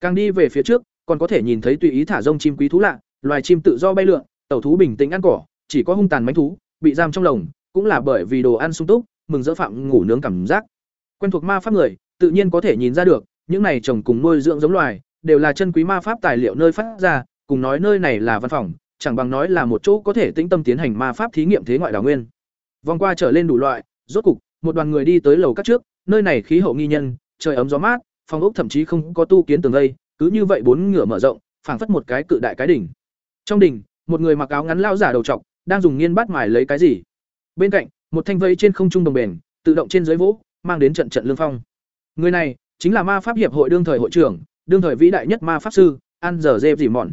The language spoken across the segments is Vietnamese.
Càng đi về phía trước, còn có thể nhìn thấy tùy ý thả rông chim quý thú lạ, loài chim tự do bay lượn, tẩu thú bình tĩnh ăn cỏ, chỉ có hung tàn mãnh thú bị giam trong lồng, cũng là bởi vì đồ ăn sung túc, mừng dỡ phạm ngủ nướng cảm giác. Quen thuộc ma pháp người, tự nhiên có thể nhìn ra được, những này trồng cùng nuôi dưỡng giống loài, đều là chân quý ma pháp tài liệu nơi phát ra, cùng nói nơi này là văn phòng, chẳng bằng nói là một chỗ có thể tĩnh tâm tiến hành ma pháp thí nghiệm thế ngoại đảo nguyên. Vòng qua trở lên đủ loại, rốt cục, một đoàn người đi tới lầu các trước, nơi này khí hậu nghi nhân, trời ấm gió mát, phòng ốc thậm chí không có tu kiến tường vây, cứ như vậy bốn ngửa mở rộng, phảng phất một cái cự đại cái đỉnh. Trong đỉnh, một người mặc áo ngắn lao giả đầu trọc, đang dùng nghiên bát mài lấy cái gì. Bên cạnh, một thanh vây trên không trung đồng bền, tự động trên dưới vỗ, mang đến trận trận lương phong. Người này chính là Ma pháp hiệp hội đương thời hội trưởng, đương thời vĩ đại nhất ma pháp sư, An giờ dê gì mọn.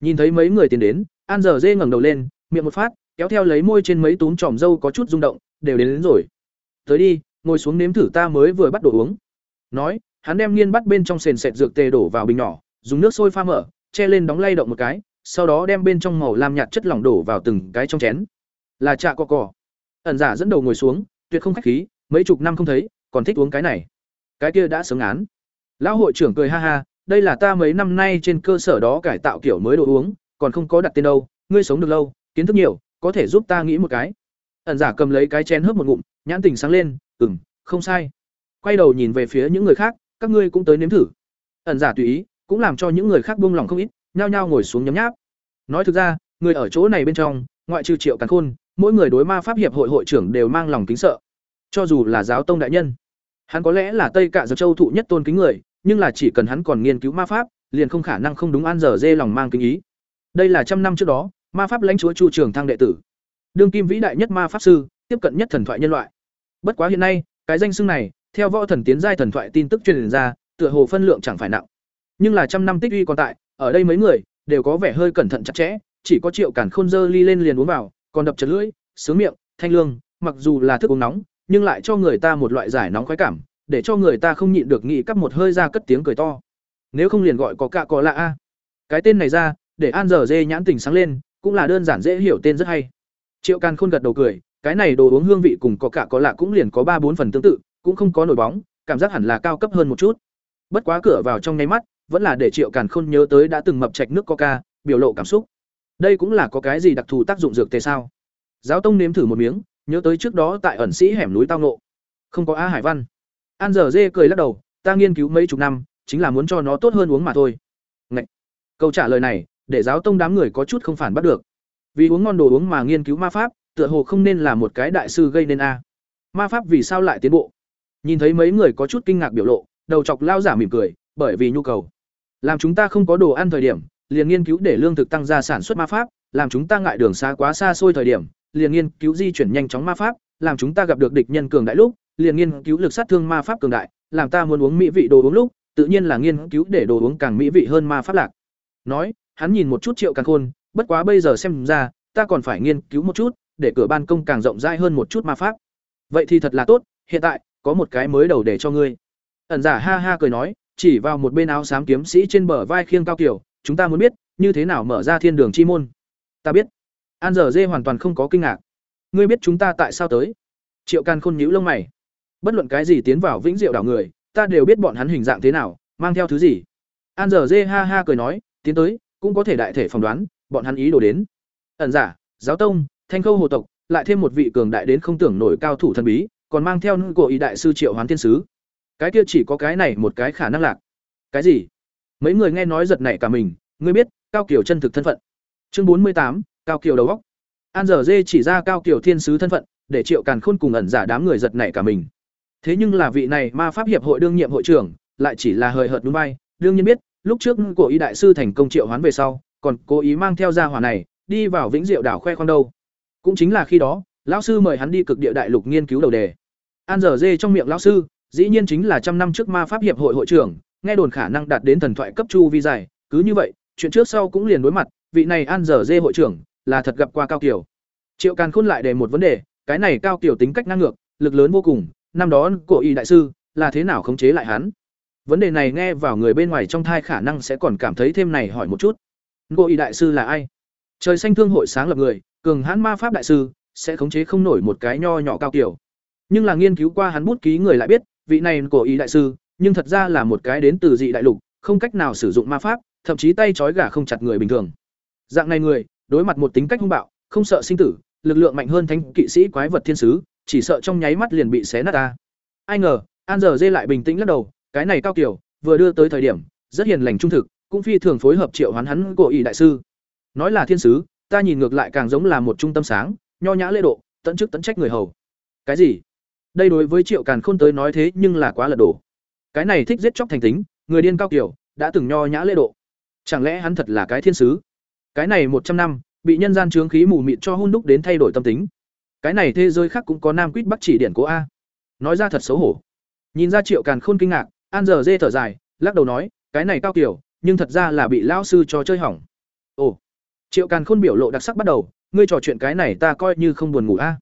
Nhìn thấy mấy người tiến đến, An giờ dê ngẩng đầu lên, miệng một phát, kéo theo lấy môi trên mấy túm tròm dâu có chút rung động, đều đến, đến rồi. Tới đi, ngồi xuống nếm thử ta mới vừa bắt đồ uống. Nói, hắn đem nghiên bắt bên trong sền sệt dược tê đổ vào bình nhỏ, dùng nước sôi pha mở, che lên đóng lay động một cái, sau đó đem bên trong màu lam nhạt chất lỏng đổ vào từng cái trong chén. Là trà cọ cọ. Ẩn giả dẫn đầu ngồi xuống, tuyệt không khách khí, mấy chục năm không thấy, còn thích uống cái này. Cái kia đã sớm án. Lão hội trưởng cười ha ha, đây là ta mấy năm nay trên cơ sở đó cải tạo kiểu mới đồ uống, còn không có đặt tên đâu, ngươi sống được lâu, kiến thức nhiều, có thể giúp ta nghĩ một cái. Ẩn giả cầm lấy cái chén hớp một ngụm, nhãn tình sáng lên, "Ừm, không sai." Quay đầu nhìn về phía những người khác, "Các ngươi cũng tới nếm thử." Ẩn giả tùy ý, cũng làm cho những người khác buông lòng không ít, nhao nhao ngồi xuống nhấm nháp. Nói thực ra, người ở chỗ này bên trong, ngoại trừ Triệu Càn Khôn, mỗi người đối ma pháp hiệp hội hội trưởng đều mang lòng kính sợ. Cho dù là giáo tông đại nhân, hắn có lẽ là Tây Cạ Giật Châu thụ nhất tôn kính người, nhưng là chỉ cần hắn còn nghiên cứu ma pháp, liền không khả năng không đúng an giờ dê lòng mang kính ý. Đây là trăm năm trước đó, ma pháp lãnh chúa Chu Trường Thăng đệ tử, đương kim vĩ đại nhất ma pháp sư, tiếp cận nhất thần thoại nhân loại. Bất quá hiện nay, cái danh xưng này, theo võ thần tiến giai thần thoại tin tức truyền ra, tựa hồ phân lượng chẳng phải nặng. Nhưng là trăm năm tích uy còn tại, ở đây mấy người đều có vẻ hơi cẩn thận chặt chẽ, chỉ có Triệu Cản Khôn dơ ly lên liền uống vào, còn đập chật lưỡi, sướng miệng, thanh lương, mặc dù là thức uống nóng, nhưng lại cho người ta một loại giải nóng khoái cảm, để cho người ta không nhịn được nghĩ cắp một hơi ra cất tiếng cười to. Nếu không liền gọi có cạ có lạ a. Cái tên này ra, để An giờ dê nhãn tình sáng lên, cũng là đơn giản dễ hiểu tên rất hay. Triệu Càn Khôn gật đầu cười, cái này đồ uống hương vị cùng có cạ có lạ cũng liền có ba bốn phần tương tự, cũng không có nổi bóng, cảm giác hẳn là cao cấp hơn một chút. Bất quá cửa vào trong nháy mắt, vẫn là để Triệu Càn Khôn nhớ tới đã từng mập trạch nước coca, biểu lộ cảm xúc. Đây cũng là có cái gì đặc thù tác dụng dược tề sao? Giáo tông nếm thử một miếng, nhớ tới trước đó tại ẩn sĩ hẻm núi tao ngộ. Không có A Hải Văn. An giờ dê cười lắc đầu, ta nghiên cứu mấy chục năm, chính là muốn cho nó tốt hơn uống mà thôi. Ngậy. Câu trả lời này, để giáo tông đám người có chút không phản bắt được. Vì uống ngon đồ uống mà nghiên cứu ma pháp, tựa hồ không nên là một cái đại sư gây nên a. Ma pháp vì sao lại tiến bộ? Nhìn thấy mấy người có chút kinh ngạc biểu lộ, đầu chọc lao giả mỉm cười, bởi vì nhu cầu. Làm chúng ta không có đồ ăn thời điểm, liền nghiên cứu để lương thực tăng gia sản xuất ma pháp, làm chúng ta ngại đường xa quá xa xôi thời điểm, liền nghiên cứu di chuyển nhanh chóng ma pháp, làm chúng ta gặp được địch nhân cường đại lúc, liền nghiên cứu lực sát thương ma pháp cường đại, làm ta muốn uống mỹ vị đồ uống lúc, tự nhiên là nghiên cứu để đồ uống càng mỹ vị hơn ma pháp lạc. Nói, hắn nhìn một chút Triệu Càn Khôn, bất quá bây giờ xem ra, ta còn phải nghiên cứu một chút, để cửa ban công càng rộng rãi hơn một chút ma pháp. Vậy thì thật là tốt, hiện tại có một cái mới đầu để cho ngươi. Ẩn giả ha ha cười nói, chỉ vào một bên áo xám kiếm sĩ trên bờ vai khiêng cao kiểu, chúng ta muốn biết, như thế nào mở ra thiên đường chi môn. Ta biết. An giờ dê hoàn toàn không có kinh ngạc. Ngươi biết chúng ta tại sao tới? Triệu Càn Khôn nhíu lông mày. Bất luận cái gì tiến vào vĩnh diệu đảo người, ta đều biết bọn hắn hình dạng thế nào, mang theo thứ gì. An giờ dê ha ha cười nói, tiến tới, cũng có thể đại thể phỏng đoán, bọn hắn ý đồ đến. Ẩn giả, giáo tông, thanh khâu hồ tộc, lại thêm một vị cường đại đến không tưởng nổi cao thủ thần bí, còn mang theo của ý đại sư Triệu Hoán Thiên sứ. Cái kia chỉ có cái này một cái khả năng lạc. Cái gì? Mấy người nghe nói giật nảy cả mình, ngươi biết, Cao Kiều chân thực thân phận. Chương bốn mươi tám, Cao Kiều đầu góc An giờ dê chỉ ra Cao Kiều Thiên sứ thân phận, để Triệu Càn Khôn cùng ẩn giả đám người giật nảy cả mình. Thế nhưng là vị này ma pháp hiệp hội đương nhiệm hội trưởng, lại chỉ là hời hợt núi bay, đương nhiên biết, lúc trước của y đại sư thành công triệu hoán về sau, còn cố ý mang theo gia hỏa này, đi vào Vĩnh Diệu đảo khoe khoang đâu. Cũng chính là khi đó, lão sư mời hắn đi cực địa đại lục nghiên cứu đầu đề. An giờ dê trong miệng lão sư, dĩ nhiên chính là trăm năm trước ma pháp hiệp hội hội trưởng, nghe đồn khả năng đạt đến thần thoại cấp chu vi dài, cứ như vậy, chuyện trước sau cũng liền đối mặt, vị này An giờ dê hội trưởng, là thật gặp qua cao kiều. Triệu Càn Khôn lại đề một vấn đề, cái này cao kiều tính cách ngang ngược, lực lớn vô cùng, năm đó cổ y đại sư là thế nào khống chế lại hắn? Vấn đề này nghe vào người bên ngoài trong thai khả năng sẽ còn cảm thấy thêm này hỏi một chút. Cổ y đại sư là ai? Trời xanh thương hội sáng lập người, cường hãn ma pháp đại sư, sẽ khống chế không nổi một cái nho nhỏ cao kiểu. Nhưng là nghiên cứu qua hắn bút ký người lại biết, vị này cổ ý đại sư, nhưng thật ra là một cái đến từ dị đại lục, không cách nào sử dụng ma pháp, thậm chí tay trói gà không chặt người bình thường. Dạng này người, đối mặt một tính cách hung bạo, không sợ sinh tử, lực lượng mạnh hơn thánh kỵ sĩ quái vật thiên sứ, chỉ sợ trong nháy mắt liền bị xé nát ta. Ai ngờ, An giờ dê lại bình tĩnh lắc đầu, cái này cao kiểu, vừa đưa tới thời điểm, rất hiền lành trung thực, cũng phi thường phối hợp triệu hoán hắn của ý đại sư. Nói là thiên sứ, ta nhìn ngược lại càng giống là một trung tâm sáng, nho nhã lễ độ, tận chức tận trách người hầu. Cái gì? Đây đối với Triệu Càn Khôn tới nói thế nhưng là quá lật đổ. Cái này thích giết chóc thành tính, người điên cao kiểu, đã từng nho nhã lễ độ. Chẳng lẽ hắn thật là cái thiên sứ? Cái này một trăm năm, bị nhân gian trướng khí mù mịt cho hôn đúc đến thay đổi tâm tính. Cái này thế giới khác cũng có nam quýt bắc chỉ điển cố a. Nói ra thật xấu hổ. Nhìn ra Triệu Càn Khôn kinh ngạc, An giờ dê thở dài, lắc đầu nói, cái này cao kiểu, nhưng thật ra là bị lão sư cho chơi hỏng. Ồ. Triệu Càn Khôn biểu lộ đặc sắc bắt đầu, ngươi trò chuyện cái này ta coi như không buồn ngủ a.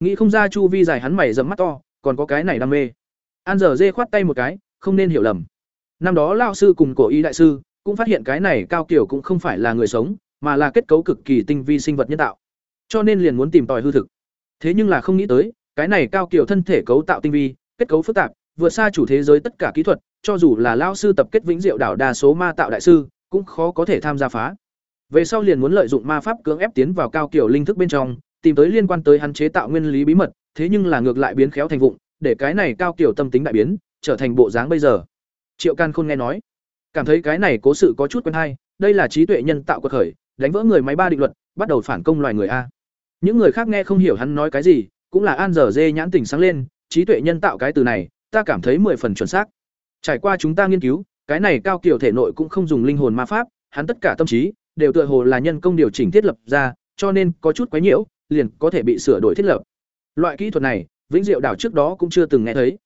Nghĩ không ra chu vi dài hắn mày rậm mắt to, còn có cái này đam mê. An giờ dê khoát tay một cái, không nên hiểu lầm. Năm đó lão sư cùng cổ y đại sư cũng phát hiện cái này cao kiểu cũng không phải là người sống, mà là kết cấu cực kỳ tinh vi sinh vật nhân tạo. Cho nên liền muốn tìm tòi hư thực. Thế nhưng là không nghĩ tới, cái này cao kiểu thân thể cấu tạo tinh vi, kết cấu phức tạp, vượt xa chủ thế giới tất cả kỹ thuật, cho dù là lão sư tập kết vĩnh diệu đảo đa số ma tạo đại sư, cũng khó có thể tham gia phá. Về sau liền muốn lợi dụng ma pháp cưỡng ép tiến vào cao kiểu linh thức bên trong, tìm tới liên quan tới hắn chế tạo nguyên lý bí mật, thế nhưng là ngược lại biến khéo thành vụng, để cái này cao kiểu tâm tính đại biến, trở thành bộ dáng bây giờ. Triệu Can Khôn nghe nói, cảm thấy cái này cố sự có chút quen hay, đây là trí tuệ nhân tạo quật khởi, đánh vỡ người máy ba định luật, bắt đầu phản công loài người a. Những người khác nghe không hiểu hắn nói cái gì, cũng là an giờ dê nhãn tỉnh sáng lên, trí tuệ nhân tạo cái từ này, ta cảm thấy mười phần chuẩn xác. Trải qua chúng ta nghiên cứu, cái này cao kiểu thể nội cũng không dùng linh hồn ma pháp, hắn tất cả tâm trí đều tựa hồ là nhân công điều chỉnh thiết lập ra, cho nên có chút quấy nhiễu, liền có thể bị sửa đổi thiết lập. Loại kỹ thuật này, Vĩnh Diệu đảo trước đó cũng chưa từng nghe thấy.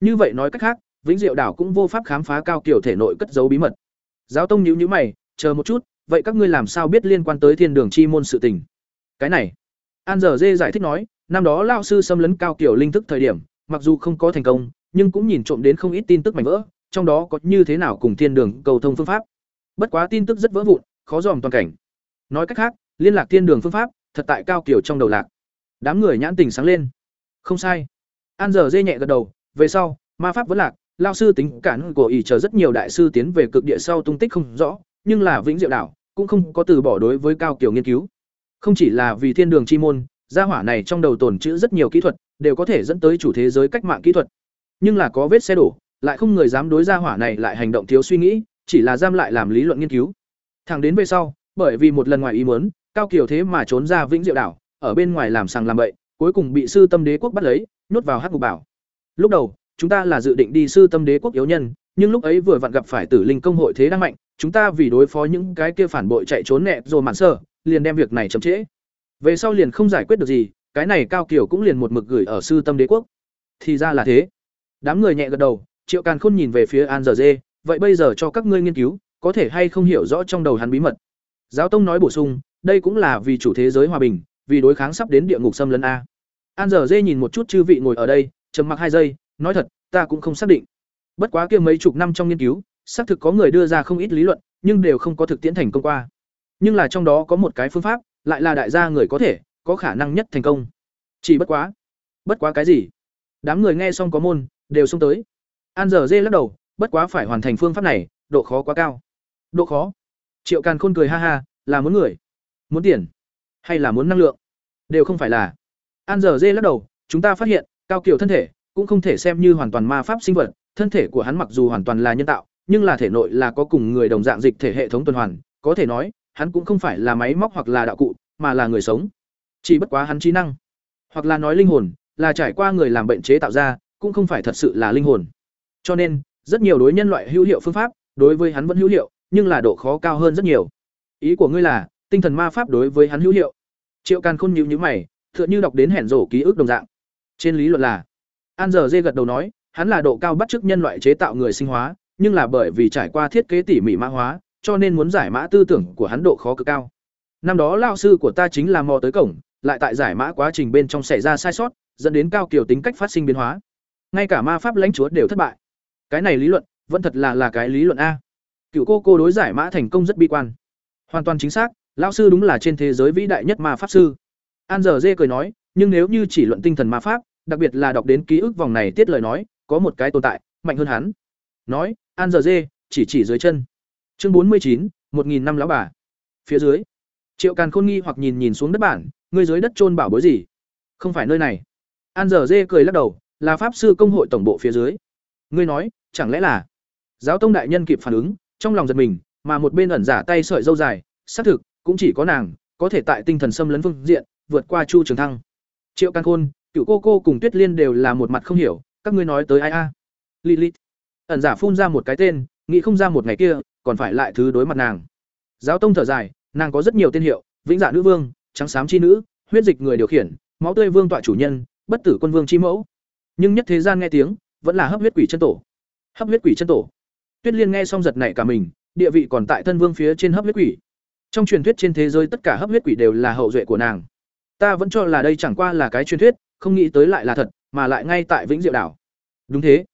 Như vậy nói cách khác, Vĩnh Diệu đảo cũng vô pháp khám phá cao kiểu thể nội cất giấu bí mật. Giáo tông nhíu nhíu mày, chờ một chút, vậy các ngươi làm sao biết liên quan tới thiên đường chi môn sự tình? Cái này, An giờ dê giải thích nói, năm đó lão sư xâm lấn cao kiểu linh thức thời điểm, mặc dù không có thành công, nhưng cũng nhìn trộm đến không ít tin tức mảnh vỡ, trong đó có như thế nào cùng thiên đường cầu thông phương pháp. Bất quá tin tức rất vỡ vụn, khó dòm toàn cảnh. Nói cách khác, liên lạc thiên đường phương pháp, thật tại cao kiểu trong đầu lạc. Đám người nhãn tình sáng lên. Không sai. An giờ dê nhẹ gật đầu, về sau, ma pháp vẫn lạc, lao sư tính cản của ỷ chờ rất nhiều đại sư tiến về cực địa sau tung tích không rõ, nhưng là vĩnh diệu đảo cũng không có từ bỏ đối với cao kiểu nghiên cứu. Không chỉ là vì thiên đường chi môn, gia hỏa này trong đầu tồn trữ rất nhiều kỹ thuật, đều có thể dẫn tới chủ thế giới cách mạng kỹ thuật. Nhưng là có vết xe đổ, lại không người dám đối gia hỏa này lại hành động thiếu suy nghĩ, chỉ là giam lại làm lý luận nghiên cứu. Thẳng đến về sau, bởi vì một lần ngoài ý muốn, cao kiểu thế mà trốn ra vĩnh diệu đảo, ở bên ngoài làm sàng làm bậy, cuối cùng bị sư tâm đế quốc bắt lấy, nhốt vào hắc ngục bảo. Lúc đầu, chúng ta là dự định đi sư tâm đế quốc yếu nhân, nhưng lúc ấy vừa vặn gặp phải Tử Linh công hội thế đang mạnh, chúng ta vì đối phó những cái kia phản bội chạy trốn nẹ rồi mạn sơ, liền đem việc này chậm trễ. Về sau liền không giải quyết được gì, cái này cao kiểu cũng liền một mực gửi ở sư tâm đế quốc. Thì ra là thế. Đám người nhẹ gật đầu, Triệu Càn Khôn nhìn về phía An Giờ Dê, vậy bây giờ cho các ngươi nghiên cứu, có thể hay không hiểu rõ trong đầu hắn bí mật. Giáo tông nói bổ sung, đây cũng là vì chủ thế giới hòa bình, vì đối kháng sắp đến địa ngục xâm lấn a. An Giờ Dê nhìn một chút chư vị ngồi ở đây, trầm mặc hai giây, nói thật, ta cũng không xác định. Bất quá kia mấy chục năm trong nghiên cứu, xác thực có người đưa ra không ít lý luận, nhưng đều không có thực tiễn thành công qua. Nhưng là trong đó có một cái phương pháp, lại là đại gia người có thể, có khả năng nhất thành công. Chỉ bất quá. Bất quá cái gì? Đám người nghe xong có môn, đều xông tới. An giờ dê lắc đầu, bất quá phải hoàn thành phương pháp này, độ khó quá cao. Độ khó? Triệu Càn Khôn cười ha ha, là muốn người, muốn tiền, hay là muốn năng lượng? Đều không phải là. An giờ dê lắc đầu, chúng ta phát hiện, cao kiểu thân thể cũng không thể xem như hoàn toàn ma pháp sinh vật, thân thể của hắn mặc dù hoàn toàn là nhân tạo, nhưng là thể nội là có cùng người đồng dạng dịch thể hệ thống tuần hoàn, có thể nói, hắn cũng không phải là máy móc hoặc là đạo cụ, mà là người sống. Chỉ bất quá hắn trí năng, hoặc là nói linh hồn, là trải qua người làm bệnh chế tạo ra, cũng không phải thật sự là linh hồn. Cho nên, rất nhiều đối nhân loại hữu hiệu phương pháp, đối với hắn vẫn hữu hiệu, nhưng là độ khó cao hơn rất nhiều. Ý của ngươi là, tinh thần ma pháp đối với hắn hữu hiệu. Triệu Càn Khôn nhíu nhíu mày, tựa như đọc đến hẹn rổ ký ức đồng dạng. Trên lý luận là, An giờ dê gật đầu nói, hắn là độ cao bắt chước nhân loại chế tạo người sinh hóa, nhưng là bởi vì trải qua thiết kế tỉ mỉ mã hóa, cho nên muốn giải mã tư tưởng của hắn độ khó cực cao. Năm đó lao sư của ta chính là mò tới cổng, lại tại giải mã quá trình bên trong xảy ra sai sót, dẫn đến cao kiểu tính cách phát sinh biến hóa. Ngay cả ma pháp lãnh chúa đều thất bại. Cái này lý luận, vẫn thật là là cái lý luận a. Cựu cô cô đối giải mã thành công rất bi quan. Hoàn toàn chính xác, lão sư đúng là trên thế giới vĩ đại nhất ma pháp sư. An giờ dê cười nói, nhưng nếu như chỉ luận tinh thần ma pháp, đặc biệt là đọc đến ký ức vòng này tiết lời nói, có một cái tồn tại mạnh hơn hắn. Nói, An giờ dê, chỉ chỉ dưới chân. Chương bốn mươi chín, một nghìn năm lão bà. Phía dưới, Triệu Càn Khôn nghi hoặc nhìn nhìn xuống đất bản, ngươi dưới đất chôn bảo bối gì? Không phải nơi này. An giờ Dê cười lắc đầu, là pháp sư công hội tổng bộ phía dưới. Ngươi nói, chẳng lẽ là? Giáo tông đại nhân kịp phản ứng, trong lòng giật mình, mà một bên ẩn giả tay sợi dâu dài, xác thực, cũng chỉ có nàng có thể tại tinh thần xâm lấn phương diện vượt qua Chu Trường Thăng. Triệu căn Khôn, cựu cô cô cùng Tuyết Liên đều là một mặt không hiểu, các ngươi nói tới ai a? Lilith. Ẩn giả phun ra một cái tên, nghĩ không ra một ngày kia, còn phải lại thứ đối mặt nàng. Giáo tông thở dài, nàng có rất nhiều tên hiệu, Vĩnh Dạ nữ vương, Trắng xám chi nữ, huyết dịch người điều khiển, máu tươi vương tọa chủ nhân, bất tử quân vương chi mẫu. Nhưng nhất thế gian nghe tiếng, vẫn là hấp huyết quỷ chân tổ. Hấp huyết quỷ chân tổ. Tuyết Liên nghe xong giật nảy cả mình, địa vị còn tại thân vương phía trên hấp huyết quỷ. Trong truyền thuyết trên thế giới tất cả hấp huyết quỷ đều là hậu duệ của nàng. Ta vẫn cho là đây chẳng qua là cái truyền thuyết, không nghĩ tới lại là thật, mà lại ngay tại Vĩnh Diệu đảo. Đúng thế.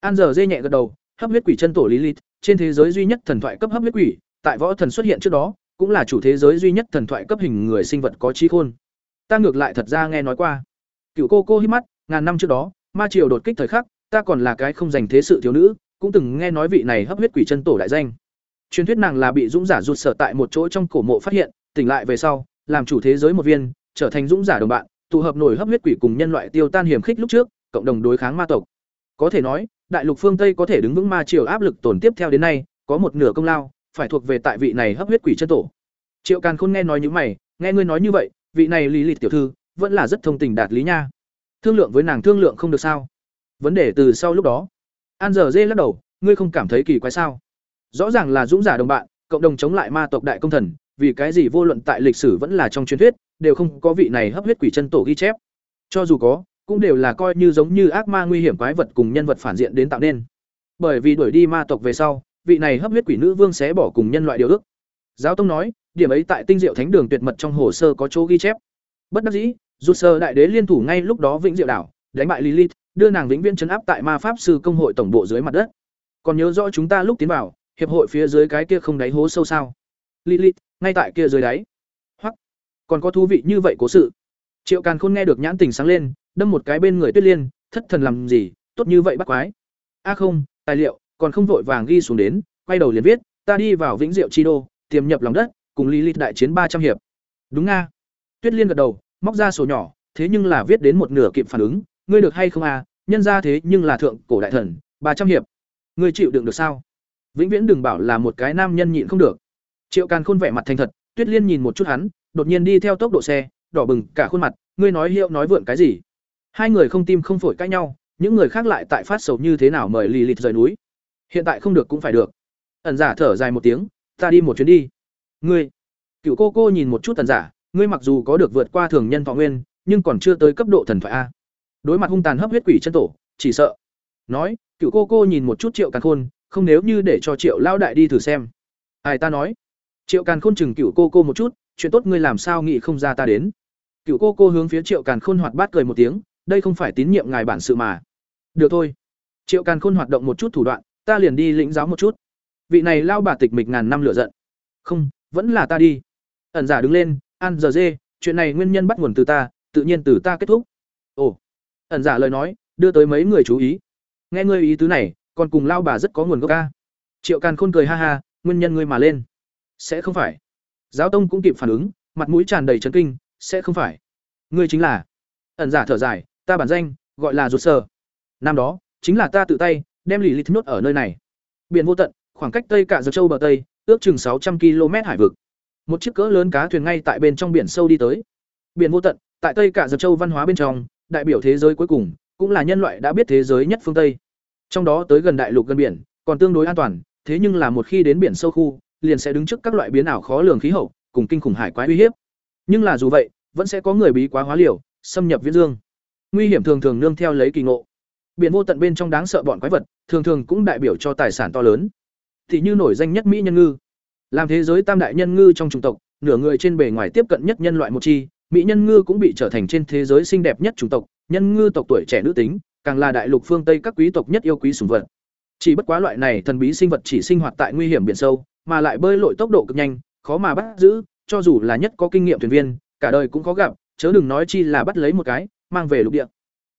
An giờ dê nhẹ gật đầu, hấp huyết quỷ chân tổ lý Lilith, trên thế giới duy nhất thần thoại cấp hấp huyết quỷ, tại võ thần xuất hiện trước đó, cũng là chủ thế giới duy nhất thần thoại cấp hình người sinh vật có trí khôn. Ta ngược lại thật ra nghe nói qua. Cựu cô cô hít mắt, ngàn năm trước đó, ma triều đột kích thời khắc, ta còn là cái không dành thế sự thiếu nữ, cũng từng nghe nói vị này hấp huyết quỷ chân tổ đại danh. Truyền thuyết nàng là bị dũng giả rụt sở tại một chỗ trong cổ mộ phát hiện, tỉnh lại về sau, làm chủ thế giới một viên, trở thành dũng giả đồng bạn, tụ hợp nổi hấp huyết quỷ cùng nhân loại tiêu tan hiểm khích lúc trước, cộng đồng đối kháng ma tộc. Có thể nói, đại lục phương Tây có thể đứng vững ma triều áp lực tổn tiếp theo đến nay, có một nửa công lao, phải thuộc về tại vị này hấp huyết quỷ chân tổ. Triệu Càn Khôn nghe nói như mày, nghe ngươi nói như vậy, vị này Lý Lịch tiểu thư, vẫn là rất thông tình đạt lý nha. Thương lượng với nàng thương lượng không được sao? Vấn đề từ sau lúc đó. An giờ dê lắc đầu, ngươi không cảm thấy kỳ quái sao? Rõ ràng là dũng giả đồng bạn, cộng đồng chống lại ma tộc đại công thần, vì cái gì vô luận tại lịch sử vẫn là trong truyền thuyết, đều không có vị này hấp huyết quỷ chân tổ ghi chép. Cho dù có, cũng đều là coi như giống như ác ma nguy hiểm quái vật cùng nhân vật phản diện đến tạo nên. Bởi vì đuổi đi ma tộc về sau, vị này hấp huyết quỷ nữ vương sẽ bỏ cùng nhân loại điều ước. Giáo tông nói, điểm ấy tại tinh diệu thánh đường tuyệt mật trong hồ sơ có chỗ ghi chép. Bất đắc dĩ, rút sơ đại đế liên thủ ngay lúc đó vĩnh diệu đảo, đánh bại Lilith, đưa nàng vĩnh viễn chấn áp tại ma pháp sư công hội tổng bộ dưới mặt đất. Còn nhớ rõ chúng ta lúc tiến vào, hiệp hội phía dưới cái kia không đáy hố sâu sao? Lilith, ngay tại kia dưới đáy. Hoặc, còn có thú vị như vậy cố sự. Triệu Càn Khôn nghe được nhãn tình sáng lên, đâm một cái bên người Tuyết Liên, thất thần làm gì, tốt như vậy bắt quái. A không, tài liệu, còn không vội vàng ghi xuống đến, quay đầu liền viết, ta đi vào Vĩnh Diệu chi đô, tiềm nhập lòng đất, cùng Lilith đại chiến ba trăm hiệp. Đúng nga. Tuyết Liên gật đầu, móc ra sổ nhỏ, thế nhưng là viết đến một nửa kịp phản ứng, ngươi được hay không à, nhân ra thế nhưng là thượng cổ đại thần, ba trăm hiệp. Ngươi chịu đựng được sao? Vĩnh viễn đừng bảo là một cái nam nhân nhịn không được. Triệu Càn Khôn vẻ mặt thành thật, Tuyết Liên nhìn một chút hắn, đột nhiên đi theo tốc độ xe, đỏ bừng cả khuôn mặt, ngươi nói hiệu nói vượn cái gì? Hai người không tim không phổi cãi nhau, những người khác lại tại phát sầu như thế nào mời lì lịt rời núi. Hiện tại không được cũng phải được. Ẩn giả thở dài một tiếng, ta đi một chuyến đi. Ngươi, Cựu cô cô nhìn một chút ẩn giả, ngươi mặc dù có được vượt qua thường nhân thọ nguyên, nhưng còn chưa tới cấp độ thần thoại a. Đối mặt hung tàn hấp huyết quỷ chân tổ, chỉ sợ. Nói, Cựu cô cô nhìn một chút Triệu Càn Khôn, không nếu như để cho Triệu lão đại đi thử xem. Ai ta nói? Triệu Càn Khôn chừng Cựu cô cô một chút, chuyện tốt ngươi làm sao nghĩ không ra ta đến. Cựu cô cô hướng phía Triệu Càn Khôn hoạt bát cười một tiếng, đây không phải tín nhiệm ngài bản sự mà. Được thôi. Triệu Càn Khôn hoạt động một chút thủ đoạn, ta liền đi lĩnh giáo một chút. Vị này lao bà tịch mịch ngàn năm lửa giận. Không, vẫn là ta đi ẩn giả đứng lên an giờ dê chuyện này nguyên nhân bắt nguồn từ ta tự nhiên từ ta kết thúc ồ ẩn giả lời nói đưa tới mấy người chú ý nghe ngươi ý tứ này còn cùng lao bà rất có nguồn gốc ca. Triệu càn khôn cười ha ha, nguyên nhân ngươi mà lên. Sẽ không phải. Giáo tông cũng kịp phản ứng, mặt mũi tràn đầy trấn kinh, sẽ không phải. Ngươi chính là. Ẩn giả thở dài, ta bản danh, gọi là ruột sờ. Năm đó, chính là ta tự tay, đem lì lít nhốt ở nơi này. Biển vô tận, khoảng cách tây cả dược châu bờ tây, ước chừng sáu trăm km hải vực. Một chiếc cỡ lớn cá thuyền ngay tại bên trong biển sâu đi tới. Biển vô tận, tại tây cả dược châu văn hóa bên trong, đại biểu thế giới cuối cùng, cũng là nhân loại đã biết thế giới nhất phương tây trong đó tới gần đại lục gần biển còn tương đối an toàn thế nhưng là một khi đến biển sâu khu liền sẽ đứng trước các loại biến ảo khó lường khí hậu cùng kinh khủng hải quái uy hiếp. Nhưng là dù vậy vẫn sẽ có người bí quá hóa liều xâm nhập viễn dương. Nguy hiểm thường thường nương theo lấy kỳ ngộ. Biển vô tận bên trong đáng sợ bọn quái vật thường thường cũng đại biểu cho tài sản to lớn. Thì như nổi danh nhất mỹ nhân ngư. Làm thế giới tam đại nhân ngư trong chủng tộc, nửa người trên bề ngoài tiếp cận nhất nhân loại một chi, mỹ nhân ngư cũng bị trở thành trên thế giới xinh đẹp nhất chủng tộc, nhân ngư tộc tuổi trẻ nữ tính, càng là đại lục phương Tây các quý tộc nhất yêu quý sủng vật. Chỉ bất quá loại này thần bí sinh vật chỉ sinh hoạt tại nguy hiểm biển sâu, mà lại bơi lội tốc độ cực nhanh, khó mà bắt giữ, cho dù là nhất có kinh nghiệm thuyền viên, cả đời cũng khó gặp, chớ đừng nói chi là bắt lấy một cái, mang về lục địa.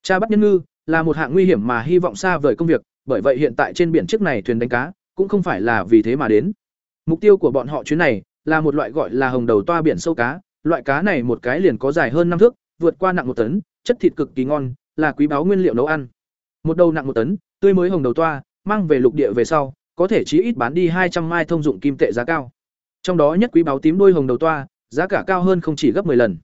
Cha bắt nhân ngư là một hạng nguy hiểm mà hy vọng xa vời công việc, bởi vậy hiện tại trên biển chiếc này thuyền đánh cá, cũng không phải là vì thế mà đến. Mục tiêu của bọn họ chuyến này là một loại gọi là hồng đầu toa biển sâu cá, loại cá này một cái liền có dài hơn năm thước, vượt qua nặng một tấn, chất thịt cực kỳ ngon, là quý báu nguyên liệu nấu ăn. Một đầu nặng một tấn, tươi mới hồng đầu toa, mang về lục địa về sau, có thể chí ít bán đi hai trăm mai thông dụng kim tệ giá cao. Trong đó nhất quý báu tím đuôi hồng đầu toa, giá cả cao hơn không chỉ gấp 10 lần.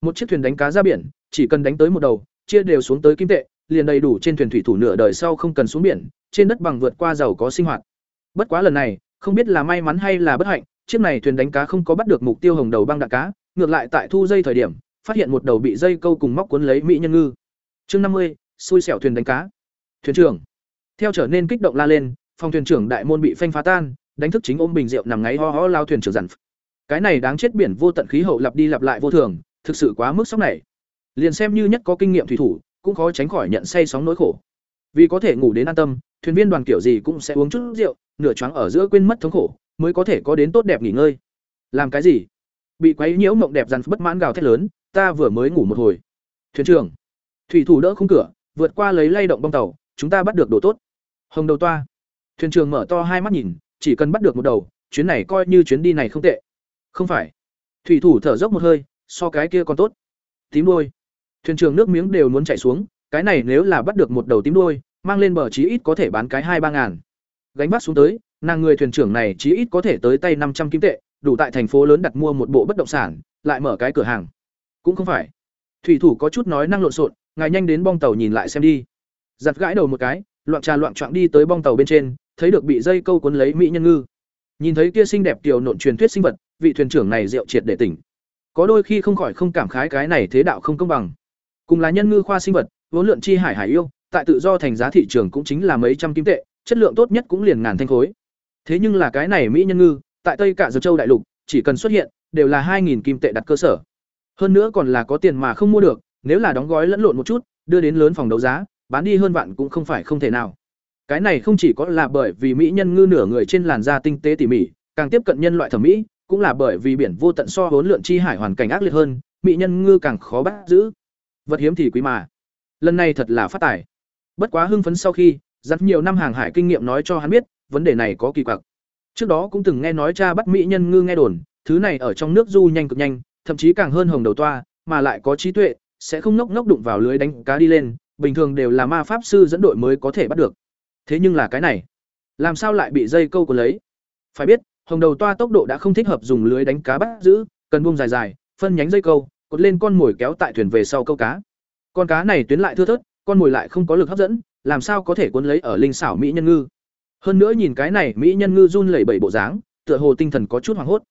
Một chiếc thuyền đánh cá ra biển, chỉ cần đánh tới một đầu, chia đều xuống tới kim tệ, liền đầy đủ trên thuyền thủy thủ nửa đời sau không cần xuống biển, trên đất bằng vượt qua giàu có sinh hoạt. Bất quá lần này, không biết là may mắn hay là bất hạnh, chiếc này thuyền đánh cá không có bắt được mục tiêu hồng đầu băng đạn cá, ngược lại tại thu dây thời điểm, phát hiện một đầu bị dây câu cùng móc cuốn lấy mỹ nhân ngư. Chương năm mươi, xui xẻo thuyền đánh cá. Thuyền trưởng. Theo trở nên kích động la lên, phòng thuyền trưởng đại môn bị phanh phá tan, đánh thức chính ôm bình rượu nằm ngáy ho ho lao thuyền trưởng dặn. Cái này đáng chết biển vô tận khí hậu lặp đi lặp lại vô thường, thực sự quá mức sốc này. Liền xem như nhất có kinh nghiệm thủy thủ, cũng khó tránh khỏi nhận say sóng nỗi khổ. Vì có thể ngủ đến an tâm, thuyền viên đoàn kiểu gì cũng sẽ uống chút rượu, nửa choáng ở giữa quên mất thống khổ, mới có thể có đến tốt đẹp nghỉ ngơi. Làm cái gì? Bị quấy nhiễu mộng đẹp dằn bất mãn gào thét lớn, ta vừa mới ngủ một hồi. Thuyền trưởng, thủy thủ đỡ khung cửa, vượt qua lấy lay động bong tàu, chúng ta bắt được đồ tốt. Hồng đầu toa. Thuyền trưởng mở to hai mắt nhìn, chỉ cần bắt được một đầu, chuyến này coi như chuyến đi này không tệ. Không phải. Thủy thủ thở dốc một hơi, so cái kia còn tốt. Tím đuôi. Thuyền trưởng nước miếng đều muốn chảy xuống, cái này nếu là bắt được một đầu tím đuôi, mang lên bờ chí ít có thể bán cái hai ba ngàn. Gánh bắt xuống tới, nàng người thuyền trưởng này chí ít có thể tới tay năm trăm kim tệ, đủ tại thành phố lớn đặt mua một bộ bất động sản, lại mở cái cửa hàng. Cũng không phải. Thủy thủ có chút nói năng lộn xộn, ngài nhanh đến bong tàu nhìn lại xem đi. Giật gãi đầu một cái, loạn trà loạn trạng đi tới bong tàu bên trên, thấy được bị dây câu cuốn lấy mỹ nhân ngư. Nhìn thấy kia xinh đẹp tiểu nộn truyền thuyết sinh vật, vị thuyền trưởng này rượu triệt để tỉnh. Có đôi khi không khỏi không cảm khái cái này thế đạo không công bằng. Cùng là nhân ngư khoa sinh vật, vốn lượn chi hải hải yêu, tại tự do thành giá thị trường cũng chính là mấy trăm kim tệ, chất lượng tốt nhất cũng liền ngàn thanh khối. Thế nhưng là cái này mỹ nhân ngư, tại Tây Cả Dược Châu đại lục, chỉ cần xuất hiện, đều là 2000 kim tệ đặt cơ sở. Hơn nữa còn là có tiền mà không mua được, nếu là đóng gói lẫn lộn một chút, đưa đến lớn phòng đấu giá, bán đi hơn vạn cũng không phải không thể nào. Cái này không chỉ có là bởi vì mỹ nhân ngư nửa người trên làn da tinh tế tỉ mỉ, càng tiếp cận nhân loại thẩm mỹ, cũng là bởi vì biển vô tận so vốn lượn chi hải hoàn cảnh ác liệt hơn, mỹ nhân ngư càng khó bắt giữ. Vật hiếm thì quý mà. Lần này thật là phát tài. Bất quá hưng phấn sau khi, rất nhiều năm hàng hải kinh nghiệm nói cho hắn biết, vấn đề này có kỳ quặc. Trước đó cũng từng nghe nói cha bắt mỹ nhân ngư nghe đồn, thứ này ở trong nước du nhanh cực nhanh, thậm chí càng hơn hồng đầu toa, mà lại có trí tuệ, sẽ không ngốc ngốc đụng vào lưới đánh cá đi lên, bình thường đều là ma pháp sư dẫn đội mới có thể bắt được. Thế nhưng là cái này, làm sao lại bị dây câu của lấy? Phải biết, hồng đầu toa tốc độ đã không thích hợp dùng lưới đánh cá bắt giữ, cần buông dài dài, phân nhánh dây câu, cột lên con mồi kéo tại thuyền về sau câu cá. Con cá này tuyến lại thưa thớt, con mồi lại không có lực hấp dẫn, làm sao có thể cuốn lấy ở linh xảo mỹ nhân ngư? Hơn nữa nhìn cái này mỹ nhân ngư run lẩy bẩy bộ dáng, tựa hồ tinh thần có chút hoảng hốt.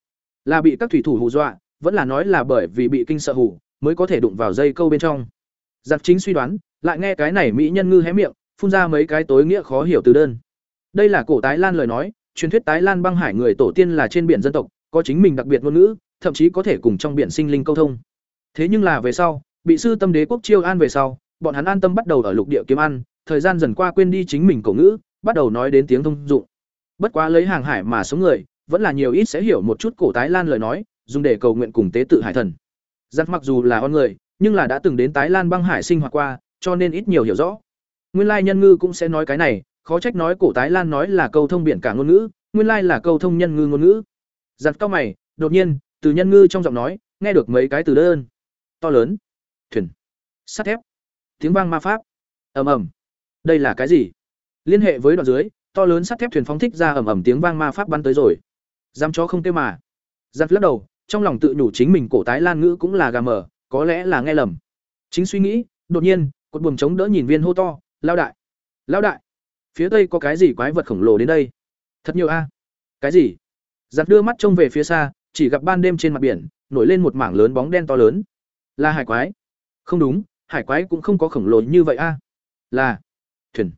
Là bị các thủy thủ hù dọa, vẫn là nói là bởi vì bị kinh sợ hù, mới có thể đụng vào dây câu bên trong. Giặc chính suy đoán, lại nghe cái này mỹ nhân ngư hé miệng, phun ra mấy cái tối nghĩa khó hiểu từ đơn. Đây là cổ tái lan lời nói, truyền thuyết tái lan băng hải người tổ tiên là trên biển dân tộc, có chính mình đặc biệt ngôn ngữ, thậm chí có thể cùng trong biển sinh linh câu thông. Thế nhưng là về sau, bị sư tâm đế quốc chiêu an về sau, bọn hắn an tâm bắt đầu ở lục địa kiếm ăn, thời gian dần qua quên đi chính mình cổ ngữ, bắt đầu nói đến tiếng thông dụng. Bất quá lấy hàng hải mà sống người, vẫn là nhiều ít sẽ hiểu một chút cổ tái lan lời nói, dùng để cầu nguyện cùng tế tự hải thần. Giặc mặc dù là con người, nhưng là đã từng đến tái lan băng hải sinh hoạt qua, cho nên ít nhiều hiểu rõ. Nguyên lai nhân ngư cũng sẽ nói cái này, khó trách nói cổ tái lan nói là câu thông biển cả ngôn ngữ, nguyên lai là câu thông nhân ngư ngôn ngữ. Giặc cao mày, đột nhiên, từ nhân ngư trong giọng nói, nghe được mấy cái từ đơn. To lớn, thuyền, sắt thép, tiếng vang ma pháp. Ầm ầm. Đây là cái gì? Liên hệ với đoạn dưới, to lớn sắt thép thuyền phóng thích ra ầm ầm tiếng vang ma pháp bắn tới rồi. Dám chó không tiêu mà. Giặt lắc đầu, trong lòng tự nhủ chính mình cổ tái lan ngữ cũng là gà mờ, có lẽ là nghe lầm. Chính suy nghĩ, đột nhiên, cột buồm chống đỡ nhìn viên hô to, lao đại, lao đại, phía tây có cái gì quái vật khổng lồ đến đây? Thật nhiều a. Cái gì? Giặt đưa mắt trông về phía xa, chỉ gặp ban đêm trên mặt biển nổi lên một mảng lớn bóng đen to lớn. Là hải quái? Không đúng, hải quái cũng không có khổng lồ như vậy a. Là thuyền.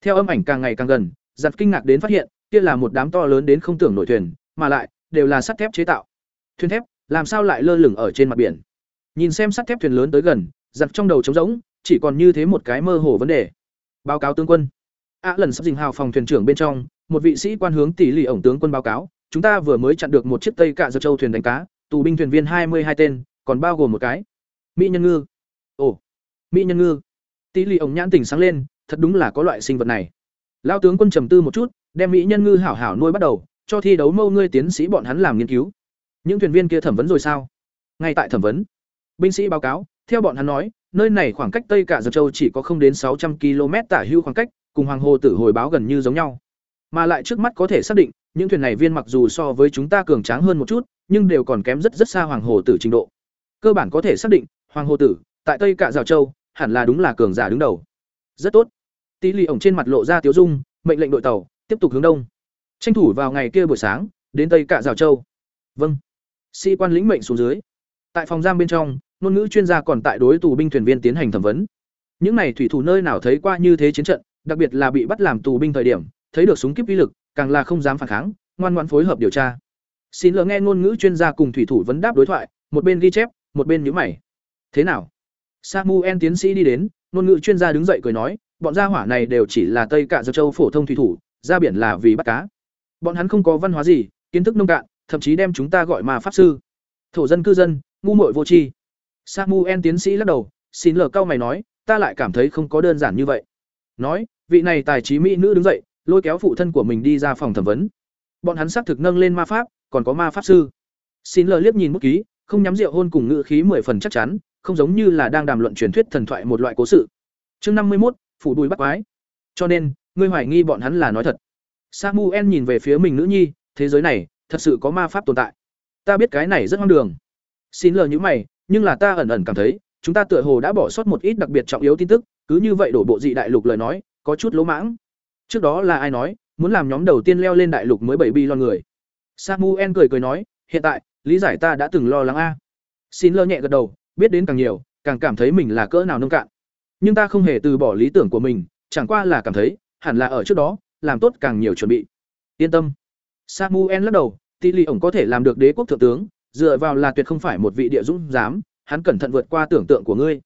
Theo âm ảnh càng ngày càng gần, giặt kinh ngạc đến phát hiện, kia là một đám to lớn đến không tưởng nổi thuyền, mà lại đều là sắt thép chế tạo. Thuyền thép, làm sao lại lơ lửng ở trên mặt biển? Nhìn xem sắt thép thuyền lớn tới gần, giặt trong đầu trống rỗng, chỉ còn như thế một cái mơ hồ vấn đề. Báo cáo tướng quân. À lần sắp dình hào phòng thuyền trưởng bên trong, một vị sĩ quan hướng tỷ lì ổng tướng quân báo cáo, chúng ta vừa mới chặn được một chiếc Tây Cạ dập Châu thuyền đánh cá, tù binh thuyền viên hai mươi hai tên, còn bao gồm một cái mỹ nhân ngư. Ồ, mỹ nhân ngư. Tỷ lì ổng nhãn tỉnh sáng lên, thật đúng là có loại sinh vật này. Lao tướng quân trầm tư một chút, đem mỹ nhân ngư hảo hảo nuôi bắt đầu cho thi đấu mâu ngươi tiến sĩ bọn hắn làm nghiên cứu những thuyền viên kia thẩm vấn rồi sao? Ngay tại thẩm vấn. Binh sĩ báo cáo, theo bọn hắn nói, nơi này khoảng cách tây cả dược châu chỉ có không đến sáu trăm km tả hưu khoảng cách, cùng hoàng hồ tử hồi báo gần như giống nhau. Mà lại trước mắt có thể xác định, những thuyền này viên mặc dù so với chúng ta cường tráng hơn một chút, nhưng đều còn kém rất rất xa hoàng hồ tử trình độ. Cơ bản có thể xác định, hoàng hồ tử, tại tây Cả Dạo châu, hẳn là đúng là cường giả đứng đầu. Rất tốt. Tỷ lì ổng trên mặt lộ ra tiếu dung, mệnh lệnh đội tàu, tiếp tục hướng đông. Tranh thủ vào ngày kia buổi sáng, đến tây Cả Dạo châu. Vâng sĩ quan lĩnh mệnh xuống dưới. Tại phòng giam bên trong, ngôn ngữ chuyên gia còn tại đối tù binh thuyền viên tiến hành thẩm vấn. Những này thủy thủ nơi nào thấy qua như thế chiến trận, đặc biệt là bị bắt làm tù binh thời điểm, thấy được súng kíp uy lực, càng là không dám phản kháng, ngoan ngoãn phối hợp điều tra. Xin lỡ nghe ngôn ngữ chuyên gia cùng thủy thủ vấn đáp đối thoại, một bên ghi chép, một bên nhữ mày. Thế nào? Samuel tiến sĩ đi đến, ngôn ngữ chuyên gia đứng dậy cười nói, bọn gia hỏa này đều chỉ là tây cạn dược châu phổ thông thủy thủ, ra biển là vì bắt cá. Bọn hắn không có văn hóa gì, kiến thức nông cạn thậm chí đem chúng ta gọi mà pháp sư. Thổ dân cư dân, ngu muội vô tri. Samuel tiến sĩ lắc đầu, xin lờ cao mày nói, ta lại cảm thấy không có đơn giản như vậy. Nói, vị này tài trí mỹ nữ đứng dậy, lôi kéo phụ thân của mình đi ra phòng thẩm vấn. Bọn hắn xác thực nâng lên ma pháp, còn có ma pháp sư. Xin lờ liếc nhìn bút ký, không nhắm rượu hôn cùng ngữ khí mười phần chắc chắn, không giống như là đang đàm luận truyền thuyết thần thoại một loại cố sự. Chương năm mươi một phủ đùi bắt quái. Cho nên, ngươi hoài nghi bọn hắn là nói thật. Samuel nhìn về phía mình nữ nhi, thế giới này thật sự có ma pháp tồn tại. Ta biết cái này rất hoang đường. Xin lờ như mày, nhưng là ta ẩn ẩn cảm thấy, chúng ta tựa hồ đã bỏ sót một ít đặc biệt trọng yếu tin tức, cứ như vậy đổ bộ dị đại lục lời nói, có chút lỗ mãng. Trước đó là ai nói, muốn làm nhóm đầu tiên leo lên đại lục mới bảy bi lo người? Samuel cười cười nói, hiện tại, lý giải ta đã từng lo lắng a. Xin lơ nhẹ gật đầu, biết đến càng nhiều, càng cảm thấy mình là cỡ nào nông cạn. Nhưng ta không hề từ bỏ lý tưởng của mình, chẳng qua là cảm thấy, hẳn là ở trước đó, làm tốt càng nhiều chuẩn bị. Yên tâm samuel lắc đầu tỷ lệ ổng có thể làm được đế quốc thượng tướng, dựa vào là tuyệt không phải một vị địa dũng dám hắn cẩn thận vượt qua tưởng tượng của ngươi.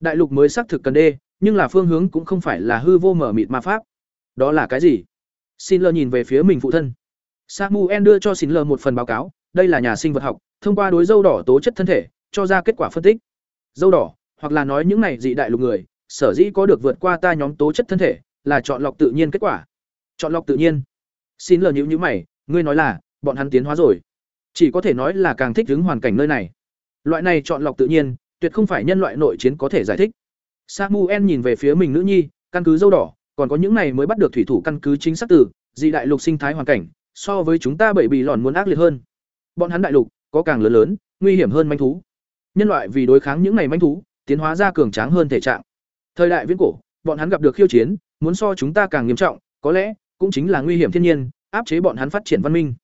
Đại lục mới xác thực cần đê, nhưng là phương hướng cũng không phải là hư vô mở mịt ma pháp. Đó là cái gì? Xin lơ nhìn về phía mình phụ thân. Samuel đưa cho xin lơ một phần báo cáo, đây là nhà sinh vật học, thông qua đối dâu đỏ tố chất thân thể, cho ra kết quả phân tích. Dâu đỏ, hoặc là nói những này dị đại lục người, sở dĩ có được vượt qua ta nhóm tố chất thân thể, là chọn lọc tự nhiên kết quả. Chọn lọc tự nhiên. Xin lơ nhíu nhíu mày ngươi nói là, bọn hắn tiến hóa rồi. Chỉ có thể nói là càng thích ứng hoàn cảnh nơi này. Loại này chọn lọc tự nhiên, tuyệt không phải nhân loại nội chiến có thể giải thích. Samuel nhìn về phía mình nữ nhi, căn cứ dâu đỏ, còn có những này mới bắt được thủy thủ căn cứ chính xác từ, dị đại lục sinh thái hoàn cảnh, so với chúng ta bảy bị lòn muốn ác liệt hơn. Bọn hắn đại lục, có càng lớn lớn, nguy hiểm hơn manh thú. Nhân loại vì đối kháng những này manh thú, tiến hóa ra cường tráng hơn thể trạng. Thời đại viễn cổ, bọn hắn gặp được khiêu chiến, muốn so chúng ta càng nghiêm trọng, có lẽ, cũng chính là nguy hiểm thiên nhiên áp chế bọn hắn phát triển văn minh.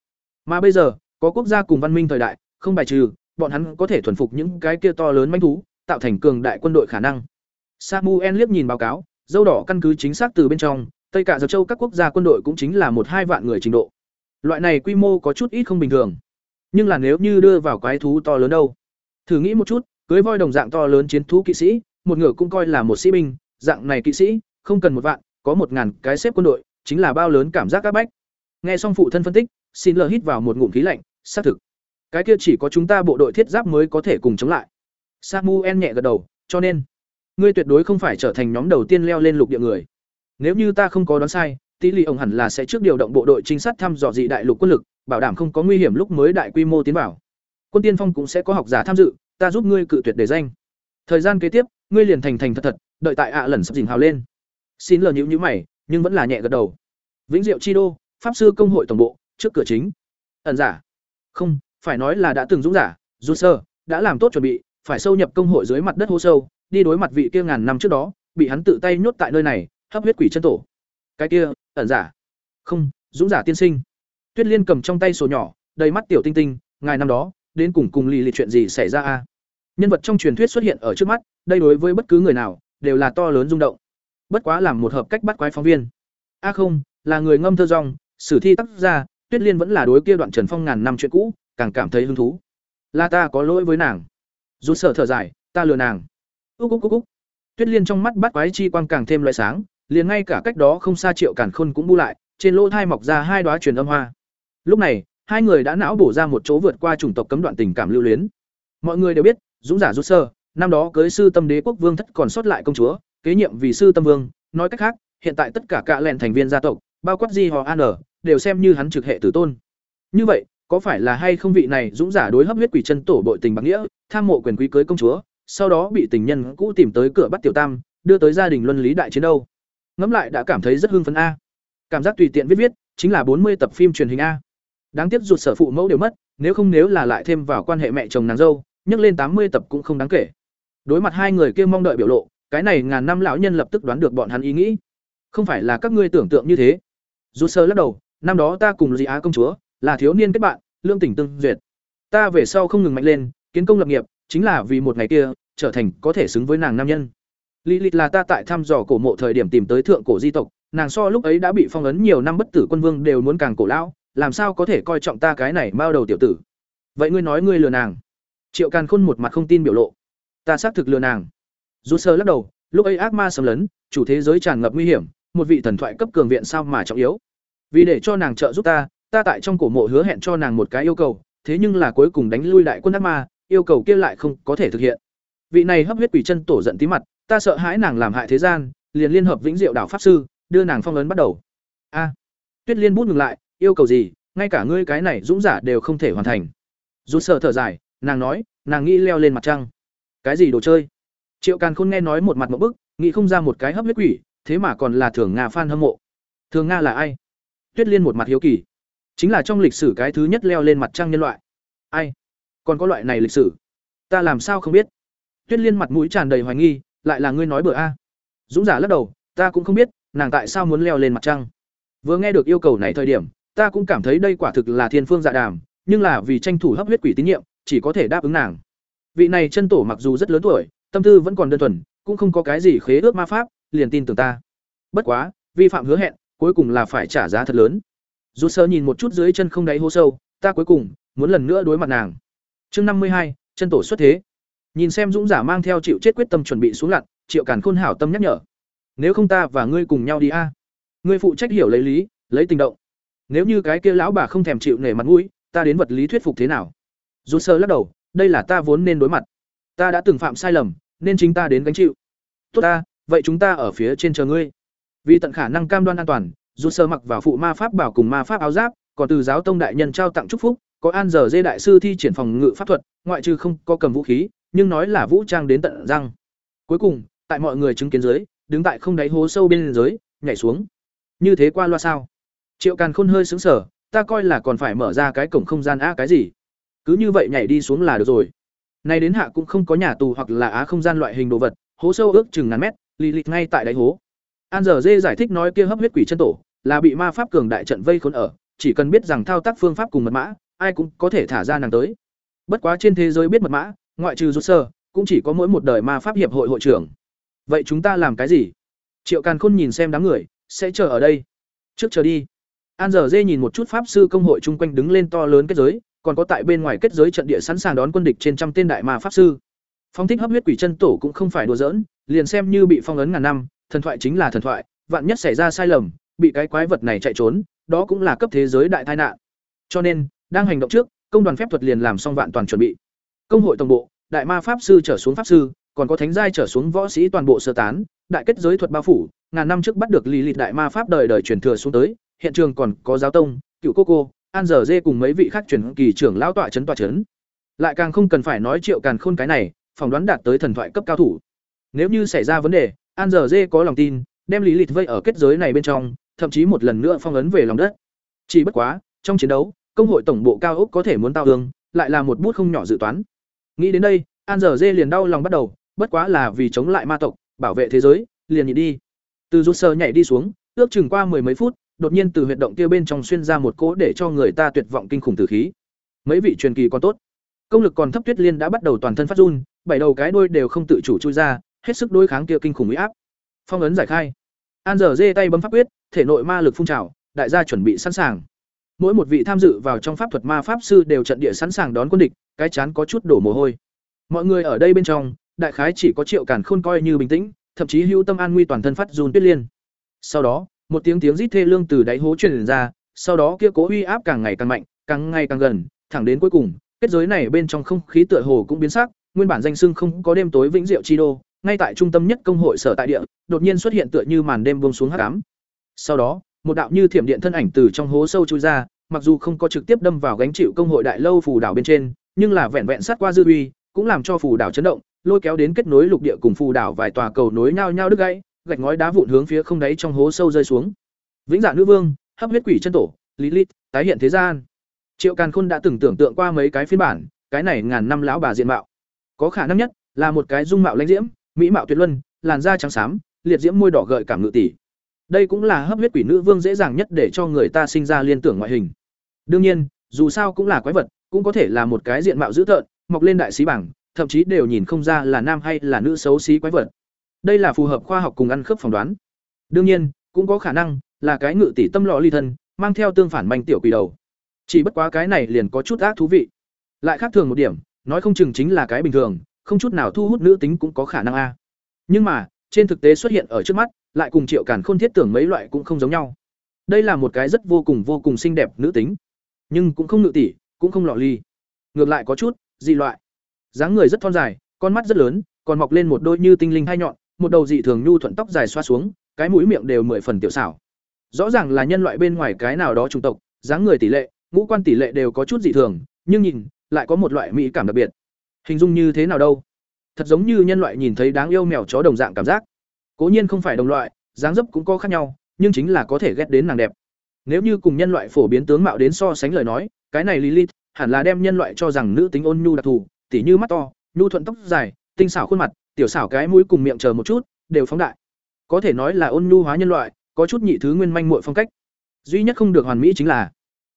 Mà bây giờ, có quốc gia cùng văn minh thời đại, không bài trừ, bọn hắn có thể thuần phục những cái kia to lớn manh thú, tạo thành cường đại quân đội khả năng. Samuel liếc nhìn báo cáo, dâu đỏ căn cứ chính xác từ bên trong, tây cả dược châu các quốc gia quân đội cũng chính là một hai vạn người trình độ. Loại này quy mô có chút ít không bình thường. Nhưng là nếu như đưa vào quái thú to lớn đâu? Thử nghĩ một chút, cưới voi đồng dạng to lớn chiến thú kỵ sĩ, một ngựa cũng coi là một sĩ binh, dạng này kỵ sĩ, không cần một vạn, có một ngàn cái xếp quân đội, chính là bao lớn cảm giác các bách nghe xong phụ thân phân tích, xin lờ hít vào một ngụm khí lạnh, xác thực. Cái kia chỉ có chúng ta bộ đội thiết giáp mới có thể cùng chống lại. Samuel nhẹ gật đầu, cho nên, ngươi tuyệt đối không phải trở thành nhóm đầu tiên leo lên lục địa người. Nếu như ta không có đoán sai tỷ lệ ông hẳn là sẽ trước điều động bộ đội trinh sát thăm dò dị đại lục quân lực, bảo đảm không có nguy hiểm lúc mới đại quy mô tiến vào. Quân tiên phong cũng sẽ có học giả tham dự, ta giúp ngươi cự tuyệt đề danh. Thời gian kế tiếp, ngươi liền thành thành thật thật, đợi tại ạ lần sắp dình hào lên. Xin lờ nhữ nhữ mày, nhưng vẫn là nhẹ gật đầu. Vĩnh diệu chi đô pháp sư công hội tổng bộ, trước cửa chính. Ẩn giả. Không, phải nói là đã từng dũng giả, dù sơ, đã làm tốt chuẩn bị, phải sâu nhập công hội dưới mặt đất hô sâu, đi đối mặt vị kia ngàn năm trước đó, bị hắn tự tay nhốt tại nơi này, hấp huyết quỷ chân tổ. Cái kia, ẩn giả. Không, dũng giả tiên sinh. Tuyết liên cầm trong tay sổ nhỏ, đầy mắt tiểu tinh tinh, ngài năm đó, đến cùng cùng lì lì chuyện gì xảy ra a? Nhân vật trong truyền thuyết xuất hiện ở trước mắt, đây đối với bất cứ người nào, đều là to lớn rung động. Bất quá làm một hợp cách bắt quái phóng viên. A không, là người ngâm thơ rong sử thi tác ra tuyết liên vẫn là đối kia đoạn trần phong ngàn năm chuyện cũ, càng cảm thấy hứng thú. Là ta có lỗi với nàng. Rút sợ thở dài, ta lừa nàng. Úc úc úc úc. Tuyết liên trong mắt bắt quái chi quang càng thêm loại sáng, liền ngay cả cách đó không xa triệu cản khôn cũng bu lại, trên lỗ thai mọc ra hai đoá truyền âm hoa. Lúc này, hai người đã não bổ ra một chỗ vượt qua chủng tộc cấm đoạn tình cảm lưu luyến. Mọi người đều biết, dũng giả rút sơ, năm đó cưới sư tâm đế quốc vương thất còn sót lại công chúa, kế nhiệm vì sư tâm vương, nói cách khác, hiện tại tất cả cạ lẹn thành viên gia tộc bao quát di họ an đều xem như hắn trực hệ tử tôn. Như vậy, có phải là hay không vị này dũng giả đối hấp huyết quỷ chân tổ bội tình bạc nghĩa, tham mộ quyền quý cưới công chúa, sau đó bị tình nhân cũ tìm tới cửa bắt tiểu tam, đưa tới gia đình luân lý đại chiến đâu? Ngẫm lại đã cảm thấy rất hưng phấn a. Cảm giác tùy tiện viết viết, chính là bốn mươi tập phim truyền hình a. Đáng tiếc ruột sở phụ mẫu đều mất, nếu không nếu là lại thêm vào quan hệ mẹ chồng nàng dâu nhấc lên tám mươi tập cũng không đáng kể. Đối mặt hai người kia mong đợi biểu lộ, cái này ngàn năm lão nhân lập tức đoán được bọn hắn ý nghĩ. Không phải là các ngươi tưởng tượng như thế dù sơ lắc đầu, năm đó ta cùng dị á công chúa là thiếu niên kết bạn, lương tình tương duyệt. Ta về sau không ngừng mạnh lên, kiến công lập nghiệp, chính là vì một ngày kia trở thành có thể xứng với nàng nam nhân. Lý lịch là ta tại thăm dò cổ mộ thời điểm tìm tới thượng cổ di tộc, nàng so lúc ấy đã bị phong ấn nhiều năm bất tử quân vương đều muốn càng cổ lão, làm sao có thể coi trọng ta cái này bao đầu tiểu tử? Vậy ngươi nói ngươi lừa nàng. Triệu càn khôn một mặt không tin biểu lộ. Ta xác thực lừa nàng. Dù sơ lắc đầu, lúc ấy ác ma xâm lấn, chủ thế giới tràn ngập nguy hiểm, một vị thần thoại cấp cường viện sao mà trọng yếu? Vì để cho nàng trợ giúp ta ta tại trong cổ mộ hứa hẹn cho nàng một cái yêu cầu, thế nhưng là cuối cùng đánh lui đại quân ác ma, yêu cầu kia lại không có thể thực hiện. Vị này hấp huyết quỷ chân tổ giận tí mặt, ta sợ hãi nàng làm hại thế gian, liền liên hợp vĩnh diệu đảo pháp sư, đưa nàng phong ấn bắt đầu. A, tuyết liên bút ngừng lại, yêu cầu gì, ngay cả ngươi cái này dũng giả đều không thể hoàn thành. Rút sợ thở dài, nàng nói, nàng nghĩ leo lên mặt trăng. Cái gì đồ chơi? Triệu càn khôn nghe nói một mặt một bức, nghĩ không ra một cái hấp huyết quỷ, thế mà còn là thường nga fan hâm mộ. Thường nga là ai? Tuyết liên một mặt hiếu kỳ. Chính là trong lịch sử cái thứ nhất leo lên mặt trăng nhân loại. Ai? Còn có loại này lịch sử? Ta làm sao không biết? Tuyết liên mặt mũi tràn đầy hoài nghi, lại là ngươi nói bừa a? Dũng giả lắc đầu, ta cũng không biết, nàng tại sao muốn leo lên mặt trăng. Vừa nghe được yêu cầu này thời điểm, ta cũng cảm thấy đây quả thực là thiên phương dạ đàm, nhưng là vì tranh thủ hấp huyết quỷ tín nhiệm, chỉ có thể đáp ứng nàng. Vị này chân tổ mặc dù rất lớn tuổi, tâm tư vẫn còn đơn thuần, cũng không có cái gì khế ước ma pháp, liền tin tưởng ta. Bất quá, vi phạm hứa hẹn cuối cùng là phải trả giá thật lớn. Dù sơ nhìn một chút dưới chân không đáy hố sâu, ta cuối cùng muốn lần nữa đối mặt nàng. Chương năm mươi hai, chân tổ xuất thế. Nhìn xem dũng giả mang theo chịu chết quyết tâm chuẩn bị xuống lặn, triệu càn khôn hảo tâm nhắc nhở. Nếu không ta và ngươi cùng nhau đi a. Ngươi phụ trách hiểu lấy lý, lấy tình động. Nếu như cái kia lão bà không thèm chịu nể mặt mũi, ta đến vật lý thuyết phục thế nào? Dù sơ lắc đầu, đây là ta vốn nên đối mặt. Ta đã từng phạm sai lầm, nên chính ta đến gánh chịu. Tốt ta, vậy chúng ta ở phía trên chờ ngươi vì tận khả năng cam đoan an toàn, dù sơ mặc vào phụ ma pháp bảo cùng ma pháp áo giáp, còn từ giáo tông đại nhân trao tặng chúc phúc, có an giờ dê đại sư thi triển phòng ngự pháp thuật, ngoại trừ không có cầm vũ khí, nhưng nói là vũ trang đến tận răng. Cuối cùng, tại mọi người chứng kiến dưới, đứng tại không đáy hố sâu bên dưới, nhảy xuống. Như thế qua loa sao? Triệu càn khôn hơi xứng sở ta coi là còn phải mở ra cái cổng không gian a cái gì? Cứ như vậy nhảy đi xuống là được rồi. Nay đến hạ cũng không có nhà tù hoặc là á không gian loại hình đồ vật, hố sâu ước chừng ngàn mét, lì lịt ngay tại đáy hố an giờ dê giải thích nói kia hấp huyết quỷ chân tổ là bị ma pháp cường đại trận vây khốn ở, chỉ cần biết rằng thao tác phương pháp cùng mật mã, ai cũng có thể thả ra nàng tới. Bất quá trên thế giới biết mật mã, ngoại trừ rút sơ, cũng chỉ có mỗi một đời ma pháp hiệp hội hội trưởng. Vậy chúng ta làm cái gì? Triệu càn khôn nhìn xem đám người, sẽ chờ ở đây. Trước chờ đi. An giờ dê nhìn một chút pháp sư công hội chung quanh đứng lên to lớn kết giới, còn có tại bên ngoài kết giới trận địa sẵn sàng đón quân địch trên trăm tên đại ma pháp sư. Phong thích hấp huyết quỷ chân tổ cũng không phải đùa giỡn, liền xem như bị phong ấn ngàn năm thần thoại chính là thần thoại, vạn nhất xảy ra sai lầm, bị cái quái vật này chạy trốn, đó cũng là cấp thế giới đại tai nạn. Cho nên, đang hành động trước, công đoàn phép thuật liền làm xong vạn toàn chuẩn bị. Công hội tổng bộ, đại ma pháp sư trở xuống pháp sư, còn có thánh giai trở xuống võ sĩ toàn bộ sơ tán, đại kết giới thuật bao phủ, ngàn năm trước bắt được lì lịt đại ma pháp đời đời truyền thừa xuống tới, hiện trường còn có giáo tông, cựu cô cô, an giờ dê cùng mấy vị khác truyền kỳ trưởng lão tọa chấn tọa chấn. Lại càng không cần phải nói triệu càn khôn cái này, phỏng đoán đạt tới thần thoại cấp cao thủ. Nếu như xảy ra vấn đề an giờ dê có lòng tin, đem lý lịch vây ở kết giới này bên trong, thậm chí một lần nữa phong ấn về lòng đất. Chỉ bất quá, trong chiến đấu, công hội tổng bộ cao ốc có thể muốn tao hương, lại là một bút không nhỏ dự toán. Nghĩ đến đây, an giờ dê liền đau lòng bắt đầu, bất quá là vì chống lại ma tộc, bảo vệ thế giới, liền nhịn đi. Từ rút sơ nhảy đi xuống, ước chừng qua mười mấy phút, đột nhiên từ huyệt động kia bên trong xuyên ra một cỗ để cho người ta tuyệt vọng kinh khủng tử khí. Mấy vị truyền kỳ còn tốt. Công lực còn thấp tuyết liên đã bắt đầu toàn thân phát run, bảy đầu cái đuôi đều không tự chủ chui ra hết sức đối kháng kia kinh khủng uy áp. Phong ấn giải khai. An giờ dê tay bấm pháp quyết, thể nội ma lực phun trào, đại gia chuẩn bị sẵn sàng. Mỗi một vị tham dự vào trong pháp thuật ma pháp sư đều trận địa sẵn sàng đón quân địch, cái chán có chút đổ mồ hôi. Mọi người ở đây bên trong, đại khái chỉ có triệu cản khôn coi như bình tĩnh, thậm chí hữu tâm an nguy toàn thân phát run tuyết liên. Sau đó, một tiếng tiếng rít thê lương từ đáy hố truyền ra, sau đó kia cố uy áp càng ngày càng mạnh, càng ngày càng gần, thẳng đến cuối cùng, kết giới này bên trong không khí tựa hồ cũng biến sắc, nguyên bản danh xưng không có đêm tối vĩnh diệu chi đô ngay tại trung tâm nhất công hội sở tại địa đột nhiên xuất hiện tựa như màn đêm buông xuống hắc ám sau đó một đạo như thiểm điện thân ảnh từ trong hố sâu chui ra, mặc dù không có trực tiếp đâm vào gánh chịu công hội đại lâu phù đảo bên trên, nhưng là vẹn vẹn sát qua dư uy, cũng làm cho phù đảo chấn động, lôi kéo đến kết nối lục địa cùng phù đảo vài tòa cầu nối nhau nhau đứt gãy, gạch ngói đá vụn hướng phía không đáy trong hố sâu rơi xuống. Vĩnh Dạ nữ vương, hấp huyết quỷ chân tổ, Lilith, tái hiện thế gian. Triệu Càn Khôn đã từng tưởng tượng qua mấy cái phiên bản, cái này ngàn năm lão bà diện mạo. Có khả năng nhất là một cái dung mạo lãnh diễm, mỹ mạo tuyệt luân, làn da trắng xám, liệt diễm môi đỏ gợi cảm ngự tỷ. Đây cũng là hấp huyết quỷ nữ vương dễ dàng nhất để cho người ta sinh ra liên tưởng ngoại hình. Đương nhiên, dù sao cũng là quái vật, cũng có thể là một cái diện mạo dữ tợn, mọc lên đại sĩ bảng, thậm chí đều nhìn không ra là nam hay là nữ xấu xí quái vật. Đây là phù hợp khoa học cùng ăn khớp phỏng đoán. Đương nhiên, cũng có khả năng là cái ngự tỷ tâm lọ ly thân, mang theo tương phản manh tiểu quỷ đầu. Chỉ bất quá cái này liền có chút ác thú vị. Lại khác thường một điểm, nói không chừng chính là cái bình thường, không chút nào thu hút nữ tính cũng có khả năng a. Nhưng mà, trên thực tế xuất hiện ở trước mắt, lại cùng Triệu Càn Khôn thiết tưởng mấy loại cũng không giống nhau. Đây là một cái rất vô cùng vô cùng xinh đẹp nữ tính, nhưng cũng không ngự tỷ, cũng không lọ ly. Ngược lại có chút dị loại. dáng người rất thon dài, con mắt rất lớn, còn mọc lên một đôi như tinh linh hai nhọn, một đầu dị thường nhu thuận tóc dài xoa xuống, cái mũi miệng đều mười phần tiểu xảo. Rõ ràng là nhân loại bên ngoài cái nào đó chủng tộc, dáng người tỷ lệ, ngũ quan tỷ lệ đều có chút dị thường, nhưng nhìn lại có một loại mỹ cảm đặc biệt. Hình dung như thế nào đâu? Thật giống như nhân loại nhìn thấy đáng yêu mèo chó đồng dạng cảm giác. Cố nhiên không phải đồng loại, dáng dấp cũng có khác nhau, nhưng chính là có thể ghét đến nàng đẹp. Nếu như cùng nhân loại phổ biến tướng mạo đến so sánh lời nói, cái này Lilith hẳn là đem nhân loại cho rằng nữ tính ôn nhu đặc thù, tỉ như mắt to, nhu thuận tóc dài, tinh xảo khuôn mặt, tiểu xảo cái mũi cùng miệng chờ một chút, đều phóng đại. Có thể nói là ôn nhu hóa nhân loại, có chút nhị thứ nguyên manh muội phong cách. Duy nhất không được hoàn mỹ chính là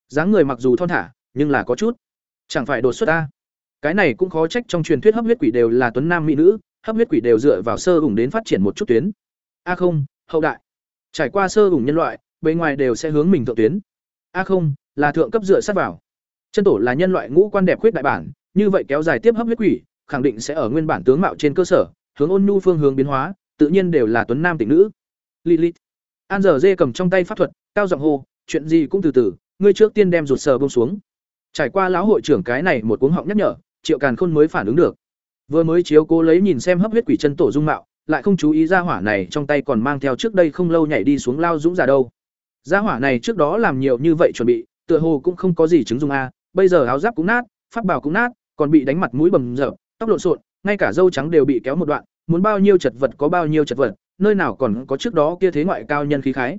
dáng người mặc dù thon thả, nhưng là có chút chẳng phải đột xuất a. Cái này cũng khó trách trong truyền thuyết hấp huyết quỷ đều là tuấn nam mỹ nữ, hấp huyết quỷ đều dựa vào sơ ủng đến phát triển một chút tuyến. A không, hậu đại. Trải qua sơ ủng nhân loại, bề ngoài đều sẽ hướng mình thượng tuyến. A không, là thượng cấp dựa sát vào. Chân tổ là nhân loại ngũ quan đẹp khuyết đại bản, như vậy kéo dài tiếp hấp huyết quỷ, khẳng định sẽ ở nguyên bản tướng mạo trên cơ sở, hướng ôn nhu phương hướng biến hóa, tự nhiên đều là tuấn nam tỉnh nữ. Lilith. An giờ dê cầm trong tay pháp thuật, cao giọng hô, chuyện gì cũng từ từ, ngươi trước tiên đem rụt sờ bông xuống. Trải qua lão hội trưởng cái này một cuống họng nhắc nhở, Triệu Càn Khôn mới phản ứng được. Vừa mới chiếu cố lấy nhìn xem hấp huyết quỷ chân tổ dung mạo, lại không chú ý ra hỏa này trong tay còn mang theo trước đây không lâu nhảy đi xuống lao dũng giả đâu. Gia hỏa này trước đó làm nhiều như vậy chuẩn bị, tựa hồ cũng không có gì chứng dùng a, bây giờ áo giáp cũng nát, pháp bảo cũng nát, còn bị đánh mặt mũi bầm dập, tóc lộn xộn, ngay cả râu trắng đều bị kéo một đoạn, muốn bao nhiêu chật vật có bao nhiêu chật vật, nơi nào còn có trước đó kia thế ngoại cao nhân khí khái.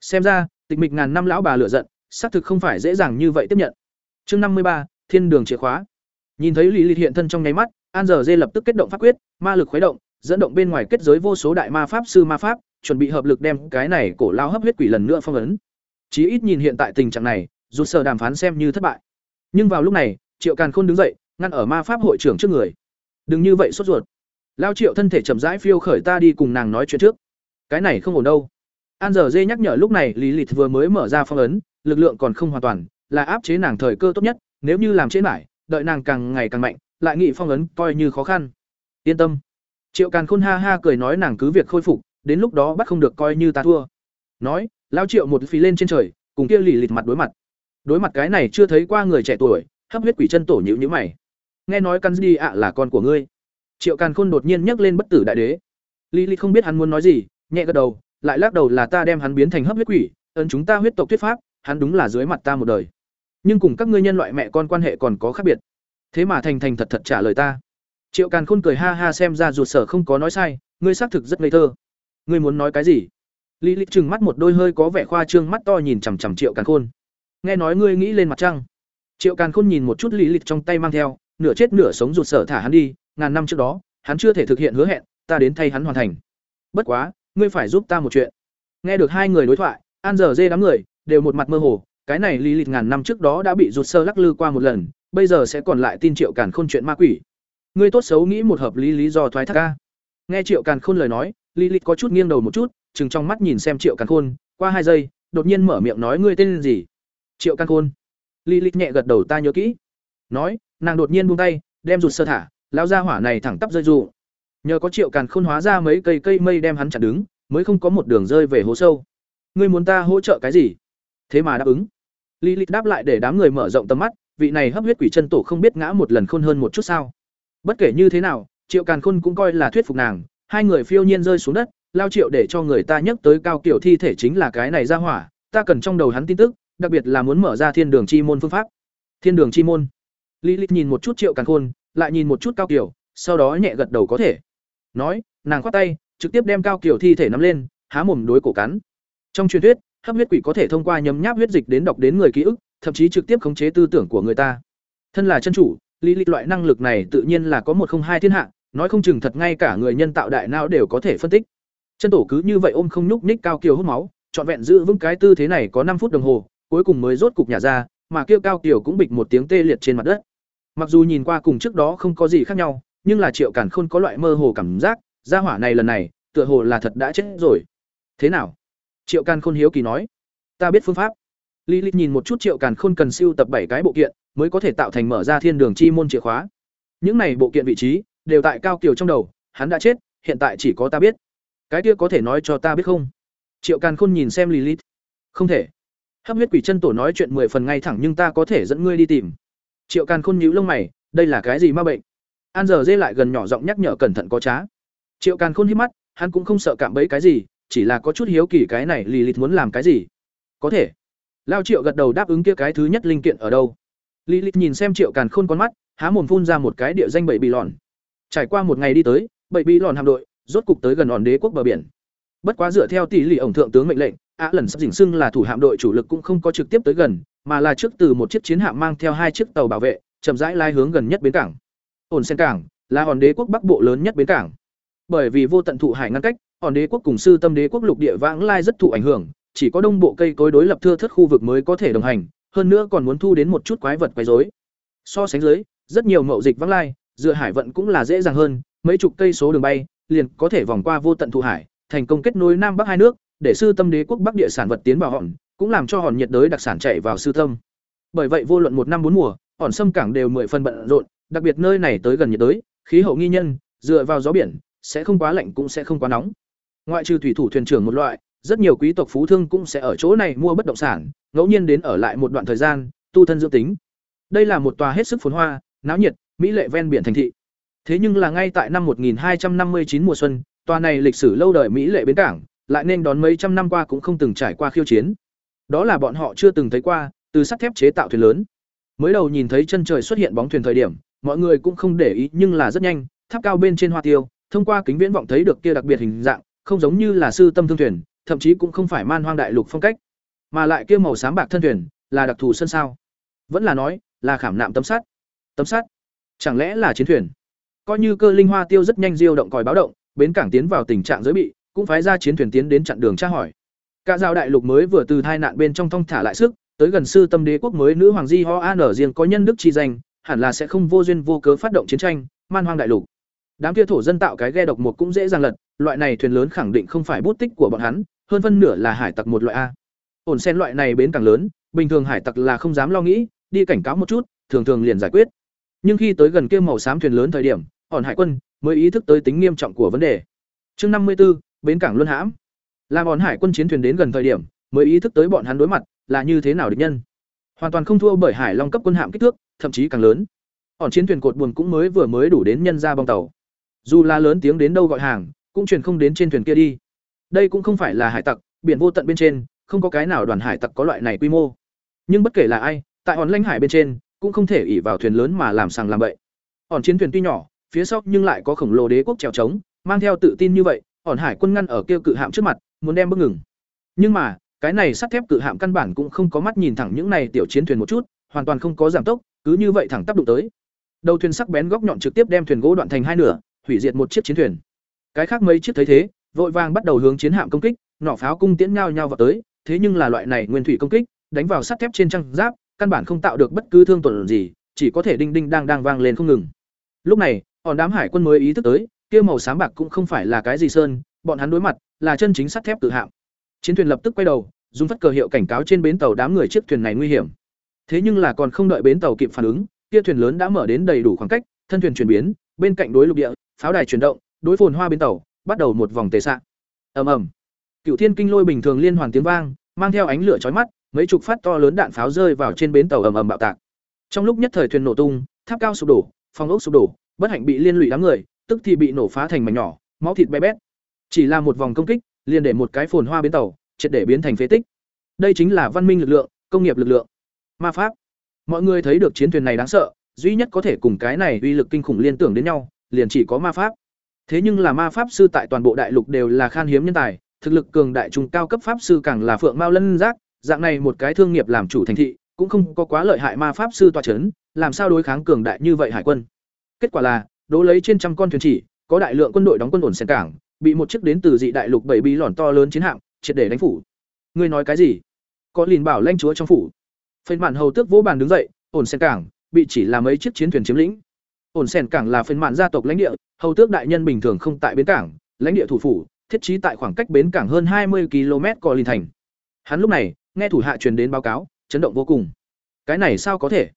Xem ra, tịch mịch ngàn năm lão bà lửa giận, xác thực không phải dễ dàng như vậy tiếp nhận. Chương năm mươi ba, Thiên đường chìa khóa. Nhìn thấy Lý Lịch hiện thân trong nháy mắt, An giờ dê lập tức kết động pháp quyết, ma lực khuấy động, dẫn động bên ngoài kết giới vô số đại ma pháp sư ma pháp, chuẩn bị hợp lực đem cái này cổ lao hấp huyết quỷ lần nữa phong ấn. Chí ít nhìn hiện tại tình trạng này, dù sợ đàm phán xem như thất bại. Nhưng vào lúc này, Triệu Càn Khôn đứng dậy, ngăn ở ma pháp hội trưởng trước người. "Đừng như vậy sốt ruột." Lao Triệu thân thể chậm rãi phiêu khởi ta đi cùng nàng nói chuyện trước. Cái này không ổn đâu. An giờ dê nhắc nhở lúc này Lý Lịch vừa mới mở ra phong ấn, lực lượng còn không hoàn toàn, là áp chế nàng thời cơ tốt nhất, nếu như làm chế lại, đợi nàng càng ngày càng mạnh, lại nghị phong ấn coi như khó khăn. Yên tâm. Triệu Càn Khôn ha ha cười nói nàng cứ việc khôi phục, đến lúc đó bắt không được coi như ta thua. Nói, lao Triệu một phí lên trên trời, cùng kia lì lịt mặt đối mặt. Đối mặt cái này chưa thấy qua người trẻ tuổi, hấp huyết quỷ chân tổ nhíu nhíu mày. Nghe nói Căn đi ạ là con của ngươi. Triệu Càn Khôn đột nhiên nhấc lên bất tử đại đế. Lý Lý không biết hắn muốn nói gì, nhẹ gật đầu, lại lắc đầu là ta đem hắn biến thành hấp huyết quỷ, ấn chúng ta huyết tộc thuyết pháp, hắn đúng là dưới mặt ta một đời. Nhưng cùng các ngươi nhân loại mẹ con quan hệ còn có khác biệt. Thế mà thành thành thật thật trả lời ta. Triệu Càn Khôn cười ha ha xem ra ruột sở không có nói sai, ngươi xác thực rất ngây thơ. Ngươi muốn nói cái gì? Lý Lịch trừng mắt một đôi hơi có vẻ khoa trương mắt to nhìn chằm chằm Triệu Càn Khôn. Nghe nói ngươi nghĩ lên mặt trăng. Triệu Càn Khôn nhìn một chút Lý Lịch trong tay mang theo, nửa chết nửa sống ruột sở thả hắn đi, ngàn năm trước đó, hắn chưa thể thực hiện hứa hẹn, ta đến thay hắn hoàn thành. Bất quá, ngươi phải giúp ta một chuyện. Nghe được hai người đối thoại, An giờ dê đám người đều một mặt mơ hồ, cái này Lý Lịch ngàn năm trước đó đã bị rụt sơ lắc lư qua một lần, bây giờ sẽ còn lại tin Triệu Càn Khôn chuyện ma quỷ. Ngươi tốt xấu nghĩ một hợp lý lý do thoái thác ca. Nghe Triệu Càn Khôn lời nói, Lý Lịch có chút nghiêng đầu một chút, chừng trong mắt nhìn xem Triệu Càn Khôn, qua hai giây, đột nhiên mở miệng nói ngươi tên gì? Triệu Càn Khôn. Lý Lịch nhẹ gật đầu ta nhớ kỹ. Nói, nàng đột nhiên buông tay, đem rụt sơ thả, lão gia hỏa này thẳng tắp rơi dụ. Nhờ có Triệu Càn Khôn hóa ra mấy cây cây mây đem hắn chặn đứng, mới không có một đường rơi về hố sâu. Ngươi muốn ta hỗ trợ cái gì? Thế mà đáp ứng. Lý đáp lại để đám người mở rộng tầm mắt, vị này hấp huyết quỷ chân tổ không biết ngã một lần khôn hơn một chút sao? Bất kể như thế nào, Triệu Càn Khôn cũng coi là thuyết phục nàng, hai người phiêu nhiên rơi xuống đất, lao Triệu để cho người ta nhấc tới cao kiểu thi thể chính là cái này ra hỏa, ta cần trong đầu hắn tin tức, đặc biệt là muốn mở ra thiên đường chi môn phương pháp. Thiên đường chi môn. Lilith nhìn một chút Triệu Càn Khôn, lại nhìn một chút Cao kiểu, sau đó nhẹ gật đầu có thể. Nói, nàng khoát tay, trực tiếp đem Cao kiểu thi thể nắm lên, há mồm đối cổ cắn. Trong truyền thuyết, hấp huyết quỷ có thể thông qua nhấm nháp huyết dịch đến đọc đến người ký ức, thậm chí trực tiếp khống chế tư tưởng của người ta. Thân là chân chủ, lý lịch loại năng lực này tự nhiên là có một không hai thiên hạ, nói không chừng thật ngay cả người nhân tạo đại não đều có thể phân tích. Chân tổ cứ như vậy ôm không nhúc nhích Cao Kiều hút máu, trọn vẹn giữ vững cái tư thế này có năm phút đồng hồ, cuối cùng mới rốt cục nhả ra, mà kêu Cao Kiều cũng bịch một tiếng tê liệt trên mặt đất. Mặc dù nhìn qua cùng trước đó không có gì khác nhau, nhưng là Triệu Càn Khôn có loại mơ hồ cảm giác, gia hỏa này lần này, tựa hồ là thật đã chết rồi. Thế nào? Triệu Càn Khôn hiếu kỳ nói. Ta biết phương pháp. Lilith nhìn một chút Triệu Càn Khôn cần siêu tập bảy cái bộ kiện, mới có thể tạo thành mở ra thiên đường chi môn chìa khóa. Những này bộ kiện vị trí đều tại Cao Kiều trong đầu, hắn đã chết, hiện tại chỉ có ta biết. Cái kia có thể nói cho ta biết không? Triệu Càn Khôn nhìn xem Lilith. Không thể. Hấp huyết quỷ chân tổ nói chuyện mười phần ngay thẳng nhưng ta có thể dẫn ngươi đi tìm. Triệu Càn Khôn nhíu lông mày, đây là cái gì ma bệnh? An giờ dê lại gần nhỏ giọng nhắc nhở cẩn thận có trá. Triệu Càn Khôn hít mắt, hắn cũng không sợ cảm bấy cái gì, chỉ là có chút hiếu kỳ cái này Lilith muốn làm cái gì. Có thể. Lao Triệu gật đầu đáp ứng kia cái thứ nhất linh kiện ở đâu. Lilith nhìn xem Triệu Càn Khôn con mắt, há mồm phun ra một cái địa danh bảy bị lòn. Trải qua một ngày đi tới, bảy bị lòn hạm đội, rốt cục tới gần hòn đế quốc bờ biển. Bất quá dựa theo tỷ lệ ổng thượng tướng mệnh lệnh, Á lần sắp dình xưng là thủ hạm đội chủ lực cũng không có trực tiếp tới gần, mà là trước từ một chiếc chiến hạm mang theo hai chiếc tàu bảo vệ, chậm rãi lai hướng gần nhất bến cảng. Ổn sen cảng là hòn đế quốc bắc bộ lớn nhất bến cảng. Bởi vì vô tận thụ hải ngăn cách, hòn đế quốc cùng sư tâm đế quốc lục địa vãng lai rất thụ ảnh hưởng, chỉ có đông bộ cây cối đối lập thưa thất khu vực mới có thể đồng hành, hơn nữa còn muốn thu đến một chút quái vật quấy rối. So sánh dưới, rất nhiều mậu dịch vãng lai, dựa hải vận cũng là dễ dàng hơn, mấy chục cây số đường bay, liền có thể vòng qua vô tận thụ hải, thành công kết nối nam bắc hai nước, để sư tâm đế quốc bắc địa sản vật tiến vào hòn, cũng làm cho hòn nhiệt đới đặc sản chạy vào sư tâm. Bởi vậy vô luận một năm bốn mùa, hòn sâm cảng đều mười phần bận rộn, đặc biệt nơi này tới gần nhiệt đới, khí hậu nghi nhân, dựa vào gió biển, sẽ không quá lạnh cũng sẽ không quá nóng. Ngoại trừ thủy thủ thuyền trưởng một loại, rất nhiều quý tộc phú thương cũng sẽ ở chỗ này mua bất động sản, ngẫu nhiên đến ở lại một đoạn thời gian, tu thân dưỡng tính. Đây là một tòa hết sức phồn hoa, náo nhiệt, mỹ lệ ven biển thành thị. Thế nhưng là ngay tại năm 1259 mùa xuân, tòa này lịch sử lâu đời mỹ lệ bến cảng, lại nên đón mấy trăm năm qua cũng không từng trải qua khiêu chiến. Đó là bọn họ chưa từng thấy qua, từ sắt thép chế tạo thuyền lớn. Mới đầu nhìn thấy chân trời xuất hiện bóng thuyền thời điểm, mọi người cũng không để ý nhưng là rất nhanh, tháp cao bên trên hoa tiêu, thông qua kính viễn vọng thấy được kia đặc biệt hình dạng, không giống như là sư tâm thương thuyền, thậm chí cũng không phải man hoang đại lục phong cách, mà lại kia màu xám bạc thân thuyền, là đặc thù sân sao? Vẫn là nói, là khảm nạm tấm sắt. Tấm sắt? Chẳng lẽ là chiến thuyền? Coi như cơ linh hoa tiêu rất nhanh diêu động còi báo động, bến cảng tiến vào tình trạng giới bị, cũng phái ra chiến thuyền tiến đến chặn đường tra hỏi. Cả giao đại lục mới vừa từ thai nạn bên trong thông thả lại sức, tới gần sư tâm đế quốc mới nữ hoàng di ho an ở riêng có nhân đức chi danh, hẳn là sẽ không vô duyên vô cớ phát động chiến tranh, man hoang đại lục. Đám kia thổ dân tạo cái ghe độc một cũng dễ dàng lật, loại này thuyền lớn khẳng định không phải bút tích của bọn hắn, hơn phân nửa là hải tặc một loại a. Ổn sen loại này bến càng lớn, bình thường hải tặc là không dám lo nghĩ, đi cảnh cáo một chút, thường thường liền giải quyết. Nhưng khi tới gần kia màu xám thuyền lớn thời điểm, ổn hải quân mới ý thức tới tính nghiêm trọng của vấn đề. Chương năm mươi 54, bến cảng luân hãm. Làm ổn hải quân chiến thuyền đến gần thời điểm, mới ý thức tới bọn hắn đối mặt là như thế nào địch nhân. Hoàn toàn không thua bởi Hải Long cấp quân hạm kích thước, thậm chí càng lớn. Ổn chiến thuyền cột buồm cũng mới vừa mới đủ đến nhân ra bong tàu. Dù là lớn tiếng đến đâu gọi hàng, cũng truyền không đến trên thuyền kia đi. Đây cũng không phải là hải tặc, biển vô tận bên trên, không có cái nào đoàn hải tặc có loại này quy mô. Nhưng bất kể là ai, tại hòn lãnh hải bên trên, cũng không thể ỷ vào thuyền lớn mà làm sàng làm bậy. Hòn chiến thuyền tuy nhỏ, phía sau nhưng lại có khổng lồ đế quốc trèo trống, mang theo tự tin như vậy, hòn hải quân ngăn ở kêu cự hạm trước mặt, muốn đem bước ngừng. Nhưng mà, cái này sắt thép cự hạm căn bản cũng không có mắt nhìn thẳng những này tiểu chiến thuyền một chút, hoàn toàn không có giảm tốc, cứ như vậy thẳng tắp đụng tới. Đầu thuyền sắc bén góc nhọn trực tiếp đem thuyền gỗ đoạn thành hai nửa, hủy diệt một chiếc chiến thuyền. Cái khác mấy chiếc thấy thế, vội vàng bắt đầu hướng chiến hạm công kích, nỏ pháo cung tiễn nhau nhau vào tới, thế nhưng là loại này nguyên thủy công kích, đánh vào sắt thép trên trang giáp, căn bản không tạo được bất cứ thương tổn gì, chỉ có thể đinh đinh đang đang vang lên không ngừng. Lúc này, hòn đám hải quân mới ý thức tới, kia màu xám bạc cũng không phải là cái gì sơn, bọn hắn đối mặt là chân chính sắt thép tự hạm. Chiến thuyền lập tức quay đầu, dùng phất cờ hiệu cảnh cáo trên bến tàu đám người chiếc thuyền này nguy hiểm. Thế nhưng là còn không đợi bến tàu kịp phản ứng, kia thuyền lớn đã mở đến đầy đủ khoảng cách, thân thuyền chuyển biến, bên cạnh đối lục địa, pháo đài chuyển động, đối phồn hoa bến tàu, bắt đầu một vòng tề xạ. Ầm ầm. Cựu Thiên Kinh Lôi bình thường liên hoàn tiếng vang, mang theo ánh lửa chói mắt, mấy chục phát to lớn đạn pháo rơi vào trên bến tàu ầm ầm bạo tạc. Trong lúc nhất thời thuyền nổ tung, tháp cao sụp đổ, phòng ốc sụp đổ, bất hạnh bị liên lụy đám người, tức thì bị nổ phá thành mảnh nhỏ, máu thịt bé bét. Chỉ là một vòng công kích, liền để một cái phồn hoa bến tàu, triệt để biến thành phế tích. đây chính là văn minh lực lượng công nghiệp lực lượng ma pháp mọi người thấy được chiến thuyền này đáng sợ duy nhất có thể cùng cái này uy lực kinh khủng liên tưởng đến nhau liền chỉ có ma pháp thế nhưng là ma pháp sư tại toàn bộ đại lục đều là khan hiếm nhân tài, thực lực cường đại trung cao cấp pháp sư càng là phượng mao lân giác, dạng này một cái thương nghiệp làm chủ thành thị, cũng không có quá lợi hại ma pháp sư tọa chấn, làm sao đối kháng cường đại như vậy hải quân. Kết quả là đố lấy trên trăm con thuyền chỉ, có đại lượng quân đội đóng quân ổn sen cảng, bị một chiếc đến từ dị đại lục bảy bí lòn to lớn chiến hạm, triệt để đánh phủ. Ngươi nói cái gì? Có liền bảo lãnh chúa trong phủ. Phên Mạn hầu tước vỗ bàn đứng dậy, ổn sen cảng, bị chỉ là mấy chiếc chiến thuyền chiếm lĩnh. Ổn sen cảng là phên Mạn gia tộc lãnh địa hầu tước đại nhân bình thường không tại bến cảng, lãnh địa thủ phủ, thiết trí tại khoảng cách bến cảng hơn hai mươi km cò linh thành. Hắn lúc này, nghe thủ hạ truyền đến báo cáo, chấn động vô cùng. Cái này sao có thể?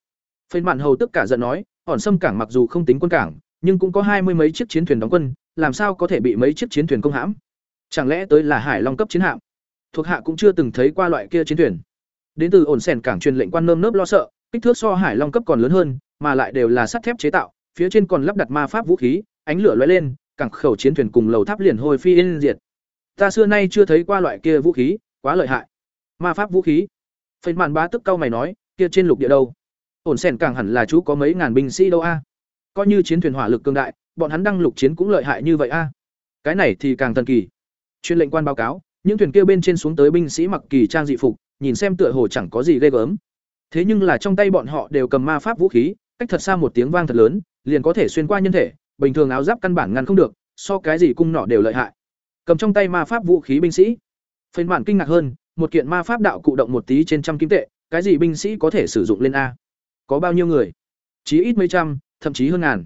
Phên bản hầu Tước cả giận nói ổn Sâm cảng mặc dù không tính quân cảng, nhưng cũng có hai mươi mấy chiếc chiến thuyền đóng quân, làm sao có thể bị mấy chiếc chiến thuyền công hãm? Chẳng lẽ tới là hải long cấp chiến hạm? Thuộc hạ cũng chưa từng thấy qua loại kia chiến thuyền. Đến từ ổn sèn cảng truyền lệnh quan nơm nớp lo sợ, kích thước so hải long cấp còn lớn hơn, mà lại đều là sắt thép chế tạo, phía trên còn lắp đặt ma pháp vũ khí ánh lửa lóe lên, cảng khẩu chiến thuyền cùng lầu tháp liền hồi phi yên diệt. Ta xưa nay chưa thấy qua loại kia vũ khí, quá lợi hại. Ma pháp vũ khí. Phên màn bá tức cao mày nói, kia trên lục địa đâu? Ổn sèn càng hẳn là chú có mấy ngàn binh sĩ đâu a? Coi như chiến thuyền hỏa lực cường đại, bọn hắn đăng lục chiến cũng lợi hại như vậy a? Cái này thì càng thần kỳ. Chuyên lệnh quan báo cáo, những thuyền kia bên trên xuống tới binh sĩ mặc kỳ trang dị phục, nhìn xem tựa hồ chẳng có gì ghê gớm. Thế nhưng là trong tay bọn họ đều cầm ma pháp vũ khí, cách thật xa một tiếng vang thật lớn, liền có thể xuyên qua nhân thể bình thường áo giáp căn bản ngăn không được, so cái gì cung nỏ đều lợi hại. Cầm trong tay ma pháp vũ khí binh sĩ. Phên bản kinh ngạc hơn, một kiện ma pháp đạo cụ động một tí trên trăm kim tệ, cái gì binh sĩ có thể sử dụng lên a? Có bao nhiêu người? Chí ít mấy trăm, thậm chí hơn ngàn.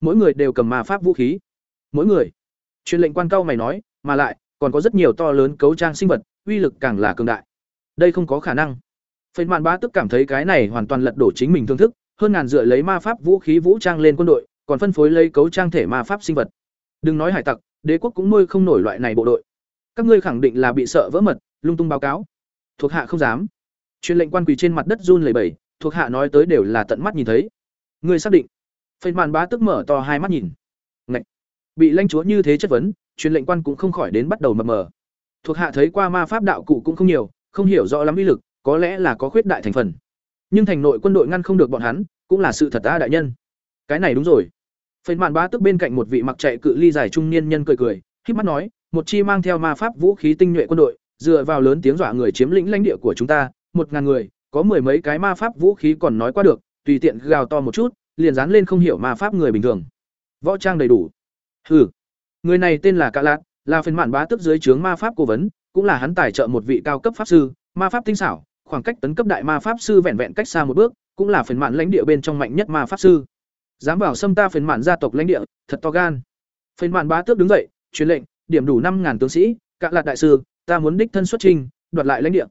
Mỗi người đều cầm ma pháp vũ khí. Mỗi người. Truyền lệnh quan cao mày nói, mà lại, còn có rất nhiều to lớn cấu trang sinh vật, uy lực càng là cường đại. Đây không có khả năng. Phên mạn bá tức cảm thấy cái này hoàn toàn lật đổ chính mình thương thức, hơn ngàn dựa lấy ma pháp vũ khí vũ trang lên quân đội còn phân phối lấy cấu trang thể ma pháp sinh vật. Đừng nói hải tặc, đế quốc cũng nuôi không nổi loại này bộ đội. Các ngươi khẳng định là bị sợ vỡ mật, lung tung báo cáo. Thuộc hạ không dám. Truyền lệnh quan quỳ trên mặt đất run lẩy bẩy, thuộc hạ nói tới đều là tận mắt nhìn thấy. Ngươi xác định. Phên màn bá tức mở to hai mắt nhìn. Ngậy! bị lãnh chúa như thế chất vấn, truyền lệnh quan cũng không khỏi đến bắt đầu mập mờ. Thuộc hạ thấy qua ma pháp đạo cụ cũng không nhiều, không hiểu rõ lắm uy lực, có lẽ là có khuyết đại thành phần. Nhưng thành nội quân đội ngăn không được bọn hắn, cũng là sự thật ta đại nhân. Cái này đúng rồi. Phần màn bá tức bên cạnh một vị mặc chạy cự ly dài trung niên nhân cười cười khi mắt nói, một chi mang theo ma pháp vũ khí tinh nhuệ quân đội, dựa vào lớn tiếng dọa người chiếm lĩnh lãnh địa của chúng ta, một ngàn người, có mười mấy cái ma pháp vũ khí còn nói qua được, tùy tiện gào to một chút, liền dán lên không hiểu ma pháp người bình thường. Võ trang đầy đủ. Hừ. Người này tên là cạ lạt, là phần mạn bá tức dưới trướng ma pháp cố vấn, cũng là hắn tài trợ một vị cao cấp pháp sư, ma pháp tinh xảo, khoảng cách tấn cấp đại ma pháp sư vẹn vẹn cách xa một bước, cũng là phần mạn lãnh địa bên trong mạnh nhất ma pháp sư dám vào xâm ta phần mạn gia tộc lãnh địa thật to gan phần mạn bá tước đứng dậy truyền lệnh điểm đủ năm ngàn tướng sĩ cạ lạt đại sư ta muốn đích thân xuất trình đoạt lại lãnh địa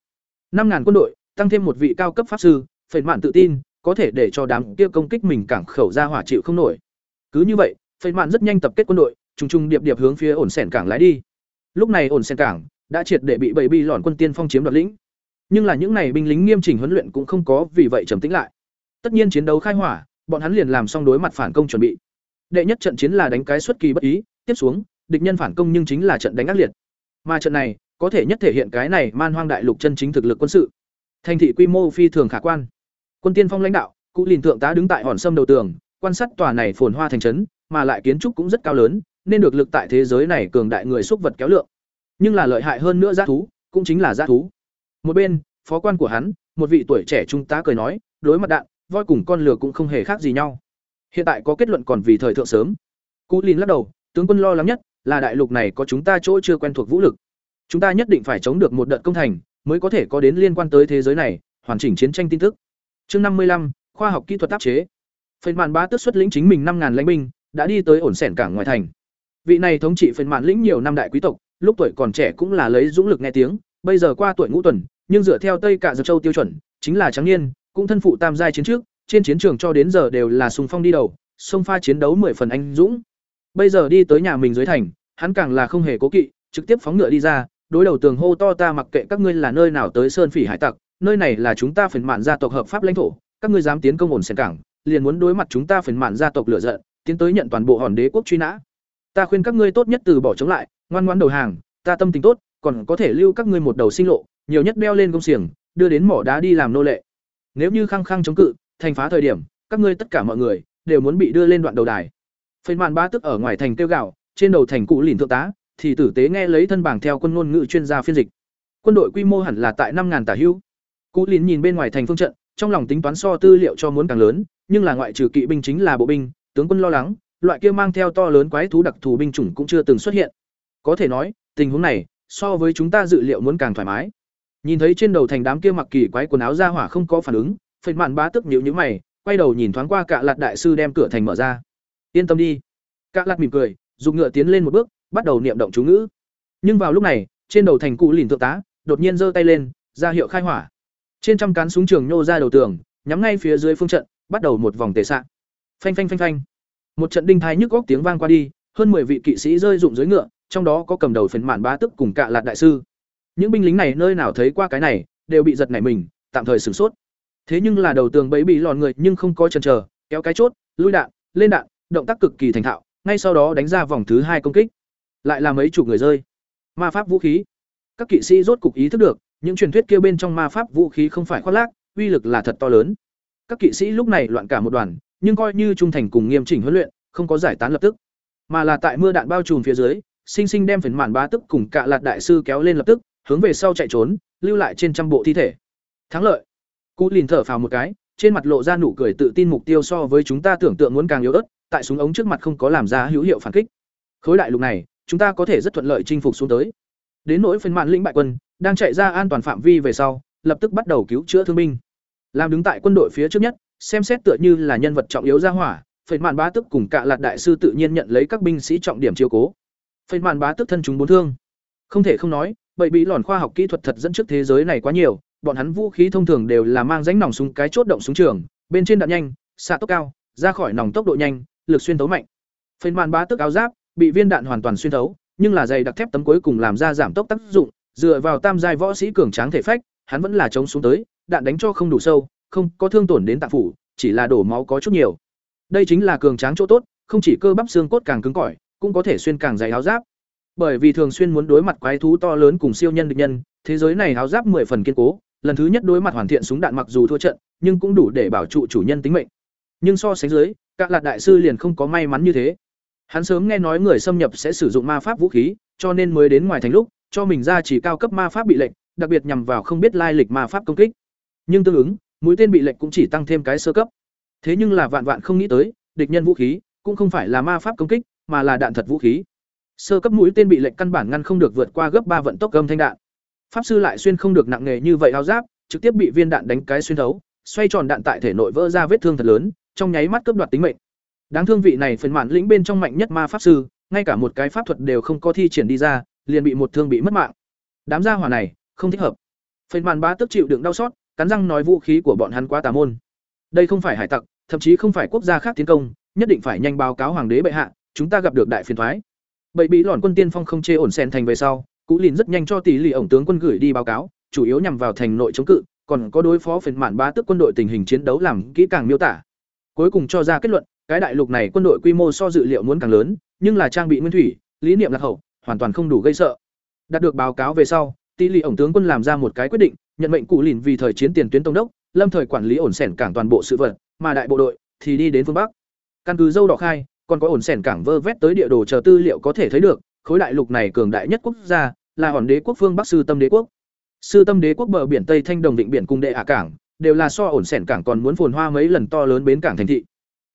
năm ngàn quân đội tăng thêm một vị cao cấp pháp sư phần mạn tự tin có thể để cho đám kia công kích mình cảng khẩu ra hỏa chịu không nổi. Cứ như vậy, Phệ Mạn rất nhanh tập kết quân đội, trùng trùng điệp điệp hướng phía ổn sẻn cảng lái đi. Lúc này ổn sẻn cảng đã triệt để bị bảy bi lọn quân tiên phong chiếm đoạt lĩnh. Nhưng là những này binh lính nghiêm chỉnh huấn luyện cũng không có vì vậy trầm tĩnh lại. Tất nhiên chiến đấu khai hỏa, bọn hắn liền làm xong đối mặt phản công chuẩn bị. Đệ nhất trận chiến là đánh cái xuất kỳ bất ý, tiếp xuống, địch nhân phản công nhưng chính là trận đánh ác liệt. Mà trận này, có thể nhất thể hiện cái này man hoang đại lục chân chính thực lực quân sự. Thành thị quy mô phi thường khả quan quân tiên phong lãnh đạo cụ lìn thượng tá đứng tại hòn sâm đầu tường quan sát tòa này phồn hoa thành trấn mà lại kiến trúc cũng rất cao lớn nên được lực tại thế giới này cường đại người xúc vật kéo lượng nhưng là lợi hại hơn nữa g thú cũng chính là g thú một bên phó quan của hắn một vị tuổi trẻ trung tá cười nói đối mặt đạn voi cùng con lừa cũng không hề khác gì nhau hiện tại có kết luận còn vì thời thượng sớm cú lìn lắc đầu tướng quân lo lắng nhất là đại lục này có chúng ta chỗ chưa quen thuộc vũ lực chúng ta nhất định phải chống được một đợt công thành mới có thể có đến liên quan tới thế giới này hoàn chỉnh chiến tranh tin tức Chương năm mươi lăm khoa học kỹ thuật tác chế. phần mạn bá tước xuất lĩnh chính mình năm ngàn lãnh binh, đã đi tới ổn sẻn cảng ngoài thành. Vị này thống trị phần mạn lĩnh nhiều năm đại quý tộc, lúc tuổi còn trẻ cũng là lấy dũng lực nghe tiếng, bây giờ qua tuổi ngũ tuần, nhưng dựa theo Tây Cạ Dược Châu tiêu chuẩn, chính là trắng niên, cũng thân phụ tam giai chiến trước, trên chiến trường cho đến giờ đều là sùng phong đi đầu, sông pha chiến đấu mười phần anh dũng. Bây giờ đi tới nhà mình dưới thành, hắn càng là không hề cố kỵ, trực tiếp phóng ngựa đi ra, đối đầu tường hô to ta mặc kệ các ngươi là nơi nào tới sơn phỉ hải tặc, nơi này là chúng ta phần mạn gia tộc hợp pháp lãnh thổ các ngươi dám tiến công ổn sen cảng liền muốn đối mặt chúng ta phần mạn gia tộc lửa giận tiến tới nhận toàn bộ hòn đế quốc truy nã ta khuyên các ngươi tốt nhất từ bỏ chống lại ngoan ngoãn đầu hàng ta tâm tình tốt còn có thể lưu các ngươi một đầu sinh lộ, nhiều nhất đeo lên công xiềng, đưa đến mỏ đá đi làm nô lệ. Nếu như khăng khăng chống cự, thành phá thời điểm, các ngươi tất cả mọi người đều muốn bị đưa lên đoạn đầu đài. Phên màn ba tức ở ngoài thành kêu gạo, trên đầu thành cụ lìn thượng tá, thì tử tế nghe lấy thân bảng theo quân ngôn ngữ chuyên gia phiên dịch. Quân đội quy mô hẳn là tại năm ngàn tả hữu. Cụ lìn nhìn bên ngoài thành phương trận, trong lòng tính toán so tư liệu cho muốn càng lớn, nhưng là ngoại trừ kỵ binh chính là bộ binh, tướng quân lo lắng, loại kia mang theo to lớn quái thú đặc thù binh chủng cũng chưa từng xuất hiện. Có thể nói, tình huống này so với chúng ta dự liệu muốn càng thoải mái. Nhìn thấy trên đầu thành đám kia mặc kỳ quái quần áo ra hỏa không có phản ứng, Phệ Mạn Bá tức nhíu nhíu mày, quay đầu nhìn thoáng qua Cạ Lạt đại sư đem cửa thành mở ra. Yên tâm đi. Cạ Lạt mỉm cười, dùng ngựa tiến lên một bước, bắt đầu niệm động chú ngữ. Nhưng vào lúc này, trên đầu thành cụ lìn thượng tá, đột nhiên giơ tay lên, ra hiệu khai hỏa. Trên trăm cán súng trường nhô ra đầu tường, nhắm ngay phía dưới phương trận, bắt đầu một vòng tề xạ. Phanh phanh phanh phanh. Một trận đinh thai nhức góc tiếng vang qua đi, hơn 10 vị kỵ sĩ rơi rụng dưới ngựa, trong đó có cầm đầu phần mạn bá tức cùng cạ lạt đại sư. Những binh lính này nơi nào thấy qua cái này, đều bị giật nảy mình, tạm thời sửng sốt. Thế nhưng là đầu tường bẫy bị lòn người nhưng không có chần chờ, kéo cái chốt, lui đạn, lên đạn, động tác cực kỳ thành thạo, ngay sau đó đánh ra vòng thứ hai công kích. Lại là mấy chục người rơi. Ma pháp vũ khí. Các kỵ sĩ rốt cục ý thức được, những truyền thuyết kia bên trong ma pháp vũ khí không phải khoác lác, uy lực là thật to lớn. Các kỵ sĩ lúc này loạn cả một đoàn, nhưng coi như trung thành cùng nghiêm chỉnh huấn luyện, không có giải tán lập tức, mà là tại mưa đạn bao trùm phía dưới, sinh sinh đem phần màn bá tức cùng cả lạt đại sư kéo lên lập tức, hướng về sau chạy trốn, lưu lại trên trăm bộ thi thể. Thắng lợi. Cú lìn thở phào một cái, trên mặt lộ ra nụ cười tự tin mục tiêu so với chúng ta tưởng tượng muốn càng yếu ớt, tại súng ống trước mặt không có làm ra hữu hiệu phản kích. Khối đại lục này, chúng ta có thể rất thuận lợi chinh phục xuống tới. Đến nỗi phần mạn lĩnh bại quân, đang chạy ra an toàn phạm vi về sau, lập tức bắt đầu cứu chữa thương binh. Làm đứng tại quân đội phía trước nhất, xem xét tựa như là nhân vật trọng yếu ra hỏa, phần Mạn Bá Tức cùng cả Lạt đại sư tự nhiên nhận lấy các binh sĩ trọng điểm chiếu cố. phần Mạn Bá Tức thân chúng bốn thương. Không thể không nói, bởi bị lòn khoa học kỹ thuật thật dẫn trước thế giới này quá nhiều, bọn hắn vũ khí thông thường đều là mang rãnh nòng súng cái chốt động súng trường, bên trên đạn nhanh, xạ tốc cao, ra khỏi nòng tốc độ nhanh, lực xuyên tấu mạnh. Phên Mạn Bá Tức áo giáp bị viên đạn hoàn toàn xuyên thấu, nhưng là dày đặc thép tấm cuối cùng làm ra giảm tốc tác dụng, dựa vào tam giai võ sĩ cường tráng thể phách, hắn vẫn là chống xuống tới, đạn đánh cho không đủ sâu, không có thương tổn đến tạng phủ, chỉ là đổ máu có chút nhiều. Đây chính là cường tráng chỗ tốt, không chỉ cơ bắp xương cốt càng cứng cỏi, cũng có thể xuyên càng dày áo giáp. Bởi vì thường xuyên muốn đối mặt quái thú to lớn cùng siêu nhân địch nhân, thế giới này háo giáp 10 phần kiên cố, lần thứ nhất đối mặt hoàn thiện súng đạn mặc dù thua trận, nhưng cũng đủ để bảo trụ chủ nhân tính mệnh. Nhưng so sánh dưới, các lạc đại sư liền không có may mắn như thế. Hắn sớm nghe nói người xâm nhập sẽ sử dụng ma pháp vũ khí, cho nên mới đến ngoài thành lúc, cho mình ra chỉ cao cấp ma pháp bị lệnh, đặc biệt nhằm vào không biết lai lịch ma pháp công kích. Nhưng tương ứng, mũi tên bị lệnh cũng chỉ tăng thêm cái sơ cấp. Thế nhưng là vạn vạn không nghĩ tới, địch nhân vũ khí cũng không phải là ma pháp công kích, mà là đạn thật vũ khí. Sơ cấp mũi tên bị lệnh căn bản ngăn không được vượt qua gấp ba vận tốc gầm thanh đạn. Pháp sư lại xuyên không được nặng nghề như vậy áo giáp, trực tiếp bị viên đạn đánh cái xuyên thấu, xoay tròn đạn tại thể nội vỡ ra vết thương thật lớn, trong nháy mắt cướp đoạt tính mệnh. Đáng thương vị này phần mạn lĩnh bên trong mạnh nhất ma pháp sư, ngay cả một cái pháp thuật đều không có thi triển đi ra, liền bị một thương bị mất mạng. Đám gia hỏa này, không thích hợp. Phần mạn bá tức chịu đựng đau xót, cắn răng nói vũ khí của bọn hắn quá tà môn. Đây không phải hải tặc, thậm chí không phải quốc gia khác tiến công, nhất định phải nhanh báo cáo hoàng đế bệ hạ, chúng ta gặp được đại phiền thoái. Bậy bí lòn quân tiên phong không chê ổn sen thành về sau, Cú Lìn rất nhanh cho tỷ lì ổng tướng quân gửi đi báo cáo, chủ yếu nhằm vào thành nội chống cự, còn có đối phó phiền mạn bá tức quân đội tình hình chiến đấu làm kỹ càng miêu tả. Cuối cùng cho ra kết luận, cái đại lục này quân đội quy mô so dự liệu muốn càng lớn, nhưng là trang bị nguyên thủy, lý niệm lạc hậu, hoàn toàn không đủ gây sợ. Đạt được báo cáo về sau, tỷ lì ổng tướng quân làm ra một cái quyết định, nhận mệnh cụ lìn vì thời chiến tiền tuyến tông đốc, lâm thời quản lý ổn sẻn cảng toàn bộ sự vật, mà đại bộ đội thì đi đến phương bắc. Căn cứ dâu đỏ khai, còn có ổn sẻn cảng vơ vét tới địa đồ chờ tư liệu có thể thấy được, khối đại lục này cường đại nhất quốc gia là hòn đế quốc phương Bắc sư tâm đế quốc. Sư tâm đế quốc bờ biển Tây Thanh Đồng định biển cung đệ ả cảng, đều là so ổn sẻn cảng còn muốn phồn hoa mấy lần to lớn bến cảng thành thị.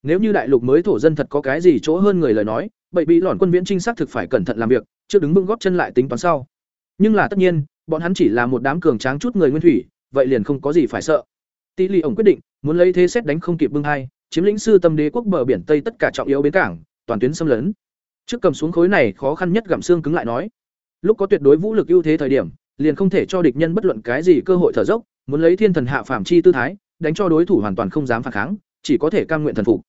Nếu như đại lục mới thổ dân thật có cái gì chỗ hơn người lời nói, bậy bị lòn quân viễn trinh sát thực phải cẩn thận làm việc, chưa đứng bưng góp chân lại tính toán sau. Nhưng là tất nhiên, bọn hắn chỉ là một đám cường tráng chút người nguyên thủy, vậy liền không có gì phải sợ. Tỷ lệ ổng quyết định, muốn lấy thế xét đánh không kịp bưng hai, chiếm lĩnh sư tâm đế quốc bờ biển Tây tất cả trọng yếu bến cảng, toàn tuyến xâm lấn. Trước cầm xuống khối này khó khăn nhất gặm xương cứng lại nói, lúc có tuyệt đối vũ lực ưu thế thời điểm, liền không thể cho địch nhân bất luận cái gì cơ hội thở dốc, muốn lấy thiên thần hạ phàm chi tư thái, đánh cho đối thủ hoàn toàn không dám phản kháng, chỉ có thể cam nguyện thần phục.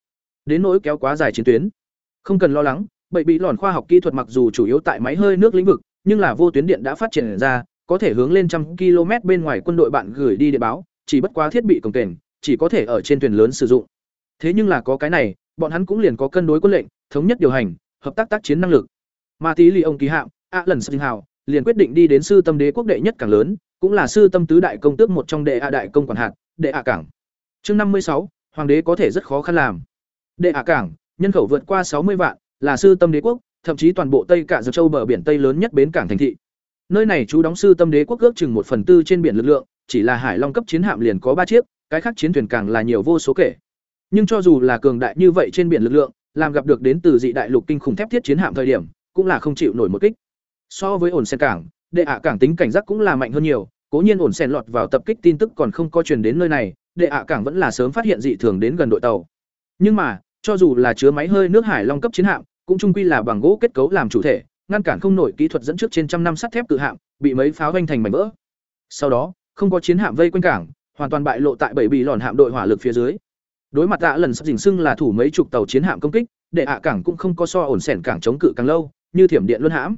Đến nỗi kéo quá dài chiến tuyến, không cần lo lắng, bậy bị lòn khoa học kỹ thuật mặc dù chủ yếu tại máy hơi nước lĩnh vực, nhưng là vô tuyến điện đã phát triển ra, có thể hướng lên trăm km bên ngoài quân đội bạn gửi đi địa báo, chỉ bất quá thiết bị cồng kềnh, chỉ có thể ở trên thuyền lớn sử dụng. Thế nhưng là có cái này, bọn hắn cũng liền có cân đối quân lệnh, thống nhất điều hành, hợp tác tác chiến năng lực. Mà tí lì ông ký hạm, a lần sinh hào, liền quyết định đi đến sư tâm đế quốc đệ nhất cảng lớn cũng là sư tâm tứ đại công tước một trong đệ a đại công quản hạt đệ a cảng. Chương năm mươi sáu hoàng đế có thể rất khó khăn làm. Đệ a cảng nhân khẩu vượt qua sáu mươi vạn là sư tâm đế quốc thậm chí toàn bộ tây cả dược châu bờ biển tây lớn nhất bến cảng thành thị. Nơi này chú đóng sư tâm đế quốc ước chừng một phần tư trên biển lực lượng chỉ là hải long cấp chiến hạm liền có ba chiếc cái khác chiến thuyền càng là nhiều vô số kể nhưng cho dù là cường đại như vậy trên biển lực lượng, làm gặp được đến từ dị đại lục kinh khủng thép thiết chiến hạm thời điểm, cũng là không chịu nổi một kích. So với ổn sen cảng, đệ ạ cảng tính cảnh giác cũng là mạnh hơn nhiều, cố nhiên ổn sen lọt vào tập kích tin tức còn không có truyền đến nơi này, đệ ạ cảng vẫn là sớm phát hiện dị thường đến gần đội tàu. Nhưng mà, cho dù là chứa máy hơi nước hải long cấp chiến hạm, cũng trung quy là bằng gỗ kết cấu làm chủ thể, ngăn cản không nổi kỹ thuật dẫn trước trên trăm năm sắt thép tự hạm, bị mấy pháo vanh thành mảnh vỡ. Sau đó, không có chiến hạm vây quanh cảng, hoàn toàn bại lộ tại bảy bị lòn hạm đội hỏa lực phía dưới đối mặt ạ lần sắp dình xưng là thủ mấy chục tàu chiến hạm công kích để ạ cảng cũng không có so ổn sẻn cảng chống cự càng lâu, như thiểm điện luân hãm.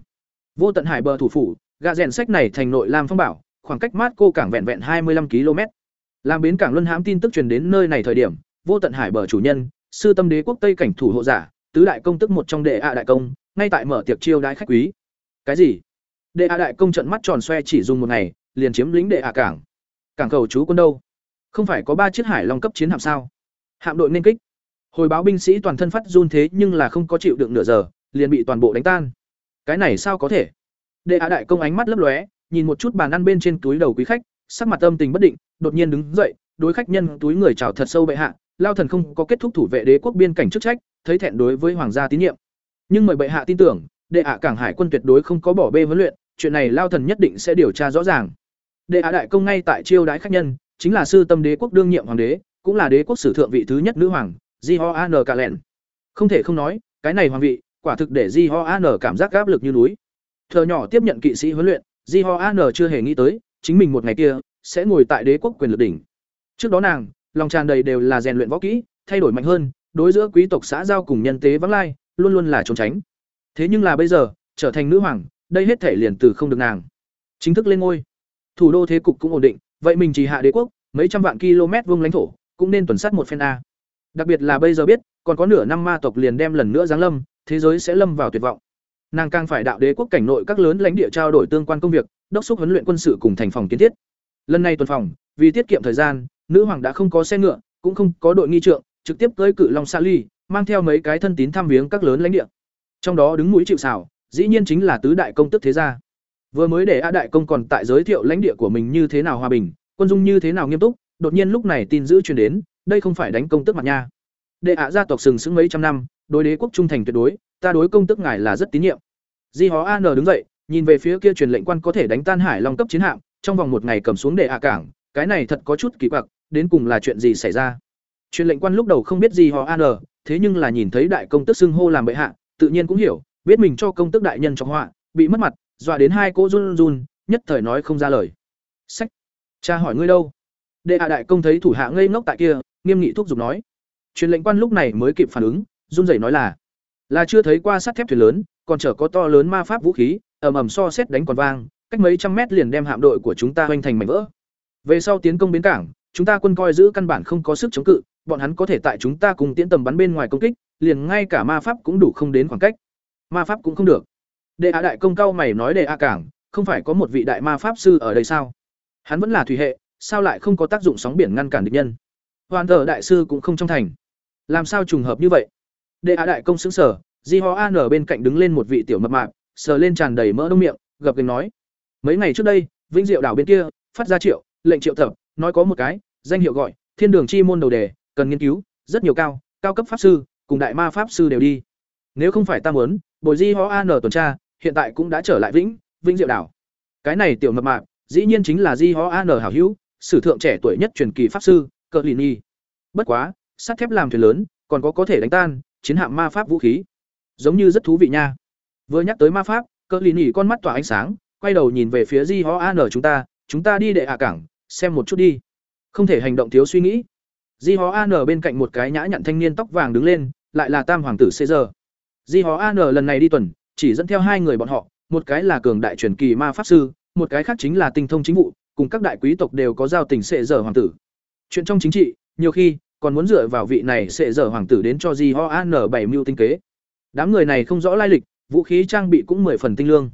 Vô tận hải bờ thủ phủ, gạ rèn sách này thành nội lam phong bảo, khoảng cách mát cô cảng vẹn vẹn hai mươi năm km. Làm bến cảng luân hãm tin tức truyền đến nơi này thời điểm, vô tận hải bờ chủ nhân, sư tâm đế quốc tây cảnh thủ hộ giả, tứ đại công tức một trong đệ ạ đại công, ngay tại mở tiệc chiêu đãi khách quý. Cái gì? Đệ ạ đại công trận mắt tròn xoe chỉ dùng một ngày, liền chiếm lĩnh đệ ạ cảng. Cảng cầu chú quân đâu? Không phải có ba chiếc hải long cấp chiến hạm sao? Hạm đội nên kích. Hồi báo binh sĩ toàn thân phát run thế nhưng là không có chịu đựng nửa giờ, liền bị toàn bộ đánh tan. Cái này sao có thể? Đệ hạ đại công ánh mắt lấp lóe, nhìn một chút bàn ăn bên trên túi đầu quý khách, sắc mặt âm tình bất định, đột nhiên đứng dậy, đối khách nhân túi người chào thật sâu bệ hạ, lao thần không có kết thúc thủ vệ đế quốc biên cảnh chức trách, thấy thẹn đối với hoàng gia tín nhiệm. Nhưng mời bệ hạ tin tưởng, đệ hạ cảng hải quân tuyệt đối không có bỏ bê huấn luyện, chuyện này lao thần nhất định sẽ điều tra rõ ràng. Đệ hạ đại công ngay tại chiêu đái khách nhân, chính là sư tâm đế quốc đương nhiệm hoàng đế cũng là đế quốc sử thượng vị thứ nhất nữ hoàng di ho an cả lẹn không thể không nói, cái này hoàng vị, quả thực để di ho an cảm giác áp lực như núi. Thợ nhỏ tiếp nhận kỵ sĩ huấn luyện di ho an chưa hề nghĩ tới, chính mình một ngày kia, sẽ ngồi tại đế quốc quyền lực đỉnh. Trước đó nàng, lòng tràn đầy đều là rèn luyện võ kỹ, thay đổi mạnh hơn, đối giữa quý tộc xã giao cùng nhân tế vắng lai, luôn luôn là trốn tránh. Thế nhưng là bây giờ, trở thành nữ hoàng, đây hết thể liền từ không được nàng. Chính thức lên ngôi. Thủ đô thế cục cũng ổn định, vậy mình chỉ hạ đế quốc, mấy trăm vạn km vuông lãnh thổ cũng nên tuần sát một phen a. Đặc biệt là bây giờ biết còn có nửa năm ma tộc liền đem lần nữa giáng lâm thế giới sẽ lâm vào tuyệt vọng. Nàng càng phải đạo đế quốc cảnh nội các lớn lãnh địa trao đổi tương quan công việc đốc thúc huấn luyện quân sự cùng thành phòng kiến thiết. Lần này tuần phòng vì tiết kiệm thời gian nữ hoàng đã không có xe ngựa cũng không có đội nghi trượng trực tiếp tới cự long sa ly mang theo mấy cái thân tín thăm viếng các lớn lãnh địa. Trong đó đứng mũi chịu sào, dĩ nhiên chính là tứ đại công tức thế gia. Vừa mới để a đại công còn tại giới thiệu lãnh địa của mình như thế nào hòa bình quân dung như thế nào nghiêm túc đột nhiên lúc này tin giữ truyền đến, đây không phải đánh công tước mặt nha. Đệ hạ gia tộc sừng sững mấy trăm năm, đối đế quốc trung thành tuyệt đối, ta đối công tước ngài là rất tín nhiệm. Di hó an đứng dậy, nhìn về phía kia truyền lệnh quan có thể đánh tan hải long cấp chiến hạm, trong vòng một ngày cầm xuống đệ hạ cảng, cái này thật có chút kỳ quặc, đến cùng là chuyện gì xảy ra? Truyền lệnh quan lúc đầu không biết gì họ an thế nhưng là nhìn thấy đại công tước xưng hô làm bệ hạ, tự nhiên cũng hiểu, biết mình cho công tước đại nhân trong họa, bị mất mặt, dọa đến hai cô run run, nhất thời nói không ra lời. Sách, cha hỏi ngươi đâu? Đệ hạ đại công thấy thủ hạ ngây ngốc tại kia, nghiêm nghị thúc giục nói. Truyền lệnh quan lúc này mới kịp phản ứng, run rẩy nói là là chưa thấy qua sắt thép thuyền lớn, còn chở có to lớn ma pháp vũ khí, ầm ầm so xét đánh còn vang, cách mấy trăm mét liền đem hạm đội của chúng ta hoành thành mảnh vỡ. Về sau tiến công bến cảng, chúng ta quân coi giữ căn bản không có sức chống cự, bọn hắn có thể tại chúng ta cùng tiến tầm bắn bên ngoài công kích, liền ngay cả ma pháp cũng đủ không đến khoảng cách. Ma pháp cũng không được. Đệ hạ đại công cao mày nói đệ a cảng, không phải có một vị đại ma pháp sư ở đây sao? Hắn vẫn là thủy hệ sao lại không có tác dụng sóng biển ngăn cản địch nhân? Hoàn thờ đại sư cũng không trong thành. Làm sao trùng hợp như vậy? Đệ hạ đại công xứng sở di ho an ở bên cạnh đứng lên một vị tiểu mập mạp, sờ lên tràn đầy mỡ đông miệng, gập gành nói, mấy ngày trước đây, vĩnh diệu đảo bên kia, phát ra triệu, lệnh triệu tập, nói có một cái, danh hiệu gọi, thiên đường chi môn đầu đề, cần nghiên cứu, rất nhiều cao cao cấp pháp sư, cùng đại ma pháp sư đều đi. Nếu không phải ta muốn, bồi di ho an tuần tra, hiện tại cũng đã trở lại vĩnh vĩnh diệu đảo. Cái này tiểu mập mạp, dĩ nhiên chính là di ho an hảo hữu sử thượng trẻ tuổi nhất truyền kỳ pháp sư, cờ lì nhi. Bất quá, sắt thép làm thuyền lớn, còn có có thể đánh tan, chiến hạm ma pháp vũ khí. Giống như rất thú vị nha. Vừa nhắc tới ma pháp, cờ lì nhi con mắt tỏa ánh sáng, quay đầu nhìn về phía di ho an chúng ta chúng ta đi đệ hạ cảng, xem một chút đi. Không thể hành động thiếu suy nghĩ. Di hó an bên cạnh một cái nhã nhặn thanh niên tóc vàng đứng lên, lại là tam hoàng tử caesar di hó an lần này đi tuần, chỉ dẫn theo hai người bọn họ, một cái là cường đại truyền kỳ ma pháp sư, một cái khác chính là tinh thông chính vụ cùng các đại quý tộc đều có giao tình sệ dở hoàng tử chuyện trong chính trị nhiều khi còn muốn dựa vào vị này sệ dở hoàng tử đến cho di ho an bảy mưu tinh kế đám người này không rõ lai lịch vũ khí trang bị cũng mười phần tinh lương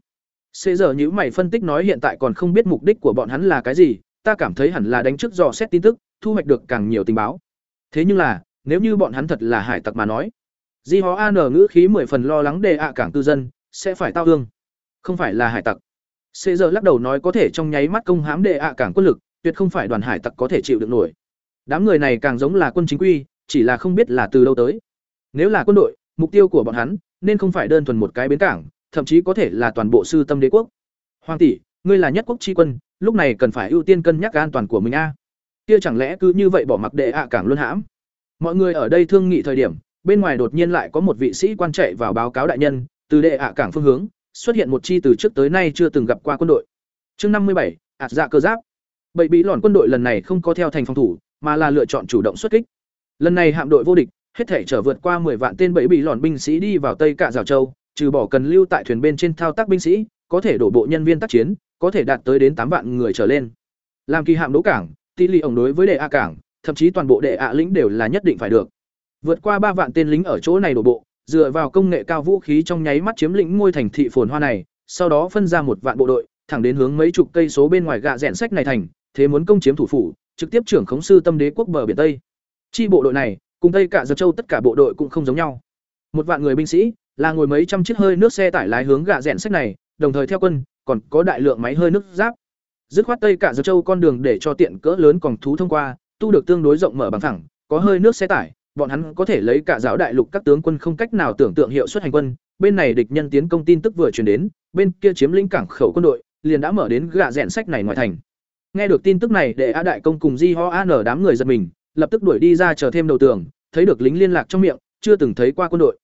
sệ giờ nhữ mày phân tích nói hiện tại còn không biết mục đích của bọn hắn là cái gì, ta cảm thấy hẳn là đánh trước dò xét tin tức, thu hoạch được càng nhiều tình báo. Thế nhưng là, nếu như bọn hắn thật là hải tặc mà nói, Di Hó An ngữ khí mười phần lo lắng đề ạ cảng tư dân sẽ phải tao ương, không phải là hải tặc. Xê giờ lắc đầu nói có thể trong nháy mắt công hãm đệ ạ cảng quân lực, tuyệt không phải đoàn hải tặc có thể chịu được nổi. Đám người này càng giống là quân chính quy, chỉ là không biết là từ đâu tới. Nếu là quân đội, mục tiêu của bọn hắn nên không phải đơn thuần một cái bến cảng, thậm chí có thể là toàn bộ sư tâm đế quốc. Hoàng tỷ, ngươi là nhất quốc chi quân, lúc này cần phải ưu tiên cân nhắc an toàn của mình a. Kia chẳng lẽ cứ như vậy bỏ mặc đệ ạ cảng luôn hãm? Mọi người ở đây thương nghị thời điểm, bên ngoài đột nhiên lại có một vị sĩ quan chạy vào báo cáo đại nhân, từ đệ ạ cảng phương hướng, xuất hiện một chi từ trước tới nay chưa từng gặp qua quân đội. Chương năm mươi bảy, ạt dạ cơ giáp. Bảy bí lòn quân đội lần này không có theo thành phòng thủ, mà là lựa chọn chủ động xuất kích. Lần này hạm đội vô địch, hết thể trở vượt qua 10 vạn tên bẫy bí lòn binh sĩ đi vào Tây Cạ Giảo Châu, trừ bỏ cần lưu tại thuyền bên trên thao tác binh sĩ, có thể đổ bộ nhân viên tác chiến, có thể đạt tới đến tám vạn người trở lên. Làm kỳ hạm đỗ cảng, tỷ lệ ổng đối với đệ A cảng, thậm chí toàn bộ đệ A lĩnh đều là nhất định phải được. Vượt qua ba vạn tên lính ở chỗ này đổ bộ, dựa vào công nghệ cao vũ khí trong nháy mắt chiếm lĩnh ngôi thành thị phồn hoa này, sau đó phân ra một vạn bộ đội, thẳng đến hướng mấy chục cây số bên ngoài gạ rèn sách này thành, thế muốn công chiếm thủ phủ, trực tiếp trưởng khống sư tâm đế quốc bờ biển Tây. Chi bộ đội này, cùng Tây cả Giật Châu tất cả bộ đội cũng không giống nhau. Một vạn người binh sĩ, là ngồi mấy trăm chiếc hơi nước xe tải lái hướng gạ rèn sách này, đồng thời theo quân, còn có đại lượng máy hơi nước giáp. Dứt khoát Tây cả Giật Châu con đường để cho tiện cỡ lớn còn thú thông qua, tu được tương đối rộng mở bằng thẳng, có hơi nước xe tải, bọn hắn có thể lấy cả giáo đại lục các tướng quân không cách nào tưởng tượng hiệu suất hành quân, bên này địch nhân tiến công tin tức vừa truyền đến, bên kia chiếm lĩnh cảng khẩu quân đội, liền đã mở đến gạ rèn sách này ngoài thành. Nghe được tin tức này, để A đại công cùng Di Ho An đám người giật mình, lập tức đuổi đi ra chờ thêm đầu tường, thấy được lính liên lạc trong miệng, chưa từng thấy qua quân đội.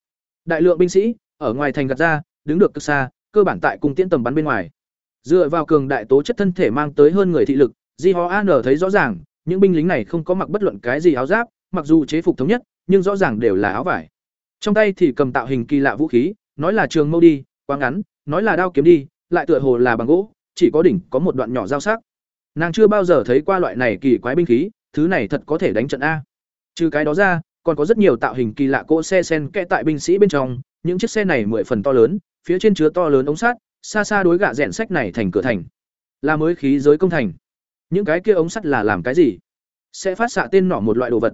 Đại lượng binh sĩ ở ngoài thành gạt ra, đứng được cực xa, cơ bản tại cùng tiễn tầm bắn bên ngoài. Dựa vào cường đại tố chất thân thể mang tới hơn người thị lực, Di Ho An thấy rõ ràng, những binh lính này không có mặc bất luận cái gì áo giáp, mặc dù chế phục thống nhất, nhưng rõ ràng đều là áo vải. Trong tay thì cầm tạo hình kỳ lạ vũ khí, nói là trường mâu đi, quá ngắn, nói là đao kiếm đi, lại tựa hồ là bằng gỗ, chỉ có đỉnh có một đoạn nhỏ dao sắc. Nàng chưa bao giờ thấy qua loại này kỳ quái binh khí, thứ này thật có thể đánh trận a. Trừ cái đó ra, còn có rất nhiều tạo hình kỳ lạ cỗ xe sen kẽ tại binh sĩ bên trong, những chiếc xe này mười phần to lớn, phía trên chứa to lớn ống sắt, xa xa đối gạ rèn sách này thành cửa thành. Là mới khí giới công thành. Những cái kia ống sắt là làm cái gì? Sẽ phát xạ tên nỏ một loại đồ vật.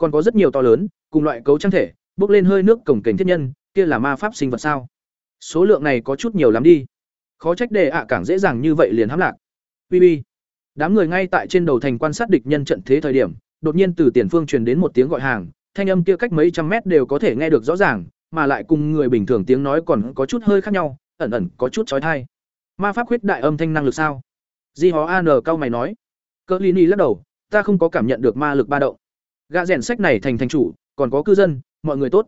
Còn có rất nhiều to lớn, cùng loại cấu trang thể, bước lên hơi nước cổng cảnh thiết nhân, kia là ma pháp sinh vật sao? Số lượng này có chút nhiều lắm đi. Khó trách đề ạ cảng dễ dàng như vậy liền hãm lạc. bb. Đám người ngay tại trên đầu thành quan sát địch nhân trận thế thời điểm, đột nhiên từ tiền phương truyền đến một tiếng gọi hàng, thanh âm kia cách mấy trăm mét đều có thể nghe được rõ ràng, mà lại cùng người bình thường tiếng nói còn có chút hơi khác nhau, ẩn ẩn có chút chói tai. Ma pháp khuyết đại âm thanh năng lực sao? Di Hó An cao mày nói. Cơ Lini lắc đầu, ta không có cảm nhận được ma lực ba động. Gã rèn sách này thành thành chủ, còn có cư dân, mọi người tốt.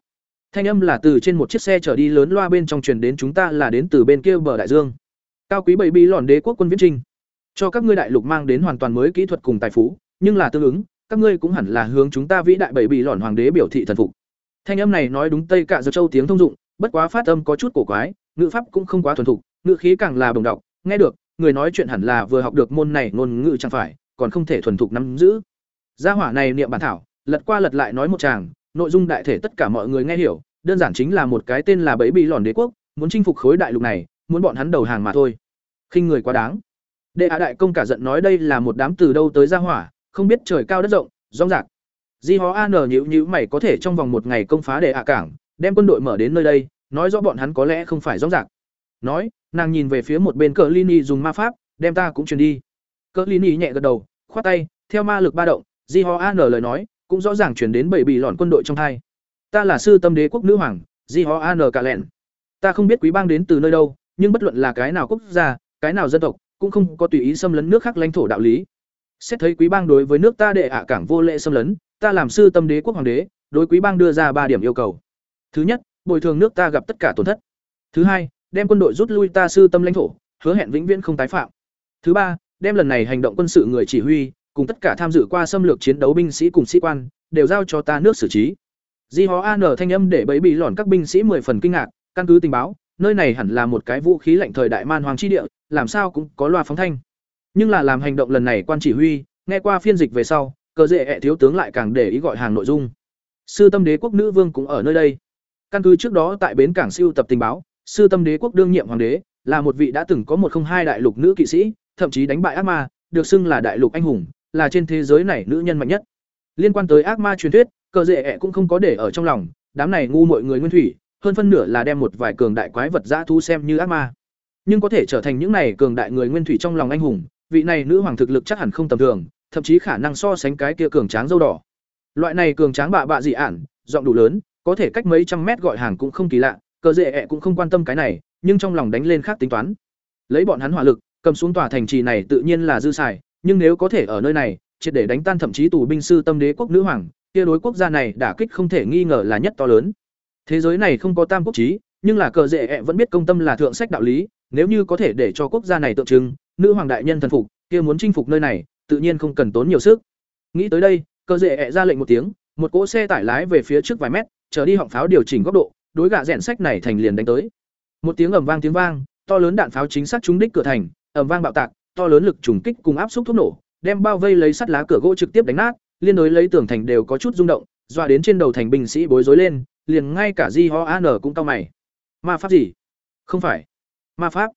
Thanh âm là từ trên một chiếc xe chở đi lớn loa bên trong truyền đến chúng ta là đến từ bên kia bờ đại dương. Cao quý bảy bi lòn đế quốc quân viễn trinh cho các ngươi đại lục mang đến hoàn toàn mới kỹ thuật cùng tài phú nhưng là tương ứng các ngươi cũng hẳn là hướng chúng ta vĩ đại bảy bị lòn hoàng đế biểu thị thần phục thanh âm này nói đúng tây cả giật châu tiếng thông dụng bất quá phát âm có chút cổ quái ngữ pháp cũng không quá thuần thục ngữ khí càng là bồng đọc nghe được người nói chuyện hẳn là vừa học được môn này ngôn ngữ chẳng phải còn không thể thuần thục nắm giữ gia hỏa này niệm bản thảo lật qua lật lại nói một tràng nội dung đại thể tất cả mọi người nghe hiểu, đơn giản chính là một cái tên là bẫy bị lòn đế quốc, muốn chinh phục khối đại lục này, muốn bọn hắn đầu hàng mà thôi. Khinh người quá đáng. Đệ hạ đại công cả giận nói đây là một đám từ đâu tới ra hỏa, không biết trời cao đất rộng, rong rạc. Di hó an nhíu nhíu mày có thể trong vòng một ngày công phá đệ hạ cảng, đem quân đội mở đến nơi đây, nói rõ bọn hắn có lẽ không phải rong rạc. Nói, nàng nhìn về phía một bên cờ lini dùng ma pháp, đem ta cũng truyền đi. Cờ lini nhẹ gật đầu, khoát tay, theo ma lực ba động, di ho an lời nói cũng rõ ràng chuyển đến bảy bị lọn quân đội trong hai ta là sư tâm đế quốc nữ hoàng, di ho an cả lẹn. Ta không biết quý bang đến từ nơi đâu, nhưng bất luận là cái nào quốc gia, cái nào dân tộc, cũng không có tùy ý xâm lấn nước khác lãnh thổ đạo lý. Xét thấy quý bang đối với nước ta đệ hạ cảng vô lệ xâm lấn, ta làm sư tâm đế quốc hoàng đế, đối quý bang đưa ra ba điểm yêu cầu. Thứ nhất, bồi thường nước ta gặp tất cả tổn thất. Thứ hai, đem quân đội rút lui ta sư tâm lãnh thổ, hứa hẹn vĩnh viễn không tái phạm. Thứ ba, đem lần này hành động quân sự người chỉ huy cùng tất cả tham dự qua xâm lược chiến đấu binh sĩ cùng sĩ quan đều giao cho ta nước xử trí. Di hó an thanh âm để bẫy bị lòn các binh sĩ mười phần kinh ngạc căn cứ tình báo nơi này hẳn là một cái vũ khí lạnh thời đại man hoàng chi địa làm sao cũng có loa phóng thanh. Nhưng là làm hành động lần này quan chỉ huy nghe qua phiên dịch về sau cờ dễ hẹ thiếu tướng lại càng để ý gọi hàng nội dung. Sư tâm đế quốc nữ vương cũng ở nơi đây. Căn cứ trước đó tại bến cảng siêu tập tình báo sư tâm đế quốc đương nhiệm hoàng đế là một vị đã từng có một không hai đại lục nữ kỵ sĩ, thậm chí đánh bại ác ma, được xưng là đại lục anh hùng, là trên thế giới này nữ nhân mạnh nhất. Liên quan tới ác ma truyền thuyết, cờ dệ ẹ cũng không có để ở trong lòng, đám này ngu mọi người nguyên thủy, hơn phân nửa là đem một vài cường đại quái vật dã thú xem như ác ma. Nhưng có thể trở thành những này cường đại người nguyên thủy trong lòng anh hùng, vị này nữ hoàng thực lực chắc hẳn không tầm thường, thậm chí khả năng so sánh cái kia cường tráng dâu đỏ. Loại này cường tráng bạ bạ dị ản, giọng đủ lớn, có thể cách mấy trăm mét gọi hàng cũng không kỳ lạ, cờ dệ ẹ cũng không quan tâm cái này, nhưng trong lòng đánh lên khác tính toán. Lấy bọn hắn hỏa lực, cầm xuống tòa thành trì này tự nhiên là dư xài, nhưng nếu có thể ở nơi này, triệt để đánh tan thậm chí tù binh sư tâm đế quốc nữ hoàng, kia đối quốc gia này đả kích không thể nghi ngờ là nhất to lớn. Thế giới này không có tam quốc chí, nhưng là cờ rệ vẫn biết công tâm là thượng sách đạo lý, nếu như có thể để cho quốc gia này tượng trưng, nữ hoàng đại nhân thần phục, kia muốn chinh phục nơi này, tự nhiên không cần tốn nhiều sức. Nghĩ tới đây, cờ rệ ra lệnh một tiếng, một cỗ xe tải lái về phía trước vài mét, trở đi họng pháo điều chỉnh góc độ, đối gạ rẽn sách này thành liền đánh tới. Một tiếng ầm vang tiếng vang, to lớn đạn pháo chính xác trúng đích cửa thành, ầm vang bạo tạc, to lớn lực trùng kích cùng áp xúc thuốc nổ, đem bao vây lấy sắt lá cửa gỗ trực tiếp đánh nát, liên đối lấy tường thành đều có chút rung động, dọa đến trên đầu thành binh sĩ bối rối lên, liền ngay cả Di Ho An cũng cau mày. Ma pháp gì? Không phải. Ma pháp.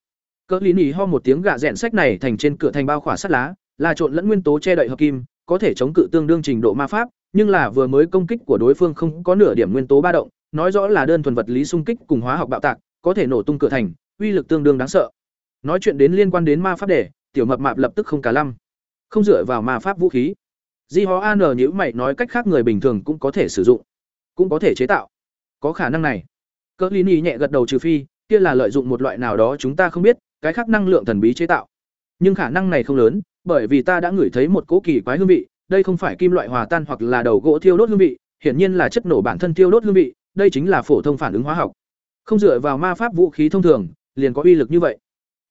Cỡ lý nỉ ho một tiếng gạ rèn sách này thành trên cửa thành bao khỏa sắt lá, là trộn lẫn nguyên tố che đậy hợp kim, có thể chống cự tương đương trình độ ma pháp, nhưng là vừa mới công kích của đối phương không có nửa điểm nguyên tố ba động, nói rõ là đơn thuần vật lý xung kích cùng hóa học bạo tạc, có thể nổ tung cửa thành, uy lực tương đương đáng sợ. Nói chuyện đến liên quan đến ma pháp để, tiểu mập mạp lập tức không cả lăm. Không dựa vào ma pháp vũ khí. Di Hó An nhíu mày nói cách khác người bình thường cũng có thể sử dụng, cũng có thể chế tạo. Có khả năng này. Cỡ Lý Nhi nhẹ gật đầu trừ phi, kia là lợi dụng một loại nào đó chúng ta không biết, cái khác năng lượng thần bí chế tạo. Nhưng khả năng này không lớn, bởi vì ta đã ngửi thấy một cỗ kỳ quái hương vị, đây không phải kim loại hòa tan hoặc là đầu gỗ thiêu đốt hương vị, hiển nhiên là chất nổ bản thân thiêu đốt hương vị, đây chính là phổ thông phản ứng hóa học. Không dựa vào ma pháp vũ khí thông thường, liền có uy lực như vậy.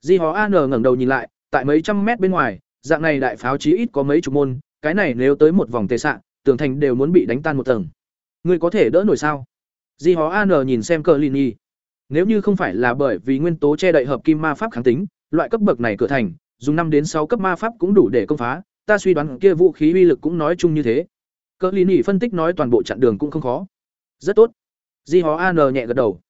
Di Hó An ngẩng đầu nhìn lại, tại mấy trăm mét bên ngoài, dạng này đại pháo chí ít có mấy chục môn, cái này nếu tới một vòng tề sạ tường thành đều muốn bị đánh tan một tầng. Ngươi có thể đỡ nổi sao? Di Hó An nhìn xem cờ Lini. Nếu như không phải là bởi vì nguyên tố che đậy hợp kim ma pháp kháng tính, loại cấp bậc này cửa thành, dùng năm đến sáu cấp ma pháp cũng đủ để công phá, ta suy đoán kia vũ khí uy lực cũng nói chung như thế. Cờ Lini phân tích nói toàn bộ chặn đường cũng không khó. Rất tốt. Di Hó An nhẹ gật đầu.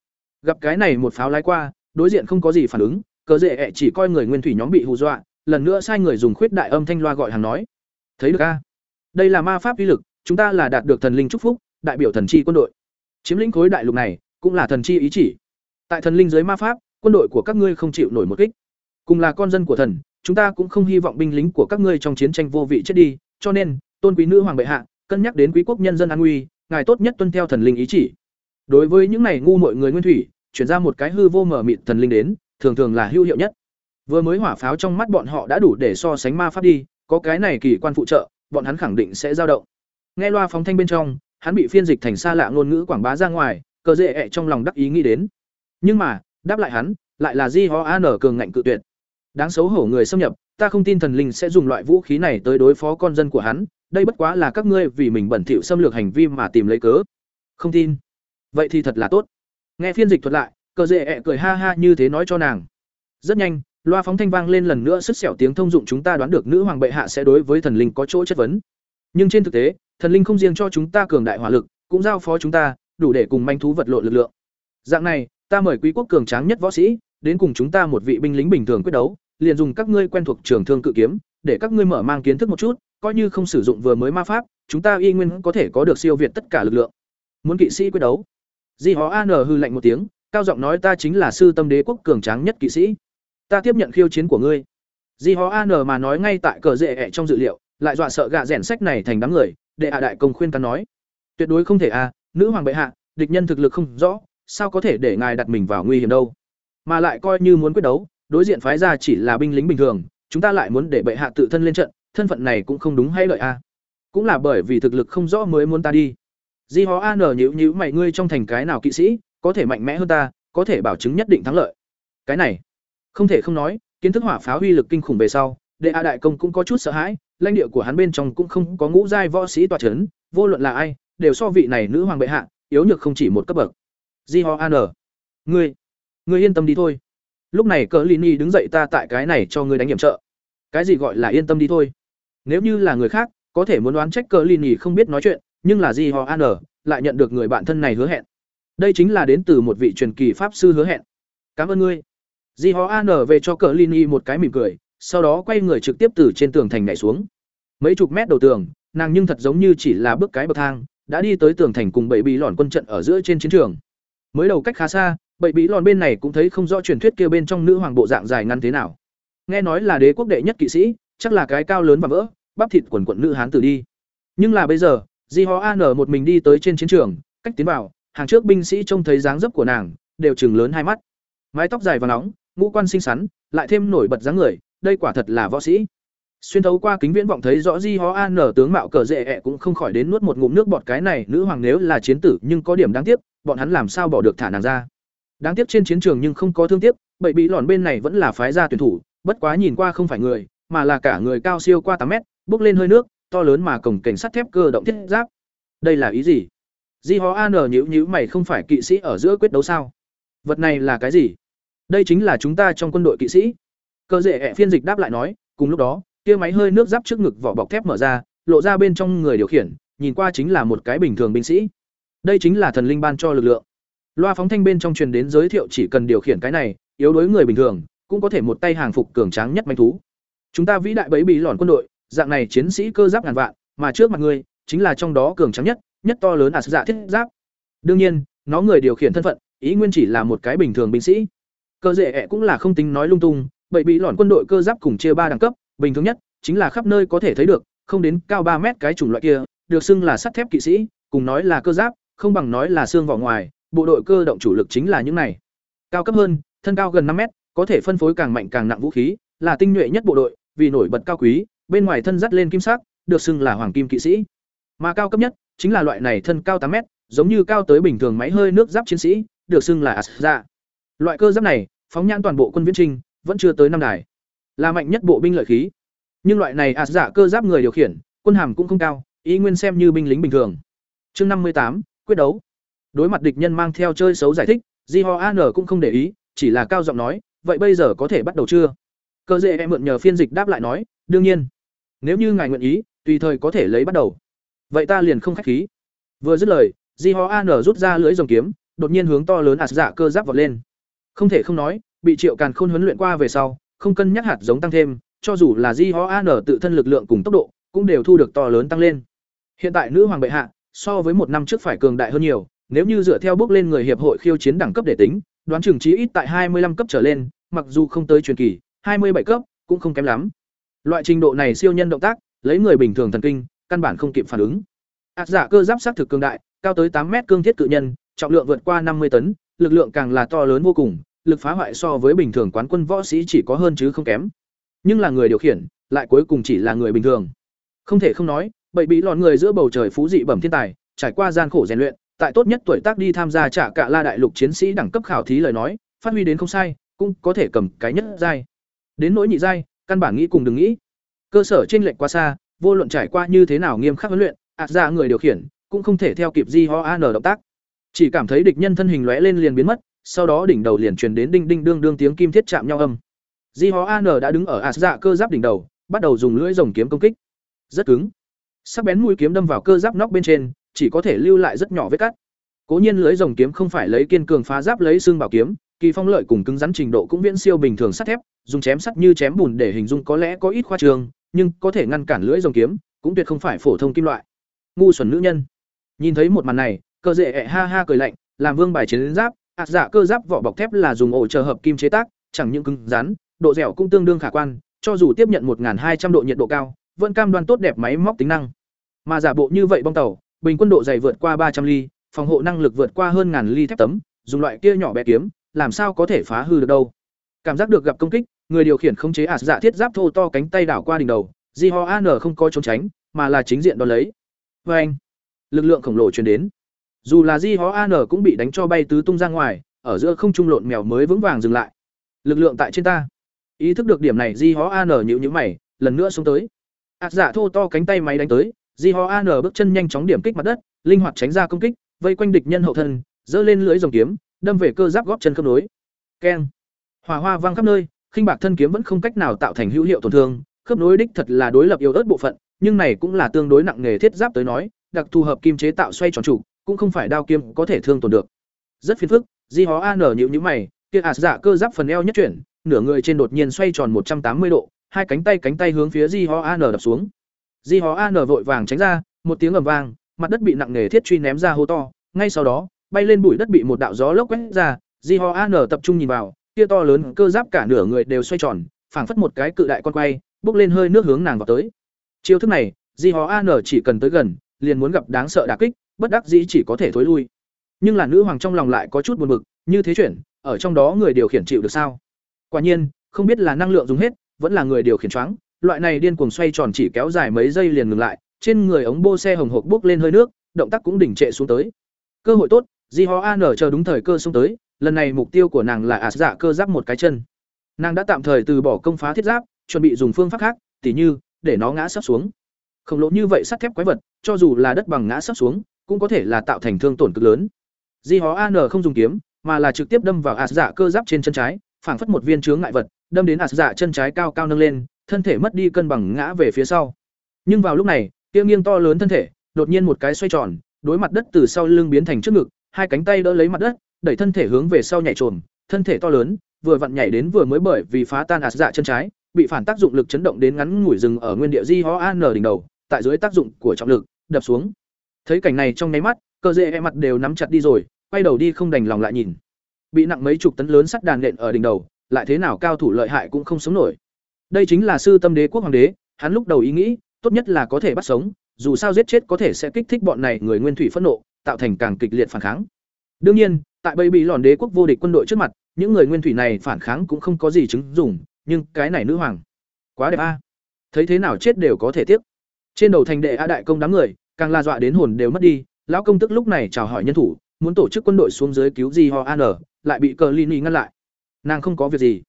Gặp cái này một pháo lái qua, đối diện không có gì phản ứng, cờ dễ ẹ chỉ coi người nguyên thủy nhóm bị hù dọa, lần nữa sai người dùng khuyết đại âm thanh loa gọi hàng nói. Thấy được a? Đây là ma pháp uy lực, chúng ta là đạt được thần linh chúc phúc, đại biểu thần chi quân đội. Chiếm lĩnh khối đại lục này, cũng là thần chi ý chỉ. Tại thần linh giới ma pháp, quân đội của các ngươi không chịu nổi một kích. Cùng là con dân của thần, chúng ta cũng không hy vọng binh lính của các ngươi trong chiến tranh vô vị chết đi, cho nên, tôn quý nữ hoàng bệ hạ, cân nhắc đến quý quốc nhân dân an nguy, ngài tốt nhất tuân theo thần linh ý chỉ. Đối với những này ngu muội người nguyên thủy, chuyển ra một cái hư vô mở mịt thần linh đến, thường thường là hữu hiệu nhất. Vừa mới hỏa pháo trong mắt bọn họ đã đủ để so sánh ma pháp đi, có cái này kỳ quan phụ trợ, bọn hắn khẳng định sẽ dao động. Nghe loa phóng thanh bên trong, hắn bị phiên dịch thành xa lạ ngôn ngữ quảng bá ra ngoài, cờ dễ ẹ trong lòng đắc ý nghĩ đến. Nhưng mà, đáp lại hắn, lại là Di Ho An cường ngạnh cự tuyệt. Đáng xấu hổ người xâm nhập, ta không tin thần linh sẽ dùng loại vũ khí này tới đối phó con dân của hắn, đây bất quá là các ngươi vì mình bẩn thỉu xâm lược hành vi mà tìm lấy cớ. Không tin. Vậy thì thật là tốt. Nghe phiên dịch thuật lại, cờ dễ ẹ cười ha ha như thế nói cho nàng. Rất nhanh, loa phóng thanh vang lên lần nữa sứt xẻo tiếng thông dụng chúng ta đoán được nữ hoàng bệ hạ sẽ đối với thần linh có chỗ chất vấn. Nhưng trên thực tế thần linh không riêng cho chúng ta cường đại hỏa lực cũng giao phó chúng ta đủ để cùng manh thú vật lộn lực lượng. Dạng này ta mời quý quốc cường tráng nhất võ sĩ đến cùng chúng ta một vị binh lính bình thường quyết đấu liền dùng các ngươi quen thuộc trường thương cự kiếm để các ngươi mở mang kiến thức một chút coi như không sử dụng vừa mới ma pháp chúng ta y nguyên có thể có được siêu việt tất cả lực lượng. Muốn kỵ sĩ quyết đấu. Di hó an hư lạnh một tiếng cao giọng nói ta chính là sư tâm đế quốc cường tráng nhất kỵ sĩ. Ta tiếp nhận khiêu chiến của ngươi. Di hó an mà nói ngay tại cờ rễ ẹ trong dự liệu, lại dọa sợ gạ rẻn sách này thành đám người, đệ hạ đại công khuyên cắn nói. Tuyệt đối không thể a nữ hoàng bệ hạ, địch nhân thực lực không rõ, sao có thể để ngài đặt mình vào nguy hiểm đâu? Mà lại coi như muốn quyết đấu, đối diện phái ra chỉ là binh lính bình thường, chúng ta lại muốn để bệ hạ tự thân lên trận, thân phận này cũng không đúng hay lợi a cũng là bởi vì thực lực không rõ mới muốn ta đi. Di hó an nhữ nhữ mày, ngươi trong thành cái nào kỵ sĩ có thể mạnh mẽ hơn ta có thể bảo chứng nhất định thắng lợi cái này không thể không nói, kiến thức hỏa pháo uy lực kinh khủng về sau, Đệ A đại công cũng có chút sợ hãi, lãnh địa của hắn bên trong cũng không có ngũ giai võ sĩ tọa chấn, vô luận là ai, đều so vị này nữ hoàng bệ hạ, yếu nhược không chỉ một cấp bậc. Di Ho An, ngươi, ngươi yên tâm đi thôi. Lúc này Cờ Lini đứng dậy ta tại cái này cho ngươi đánh nhiệm trợ. Cái gì gọi là yên tâm đi thôi? Nếu như là người khác, có thể muốn đoán trách Cờ Lini không biết nói chuyện, nhưng là Di Ho An lại nhận được người bạn thân này hứa hẹn. Đây chính là đến từ một vị truyền kỳ pháp sư hứa hẹn. Cảm ơn ngươi. di họ an về cho cờ lini một cái mỉm cười, sau đó quay người trực tiếp từ trên tường thành nhảy xuống mấy chục mét đầu tường, nàng nhưng thật giống như chỉ là bước cái bậc thang, đã đi tới tường thành cùng bảy bị lòn quân trận ở giữa trên chiến trường mới đầu cách khá xa bảy bị lòn bên này cũng thấy không rõ truyền thuyết kia bên trong nữ hoàng bộ dạng dài ngắn thế nào nghe nói là đế quốc đệ nhất kỵ sĩ, chắc là cái cao lớn và vỡ, bắp thịt quần quận nữ hán tử đi nhưng là bây giờ, di họ an một mình đi tới trên chiến trường, cách tiến vào hàng trước binh sĩ trông thấy dáng dấp của nàng, đều chừng lớn hai mắt. Mái tóc dài và nóng, ngũ quan xinh xắn, lại thêm nổi bật dáng người, đây quả thật là võ sĩ. Xuyên thấu qua kính viễn vọng thấy rõ di ho an tướng mạo cờ rệ ẹ cũng không khỏi đến nuốt một ngụm nước bọt cái này, nữ hoàng nếu là chiến tử, nhưng có điểm đáng tiếc, bọn hắn làm sao bỏ được thả nàng ra. Đáng tiếc trên chiến trường nhưng không có thương tiếc, bậy bị lòn bên này vẫn là phái gia tuyển thủ, bất quá nhìn qua không phải người, mà là cả người cao siêu qua tám mét, bước lên hơi nước, to lớn mà cổng cảnh sắt thép cơ động thiết giáp. Đây là ý gì? Di ho an nhíu nhữ mày không phải kỵ sĩ ở giữa quyết đấu sao? Vật này là cái gì? Đây chính là chúng ta trong quân đội kỵ sĩ. Cơ Dệ ẹ phiên dịch đáp lại nói, cùng lúc đó, kia máy hơi nước giáp trước ngực vỏ bọc thép mở ra, lộ ra bên trong người điều khiển, nhìn qua chính là một cái bình thường binh sĩ. Đây chính là thần linh ban cho lực lượng. Loa phóng thanh bên trong truyền đến giới thiệu chỉ cần điều khiển cái này, yếu đối người bình thường, cũng có thể một tay hàng phục cường tráng nhất manh thú. Chúng ta vĩ đại bấy bí lòn quân đội, dạng này chiến sĩ cơ giáp ngàn vạn, mà trước mặt ngươi, chính là trong đó cường tráng nhất nhất to lớn à dạ thiết giáp. Đương nhiên, nó người điều khiển thân phận, ý nguyên chỉ là một cái bình thường binh sĩ. Cơ dễ ẹ cũng là không tính nói lung tung bậy bị lọn quân đội cơ giáp cùng chia ba đẳng cấp, bình thường nhất, chính là khắp nơi có thể thấy được, không đến cao ba mét cái chủng loại kia, được xưng là sắt thép kỵ sĩ, cùng nói là cơ giáp, không bằng nói là xương vỏ ngoài, bộ đội cơ động chủ lực chính là những này. Cao cấp hơn, thân cao gần năm mét, có thể phân phối càng mạnh càng nặng vũ khí, là tinh nhuệ nhất bộ đội, vì nổi bật cao quý, bên ngoài thân dắt lên kim sắc, được xưng là hoàng kim kỵ sĩ. Mà cao cấp nhất chính là loại này thân cao tám mét, giống như cao tới bình thường máy hơi nước giáp chiến sĩ, được xưng là Asra. Dạ. loại cơ giáp này, phóng nhãn toàn bộ quân viễn trinh vẫn chưa tới năm đài. Là mạnh nhất bộ binh lợi khí. Nhưng loại này Asra cơ giáp người điều khiển, quân hàm cũng không cao, ý nguyên xem như binh lính bình thường. Chương năm mươi tám, quyết đấu. Đối mặt địch nhân mang theo chơi xấu giải thích di an cũng không để ý, chỉ là cao giọng nói, vậy bây giờ có thể bắt đầu chưa? Cơ dễ em mượn nhờ phiên dịch đáp lại nói, đương nhiên. Nếu như ngài nguyện ý, tùy thời có thể lấy bắt đầu vậy ta liền không khách khí. Vừa dứt lời, di ho an rút ra lưỡi rồng kiếm, đột nhiên hướng to lớn ạt dạ cơ giáp vọt lên. Không thể không nói, bị triệu càn khôn huấn luyện qua về sau, không cân nhắc hạt giống tăng thêm, cho dù là di ho an tự thân lực lượng cùng tốc độ, cũng đều thu được to lớn tăng lên. Hiện tại nữ hoàng bệ hạ, so với một năm trước phải cường đại hơn nhiều, nếu như dựa theo bước lên người hiệp hội khiêu chiến đẳng cấp để tính, đoán chừng trí ít tại hai mươi 25 cấp trở lên, mặc dù không tới truyền kỳ, hai mươi bảy cấp cũng không kém lắm. Loại trình độ này siêu nhân động tác, lấy người bình thường thần kinh căn bản không kịp phản ứng. Ạt giả cơ giáp sát thực cường đại, cao tới tám mét cương thiết cự nhân, trọng lượng vượt qua năm mươi tấn, lực lượng càng là to lớn vô cùng, lực phá hoại so với bình thường quán quân võ sĩ chỉ có hơn chứ không kém. Nhưng là người điều khiển, lại cuối cùng chỉ là người bình thường. Không thể không nói, bậy bị lọn người giữa bầu trời phú dị bẩm thiên tài, trải qua gian khổ rèn luyện, tại tốt nhất tuổi tác đi tham gia trả cả la đại lục chiến sĩ đẳng cấp khảo thí lời nói, phát huy đến không sai, cũng có thể cầm cái nhất giai. Đến nỗi nhị giai, căn bản nghĩ cùng đừng nghĩ. Cơ sở trên lệnh quá xa vô luận trải qua như thế nào nghiêm khắc huấn luyện ạt ra người điều khiển cũng không thể theo kịp di ho an động tác. Chỉ cảm thấy địch nhân thân hình lóe lên liền biến mất, sau đó đỉnh đầu liền truyền đến đinh đinh đương đương tiếng kim thiết chạm nhau âm. Di ho an đã đứng ở ạt dạ cơ giáp đỉnh đầu, bắt đầu dùng lưỡi rồng kiếm công kích. Rất cứng. Sắc bén mũi kiếm đâm vào cơ giáp nóc bên trên, chỉ có thể lưu lại rất nhỏ vết cắt. Cố nhiên lưỡi rồng kiếm không phải lấy kiên cường phá giáp lấy xương bảo kiếm, kỳ phong lợi cùng cứng rắn trình độ cũng viễn siêu bình thường sắt thép, dùng chém sắt như chém bùn để hình dung có lẽ có ít khoa trường nhưng có thể ngăn cản lưỡi rồng kiếm, cũng tuyệt không phải phổ thông kim loại. Ngu xuẩn nữ nhân. Nhìn thấy một màn này cơ dễ ẹ ha ha cười lạnh, làm vương bài chiến giáp, ạt dạ cơ giáp vỏ bọc thép là dùng ổ chờ hợp kim chế tác, chẳng những cứng rắn, độ dẻo cũng tương đương khả quan, cho dù tiếp nhận một hai trăm độ nhiệt độ cao, vẫn cam đoan tốt đẹp máy móc tính năng. Mà giả bộ như vậy bong tàu, bình quân độ dày vượt qua ba trăm ly, phòng hộ năng lực vượt qua hơn ngàn ly thép tấm, dùng loại kia nhỏ bé kiếm, làm sao có thể phá hư được đâu? Cảm giác được gặp công kích, người điều khiển khống chế ạt dạ thiết giáp thô to cánh tay đảo qua đỉnh đầu di ho an không có trốn tránh, mà là chính diện đón lấy. Vê anh, lực lượng khổng lồ truyền đến. Dù là di ho an cũng bị đánh cho bay tứ tung ra ngoài, ở giữa không trung lộn mèo mới vững vàng dừng lại. Lực lượng tại trên ta. Ý thức được điểm này di ho an nhịu nhữ mày, lần nữa xuống tới. Ạt dạ thô to cánh tay máy đánh tới di ho an bước chân nhanh chóng điểm kích mặt đất, linh hoạt tránh ra công kích, vây quanh địch nhân hậu thân, giơ lên lưỡi dòng kiếm, đâm về cơ giáp góp chân khớp nối. Keng hỏa hoa vang khắp nơi, khinh bạc thân kiếm vẫn không cách nào tạo thành hữu hiệu tổn thương, khớp nối đích thật là đối lập yếu ớt bộ phận, nhưng này cũng là tương đối nặng nghề thiết giáp tới nói, đặc thù hợp kim chế tạo xoay tròn trụ cũng không phải đao kiếm có thể thương tổn được. Rất phiền phức, di hó an nhịu nhữ mày, kia ạt dạ cơ giáp phần eo nhất chuyển, nửa người trên đột nhiên xoay tròn một trăm tám mươi độ, hai cánh tay cánh tay hướng phía di ho an đập xuống. Di ho an vội vàng tránh ra, một tiếng ầm vang, mặt đất bị nặng nề thiết truy ném ra hô to, ngay sau đó, bay lên bụi đất bị một đạo gió lốc quét ra, di ho an tập trung nhìn vào kia to lớn cơ giáp cả nửa người đều xoay tròn, phảng phất một cái cự đại con quay, bốc lên hơi nước hướng nàng vào tới. Chiêu thức này, di ho an chỉ cần tới gần, liền muốn gặp đáng sợ đả kích, bất đắc dĩ chỉ có thể thối lui. Nhưng là nữ hoàng trong lòng lại có chút buồn bực, như thế chuyển, ở trong đó người điều khiển chịu được sao? Quả nhiên, không biết là năng lượng dùng hết, vẫn là người điều khiển choáng, loại này điên cuồng xoay tròn chỉ kéo dài mấy giây liền ngừng lại, trên người ống bô xe hồng hộc bốc lên hơi nước, động tác cũng đỉnh trệ xuống tới. Cơ hội tốt, di ho an chờ đúng thời cơ xuống tới lần này mục tiêu của nàng là ạt dạ cơ giáp một cái chân. Nàng đã tạm thời từ bỏ công phá thiết giáp, chuẩn bị dùng phương pháp khác, tỉ như, để nó ngã sắp xuống. Khổng lồ như vậy sắt thép quái vật, cho dù là đất bằng ngã sắp xuống, cũng có thể là tạo thành thương tổn cực lớn. Di hó an không dùng kiếm, mà là trực tiếp đâm vào ạt dạ cơ giáp trên chân trái, phảng phất một viên chướng ngại vật, đâm đến ạt dạ chân trái cao cao nâng lên, thân thể mất đi cân bằng ngã về phía sau. Nhưng vào lúc này tiêu nghiêng to lớn thân thể, đột nhiên một cái xoay tròn, đối mặt đất từ sau lưng biến thành trước ngực, hai cánh tay đỡ lấy mặt đất đẩy thân thể hướng về sau nhảy trồm, thân thể to lớn, vừa vặn nhảy đến vừa mới bởi vì phá tan ạt dạ chân trái, bị phản tác dụng lực chấn động đến ngắn ngủi rừng ở nguyên địa di ho an đỉnh đầu, tại dưới tác dụng của trọng lực, đập xuống. Thấy cảnh này trong nháy mắt, cơ dễ e mặt đều nắm chặt đi rồi, quay đầu đi không đành lòng lại nhìn. Bị nặng mấy chục tấn lớn sắt đàn nện ở đỉnh đầu, lại thế nào cao thủ lợi hại cũng không sống nổi. Đây chính là sư tâm đế quốc hoàng đế, hắn lúc đầu ý nghĩ, tốt nhất là có thể bắt sống, dù sao giết chết có thể sẽ kích thích bọn này người nguyên thủy phẫn nộ, tạo thành càng kịch liệt phản kháng đương nhiên, tại bầy bị lòn đế quốc vô địch quân đội trước mặt, những người nguyên thủy này phản kháng cũng không có gì chứng dùng, nhưng cái này nữ hoàng, quá đẹp a. Thấy thế nào chết đều có thể tiếc. Trên đầu thành đệ a đại công đám người, càng la dọa đến hồn đều mất đi, lão công tức lúc này chào hỏi nhân thủ, muốn tổ chức quân đội xuống dưới cứu gì ho an lại bị cờ lini ngăn lại. Nàng không có việc gì.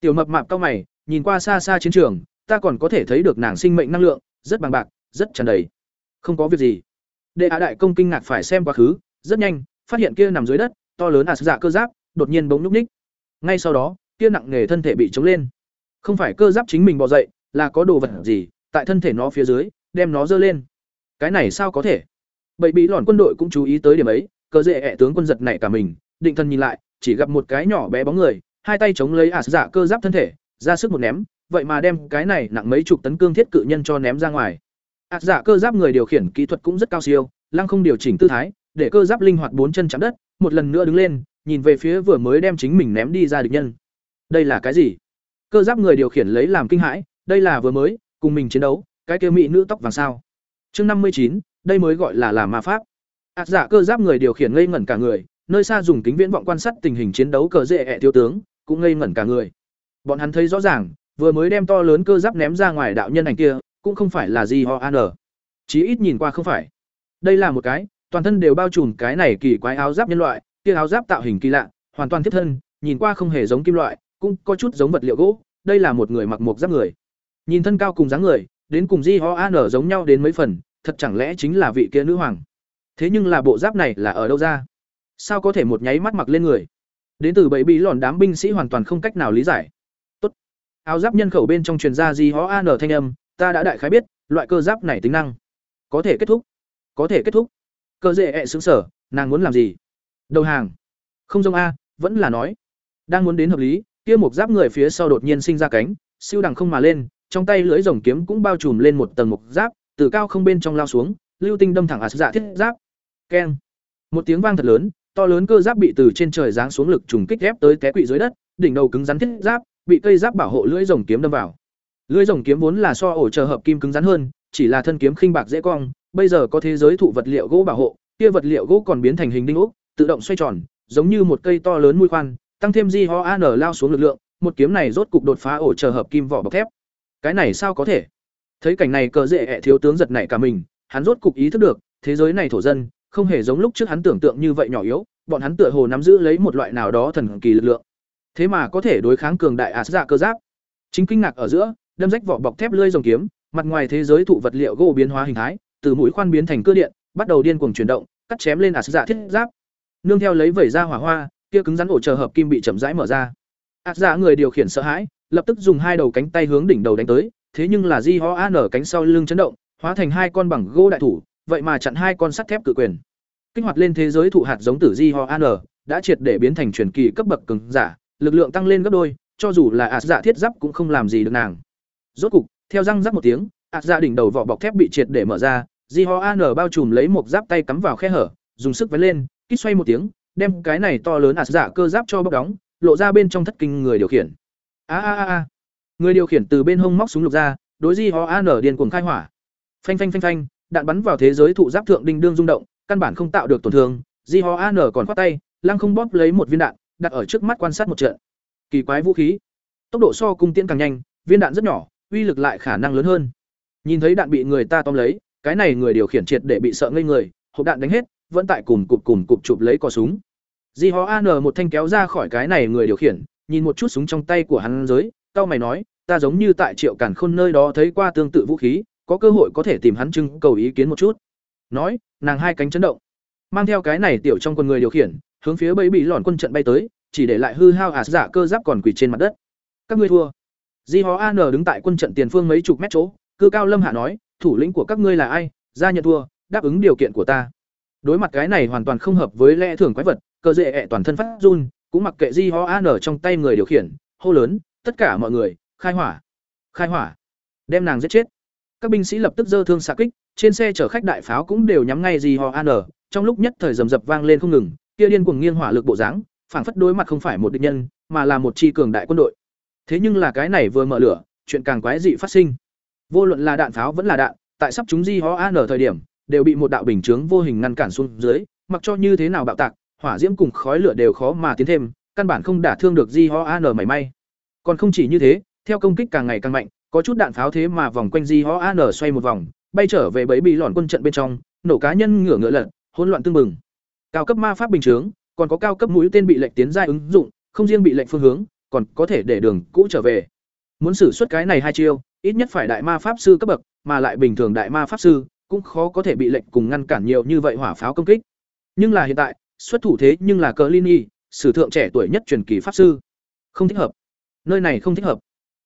Tiểu mập mạp cao mày, nhìn qua xa xa chiến trường, ta còn có thể thấy được nàng sinh mệnh năng lượng, rất bằng bạc, rất tràn đầy. Không có việc gì. Đệ a đại công kinh ngạc phải xem quá khứ, rất nhanh phát hiện kia nằm dưới đất, to lớn ạt dạ cơ giáp, đột nhiên bỗng nhúc ních ngay sau đó, kia nặng nề thân thể bị chống lên. Không phải cơ giáp chính mình bò dậy, là có đồ vật gì, tại thân thể nó phía dưới, đem nó dơ lên. Cái này sao có thể? Bậy bị lòn quân đội cũng chú ý tới điểm ấy, cờ dễ ẹ tướng quân giật này cả mình, định thân nhìn lại, chỉ gặp một cái nhỏ bé bóng người, hai tay chống lấy ả dạ cơ giáp thân thể, ra sức một ném, vậy mà đem cái này nặng mấy chục tấn cương thiết cự nhân cho ném ra ngoài. Ạt dạ giả cơ giáp người điều khiển kỹ thuật cũng rất cao siêu, lăng không điều chỉnh tư thái để cơ giáp linh hoạt bốn chân chạm đất, một lần nữa đứng lên, nhìn về phía vừa mới đem chính mình ném đi ra địch nhân. Đây là cái gì? Cơ giáp người điều khiển lấy làm kinh hãi, đây là vừa mới, cùng mình chiến đấu, cái kia mỹ nữ tóc vàng sao? Chương năm mươi chín, đây mới gọi là làm ma pháp. Ạt giả cơ giáp người điều khiển ngây ngẩn cả người, nơi xa dùng kính viễn vọng quan sát tình hình chiến đấu cờ dễ ẹ thiếu tướng, cũng ngây ngẩn cả người. Bọn hắn thấy rõ ràng, vừa mới đem to lớn cơ giáp ném ra ngoài đạo nhân ảnh kia, cũng không phải là gì ho an chí ít nhìn qua không phải. Đây là một cái toàn thân đều bao trùm cái này kỳ quái áo giáp nhân loại, kia áo giáp tạo hình kỳ lạ, hoàn toàn thiết thân, nhìn qua không hề giống kim loại, cũng có chút giống vật liệu gỗ, đây là một người mặc một giáp người. Nhìn thân cao cùng dáng người, đến cùng di ho an giống nhau đến mấy phần, thật chẳng lẽ chính là vị kia nữ hoàng? Thế nhưng là bộ giáp này là ở đâu ra? Sao có thể một nháy mắt mặc lên người? Đến từ bẫy bí lòn đám binh sĩ hoàn toàn không cách nào lý giải. Tốt. áo giáp nhân khẩu bên trong truyền ra di ho an thanh âm, ta đã đại khái biết, loại cơ giáp này tính năng. Có thể kết thúc. Có thể kết thúc cơ dễ ẹ xứng sở nàng muốn làm gì? Đầu hàng. Không giống a, vẫn là nói. Đang muốn đến hợp lý, kia một giáp người phía sau đột nhiên sinh ra cánh, siêu đằng không mà lên, trong tay lưỡi rồng kiếm cũng bao trùm lên một tầng mục giáp, từ cao không bên trong lao xuống, lưu tinh đâm thẳng ạt dạ thiết giáp. Keng. Một tiếng vang thật lớn, to lớn cơ giáp bị từ trên trời giáng xuống lực trùng kích ép tới té quỵ dưới đất, đỉnh đầu cứng rắn thiết giáp, bị cây giáp bảo hộ lưỡi rồng kiếm đâm vào. Lưỡi rồng kiếm vốn là so ổ chờ hợp kim cứng rắn hơn, chỉ là thân kiếm khinh bạc dễ cong bây giờ có thế giới thụ vật liệu gỗ bảo hộ, kia vật liệu gỗ còn biến thành hình đinh ốc, tự động xoay tròn, giống như một cây to lớn mũi khoan, tăng thêm di ho an lao xuống lực lượng, một kiếm này rốt cục đột phá ổ chờ hợp kim vỏ bọc thép. Cái này sao có thể? Thấy cảnh này cờ dễ ẹ thiếu tướng giật nảy cả mình, hắn rốt cục ý thức được, thế giới này thổ dân, không hề giống lúc trước hắn tưởng tượng như vậy nhỏ yếu, bọn hắn tựa hồ nắm giữ lấy một loại nào đó thần kỳ lực lượng. Thế mà có thể đối kháng cường đại ạt dạ cơ giáp. Chính kinh ngạc ở giữa, đâm rách vỏ bọc thép lưỡi rồng kiếm, mặt ngoài thế giới thụ vật liệu gỗ biến hóa hình thái từ mũi khoan biến thành cơ điện bắt đầu điên cuồng chuyển động cắt chém lên ả dạ thiết giáp. Nương theo lấy vẩy ra hỏa hoa kia cứng rắn ổ chờ hợp kim bị chậm rãi mở ra. Ả dạ người điều khiển sợ hãi lập tức dùng hai đầu cánh tay hướng đỉnh đầu đánh tới thế nhưng là di ho an ở cánh sau lưng chấn động hóa thành hai con bằng gỗ đại thủ vậy mà chặn hai con sắt thép cự quyền. Kích hoạt lên thế giới thụ hạt giống tử di ho an đã triệt để biến thành truyền kỳ cấp bậc cường giả lực lượng tăng lên gấp đôi, cho dù là ạt dạ thiết giáp cũng không làm gì được nàng. Rốt cục, theo răng rắc một tiếng, ạt dạ đỉnh đầu vỏ bọc thép bị triệt để mở ra, Di Ho An bao trùm lấy một giáp tay cắm vào khe hở, dùng sức vén lên, kích xoay một tiếng, đem cái này to lớn ạt giả cơ giáp cho bóc đóng, lộ ra bên trong thất kinh người điều khiển. A a a a. Người điều khiển từ bên hông móc súng lục ra, đối Di Ho An điên cuồng khai hỏa. Phanh phanh phanh phanh, đạn bắn vào thế giới thụ giáp thượng đinh đương rung động, căn bản không tạo được tổn thương. Di Ho An còn khoát tay, lăng không bóp lấy một viên đạn, đặt ở trước mắt quan sát một trận. Kỳ quái vũ khí, tốc độ so cung tiễn càng nhanh, viên đạn rất nhỏ, uy lực lại khả năng lớn hơn. Nhìn thấy đạn bị người ta tóm lấy, cái này người điều khiển triệt để bị sợ ngây người, hộp đạn đánh hết, vẫn tại cùng cụp cùng cụp chụp lấy cò súng. Di hó An một thanh kéo ra khỏi cái này người điều khiển, nhìn một chút súng trong tay của hắn giới, cao mày nói, ta giống như tại Triệu Cản Khôn nơi đó thấy qua tương tự vũ khí, có cơ hội có thể tìm hắn trưng cầu ý kiến một chút. Nói, nàng hai cánh chấn động, mang theo cái này tiểu trong con người điều khiển, hướng phía bẫy bị lọn quân trận bay tới, chỉ để lại hư hao ả giả cơ giáp còn quỳ trên mặt đất. Các ngươi thua. Di hó An đứng tại quân trận tiền phương mấy chục mét chỗ, cư cao lâm hạ nói, thủ lĩnh của các ngươi là ai, ra nhận thua, đáp ứng điều kiện của ta. Đối mặt cái này hoàn toàn không hợp với lẽ thường quái vật, cơ dễ ẹ toàn thân phát run, cũng mặc kệ Di Ho An trong tay người điều khiển, hô lớn, tất cả mọi người, khai hỏa. Khai hỏa. Đem nàng giết chết. Các binh sĩ lập tức dơ thương xạ kích, trên xe chở khách đại pháo cũng đều nhắm ngay Di Ho An, trong lúc nhất thời rầm rập vang lên không ngừng, kia điên cuồng nghiêng hỏa lực bộ dáng, phảng phất đối mặt không phải một địch nhân, mà là một chi cường đại quân đội. Thế nhưng là cái này vừa mở lửa, chuyện càng quái dị phát sinh. Vô luận là đạn pháo vẫn là đạn, tại sắp chúng Di Ho An thời điểm, đều bị một đạo bình chướng vô hình ngăn cản xuống dưới, mặc cho như thế nào bạo tạc, hỏa diễm cùng khói lửa đều khó mà tiến thêm, căn bản không đả thương được Di Ho An mảy may. Còn không chỉ như thế, theo công kích càng ngày càng mạnh, có chút đạn pháo thế mà vòng quanh Di Ho An xoay một vòng, bay trở về bẫy bị lọn quân trận bên trong, nổ cá nhân ngửa ngựa lật, hỗn loạn tương mừng. Cao cấp ma pháp bình chướng, còn có cao cấp mũi tên bị lệnh tiến giai ứng dụng, không riêng bị lệnh phương hướng, còn có thể để đường cũ trở về. Muốn xử xuất cái này hai chiêu, ít nhất phải đại ma pháp sư cấp bậc, mà lại bình thường đại ma pháp sư cũng khó có thể bị lệnh cùng ngăn cản nhiều như vậy hỏa pháo công kích. Nhưng là hiện tại, xuất thủ thế nhưng là cờ Lini, sử thượng trẻ tuổi nhất truyền kỳ pháp sư. Không thích hợp. Nơi này không thích hợp.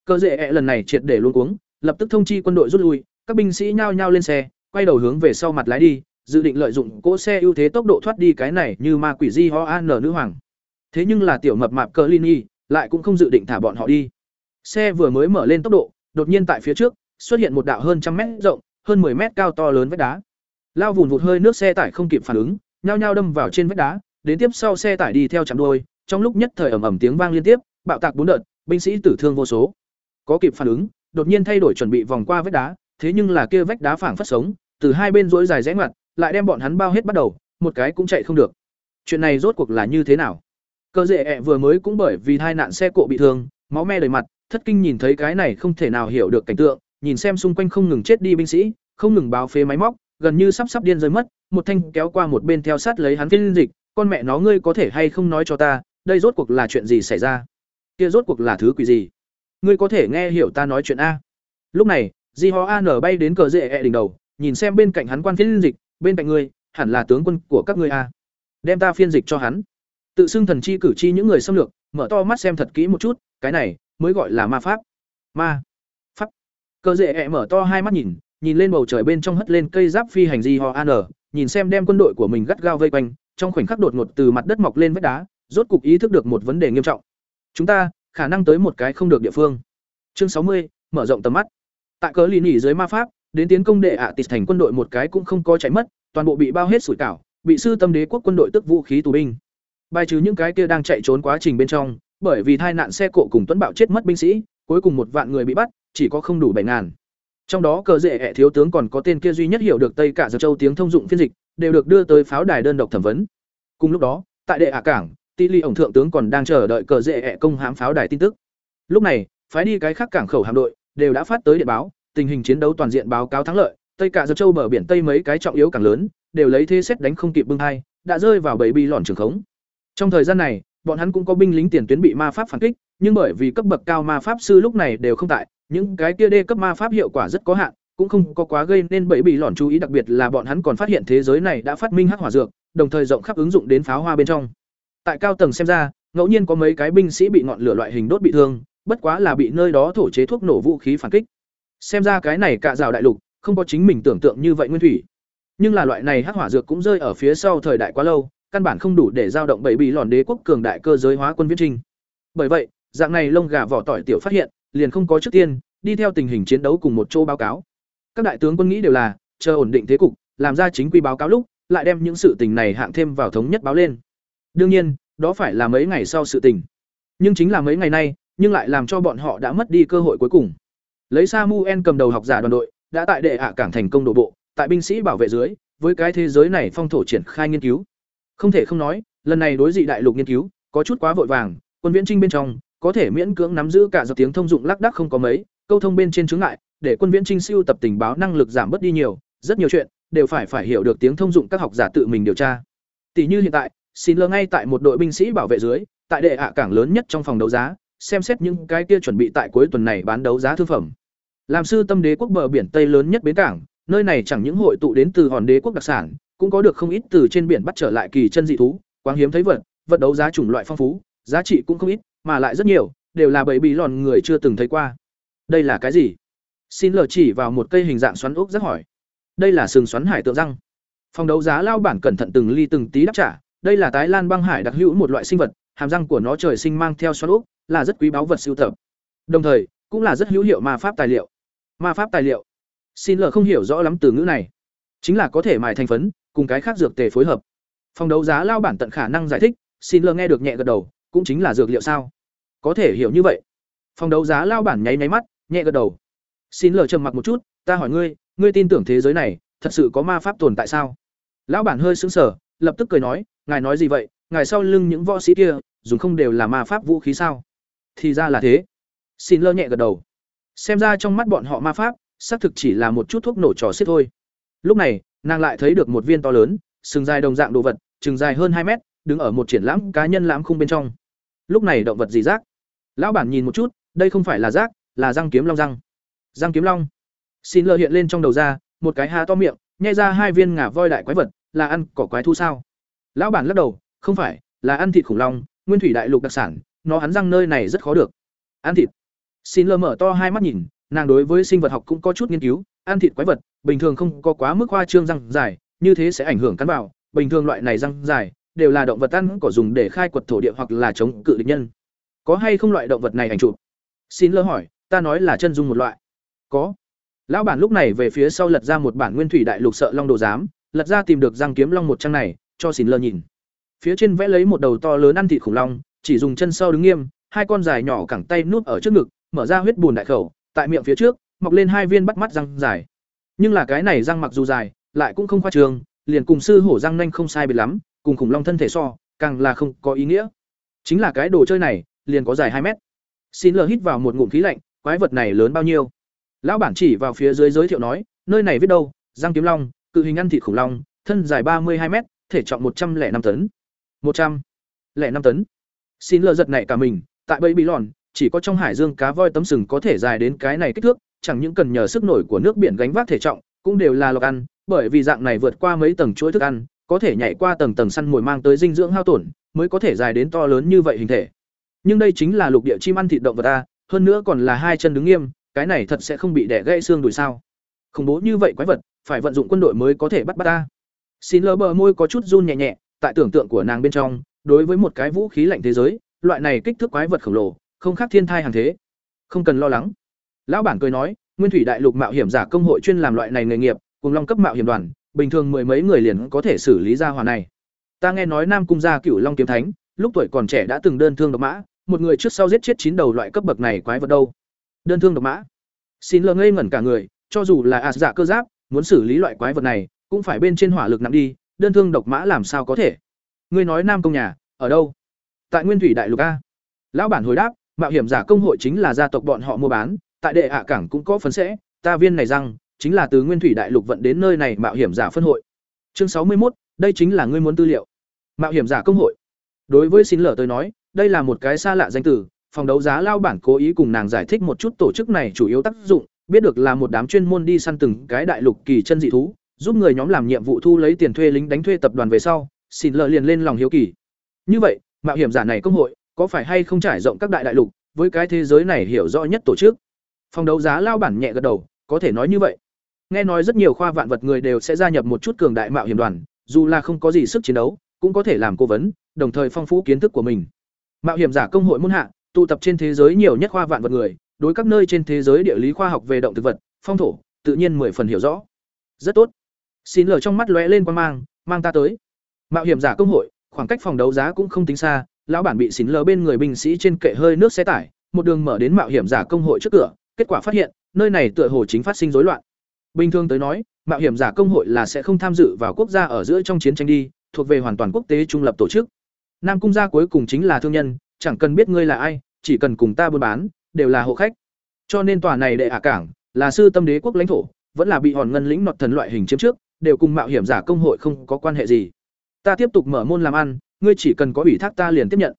Cơ dệ ẹ lần này triệt để luôn cuống, lập tức thông chi quân đội rút lui, các binh sĩ nhao nhao lên xe, quay đầu hướng về sau mặt lái đi, dự định lợi dụng cỗ xe ưu thế tốc độ thoát đi cái này như ma quỷ di ho an nữ hoàng. Thế nhưng là tiểu mập mạp cờ Lini lại cũng không dự định thả bọn họ đi. Xe vừa mới mở lên tốc độ, đột nhiên tại phía trước xuất hiện một đạo hơn trăm mét rộng, hơn 10 mét cao to lớn vách đá. Lao vùn vụt hơi nước xe tải không kịp phản ứng, nhao nhao đâm vào trên vách đá, đến tiếp sau xe tải đi theo chạm đuôi, trong lúc nhất thời ầm ầm tiếng vang liên tiếp, bạo tạc bốn đợt, binh sĩ tử thương vô số. Có kịp phản ứng, đột nhiên thay đổi chuẩn bị vòng qua vách đá, thế nhưng là kia vách đá phảng phất sống, từ hai bên rỗi dài rẽ ngoặt, lại đem bọn hắn bao hết bắt đầu, một cái cũng chạy không được. Chuyện này rốt cuộc là như thế nào? Cơ dễ ẹ vừa mới cũng bởi vì tai nạn xe cộ bị thương, máu me đầy mặt, thất kinh nhìn thấy cái này không thể nào hiểu được cảnh tượng, nhìn xem xung quanh không ngừng chết đi binh sĩ, không ngừng báo phế máy móc, gần như sắp sắp điên rơi mất, một thanh kéo qua một bên theo sát lấy hắn phiên dịch, con mẹ nó ngươi có thể hay không nói cho ta, đây rốt cuộc là chuyện gì xảy ra? Kia rốt cuộc là thứ quỷ gì? Ngươi có thể nghe hiểu ta nói chuyện a? Lúc này, Di Ho An bay đến cờ rệ ẹ đỉnh đầu, nhìn xem bên cạnh hắn quan phiên dịch, bên cạnh ngươi, hẳn là tướng quân của các ngươi a. Đem ta phiên dịch cho hắn. Tự xưng thần chi cử chi những người xâm lược, mở to mắt xem thật kỹ một chút, cái này mới gọi là ma pháp. Ma pháp. cơ dễ hẹ mở to hai mắt nhìn, nhìn lên bầu trời bên trong hất lên cây giáp phi hành Di Ho An, nhìn xem đem quân đội của mình gắt gao vây quanh, trong khoảnh khắc đột ngột từ mặt đất mọc lên vách đá, rốt cục ý thức được một vấn đề nghiêm trọng. Chúng ta, khả năng tới một cái không được địa phương. Chương sáu mươi mở rộng tầm mắt. Tại cớ lì nhỉ dưới ma pháp, đến tiến công đệ ạ tịt thành quân đội một cái cũng không có chạy mất, toàn bộ bị bao hết sủi cảo, bị sư tâm đế quốc quân đội tức vũ khí tù binh. Bài trừ những cái kia đang chạy trốn quá trình bên trong, bởi vì tai nạn xe cộ cùng tuấn bạo chết mất binh sĩ, cuối cùng một vạn người bị bắt, chỉ có không đủ bảy ngàn. Trong đó cờ rệ ẹ thiếu tướng còn có tên kia duy nhất hiểu được Tây cả Giơ Châu tiếng thông dụng phiên dịch, đều được đưa tới pháo đài đơn độc thẩm vấn. Cùng lúc đó, tại đệ ạ cảng, Tỷ Ly ổng thượng tướng còn đang chờ đợi cờ rệ ẹ công hãm pháo đài tin tức. Lúc này, phái đi cái khác cảng khẩu hạm đội đều đã phát tới điện báo, tình hình chiến đấu toàn diện báo cáo thắng lợi, Tây cả Giơ Châu bờ biển Tây mấy cái trọng yếu càng lớn, đều lấy thế xét đánh không kịp bưng hai, đã rơi vào bẫy bi lòn trường khống. Trong thời gian này, bọn hắn cũng có binh lính tiền tuyến bị ma pháp phản kích, nhưng bởi vì cấp bậc cao ma pháp sư lúc này đều không tại, những cái kia đê cấp ma pháp hiệu quả rất có hạn, cũng không có quá gây nên bẫy bị lỏn chú ý đặc biệt là bọn hắn còn phát hiện thế giới này đã phát minh hắc hỏa dược, đồng thời rộng khắp ứng dụng đến pháo hoa bên trong. Tại cao tầng xem ra, ngẫu nhiên có mấy cái binh sĩ bị ngọn lửa loại hình đốt bị thương, bất quá là bị nơi đó thổ chế thuốc nổ vũ khí phản kích. Xem ra cái này cả rào đại lục, không có chính mình tưởng tượng như vậy nguyên thủy. Nhưng là loại này hắc hỏa dược cũng rơi ở phía sau thời đại quá lâu, căn bản không đủ để giao động bảy bị lòn đế quốc cường đại cơ giới hóa quân viễn trinh. Bởi vậy, dạng này lông gà vỏ tỏi tiểu phát hiện, liền không có trước tiên đi theo tình hình chiến đấu cùng một chỗ báo cáo. Các đại tướng quân nghĩ đều là chờ ổn định thế cục, làm ra chính quy báo cáo lúc, lại đem những sự tình này hạng thêm vào thống nhất báo lên. Đương nhiên, đó phải là mấy ngày sau sự tình. Nhưng chính là mấy ngày nay, nhưng lại làm cho bọn họ đã mất đi cơ hội cuối cùng. Lấy Samuel cầm đầu học giả đoàn đội, đã tại đệ ạ cảng thành công đổ bộ, tại binh sĩ bảo vệ dưới, với cái thế giới này phong thổ triển khai nghiên cứu. Không thể không nói, lần này đối dị đại lục nghiên cứu, có chút quá vội vàng, quân viễn trinh bên trong, có thể miễn cưỡng nắm giữ cả dọc tiếng thông dụng lác đác không có mấy, câu thông bên trên chứng ngại, để quân viễn trinh siêu tập tình báo năng lực giảm bớt đi nhiều, rất nhiều chuyện đều phải phải hiểu được tiếng thông dụng các học giả tự mình điều tra. Tỷ như hiện tại, xin lơ ngay tại một đội binh sĩ bảo vệ dưới, tại đệ ạ cảng lớn nhất trong phòng đấu giá, xem xét những cái kia chuẩn bị tại cuối tuần này bán đấu giá thương phẩm. Làm sư tâm đế quốc bờ biển Tây lớn nhất bến cảng, nơi này chẳng những hội tụ đến từ hòn đế quốc đặc sản, cũng có được không ít từ trên biển bắt trở lại kỳ chân dị thú, quáng hiếm thấy vật, vật đấu giá chủng loại phong phú, giá trị cũng không ít, mà lại rất nhiều, đều là bầy bị lòn người chưa từng thấy qua. Đây là cái gì? Xin lờ chỉ vào một cây hình dạng xoắn ốc rất hỏi. Đây là sừng xoắn hải tượng răng. Phòng đấu giá lao bản cẩn thận từng ly từng tí đáp trả, đây là tái lan băng hải đặc hữu một loại sinh vật, hàm răng của nó trời sinh mang theo xoắn ốc, là rất quý báu vật sưu tập. Đồng thời, cũng là rất hữu hiệu ma pháp tài liệu. Ma pháp tài liệu. Xin lờ không hiểu rõ lắm từ ngữ này. Chính là có thể mài thành phấn, cùng cái khác dược tề phối hợp. Phòng đấu giá lao bản tận khả năng giải thích, xin lơ nghe được nhẹ gật đầu, cũng chính là dược liệu sao? Có thể hiểu như vậy. Phòng đấu giá lao bản nháy nháy mắt, nhẹ gật đầu. Xin lờ trầm mặc một chút, ta hỏi ngươi, ngươi tin tưởng thế giới này thật sự có ma pháp tồn tại sao? Lão bản hơi sững sờ, lập tức cười nói, ngài nói gì vậy? Ngài sau lưng những võ sĩ kia, dùng không đều là ma pháp vũ khí sao? Thì ra là thế. Xin lơ nhẹ gật đầu. Xem ra trong mắt bọn họ ma pháp, xác thực chỉ là một chút thuốc nổ trò xiết thôi. Lúc này, nàng lại thấy được một viên to lớn, sừng dài đồng dạng đồ vật, chừng dài hơn hai mét, đứng ở một triển lãm cá nhân lãm khung bên trong. Lúc này động vật gì rác? Lão bản nhìn một chút, đây không phải là rác, là răng kiếm long răng. Răng kiếm long. Xin lơ hiện lên trong đầu ra, một cái ha to miệng, nhai ra hai viên ngà voi đại quái vật, là ăn cỏ quái thu sao? Lão bản lắc đầu, không phải, là ăn thịt khủng long, nguyên thủy đại lục đặc sản, nó hắn răng nơi này rất khó được. Ăn thịt. Xin lơ mở to hai mắt nhìn, nàng đối với sinh vật học cũng có chút nghiên cứu, ăn thịt quái vật, bình thường không có quá mức hoa trương răng dài, như thế sẽ ảnh hưởng cắn vào, bình thường loại này răng dài đều là động vật ăn cỏ dùng để khai quật thổ địa hoặc là chống cự địch nhân. Có hay không loại động vật này ảnh chụp? Xin lơ hỏi, ta nói là chân dung một loại. Có. Lão bản lúc này về phía sau lật ra một bản nguyên thủy đại lục sợ long đồ giám, lật ra tìm được răng kiếm long một trang này, cho xin lơ nhìn. Phía trên vẽ lấy một đầu to lớn ăn thịt khủng long, chỉ dùng chân sau đứng nghiêm, hai con dài nhỏ cẳng tay núp ở trước ngực, mở ra huyết bùn đại khẩu, tại miệng phía trước mọc lên hai viên bắt mắt răng dài. Nhưng là cái này răng mặc dù dài, lại cũng không khoa trường, liền cùng sư hổ răng nanh không sai biệt lắm, cùng khủng long thân thể so, càng là không có ý nghĩa. Chính là cái đồ chơi này, liền có dài hai mét. Xin lờ hít vào một ngụm khí lạnh, quái vật này lớn bao nhiêu? Lão bản chỉ vào phía dưới giới thiệu nói, nơi này viết đâu, răng kiếm long, cự hình ăn thịt khủng long, thân dài ba mươi hai mét, thể trọng một trăm lẻ năm tấn. một trăm lẻ năm tấn. Xin lờ giật này cả mình, tại bẫy bí lòn, chỉ có trong hải dương cá voi tấm sừng có thể dài đến cái này kích thước, chẳng những cần nhờ sức nổi của nước biển gánh vác thể trọng, cũng đều là lộc ăn, bởi vì dạng này vượt qua mấy tầng chuỗi thức ăn, có thể nhảy qua tầng tầng săn mồi mang tới dinh dưỡng hao tổn, mới có thể dài đến to lớn như vậy hình thể. Nhưng đây chính là lục địa chim ăn thịt động vật a, hơn nữa còn là hai chân đứng nghiêm, cái này thật sẽ không bị đẻ gãy xương đùi sao? Khủng bố như vậy quái vật, phải vận dụng quân đội mới có thể bắt bắt ta. Xin lơ bờ môi có chút run nhẹ nhẹ, tại tưởng tượng của nàng bên trong, đối với một cái vũ khí lạnh thế giới, loại này kích thước quái vật khổng lồ, không khác thiên thai hàng thế. Không cần lo lắng. Lão bản cười nói, Nguyên thủy đại lục mạo hiểm giả công hội chuyên làm loại này nghề nghiệp, cùng long cấp mạo hiểm đoàn, bình thường mười mấy người liền có thể xử lý ra hòa này. Ta nghe nói Nam cung gia Cửu Long kiếm thánh, lúc tuổi còn trẻ đã từng đơn thương độc mã, một người trước sau giết chết chín đầu loại cấp bậc này quái vật đâu. Đơn thương độc mã. Xin lờ ngây ngẩn cả người, cho dù là ạt giả cơ giáp, muốn xử lý loại quái vật này, cũng phải bên trên hỏa lực nặng đi, đơn thương độc mã làm sao có thể? Ngươi nói Nam công nhà, ở đâu? Tại Nguyên Thủy Đại Lục a. Lão bản hồi đáp, mạo hiểm giả công hội chính là gia tộc bọn họ mua bán, tại đệ ạ cảng cũng có phấn sẽ, ta viên này rằng, chính là từ Nguyên Thủy Đại Lục vận đến nơi này mạo hiểm giả phân hội. Chương sáu mươi một, đây chính là ngươi muốn tư liệu. Mạo hiểm giả công hội. Đối với xin lở tôi nói, đây là một cái xa lạ danh từ, phòng đấu giá lao bản cố ý cùng nàng giải thích một chút tổ chức này chủ yếu tác dụng, biết được là một đám chuyên môn đi săn từng cái đại lục kỳ chân dị thú, giúp người nhóm làm nhiệm vụ thu lấy tiền thuê lính đánh thuê tập đoàn về sau, xin lờ liền lên lòng hiếu kỳ. Như vậy, mạo hiểm giả này công hội có phải hay không trải rộng các đại đại lục, với cái thế giới này hiểu rõ nhất tổ chức. Phòng đấu giá lao bản nhẹ gật đầu, có thể nói như vậy. Nghe nói rất nhiều khoa vạn vật người đều sẽ gia nhập một chút cường đại mạo hiểm đoàn, dù là không có gì sức chiến đấu, cũng có thể làm cố vấn, đồng thời phong phú kiến thức của mình. Mạo hiểm giả công hội muôn hạ, tụ tập trên thế giới nhiều nhất khoa vạn vật người đối các nơi trên thế giới địa lý khoa học về động thực vật phong thổ tự nhiên mười phần hiểu rõ rất tốt xin lờ trong mắt lóe lên quan mang mang ta tới mạo hiểm giả công hội khoảng cách phòng đấu giá cũng không tính xa lão bản bị xín lờ bên người binh sĩ trên kệ hơi nước xe tải, một đường mở đến mạo hiểm giả công hội trước cửa, kết quả phát hiện, nơi này tựa hồ chính phát sinh rối loạn. Bình thường tới nói, mạo hiểm giả công hội là sẽ không tham dự vào quốc gia ở giữa trong chiến tranh đi, thuộc về hoàn toàn quốc tế trung lập tổ chức. Nam cung gia cuối cùng chính là thương nhân, chẳng cần biết ngươi là ai, chỉ cần cùng ta buôn bán, đều là hộ khách. Cho nên tòa này đệ ả cảng, là sư tâm đế quốc lãnh thổ, vẫn là bị hòn ngân lĩnh nọt thần loại hình chiếm trước, đều cùng mạo hiểm giả công hội không có quan hệ gì. Ta tiếp tục mở môn làm ăn ngươi chỉ cần có ủy thác ta liền tiếp nhận.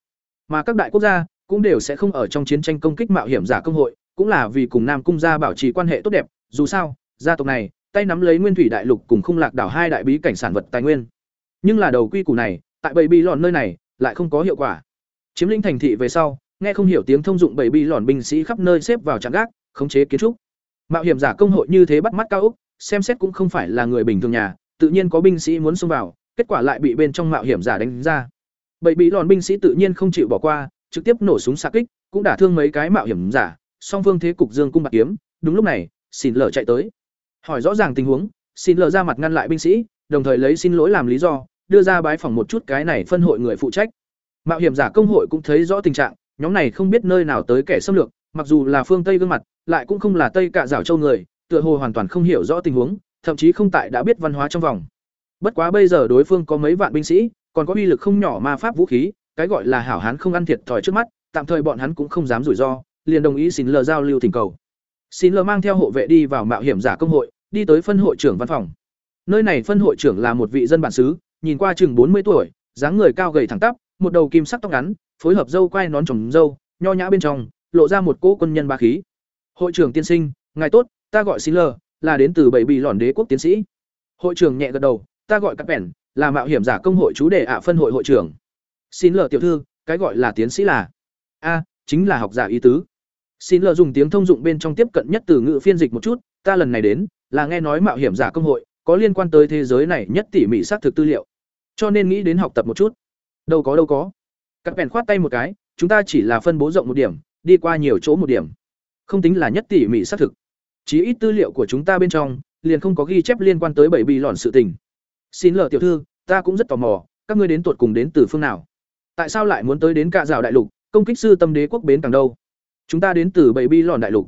Mà các đại quốc gia cũng đều sẽ không ở trong chiến tranh công kích mạo hiểm giả công hội, cũng là vì cùng nam cung gia bảo trì quan hệ tốt đẹp, dù sao, gia tộc này, tay nắm lấy nguyên thủy đại lục cùng khung lạc đảo hai đại bí cảnh sản vật tài nguyên. Nhưng là đầu quy củ này, tại bảy bi lòn nơi này, lại không có hiệu quả. Chiếm lĩnh thành thị về sau, nghe không hiểu tiếng thông dụng bảy bi lòn binh sĩ khắp nơi xếp vào trạm gác, khống chế kiến trúc. Mạo hiểm giả công hội như thế bắt mắt cao úc, xem xét cũng không phải là người bình thường nhà, tự nhiên có binh sĩ muốn xông vào, kết quả lại bị bên trong mạo hiểm giả đánh ra bảy bị lòn binh sĩ tự nhiên không chịu bỏ qua, trực tiếp nổ súng xa kích, cũng đả thương mấy cái mạo hiểm giả, song phương thế cục dương cung bạc kiếm, đúng lúc này, xin lờ chạy tới. Hỏi rõ ràng tình huống, xin lờ ra mặt ngăn lại binh sĩ, đồng thời lấy xin lỗi làm lý do, đưa ra bái phỏng một chút cái này phân hội người phụ trách. Mạo hiểm giả công hội cũng thấy rõ tình trạng, nhóm này không biết nơi nào tới kẻ xâm lược, mặc dù là phương tây gương mặt, lại cũng không là tây cạ rảo châu người, tựa hồ hoàn toàn không hiểu rõ tình huống, thậm chí không tại đã biết văn hóa trong vòng. Bất quá bây giờ đối phương có mấy vạn binh sĩ còn có uy lực không nhỏ ma pháp vũ khí, cái gọi là hảo hán không ăn thiệt thòi trước mắt, tạm thời bọn hắn cũng không dám rủi ro, liền đồng ý xin lờ giao lưu thỉnh cầu. Xin lờ mang theo hộ vệ đi vào mạo hiểm giả công hội, đi tới phân hội trưởng văn phòng. Nơi này phân hội trưởng là một vị dân bản xứ, nhìn qua chừng bốn mươi tuổi, dáng người cao gầy thẳng tắp, một đầu kim sắc tóc ngắn, phối hợp dâu quai nón trồng dâu nho nhã bên trong, lộ ra một cỗ quân nhân ba khí. Hội trưởng tiên sinh, ngài tốt, ta gọi xin lờ, là đến từ bảy bị lòn đế quốc tiến sĩ. Hội trưởng nhẹ gật đầu, ta gọi các bèn là mạo hiểm giả công hội chú đề ạ phân hội hội trưởng. Xin lờ tiểu thư, cái gọi là tiến sĩ là? A, chính là học giả ý tứ. Xin lờ dùng tiếng thông dụng bên trong tiếp cận nhất từ ngữ phiên dịch một chút, ta lần này đến, là nghe nói mạo hiểm giả công hội, có liên quan tới thế giới này nhất tỉ mỉ xác thực tư liệu. Cho nên nghĩ đến học tập một chút. Đâu có đâu có. Các bèn khoát tay một cái, chúng ta chỉ là phân bố rộng một điểm, đi qua nhiều chỗ một điểm. Không tính là nhất tỉ mỉ xác thực. Chí ít tư liệu của chúng ta bên trong, liền không có ghi chép liên quan tới bảy bị lòn sự tình xin lờ tiểu thư, ta cũng rất tò mò, các ngươi đến tuột cùng đến từ phương nào? Tại sao lại muốn tới đến cạ rào đại lục, công kích sư tâm đế quốc bến càng đâu? Chúng ta đến từ bảy bi lòn đại lục.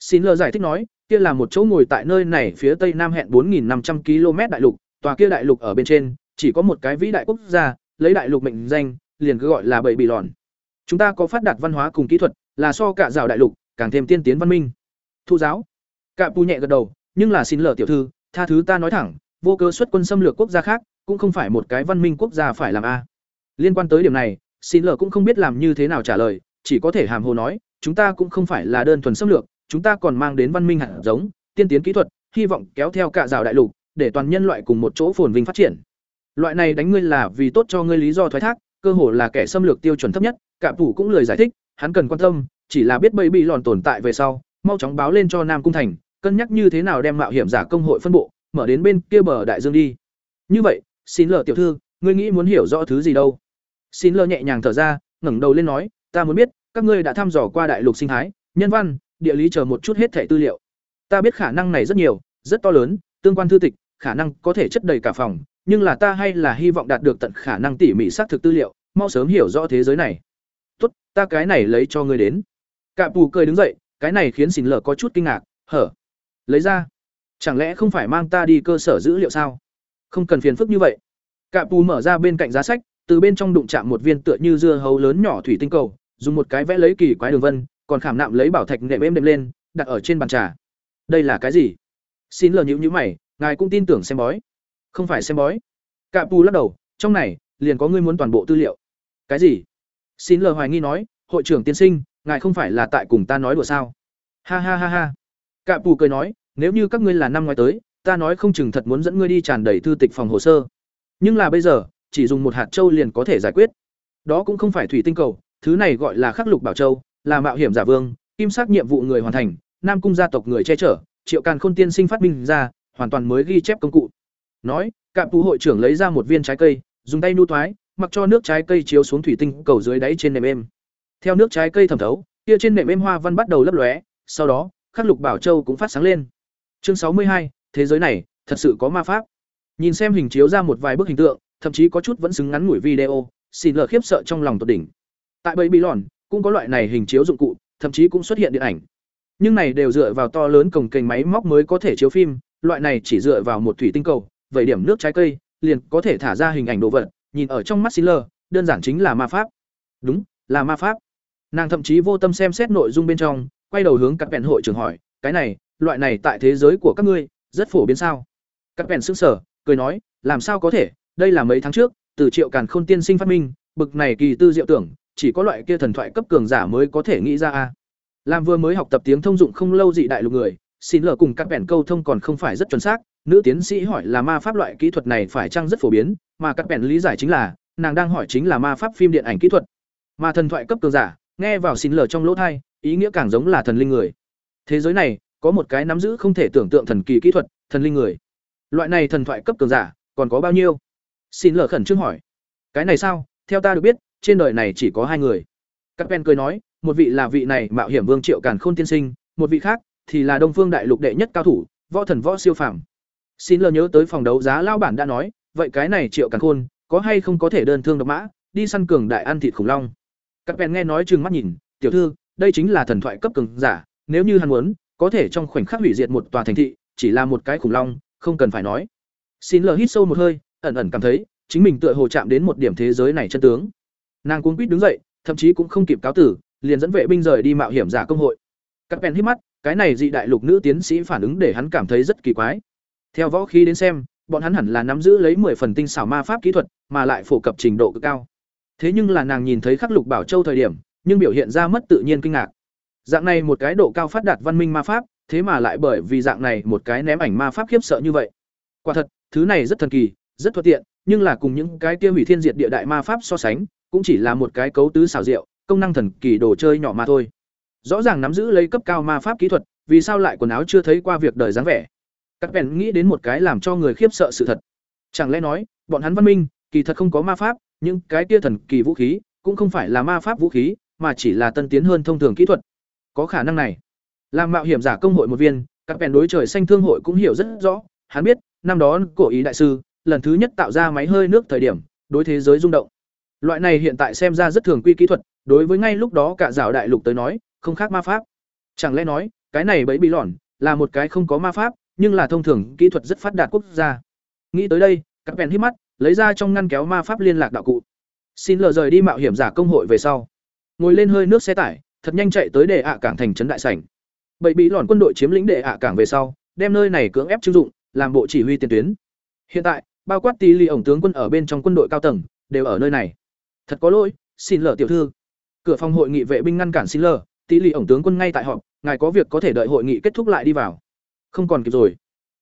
Xin lờ giải thích nói, kia là một chỗ ngồi tại nơi này phía tây nam hẹn bốn năm trăm km đại lục, tòa kia đại lục ở bên trên, chỉ có một cái vĩ đại quốc gia, lấy đại lục mệnh danh, liền cứ gọi là bảy bị lòn. Chúng ta có phát đạt văn hóa cùng kỹ thuật, là so cả rào đại lục càng thêm tiên tiến văn minh. Thu giáo. Cạ pu nhẹ gật đầu, nhưng là xin lờ tiểu thư, tha thứ ta nói thẳng vô cơ xuất quân xâm lược quốc gia khác, cũng không phải một cái văn minh quốc gia phải làm a. Liên quan tới điểm này xin lờ cũng không biết làm như thế nào trả lời, chỉ có thể hàm hồ nói, chúng ta cũng không phải là đơn thuần xâm lược, chúng ta còn mang đến văn minh hạt giống, tiên tiến kỹ thuật, hy vọng kéo theo cả rào đại lục, để toàn nhân loại cùng một chỗ phồn vinh phát triển. Loại này đánh ngươi là vì tốt cho ngươi lý do thoái thác, cơ hồ là kẻ xâm lược tiêu chuẩn thấp nhất, cả phủ cũng lời giải thích, hắn cần quan tâm, chỉ là biết bẫy bị lòn tồn tại về sau, mau chóng báo lên cho nam cung thành, cân nhắc như thế nào đem mạo hiểm giả công hội phân bộ mở đến bên kia bờ đại dương đi. Như vậy, xin lờ tiểu thư, ngươi nghĩ muốn hiểu rõ thứ gì đâu? Xin lờ nhẹ nhàng thở ra, ngẩng đầu lên nói, ta muốn biết, các ngươi đã thăm dò qua đại lục sinh thái, nhân văn, địa lý chờ một chút hết thẻ tư liệu. Ta biết khả năng này rất nhiều, rất to lớn, tương quan thư tịch, khả năng có thể chất đầy cả phòng, nhưng là ta hay là hy vọng đạt được tận khả năng tỉ mỉ xác thực tư liệu, mau sớm hiểu rõ thế giới này. Tốt, ta cái này lấy cho ngươi đến. Cạ pù cười đứng dậy, cái này khiến xin lờ có chút kinh ngạc, hở. Lấy ra chẳng lẽ không phải mang ta đi cơ sở dữ liệu sao? Không cần phiền phức như vậy. Cạ pù mở ra bên cạnh giá sách, từ bên trong đụng chạm một viên tựa như dưa hấu lớn nhỏ thủy tinh cầu, dùng một cái vẽ lấy kỳ quái đường vân, còn khảm nạm lấy bảo thạch nệm êm đệm lên, đặt ở trên bàn trà. Đây là cái gì? Xin lờ nhữ nhữ mày, ngài cũng tin tưởng xem bói. Không phải xem bói. Cạ pù lắc đầu, trong này, liền có ngươi muốn toàn bộ tư liệu. Cái gì? Xin lờ hoài nghi nói, hội trưởng tiên sinh, ngài không phải là tại cùng ta nói đùa sao? Ha ha ha ha. Cạ pù cười nói nếu như các ngươi là năm ngoái tới, ta nói không chừng thật muốn dẫn ngươi đi tràn đầy thư tịch phòng hồ sơ. Nhưng là bây giờ, chỉ dùng một hạt châu liền có thể giải quyết. Đó cũng không phải thủy tinh cầu, thứ này gọi là khắc lục bảo châu, là mạo hiểm giả vương, kim sắc nhiệm vụ người hoàn thành, nam cung gia tộc người che chở, triệu càn khôn tiên sinh phát minh ra, hoàn toàn mới ghi chép công cụ. Nói, cạm tú hội trưởng lấy ra một viên trái cây, dùng tay nu thoái, mặc cho nước trái cây chiếu xuống thủy tinh cầu dưới đáy trên nệm êm. Theo nước trái cây thẩm thấu, kia trên nệm êm hoa văn bắt đầu lấp lóe, sau đó, khắc lục bảo châu cũng phát sáng lên chương sáu mươi hai, thế giới này, thật sự có ma pháp. Nhìn xem hình chiếu ra một vài bức hình tượng, thậm chí có chút vẫn xứng ngắn ngủi video xin lờ khiếp sợ trong lòng tột đỉnh. Tại bẫy bí lòn cũng có loại này hình chiếu dụng cụ, thậm chí cũng xuất hiện điện ảnh. Nhưng này đều dựa vào to lớn cồng kềnh máy móc mới có thể chiếu phim, loại này chỉ dựa vào một thủy tinh cầu vậy điểm nước trái cây, liền có thể thả ra hình ảnh đồ vật, nhìn ở trong mắt xin lờ, đơn giản chính là ma pháp. Đúng, là ma pháp. Nàng thậm chí vô tâm xem xét nội dung bên trong, quay đầu hướng các vẹn hội trưởng hỏi, cái này loại này tại thế giới của các ngươi, rất phổ biến sao? Các bèn sững sở cười nói, làm sao có thể? Đây là mấy tháng trước, từ triệu càn khôn tiên sinh phát minh, bực này kỳ tư diệu tưởng, chỉ có loại kia thần thoại cấp cường giả mới có thể nghĩ ra a. Làm vừa mới học tập tiếng thông dụng không lâu dị đại lục người, xin lờ cùng các bèn câu thông còn không phải rất chuẩn xác, nữ tiến sĩ hỏi là ma pháp loại kỹ thuật này phải chăng rất phổ biến, mà các bèn lý giải chính là, nàng đang hỏi chính là ma pháp phim điện ảnh kỹ thuật. Mà thần thoại cấp cường giả, nghe vào xin lờ trong lỗ thai, ý nghĩa càng giống là thần linh người. Thế giới này có một cái nắm giữ không thể tưởng tượng thần kỳ kỹ thuật, thần linh người. Loại này thần thoại cấp cường giả, còn có bao nhiêu? Xin lờ khẩn trương hỏi. Cái này sao? Theo ta được biết, trên đời này chỉ có hai người. Các pen cười nói, một vị là vị này mạo hiểm vương triệu càn khôn tiên sinh, một vị khác thì là đông phương đại lục đệ nhất cao thủ, võ thần võ siêu phàm. Xin lờ nhớ tới phòng đấu giá lao bản đã nói, vậy cái này triệu càn khôn có hay không có thể đơn thương độc mã, đi săn cường đại ăn thịt khủng long? Các pen nghe nói chừng mắt nhìn, tiểu thư, đây chính là thần thoại cấp cường giả, nếu như hắn muốn có thể trong khoảnh khắc hủy diệt một tòa thành thị, chỉ là một cái khủng long, không cần phải nói. Xin lờ hít sâu một hơi, ẩn ẩn cảm thấy, chính mình tựa hồ chạm đến một điểm thế giới này chân tướng. Nàng cuống quýt đứng dậy, thậm chí cũng không kịp cáo tử, liền dẫn vệ binh rời đi mạo hiểm giả công hội. Các pen hít mắt, cái này dị đại lục nữ tiến sĩ phản ứng để hắn cảm thấy rất kỳ quái. Theo võ khí đến xem, bọn hắn hẳn là nắm giữ lấy 10 phần tinh xảo ma pháp kỹ thuật, mà lại phổ cập trình độ cực cao. Thế nhưng là nàng nhìn thấy khắc lục bảo châu thời điểm, nhưng biểu hiện ra mất tự nhiên kinh ngạc dạng này một cái độ cao phát đạt văn minh ma pháp, thế mà lại bởi vì dạng này một cái ném ảnh ma pháp khiếp sợ như vậy. Quả thật, thứ này rất thần kỳ, rất thuận tiện, nhưng là cùng những cái kia hủy thiên diệt địa đại ma pháp so sánh, cũng chỉ là một cái cấu tứ xảo diệu, công năng thần kỳ đồ chơi nhỏ mà thôi. Rõ ràng nắm giữ lấy cấp cao ma pháp kỹ thuật, vì sao lại quần áo chưa thấy qua việc đời dáng vẻ? Các bèn nghĩ đến một cái làm cho người khiếp sợ sự thật. Chẳng lẽ nói, bọn hắn văn minh, kỳ thật không có ma pháp, những cái kia thần kỳ vũ khí, cũng không phải là ma pháp vũ khí, mà chỉ là tân tiến hơn thông thường kỹ thuật có khả năng này. Làm mạo hiểm giả công hội một viên, các bèn đối trời xanh thương hội cũng hiểu rất rõ. Hắn biết, năm đó cổ ý đại sư, lần thứ nhất tạo ra máy hơi nước thời điểm, đối thế giới rung động. Loại này hiện tại xem ra rất thường quy kỹ thuật, đối với ngay lúc đó cả rào đại lục tới nói, không khác ma pháp. Chẳng lẽ nói, cái này bẫy bị lỏn, là một cái không có ma pháp, nhưng là thông thường kỹ thuật rất phát đạt quốc gia. Nghĩ tới đây, các bèn hít mắt, lấy ra trong ngăn kéo ma pháp liên lạc đạo cụ. Xin lờ rời đi mạo hiểm giả công hội về sau. Ngồi lên hơi nước xe tải thật nhanh chạy tới để ạ cảng thành trấn đại sảnh. Bậy bị lòn quân đội chiếm lĩnh để ạ cảng về sau, đem nơi này cưỡng ép chưng dụng, làm bộ chỉ huy tiền tuyến. Hiện tại, bao quát tí lì ổng tướng quân ở bên trong quân đội cao tầng, đều ở nơi này. Thật có lỗi, xin lờ tiểu thư. Cửa phòng hội nghị vệ binh ngăn cản xin lờ, tí lì ổng tướng quân ngay tại họp, ngài có việc có thể đợi hội nghị kết thúc lại đi vào. Không còn kịp rồi.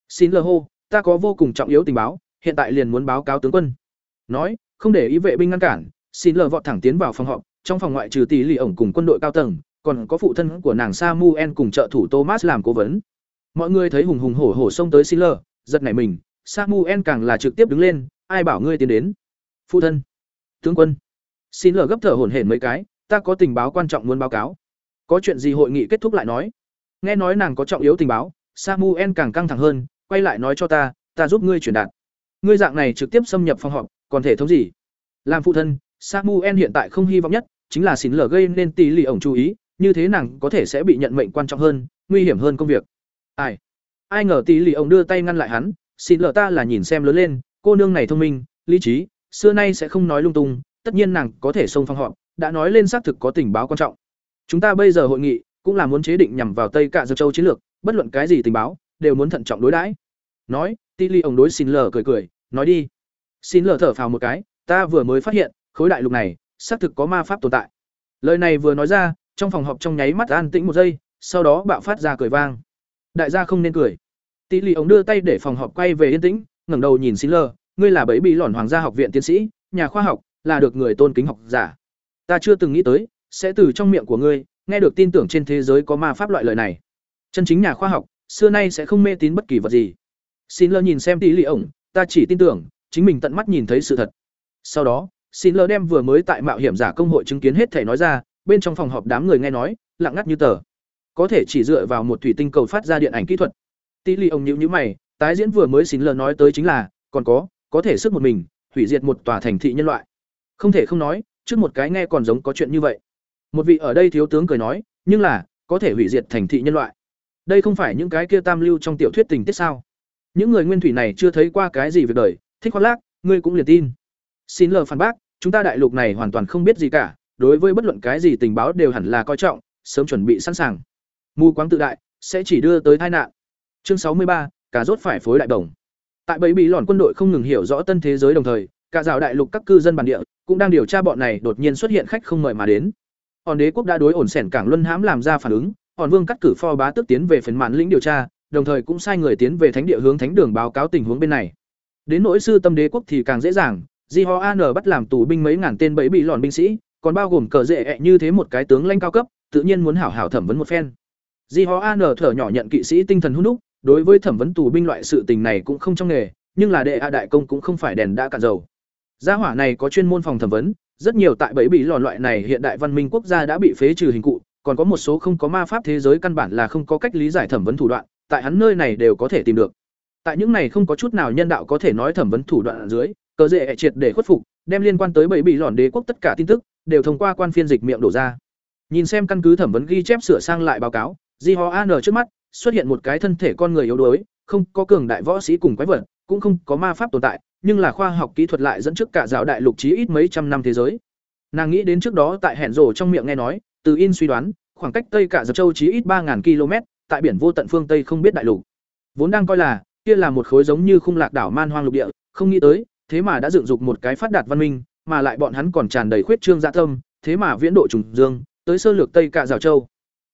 Xin lờ hô, ta có vô cùng trọng yếu tình báo, hiện tại liền muốn báo cáo tướng quân. Nói, không để ý vệ binh ngăn cản, xin lờ vọt thẳng tiến vào phòng họp trong phòng ngoại trừ tỷ lì ổng cùng quân đội cao tầng, còn có phụ thân của nàng samuel cùng trợ thủ thomas làm cố vấn. Mọi người thấy hùng hùng hổ hổ xông tới xin lờ giật nảy mình, samuel càng là trực tiếp đứng lên, ai bảo ngươi tiến đến? Phụ thân, tướng quân. Xin lờ gấp thở hổn hển mấy cái, ta có tình báo quan trọng muốn báo cáo. Có chuyện gì hội nghị kết thúc lại nói. Nghe nói nàng có trọng yếu tình báo, samuel càng căng thẳng hơn, quay lại nói cho ta ta giúp ngươi truyền đạt. Ngươi dạng này trực tiếp xâm nhập phòng họp, còn thể thống gì? Làm phụ thân, samuel hiện tại không hy vọng nhất chính là xin lờ gây nên tỷ lì ổng chú ý, như thế nàng có thể sẽ bị nhận mệnh quan trọng hơn, nguy hiểm hơn công việc. Ai? Ai ngờ tỷ lì ổng đưa tay ngăn lại hắn xin lờ ta là nhìn xem lớn lên, cô nương này thông minh, lý trí, xưa nay sẽ không nói lung tung, tất nhiên nàng có thể xông phong họ đã nói lên xác thực có tình báo quan trọng. Chúng ta bây giờ hội nghị, cũng là muốn chế định nhằm vào tây cạ dược châu chiến lược, bất luận cái gì tình báo, đều muốn thận trọng đối đãi. Nói, tỷ lì ổng đối xin lờ cười cười, nói đi. Xin lờ thở phào một cái, ta vừa mới phát hiện, khối đại lục này xác thực có ma pháp tồn tại. Lời này vừa nói ra, trong phòng họp trong nháy mắt an tĩnh một giây, sau đó bạo phát ra cười vang. Đại gia không nên cười. Tỷ lì ống đưa tay để phòng họp quay về yên tĩnh, ngẩng đầu nhìn xin lơ ngươi là bấy bị lỏn hoàng gia học viện tiến sĩ, nhà khoa học, là được người tôn kính học giả. Ta chưa từng nghĩ tới, sẽ từ trong miệng của ngươi, nghe được tin tưởng trên thế giới có ma pháp loại lời này. Chân chính nhà khoa học, xưa nay sẽ không mê tín bất kỳ vật gì. Xin lơ nhìn xem tỷ lì ổng ta chỉ tin tưởng, chính mình tận mắt nhìn thấy sự thật. Sau đó xin lơ đem vừa mới tại mạo hiểm giả công hội chứng kiến hết thể nói ra, bên trong phòng họp đám người nghe nói, lặng ngắt như tờ. Có thể chỉ dựa vào một thủy tinh cầu phát ra điện ảnh kỹ thuật. Tỷ lệ ông nhữ nhữ mày, tái diễn vừa mới xin lờ nói tới chính là, còn có có thể sức một mình, hủy diệt một tòa thành thị nhân loại. Không thể không nói, trước một cái nghe còn giống có chuyện như vậy. Một vị ở đây thiếu tướng cười nói, nhưng là, có thể hủy diệt thành thị nhân loại. Đây không phải những cái kia tam lưu trong tiểu thuyết tình tiết sao? Những người nguyên thủy này chưa thấy qua cái gì việc đời, thích khoác lác, ngươi cũng liền tin xin lờ phản bác, chúng ta đại lục này hoàn toàn không biết gì cả, đối với bất luận cái gì tình báo đều hẳn là coi trọng, sớm chuẩn bị sẵn sàng. Mù quáng tự đại, sẽ chỉ đưa tới tai nạn. Chương sáu mươi ba cả rốt phải phối đại đồng tại bẫy bí lòn quân đội không ngừng hiểu rõ tân thế giới đồng thời, cả rào đại lục các cư dân bản địa cũng đang điều tra bọn này đột nhiên xuất hiện khách không mời mà đến. Hòn đế quốc đã đối ổn sẻn cảng luân hãm làm ra phản ứng, hòn vương cắt cử pho bá tước tiến về phần mạn lĩnh điều tra, đồng thời cũng sai người tiến về thánh địa hướng thánh đường báo cáo tình huống bên này. Đến nỗi sư tâm đế quốc thì càng dễ dàng di ho an bắt làm tù binh mấy ngàn tên bẫy bị lòn binh sĩ, còn bao gồm cờ dễ ẹ như thế một cái tướng lãnh cao cấp, tự nhiên muốn hảo hảo thẩm vấn một phen. Di ho an thở nhỏ nhận kỵ sĩ tinh thần hút đúc, đối với thẩm vấn tù binh loại sự tình này cũng không trong nghề, nhưng là đệ a đại công cũng không phải đèn đã cạn dầu. Gia hỏa này có chuyên môn phòng thẩm vấn, rất nhiều tại bẫy bị lòn loại này hiện đại văn minh quốc gia đã bị phế trừ hình cụ, còn có một số không có ma pháp thế giới căn bản là không có cách lý giải thẩm vấn thủ đoạn, tại hắn nơi này đều có thể tìm được. Tại những này không có chút nào nhân đạo có thể nói thẩm vấn thủ đoạn ở dưới cờ dễ triệt để khuất phục, đem liên quan tới bẫy bị lòn đế quốc tất cả tin tức, đều thông qua quan phiên dịch miệng đổ ra. Nhìn xem căn cứ thẩm vấn ghi chép sửa sang lại báo cáo di ho an trước mắt, xuất hiện một cái thân thể con người yếu đuối, không có cường đại võ sĩ cùng quái vật, cũng không có ma pháp tồn tại, nhưng là khoa học kỹ thuật lại dẫn trước cả giáo đại lục chí ít mấy trăm năm thế giới. Nàng nghĩ đến trước đó tại hẹn rổ trong miệng nghe nói, từ in suy đoán, khoảng cách tây cả dập châu chí ít ba km, tại biển vô tận phương tây không biết đại lục. Vốn đang coi là, kia là một khối giống như khung lạc đảo man hoang lục địa, không nghĩ tới thế mà đã dựng dục một cái phát đạt văn minh, mà lại bọn hắn còn tràn đầy khuyết trương dạ tâm, thế mà viễn độ trùng dương, tới sơ lược tây cả Giảo châu.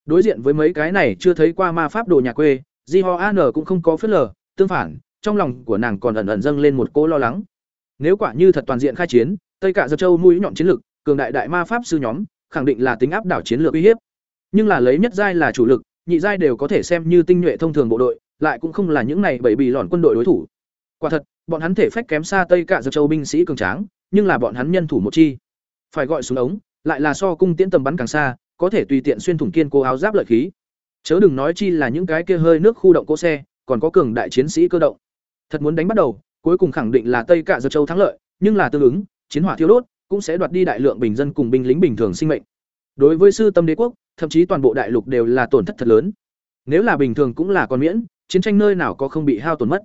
Đối diện với mấy cái này chưa thấy qua ma pháp đồ nhà quê, di ho an cũng không có phất lờ, tương phản, trong lòng của nàng còn ẩn ẩn dâng lên một cỗ lo lắng. Nếu quả như thật toàn diện khai chiến, tây cả Giảo châu mũi nhọn chiến lược cường đại đại ma pháp sư nhóm, khẳng định là tính áp đảo chiến lược uy hiếp. Nhưng là lấy nhất giai là chủ lực, nhị giai đều có thể xem như tinh nhuệ thông thường bộ đội, lại cũng không là những này bảy bì lọn quân đội đối thủ. Quả thật bọn hắn thể phách kém xa tây cả dập châu binh sĩ cường tráng, nhưng là bọn hắn nhân thủ một chi. Phải gọi xuống ống, lại là so cung tiễn tầm bắn càng xa, có thể tùy tiện xuyên thủng kiên cố áo giáp lợi khí. Chớ đừng nói chi là những cái kia hơi nước khu động cỗ xe, còn có cường đại chiến sĩ cơ động. Thật muốn đánh bắt đầu, cuối cùng khẳng định là tây cả dập châu thắng lợi, nhưng là tương ứng, chiến hỏa thiêu đốt cũng sẽ đoạt đi đại lượng bình dân cùng binh lính bình thường sinh mệnh. Đối với sư tâm đế quốc, thậm chí toàn bộ đại lục đều là tổn thất thật lớn. Nếu là bình thường cũng là con miễn, chiến tranh nơi nào có không bị hao tổn mất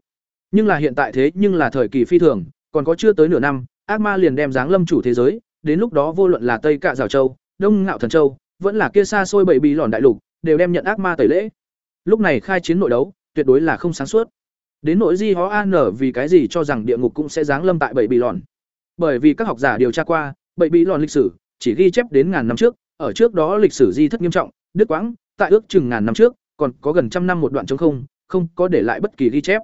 nhưng là hiện tại thế nhưng là thời kỳ phi thường, còn có chưa tới nửa năm, ác ma liền đem giáng lâm chủ thế giới, đến lúc đó vô luận là tây cạ rào châu, đông ngạo thần châu, vẫn là kia xa xôi bảy bì lòn đại lục, đều đem nhận ác ma tẩy lễ. Lúc này khai chiến nội đấu, tuyệt đối là không sáng suốt. Đến nội di hó an vì cái gì cho rằng địa ngục cũng sẽ giáng lâm tại bảy bì lòn. Bởi vì các học giả điều tra qua, bảy bì lòn lịch sử chỉ ghi chép đến ngàn năm trước, ở trước đó lịch sử di thất nghiêm trọng, đứt quãng, tại ước chừng ngàn năm trước, còn có gần trăm năm một đoạn chống không không có để lại bất kỳ ghi chép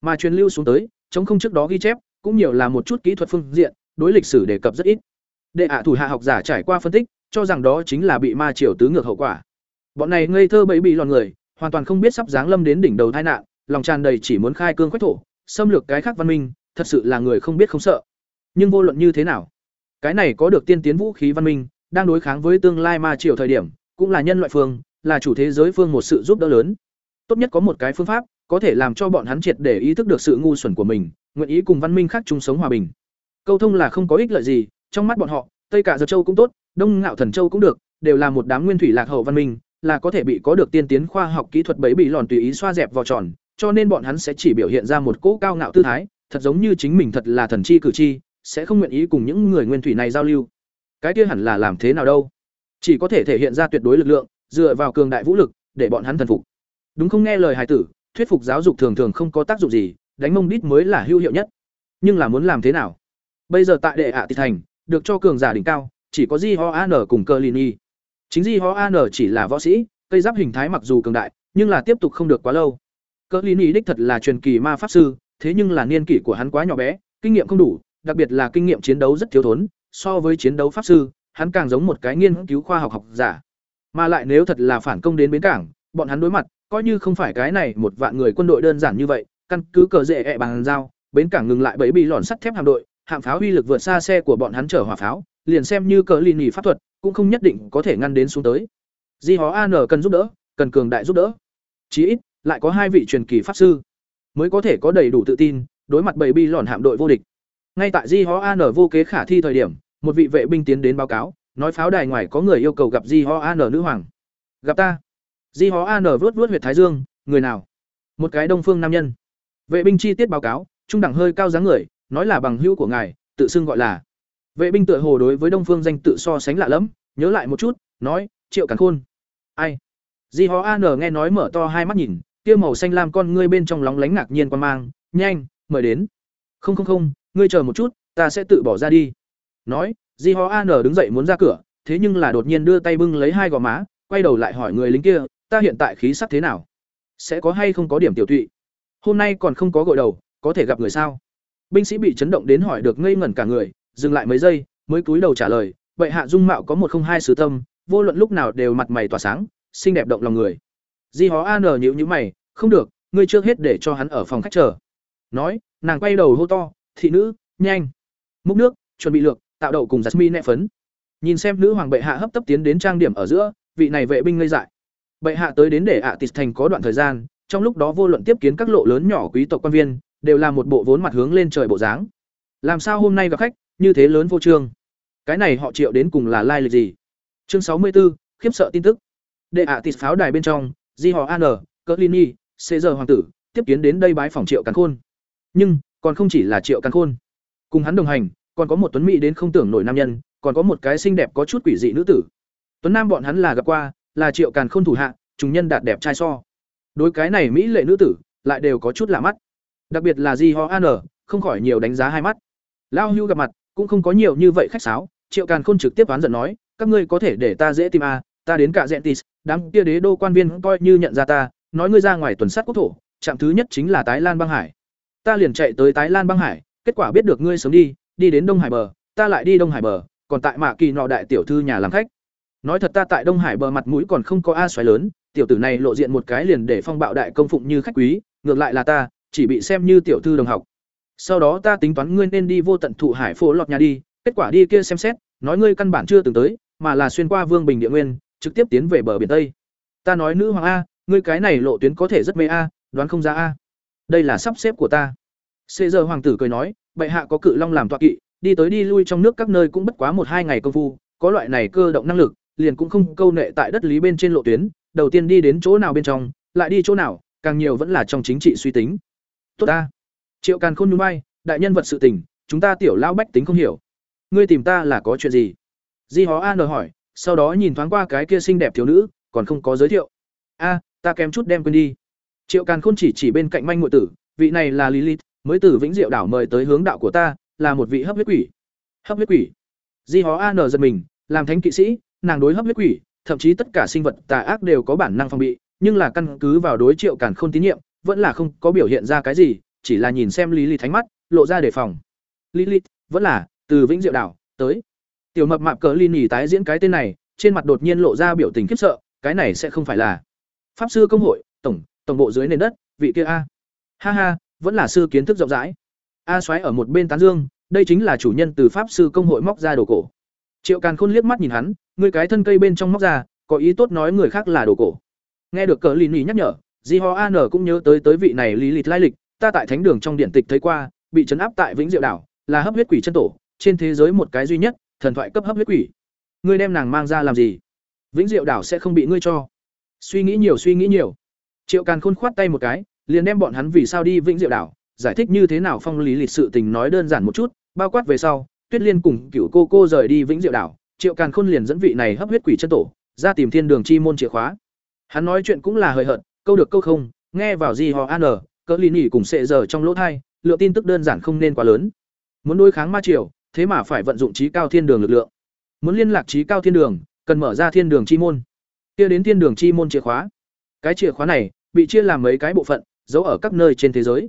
mà truyền lưu xuống tới, chống không trước đó ghi chép, cũng nhiều là một chút kỹ thuật phương diện, đối lịch sử đề cập rất ít. Đệ ạ thủ hạ học giả trải qua phân tích, cho rằng đó chính là bị ma triều tứ ngược hậu quả. Bọn này ngây thơ bẫy bị lòn người, hoàn toàn không biết sắp giáng lâm đến đỉnh đầu tai nạn, lòng tràn đầy chỉ muốn khai cương quách thổ, xâm lược cái khác văn minh, thật sự là người không biết không sợ. Nhưng vô luận như thế nào, cái này có được tiên tiến vũ khí văn minh, đang đối kháng với tương lai ma triều thời điểm, cũng là nhân loại phương, là chủ thế giới phương một sự giúp đỡ lớn. Tốt nhất có một cái phương pháp có thể làm cho bọn hắn triệt để ý thức được sự ngu xuẩn của mình, nguyện ý cùng văn minh khác chung sống hòa bình. Câu thông là không có ích lợi gì, trong mắt bọn họ, tây cả dập châu cũng tốt, đông ngạo thần châu cũng được, đều là một đám nguyên thủy lạc hậu văn minh, là có thể bị có được tiên tiến khoa học kỹ thuật bẫy bị lòn tùy ý xoa dẹp vào tròn, cho nên bọn hắn sẽ chỉ biểu hiện ra một cỗ cao ngạo tư thái, thật giống như chính mình thật là thần chi cử chi, sẽ không nguyện ý cùng những người nguyên thủy này giao lưu. Cái kia hẳn là làm thế nào đâu? Chỉ có thể thể hiện ra tuyệt đối lực lượng, dựa vào cường đại vũ lực, để bọn hắn thần phục. Đúng không nghe lời hài tử thuyết phục giáo dục thường thường không có tác dụng gì, đánh mông đít mới là hữu hiệu nhất. Nhưng là muốn làm thế nào? Bây giờ tại đệ ạ thị thành, được cho cường giả đỉnh cao, chỉ có di ho an cùng cơ lini chính di ho an chỉ là võ sĩ, cây giáp hình thái mặc dù cường đại, nhưng là tiếp tục không được quá lâu. Cơ lini đích thật là truyền kỳ ma pháp sư, thế nhưng là niên kỷ của hắn quá nhỏ bé, kinh nghiệm không đủ, đặc biệt là kinh nghiệm chiến đấu rất thiếu thốn, so với chiến đấu pháp sư, hắn càng giống một cái nghiên cứu khoa học học giả. Mà lại nếu thật là phản công đến bến cảng, bọn hắn đối mặt coi như không phải cái này một vạn người quân đội đơn giản như vậy căn cứ cờ rễ ẹ bằng dao bến cảng ngừng lại bẫy bị lòn sắt thép hạm đội hạm pháo uy lực vượt xa xe của bọn hắn chở hỏa pháo liền xem như cờ lì nhì pháp thuật cũng không nhất định có thể ngăn đến xuống tới. Di Hó An cần giúp đỡ, cần cường đại giúp đỡ. Chí ít, lại có hai vị truyền kỳ pháp sư mới có thể có đầy đủ tự tin đối mặt bảy bi lòn hạm đội vô địch. Ngay tại Di hó An vô kế khả thi thời điểm, một vị vệ binh tiến đến báo cáo, nói pháo đài ngoài có người yêu cầu gặp Di Ho An nữ hoàng. Gặp ta. Di Hó An vớt vớt huyệt thái dương, người nào? Một cái đông phương nam nhân. Vệ binh chi tiết báo cáo, trung đẳng hơi cao dáng người, nói là bằng hữu của ngài, tự xưng gọi là. Vệ binh tựa hồ đối với đông phương danh tự so sánh lạ lắm, nhớ lại một chút, nói, Triệu Càn Khôn. Ai? Di Hó An nghe nói mở to hai mắt nhìn, kia màu xanh lam con ngươi bên trong lóng lánh ngạc nhiên quan mang, nhanh, mời đến. Không không không, ngươi chờ một chút, ta sẽ tự bỏ ra đi. Nói, Di Ho An đứng dậy muốn ra cửa, thế nhưng là đột nhiên đưa tay bưng lấy hai gò má, quay đầu lại hỏi người lính kia, ta hiện tại khí sắc thế nào? Sẽ có hay không có điểm tiểu tụy? Hôm nay còn không có gội đầu, có thể gặp người sao? Binh sĩ bị chấn động đến hỏi được ngây ngẩn cả người, dừng lại mấy giây, mới cúi đầu trả lời, vậy hạ dung mạo có một không hai sứ tâm, vô luận lúc nào đều mặt mày tỏa sáng, xinh đẹp động lòng người. Di Hó An nhíu nhíu mày, không được, ngươi trước hết để cho hắn ở phòng khách chờ. Nói, nàng quay đầu hô to, thị nữ, nhanh. Múc nước, chuẩn bị lược, tạo đậu cùng Jasmine nẹ phấn. Nhìn xem nữ hoàng bệ hạ hấp tấp tiến đến trang điểm ở giữa, vị này vệ binh ngây dại. Bệ hạ tới đến để ạ à thành có đoạn thời gian, trong lúc đó vô luận tiếp kiến các lộ lớn nhỏ quý tộc quan viên, đều là một bộ vốn mặt hướng lên trời bộ dáng. Làm sao hôm nay gặp khách, như thế lớn vô trương? Cái này họ Triệu đến cùng là lai lịch gì? Chương sáu mươi 64, khiếp sợ tin tức. Đệ ạ à pháo đài bên trong, Di họ An, Călini, Caesar hoàng tử, tiếp kiến đến đây bái phòng Triệu Càn Khôn. Nhưng, còn không chỉ là Triệu Càn Khôn. Cùng hắn đồng hành, còn có một tuấn mỹ đến không tưởng nổi nam nhân, còn có một cái xinh đẹp có chút quỷ dị nữ tử. Tuấn Nam bọn hắn là gặp qua, là Triệu Càn Khôn thủ hạ, trùng nhân đạt đẹp trai so. Đối cái này mỹ lệ nữ tử, lại đều có chút lạ mắt. Đặc biệt là Di Ho An, không khỏi nhiều đánh giá hai mắt. Lao Hưu gặp mặt, cũng không có nhiều như vậy khách sáo, Triệu Càn Khôn trực tiếp oán giận nói, các ngươi có thể để ta dễ tìm à, ta đến cả Zentis, đám kia đế đô quan viên coi như nhận ra ta, nói ngươi ra ngoài tuần sát quốc thổ, trạm thứ nhất chính là Tái Lan băng hải. Ta liền chạy tới Tái Lan băng hải, kết quả biết được ngươi sớm đi, đi đến Đông Hải bờ, ta lại đi Đông Hải bờ, còn tại Mạ Kỳ nọ đại tiểu thư nhà làm khách. Nói thật ta tại Đông Hải bờ mặt mũi còn không có a xoáy lớn, tiểu tử này lộ diện một cái liền để phong bạo đại công phụng như khách quý, ngược lại là ta, chỉ bị xem như tiểu thư đồng học. Sau đó ta tính toán ngươi nên đi vô tận thụ hải phố lọt nhà đi, kết quả đi kia xem xét, nói ngươi căn bản chưa từng tới, mà là xuyên qua Vương Bình Địa Nguyên, trực tiếp tiến về bờ biển Tây. Ta nói nữ hoàng a, ngươi cái này lộ tuyến có thể rất mê a, đoán không ra a. Đây là sắp xếp của ta. Xê giờ hoàng tử cười nói, bệ hạ có cự long làm tọa kỵ, đi tới đi lui trong nước các nơi cũng bất quá một hai ngày công phu, có loại này cơ động năng lực, liền cũng không câu nệ tại đất lý bên trên lộ tuyến, đầu tiên đi đến chỗ nào bên trong, lại đi chỗ nào, càng nhiều vẫn là trong chính trị suy tính. Tốt ta. Triệu Càn Khôn nhún vai, đại nhân vật sự tình, chúng ta tiểu lao bách tính không hiểu. Ngươi tìm ta là có chuyện gì? Di Hó An hỏi, sau đó nhìn thoáng qua cái kia xinh đẹp thiếu nữ, còn không có giới thiệu. A, ta kém chút đem quên đi. Triệu Càn Khôn chỉ chỉ bên cạnh manh muội tử, vị này là Lilith, mới từ Vĩnh Diệu đảo mời tới hướng đạo của ta, là một vị hấp huyết quỷ. Hấp huyết quỷ? Di Hó An giật mình, làm thánh kỵ sĩ, nàng đối hấp huyết quỷ, thậm chí tất cả sinh vật tà ác đều có bản năng phòng bị, nhưng là căn cứ vào đối Triệu cản Khôn tín nhiệm, vẫn là không có biểu hiện ra cái gì, chỉ là nhìn xem Lý Lilith thánh mắt, lộ ra đề phòng. Lý Lilith, vẫn là từ Vĩnh Diệu đảo tới. Tiểu mập mạp cỡ linh nhỉ tái diễn cái tên này, trên mặt đột nhiên lộ ra biểu tình khiếp sợ, cái này sẽ không phải là pháp sư công hội tổng tổng bộ dưới nền đất vị kia a ha ha vẫn là sư kiến thức rộng rãi a xoáy ở một bên tán dương đây chính là chủ nhân từ pháp sư công hội móc ra đồ cổ triệu càn khôn liếc mắt nhìn hắn, người cái thân cây bên trong móc ra, có ý tốt nói người khác là đồ cổ. Nghe được cờ lì nỉ nhắc nhở, di ho an cũng nhớ tới tới vị này lý lịch lai lịch, ta tại thánh đường trong điện tịch thấy qua, bị trấn áp tại vĩnh diệu đảo, là hấp huyết quỷ chân tổ, trên thế giới một cái duy nhất, thần thoại cấp hấp huyết quỷ. Ngươi đem nàng mang ra làm gì? Vĩnh diệu đảo sẽ không bị ngươi cho. Suy nghĩ nhiều, suy nghĩ nhiều. Triệu càn khôn khoát tay một cái, liền đem bọn hắn vì sao đi vĩnh diệu đảo, giải thích như thế nào phong lý lịch sự tình nói đơn giản một chút, bao quát về sau tuyết liên cùng cựu cô cô rời đi vĩnh diệu đảo, triệu càn khôn liền dẫn vị này hấp huyết quỷ chân tổ ra tìm thiên đường chi môn chìa khóa. Hắn nói chuyện cũng là hời hợt, câu được câu không, nghe vào gì họ an cỡ lý nhỉ cùng sệ giờ trong lỗ thai, lượng tin tức đơn giản không nên quá lớn. Muốn đối kháng ma triều, thế mà phải vận dụng trí cao thiên đường lực lượng. Muốn liên lạc trí cao thiên đường, cần mở ra thiên đường chi môn. Kia đến thiên đường chi môn chìa khóa. Cái chìa khóa này, bị chia làm mấy cái bộ phận, giấu ở các nơi trên thế giới.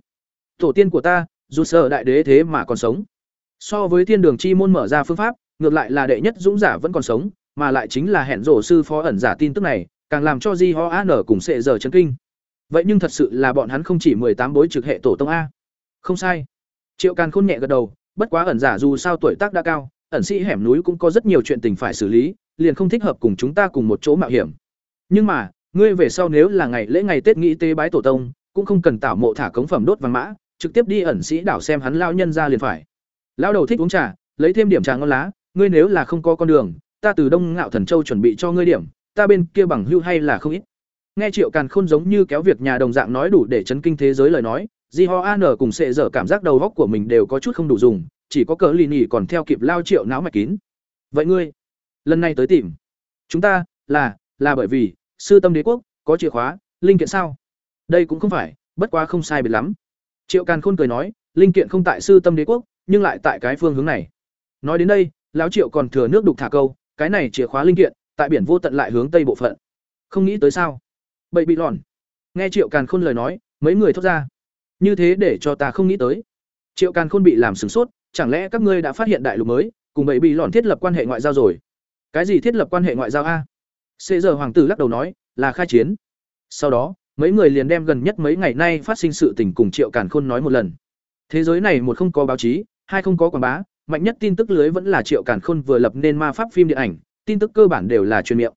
Tổ tiên của ta, dù sợ đại đế thế mà còn sống so với thiên đường chi môn mở ra phương pháp, ngược lại là đệ nhất dũng giả vẫn còn sống, mà lại chính là hẹn rổ sư phó ẩn giả tin tức này, càng làm cho di ho an cùng sệ giờ chấn kinh. Vậy nhưng thật sự là bọn hắn không chỉ tám bối trực hệ tổ tông a. Không sai. Triệu càn khôn nhẹ gật đầu, bất quá ẩn giả dù sao tuổi tác đã cao, ẩn sĩ hẻm núi cũng có rất nhiều chuyện tình phải xử lý, liền không thích hợp cùng chúng ta cùng một chỗ mạo hiểm. Nhưng mà, ngươi về sau nếu là ngày lễ ngày tết nghĩ tế bái tổ tông, cũng không cần tảo mộ thả cống phẩm đốt vàng mã, trực tiếp đi ẩn sĩ đảo xem hắn lao nhân ra liền phải lão đầu thích uống trà, lấy thêm điểm trà ngon lá, ngươi nếu là không có con đường, ta từ đông ngạo thần châu chuẩn bị cho ngươi điểm, ta bên kia bằng hưu hay là không ít. Nghe triệu càn khôn giống như kéo việc nhà đồng dạng nói đủ để chấn kinh thế giới lời nói, di ho an cùng sệ dở cảm giác đầu góc của mình đều có chút không đủ dùng, chỉ có cỡ lì nỉ còn theo kịp lao triệu não mạch kín. Vậy ngươi, lần này tới tìm, chúng ta là là bởi vì, sư tâm đế quốc, có chìa khóa, linh kiện sao? Đây cũng không phải, bất quá không sai biệt lắm. Triệu càn khôn cười nói, linh kiện không tại sư tâm đế quốc nhưng lại tại cái phương hướng này. Nói đến đây, lão triệu còn thừa nước đục thả câu, cái này chìa khóa linh kiện, tại biển vô tận lại hướng tây bộ phận. Không nghĩ tới sao? Bậy bị lòn. Nghe triệu càn khôn lời nói, mấy người thốt ra. Như thế để cho ta không nghĩ tới. Triệu càn khôn bị làm sửng sốt, chẳng lẽ các ngươi đã phát hiện đại lục mới, cùng bậy bị lòn thiết lập quan hệ ngoại giao rồi? Cái gì thiết lập quan hệ ngoại giao a? Xế giờ hoàng tử lắc đầu nói, là khai chiến. Sau đó, mấy người liền đem gần nhất mấy ngày nay phát sinh sự tình cùng triệu càn khôn nói một lần. Thế giới này một không có báo chí hai không có quảng bá, mạnh nhất tin tức lưới vẫn là triệu càn khôn vừa lập nên ma pháp phim điện ảnh, tin tức cơ bản đều là truyền miệng.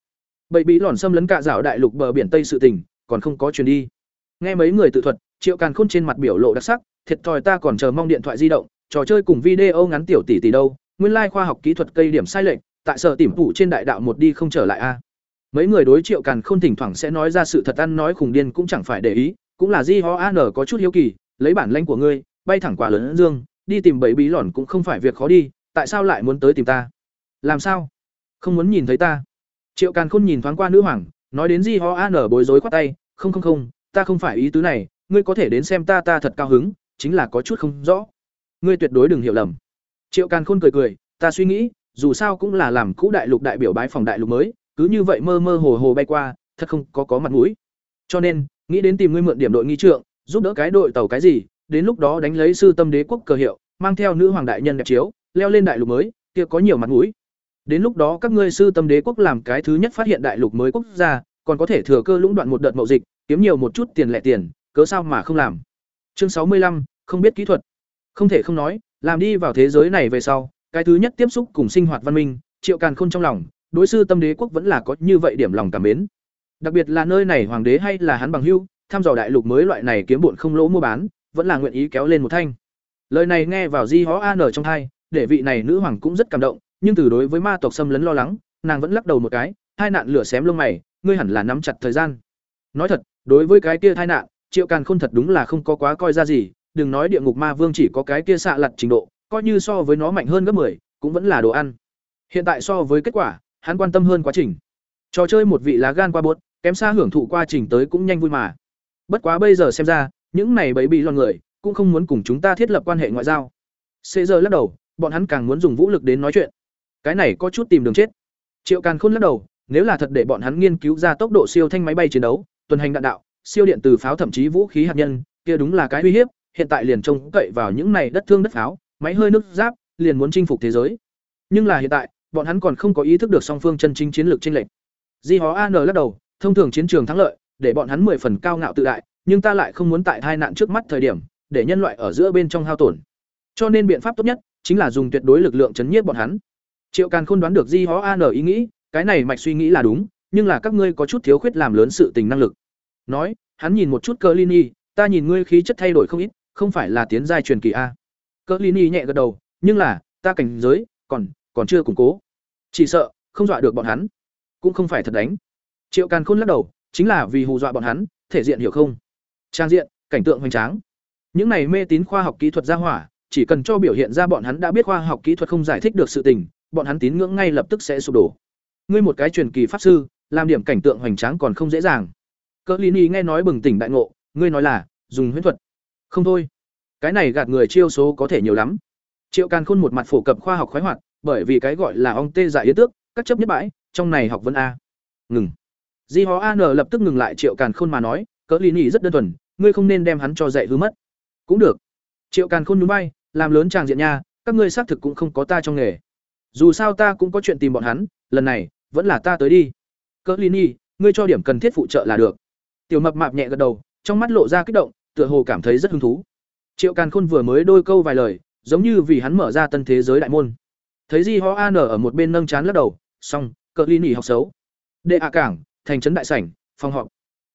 Bậy bí lòn xâm lấn cạ rào đại lục bờ biển tây sự tình, còn không có truyền đi. Nghe mấy người tự thuật, triệu càn khôn trên mặt biểu lộ đặc sắc, thiệt thòi ta còn chờ mong điện thoại di động, trò chơi cùng video ngắn tiểu tỷ tỷ đâu, nguyên lai khoa học kỹ thuật cây điểm sai lệch, tại sở tìm phủ trên đại đạo một đi không trở lại a. Mấy người đối triệu càn khôn thỉnh thoảng sẽ nói ra sự thật ăn nói khùng điên cũng chẳng phải để ý, cũng là di ho an có chút hiếu kỳ, lấy bản lãnh của ngươi, bay thẳng quả lớn dương đi tìm bảy bí lỏn cũng không phải việc khó đi, tại sao lại muốn tới tìm ta? Làm sao? Không muốn nhìn thấy ta? Triệu càn khôn nhìn thoáng qua nữ hoàng, nói đến di ho an bối rối khoát tay, không không không, ta không phải ý tứ này, ngươi có thể đến xem ta ta thật cao hứng, chính là có chút không rõ. Ngươi tuyệt đối đừng hiểu lầm. Triệu càn khôn cười cười, ta suy nghĩ, dù sao cũng là làm cũ đại lục đại biểu bái phòng đại lục mới, cứ như vậy mơ mơ hồ hồ bay qua, thật không có có mặt mũi. Cho nên, nghĩ đến tìm ngươi mượn điểm đội nghi trượng, giúp đỡ cái đội tàu cái gì đến lúc đó đánh lấy sư tâm đế quốc cờ hiệu, mang theo nữ hoàng đại nhân đẹp chiếu, leo lên đại lục mới, kia có nhiều mặt mũi. Đến lúc đó các ngươi sư tâm đế quốc làm cái thứ nhất phát hiện đại lục mới quốc gia, còn có thể thừa cơ lũng đoạn một đợt mậu dịch, kiếm nhiều một chút tiền lẻ tiền, cớ sao mà không làm? Chương sáu mươi lăm, không biết kỹ thuật. Không thể không nói, làm đi vào thế giới này về sau, cái thứ nhất tiếp xúc cùng sinh hoạt văn minh, triệu càn khôn trong lòng, đối sư tâm đế quốc vẫn là có như vậy điểm lòng cảm mến. Đặc biệt là nơi này hoàng đế hay là hắn bằng hưu tham dò đại lục mới loại này kiếm bụn không lỗ mua bán vẫn là nguyện ý kéo lên một thanh. Lời này nghe vào di hó an trong thai để vị này nữ hoàng cũng rất cảm động nhưng từ đối với ma tộc xâm lấn lo lắng nàng vẫn lắc đầu một cái hai nạn lửa xém lông mày ngươi hẳn là nắm chặt thời gian. Nói thật đối với cái kia tai nạn triệu càn khôn thật đúng là không có quá coi ra gì đừng nói địa ngục ma vương chỉ có cái kia xạ lặt trình độ coi như so với nó mạnh hơn gấp 10, cũng vẫn là đồ ăn. Hiện tại so với kết quả hắn quan tâm hơn quá trình. Trò chơi một vị lá gan qua bốt kém xa hưởng thụ quá trình tới cũng nhanh vui mà. Bất quá bây giờ xem ra những này bấy bị lo người cũng không muốn cùng chúng ta thiết lập quan hệ ngoại giao. Xế giờ lắc đầu bọn hắn càng muốn dùng vũ lực đến nói chuyện. Cái này có chút tìm đường chết. Triệu càn khôn lắc đầu nếu là thật để bọn hắn nghiên cứu ra tốc độ siêu thanh máy bay chiến đấu tuần hành đạn đạo siêu điện từ pháo thậm chí vũ khí hạt nhân kia đúng là cái uy hiếp hiện tại liền trông cậy vào những này đất thương đất pháo máy hơi nước giáp liền muốn chinh phục thế giới. Nhưng là hiện tại bọn hắn còn không có ý thức được song phương chân chính chiến lược chênh lệch. Di Hó An lắc đầu, thông thường chiến trường thắng lợi, để bọn hắn mười phần cao ngạo tự đại, nhưng ta lại không muốn tại hai nạn trước mắt thời điểm, để nhân loại ở giữa bên trong hao tổn. Cho nên biện pháp tốt nhất chính là dùng tuyệt đối lực lượng chấn nhiếp bọn hắn. Triệu Càn Khôn đoán được Di Hó An ý nghĩ, cái này mạch suy nghĩ là đúng, nhưng là các ngươi có chút thiếu khuyết làm lớn sự tình năng lực. Nói, hắn nhìn một chút Cơ ta nhìn ngươi khí chất thay đổi không ít, không phải là tiến giai truyền kỳ a. Cơ nhẹ gật đầu, nhưng là, ta cảnh giới, còn còn chưa củng cố chỉ sợ không dọa được bọn hắn cũng không phải thật đánh triệu càn khôn lắc đầu chính là vì hù dọa bọn hắn thể diện hiểu không trang diện, cảnh tượng hoành tráng. Những này mê tín khoa học kỹ thuật ra hỏa, chỉ cần cho biểu hiện ra bọn hắn đã biết khoa học kỹ thuật không giải thích được sự tình, bọn hắn tín ngưỡng ngay lập tức sẽ sụp đổ. Ngươi một cái truyền kỳ pháp sư, làm điểm cảnh tượng hoành tráng còn không dễ dàng. Cỡ lý ni nghe nói bừng tỉnh đại ngộ, ngươi nói là, dùng huyễn thuật. Không thôi. Cái này gạt người chiêu số có thể nhiều lắm. Triệu càn khôn một mặt phổ cập khoa học khoái hoạt, bởi vì cái gọi là ong tê dại yến tước, các chấp nhất bãi, trong này học vân a. Ngừng. Di hó an lập tức ngừng lại triệu càn khôn mà nói cỡ lý nhị rất đơn thuần, ngươi không nên đem hắn cho dạy hư mất. Cũng được. Triệu càn khôn núi bay làm lớn tràng diện nha, các ngươi xác thực cũng không có ta trong nghề. Dù sao ta cũng có chuyện tìm bọn hắn, lần này, vẫn là ta tới đi. Cỡ lý nhị ngươi cho điểm cần thiết phụ trợ là được. Tiểu mập mạp nhẹ gật đầu, trong mắt lộ ra kích động, tựa hồ cảm thấy rất hứng thú. Triệu càn khôn vừa mới đôi câu vài lời, giống như vì hắn mở ra tân thế giới đại môn. Thấy di ho an ở một bên nâng chán lắc đầu, xong, cỡ ly nỉ học xấu. Đệ hạ cảng, thành trấn đại sảnh, phòng họp.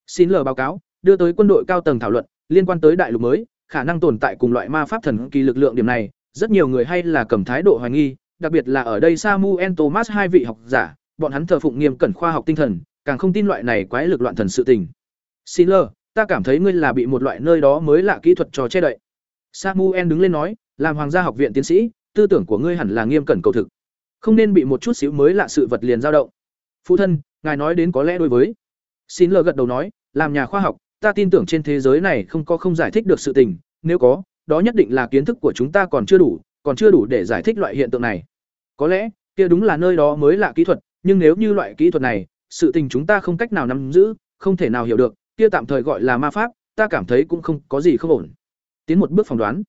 Xin lờ báo cáo đưa tới quân đội cao tầng thảo luận liên quan tới đại lục mới, khả năng tồn tại cùng loại ma pháp thần kỳ lực lượng điểm này, rất nhiều người hay là cầm thái độ hoài nghi, đặc biệt là ở đây samuel thomas hai vị học giả, bọn hắn thờ phụng nghiêm cẩn khoa học tinh thần, càng không tin loại này quái lực loạn thần sự tình. Xin lờ ta cảm thấy ngươi là bị một loại nơi đó mới lạ kỹ thuật trò che đậy. Samuel đứng lên nói, làm hoàng gia học viện tiến sĩ, tư tưởng của ngươi hẳn là nghiêm cẩn cầu thực. Không nên bị một chút xíu mới lạ sự vật liền dao động. Phụ thân, ngài nói đến có lẽ đối với. Xin lờ gật đầu nói, làm nhà khoa học ta tin tưởng trên thế giới này không có không giải thích được sự tình, nếu có, đó nhất định là kiến thức của chúng ta còn chưa đủ, còn chưa đủ để giải thích loại hiện tượng này. Có lẽ, kia đúng là nơi đó mới là kỹ thuật, nhưng nếu như loại kỹ thuật này, sự tình chúng ta không cách nào nắm giữ, không thể nào hiểu được, kia tạm thời gọi là ma pháp, ta cảm thấy cũng không có gì không ổn. Tiến một bước phỏng đoán.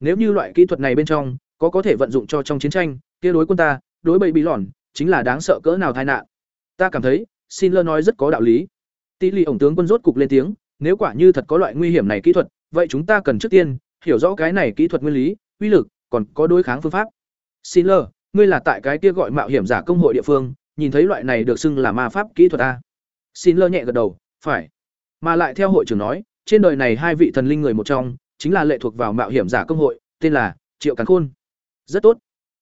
Nếu như loại kỹ thuật này bên trong, có có thể vận dụng cho trong chiến tranh, kia đối quân ta, đối bầy bị lòn chính là đáng sợ cỡ nào tai nạn. Ta cảm thấy xin lơ nói rất có đạo lý. Tỷ lệ ổng tướng quân rốt cục lên tiếng nếu quả như thật có loại nguy hiểm này kỹ thuật, vậy chúng ta cần trước tiên hiểu rõ cái này kỹ thuật nguyên lý, uy lực, còn có đối kháng phương pháp. Xin lơ ngươi là tại cái kia gọi mạo hiểm giả công hội địa phương, nhìn thấy loại này được xưng là ma pháp kỹ thuật a xin lơ nhẹ gật đầu, phải. Mà lại theo hội trưởng nói, trên đời này hai vị thần linh người một trong, chính là lệ thuộc vào mạo hiểm giả công hội, tên là triệu càn khôn. Rất tốt.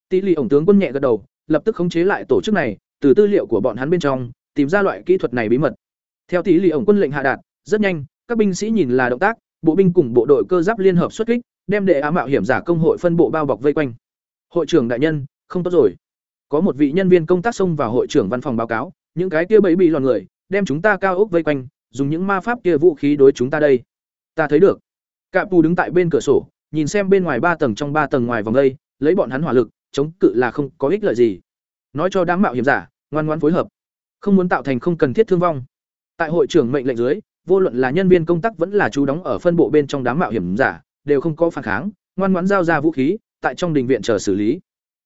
Tỷ lệ ổng tướng quân nhẹ gật đầu, lập tức khống chế lại tổ chức này, từ tư liệu của bọn hắn bên trong, tìm ra loại kỹ thuật này bí mật. Theo tỷ lệ ổng quân lệnh hạ đạt rất nhanh, các binh sĩ nhìn là động tác, bộ binh cùng bộ đội cơ giáp liên hợp xuất kích, đem đệ á mạo hiểm giả công hội phân bộ bao bọc vây quanh. Hội trưởng đại nhân, không tốt rồi. Có một vị nhân viên công tác xông vào hội trưởng văn phòng báo cáo, những cái kia bẫy bị lọt người, đem chúng ta cao ốc vây quanh, dùng những ma pháp kia vũ khí đối chúng ta đây. Ta thấy được. Cạm pù đứng tại bên cửa sổ, nhìn xem bên ngoài ba tầng trong ba tầng ngoài vòng đây, lấy bọn hắn hỏa lực, chống cự là không có ích lợi gì. Nói cho đám mạo hiểm giả, ngoan ngoãn phối hợp. Không muốn tạo thành không cần thiết thương vong. Tại hội trưởng mệnh lệnh dưới vô luận là nhân viên công tác vẫn là chú đóng ở phân bộ bên trong đám mạo hiểm giả, đều không có phản kháng, ngoan ngoãn giao ra vũ khí, tại trong đình viện chờ xử lý.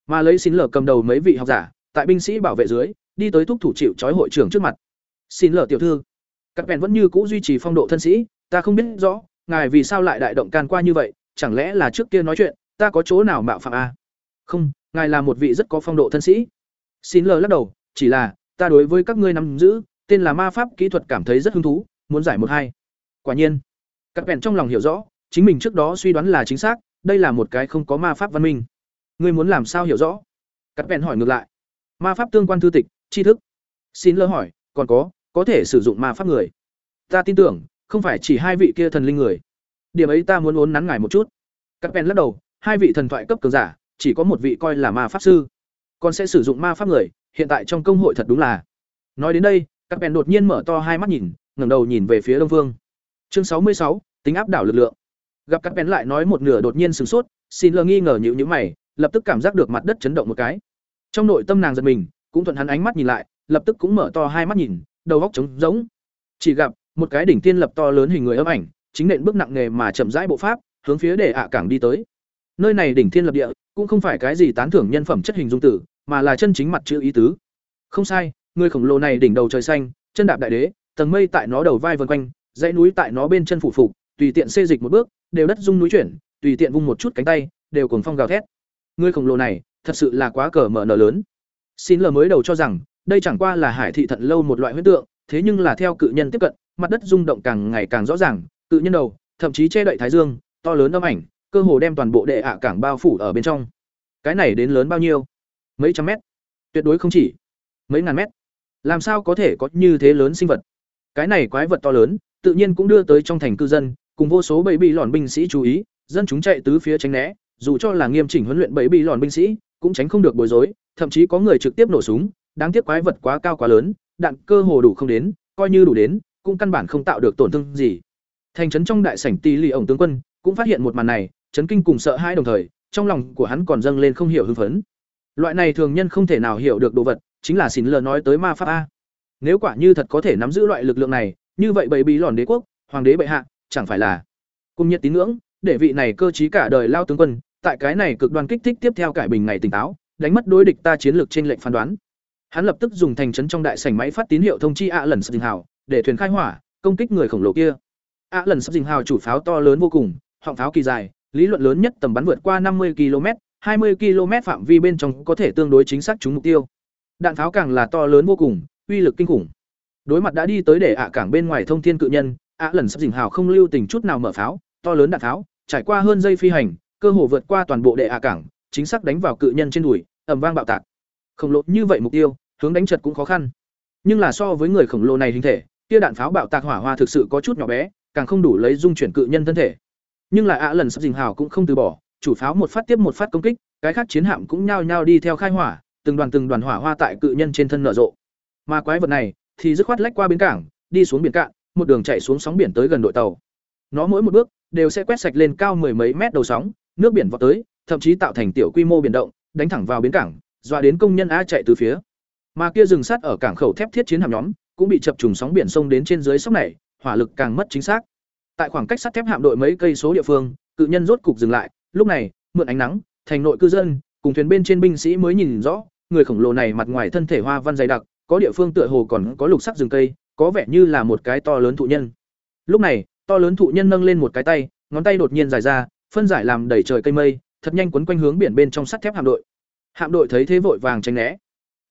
Mà lấy xin lờ cầm đầu mấy vị học giả, tại binh sĩ bảo vệ dưới, đi tới thúc thủ chịu trói hội trưởng trước mặt. Xin lờ tiểu thư, các bèn vẫn như cũ duy trì phong độ thân sĩ, ta không biết rõ, ngài vì sao lại đại động can qua như vậy, chẳng lẽ là trước kia nói chuyện, ta có chỗ nào mạo phạm a à? không, ngài là một vị rất có phong độ thân sĩ. Xin lờ lắc đầu, chỉ là, ta đối với các ngươi nắm giữ, tên là ma pháp kỹ thuật cảm thấy rất hứng thú muốn giải một hai. Quả nhiên, các bèn trong lòng hiểu rõ, chính mình trước đó suy đoán là chính xác, đây là một cái không có ma pháp văn minh. Ngươi muốn làm sao hiểu rõ? Các bèn hỏi ngược lại. Ma pháp tương quan thư tịch, tri thức. Xin lơ hỏi, còn có có thể sử dụng ma pháp người. Ta tin tưởng, không phải chỉ hai vị kia thần linh người. Điểm ấy ta muốn uốn nắn ngài một chút. Các bèn lắc đầu, hai vị thần thoại cấp cường giả, chỉ có một vị coi là ma pháp sư. Còn sẽ sử dụng ma pháp người, hiện tại trong công hội thật đúng là. Nói đến đây, các bèn đột nhiên mở to hai mắt nhìn ngẩng đầu nhìn về phía đông phương. Chương sáu mươi sáu, tính áp đảo lực lượng. Gặp các bén lại nói một nửa đột nhiên sửng sốt, xin lơ nghi ngờ nhíu nhíu mày, lập tức cảm giác được mặt đất chấn động một cái. Trong nội tâm nàng giật mình, cũng thuận hắn ánh mắt nhìn lại, lập tức cũng mở to hai mắt nhìn, đầu góc trống rỗng. Chỉ gặp, một cái đỉnh tiên lập to lớn hình người ấm ảnh, chính nện bước nặng nề mà chậm rãi bộ pháp, hướng phía để ạ cảng đi tới. Nơi này đỉnh thiên lập địa, cũng không phải cái gì tán thưởng nhân phẩm chất hình dung tử, mà là chân chính mặt chữ ý tứ. Không sai, người khổng lồ này đỉnh đầu trời xanh, chân đạp đại đế tầng mây tại nó đầu vai vần quanh, dãy núi tại nó bên chân phủ phục, tùy tiện xê dịch một bước, đều đất rung núi chuyển, tùy tiện vung một chút cánh tay, đều cùng phong gào thét. Ngươi khổng lồ này, thật sự là quá cờ mở nở lớn. Xin lờ mới đầu cho rằng, đây chẳng qua là hải thị thận lâu một loại huyết tượng, thế nhưng là theo cự nhân tiếp cận, mặt đất rung động càng ngày càng rõ ràng, cự nhân đầu, thậm chí che đậy thái dương, to lớn âm ảnh, cơ hồ đem toàn bộ đệ ạ cảng bao phủ ở bên trong. Cái này đến lớn bao nhiêu? Mấy trăm mét. Tuyệt đối không chỉ. Mấy ngàn mét. Làm sao có thể có như thế lớn sinh vật? Cái này quái vật to lớn, tự nhiên cũng đưa tới trong thành cư dân, cùng vô số bẫy bị lòn binh sĩ chú ý, dân chúng chạy tứ phía tránh né, dù cho là nghiêm chỉnh huấn luyện bẫy bị lòn binh sĩ, cũng tránh không được bối rối, thậm chí có người trực tiếp nổ súng, đáng tiếc quái vật quá cao quá lớn, đạn cơ hồ đủ không đến, coi như đủ đến, cũng căn bản không tạo được tổn thương gì. Thành trấn trong đại sảnh tỷ lì ổng tướng quân cũng phát hiện một màn này, chấn kinh cùng sợ hãi đồng thời, trong lòng của hắn còn dâng lên không hiểu hưng phấn. Loại này thường nhân không thể nào hiểu được đồ vật, chính là xin lờ nói tới ma pháp a nếu quả như thật có thể nắm giữ loại lực lượng này, như vậy bầy bí lòn đế quốc, hoàng đế bệ hạ, chẳng phải là cùng nhiệt tín ngưỡng, để vị này cơ trí cả đời lao tướng quân, tại cái này cực đoan kích thích tiếp theo cải bình ngày tỉnh táo, đánh mất đối địch ta chiến lược trên lệnh phán đoán. Hắn lập tức dùng thành trấn trong đại sảnh máy phát tín hiệu thông chi ạ lần sập dình hào, để thuyền khai hỏa, công kích người khổng lồ kia. Ạ lần sập dình hào chủ pháo to lớn vô cùng, họng pháo kỳ dài, lý luận lớn nhất tầm bắn vượt qua năm mươi km 20 km phạm vi bên trong có thể tương đối chính xác trúng mục tiêu. Đạn pháo càng là to lớn vô cùng uy lực kinh khủng. Đối mặt đã đi tới để ạ cảng bên ngoài thông thiên cự nhân, ạ lần sắp dình hào không lưu tình chút nào mở pháo, to lớn đạn pháo, trải qua hơn dây phi hành, cơ hồ vượt qua toàn bộ đệ ạ cảng, chính xác đánh vào cự nhân trên đùi ẩm vang bạo tạc. Khổng lồ như vậy mục tiêu, hướng đánh chật cũng khó khăn. Nhưng là so với người khổng lồ này hình thể, kia đạn pháo bạo tạc hỏa hoa thực sự có chút nhỏ bé, càng không đủ lấy dung chuyển cự nhân thân thể. Nhưng là ạ lần sắp dình hào cũng không từ bỏ, chủ pháo một phát tiếp một phát công kích, cái khác chiến hạm cũng nhao nhao đi theo khai hỏa, từng đoàn từng đoàn hỏa hoa tại cự nhân trên thân nở rộ mà quái vật này thì dứt khoát lách qua bến cảng, đi xuống biển cạn, một đường chạy xuống sóng biển tới gần đội tàu. Nó mỗi một bước đều sẽ quét sạch lên cao mười mấy mét đầu sóng, nước biển vọt tới, thậm chí tạo thành tiểu quy mô biển động, đánh thẳng vào bến cảng, dọa đến công nhân a chạy từ phía. Mà kia rừng sắt ở cảng khẩu thép thiết chiến hạm nhóm cũng bị chập trùng sóng biển sông đến trên dưới sóng này, hỏa lực càng mất chính xác. Tại khoảng cách sắt thép hạm đội mấy cây số địa phương, cự nhân rốt cục dừng lại, lúc này, mượn ánh nắng, thành nội cư dân, cùng thuyền bên trên binh sĩ mới nhìn rõ, người khổng lồ này mặt ngoài thân thể hoa văn dày đặc có địa phương tựa hồ còn có lục sắc rừng cây, có vẻ như là một cái to lớn thụ nhân. Lúc này, to lớn thụ nhân nâng lên một cái tay, ngón tay đột nhiên dài ra, phân giải làm đẩy trời cây mây, thật nhanh quấn quanh hướng biển bên trong sắt thép hạm đội. Hạm đội thấy thế vội vàng tránh né.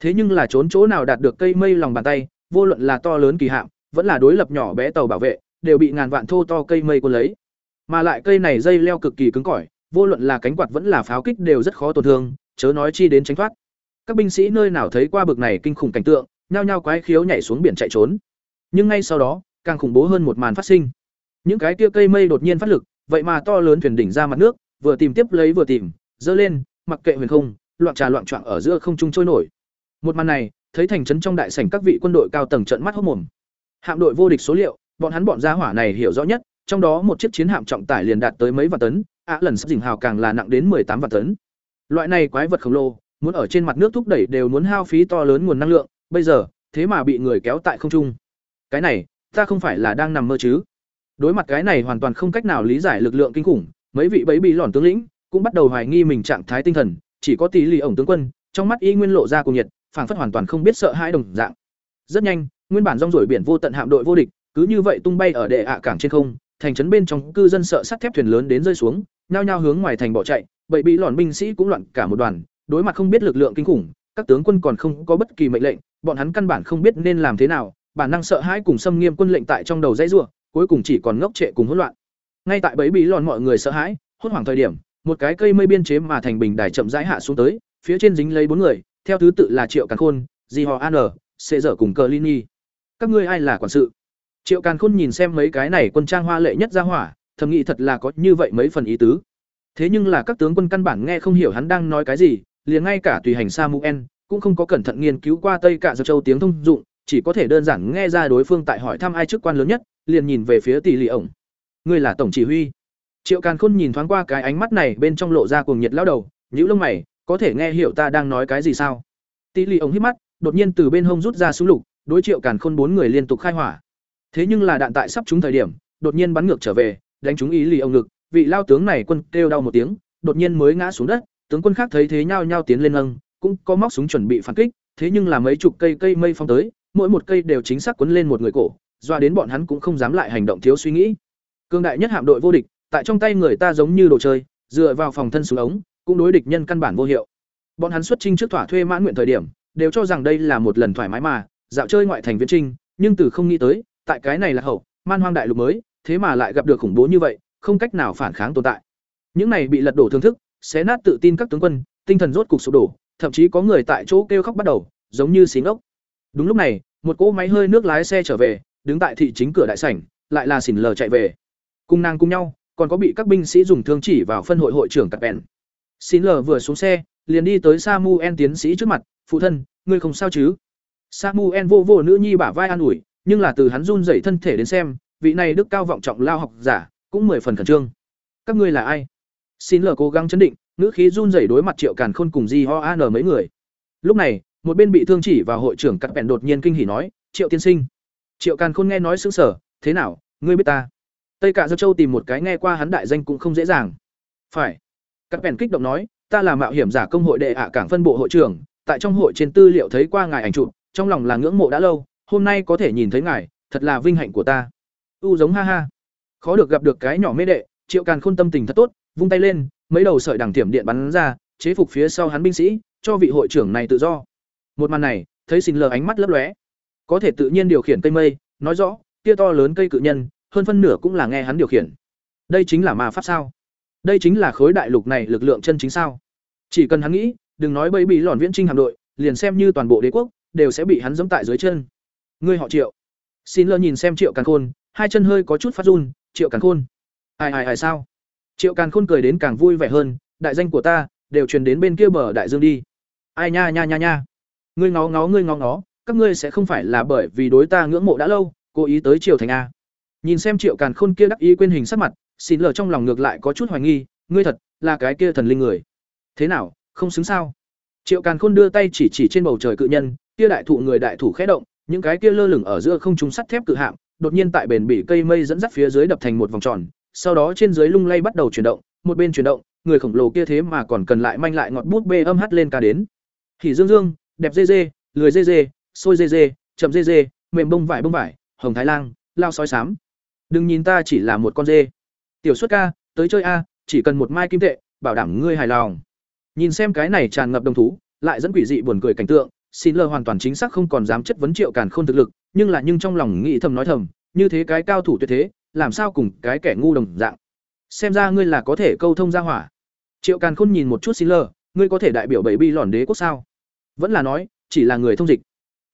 Thế nhưng là trốn chỗ nào đạt được cây mây lòng bàn tay, vô luận là to lớn kỳ hạm, vẫn là đối lập nhỏ bé tàu bảo vệ, đều bị ngàn vạn thô to cây mây cuốn lấy. Mà lại cây này dây leo cực kỳ cứng cỏi, vô luận là cánh quạt vẫn là pháo kích đều rất khó tổn thương, chớ nói chi đến tránh thoát các binh sĩ nơi nào thấy qua bực này kinh khủng cảnh tượng, nhao nhao quái khiếu nhảy xuống biển chạy trốn. Nhưng ngay sau đó, càng khủng bố hơn một màn phát sinh. Những cái kia cây mây đột nhiên phát lực, vậy mà to lớn thuyền đỉnh ra mặt nước, vừa tìm tiếp lấy vừa tìm, dơ lên, mặc kệ huyền không, loạn trà loạn trạng ở giữa không trung trôi nổi. Một màn này, thấy thành trấn trong đại sảnh các vị quân đội cao tầng trận mắt hốc mồm. Hạm đội vô địch số liệu, bọn hắn bọn gia hỏa này hiểu rõ nhất, trong đó một chiếc chiến hạm trọng tải liền đạt tới mấy vạn tấn, ạ lần sắp dình hào càng là nặng đến tám vạn tấn. Loại này quái vật khổng lồ muốn ở trên mặt nước thúc đẩy đều muốn hao phí to lớn nguồn năng lượng, bây giờ, thế mà bị người kéo tại không trung. Cái này, ta không phải là đang nằm mơ chứ? Đối mặt cái này hoàn toàn không cách nào lý giải lực lượng kinh khủng, mấy vị bấy bị lòn tướng lĩnh cũng bắt đầu hoài nghi mình trạng thái tinh thần, chỉ có tỷ lì ổng tướng quân, trong mắt y nguyên lộ ra cùng nhiệt, phảng phất hoàn toàn không biết sợ hãi đồng dạng. Rất nhanh, nguyên bản rong rổi biển vô tận hạm đội vô địch, cứ như vậy tung bay ở đệ ạ cảng trên không, thành trấn bên trong cư dân sợ sắt thép thuyền lớn đến rơi xuống, nhao nhao hướng ngoài thành bỏ chạy bậy bị lòn binh sĩ cũng loạn cả một đoàn đối mặt không biết lực lượng kinh khủng, các tướng quân còn không có bất kỳ mệnh lệnh, bọn hắn căn bản không biết nên làm thế nào, bản năng sợ hãi cùng xâm nghiêm quân lệnh tại trong đầu dãy rủa, cuối cùng chỉ còn ngốc trệ cùng hỗn loạn. Ngay tại bẫy bí lòn mọi người sợ hãi, hốt hoảng thời điểm, một cái cây mây biên chế mà thành bình đài chậm rãi hạ xuống tới, phía trên dính lấy bốn người, theo thứ tự là triệu càn khôn, di họ an, xê dở cùng cờ lini các ngươi ai là quản sự? Triệu càn khôn nhìn xem mấy cái này quân trang hoa lệ nhất ra hỏa, thầm nghĩ thật là có như vậy mấy phần ý tứ. Thế nhưng là các tướng quân căn bản nghe không hiểu hắn đang nói cái gì liền ngay cả tùy hành samuel cũng không có cẩn thận nghiên cứu qua tây cả Giơ châu tiếng thông dụng, chỉ có thể đơn giản nghe ra đối phương tại hỏi thăm ai chức quan lớn nhất, liền nhìn về phía tỷ lệ ổng. Ngươi là tổng chỉ huy. Triệu càn khôn nhìn thoáng qua cái ánh mắt này bên trong lộ ra cuồng nhiệt lao đầu, nhíu lông mày, có thể nghe hiểu ta đang nói cái gì sao? Tỷ lệ ổng hít mắt, đột nhiên từ bên hông rút ra súng lục, đối triệu càn khôn bốn người liên tục khai hỏa. Thế nhưng là đạn tại sắp trúng thời điểm, đột nhiên bắn ngược trở về, đánh trúng ý lì ông ngực, vị lao tướng này quân kêu đau một tiếng, đột nhiên mới ngã xuống đất tướng quân khác thấy thế nhao nhao tiến lên nâng, cũng có móc súng chuẩn bị phản kích, thế nhưng là mấy chục cây cây mây phong tới, mỗi một cây đều chính xác quấn lên một người cổ, doa đến bọn hắn cũng không dám lại hành động thiếu suy nghĩ. Cương đại nhất hạm đội vô địch, tại trong tay người ta giống như đồ chơi, dựa vào phòng thân súng ống, cũng đối địch nhân căn bản vô hiệu. Bọn hắn xuất trinh trước thỏa thuê mãn nguyện thời điểm, đều cho rằng đây là một lần thoải mái mà, dạo chơi ngoại thành viễn trinh, nhưng từ không nghĩ tới, tại cái này là hậu, man hoang đại lục mới, thế mà lại gặp được khủng bố như vậy, không cách nào phản kháng tồn tại. Những này bị lật đổ thương thức xé nát tự tin các tướng quân, tinh thần rốt cục sụp đổ, thậm chí có người tại chỗ kêu khóc bắt đầu, giống như xí ngốc. Đúng lúc này, một cỗ máy hơi nước lái xe trở về, đứng tại thị chính cửa đại sảnh, lại là xỉn lờ chạy về. Cùng nàng cùng nhau, còn có bị các binh sĩ dùng thương chỉ vào phân hội hội trưởng cặp bèn. Xin lờ vừa xuống xe, liền đi tới samuel tiến sĩ trước mặt, phụ thân, ngươi không sao chứ? Samuel vô vô nữ nhi bả vai an ủi, nhưng là từ hắn run rẩy thân thể đến xem, vị này đức cao vọng trọng lao học giả, cũng mười phần khẩn trương. Các ngươi là ai? Xin lờ cố gắng chấn định, ngữ khí run rẩy đối mặt triệu càn khôn cùng di ho an mấy người. Lúc này, một bên bị thương chỉ và hội trưởng cắt bèn đột nhiên kinh hỉ nói, triệu tiên sinh. Triệu càn khôn nghe nói xứng sở thế nào, ngươi biết ta? Tây cả dơ châu tìm một cái nghe qua hắn đại danh cũng không dễ dàng. Phải. Cắt bèn kích động nói, ta là mạo hiểm giả công hội đệ ạ cảng phân bộ hội trưởng, tại trong hội trên tư liệu thấy qua ngài ảnh chụp, trong lòng là ngưỡng mộ đã lâu, hôm nay có thể nhìn thấy ngài, thật là vinh hạnh của ta. U giống ha ha. Khó được gặp được cái nhỏ mê đệ, triệu càn khôn tâm tình thật tốt vung tay lên, mấy đầu sợi đằng tiệm điện bắn ra, chế phục phía sau hắn binh sĩ, cho vị hội trưởng này tự do. Một màn này, thấy xin lờ ánh mắt lấp lóe. Có thể tự nhiên điều khiển cây mây, nói rõ, kia to lớn cây cự nhân, hơn phân nửa cũng là nghe hắn điều khiển. Đây chính là ma pháp sao? Đây chính là khối đại lục này lực lượng chân chính sao? Chỉ cần hắn nghĩ, đừng nói bẫy bị lòn viễn trinh hạm đội, liền xem như toàn bộ đế quốc, đều sẽ bị hắn giẫm tại dưới chân. Ngươi họ triệu. Xin lơ nhìn xem triệu càn khôn, hai chân hơi có chút phát run, triệu càn khôn, ai ai ai sao? Triệu càn khôn cười đến càng vui vẻ hơn đại danh của ta đều truyền đến bên kia bờ đại dương đi. Ai nha nha nha nha. Ngươi ngó ngó ngươi ngó ngó các ngươi sẽ không phải là bởi vì đối ta ngưỡng mộ đã lâu cố ý tới triều thành a. Nhìn xem triệu càn khôn kia đắc ý quên hình sắc mặt xin lờ trong lòng ngược lại có chút hoài nghi ngươi thật là cái kia thần linh người. Thế nào không xứng sao? Triệu càn khôn đưa tay chỉ chỉ trên bầu trời cự nhân kia đại thụ người đại thủ khẽ động những cái kia lơ lửng ở giữa không trúng sắt thép cự hạng, đột nhiên tại bền bỉ cây mây dẫn dắt phía dưới đập thành một vòng tròn sau đó trên dưới lung lay bắt đầu chuyển động, một bên chuyển động, người khổng lồ kia thế mà còn cần lại manh lại ngọt bút bê âm hát lên ca đến. Thì dương dương, đẹp dê dê, lười dê dê sôi dê dê, chậm dê dê, mềm bông vải bông vải, hồng thái lang, lao sói sám đừng nhìn ta chỉ là một con dê. Tiểu suất ca, tới chơi a, chỉ cần một mai kim tệ, bảo đảm ngươi hài lòng. Nhìn xem cái này tràn ngập đồng thú, lại dẫn quỷ dị buồn cười cảnh tượng, xin lơ hoàn toàn chính xác không còn dám chất vấn triệu càn khôn thực lực, nhưng là nhưng trong lòng nghĩ thầm nói thầm, như thế cái cao thủ tuyệt thế làm sao cùng cái kẻ ngu đồng dạng? Xem ra ngươi là có thể câu thông ra hỏa. Triệu càn khôn nhìn một chút xin lơ, ngươi có thể đại biểu bảy bi lòn đế quốc sao? Vẫn là nói chỉ là người thông dịch.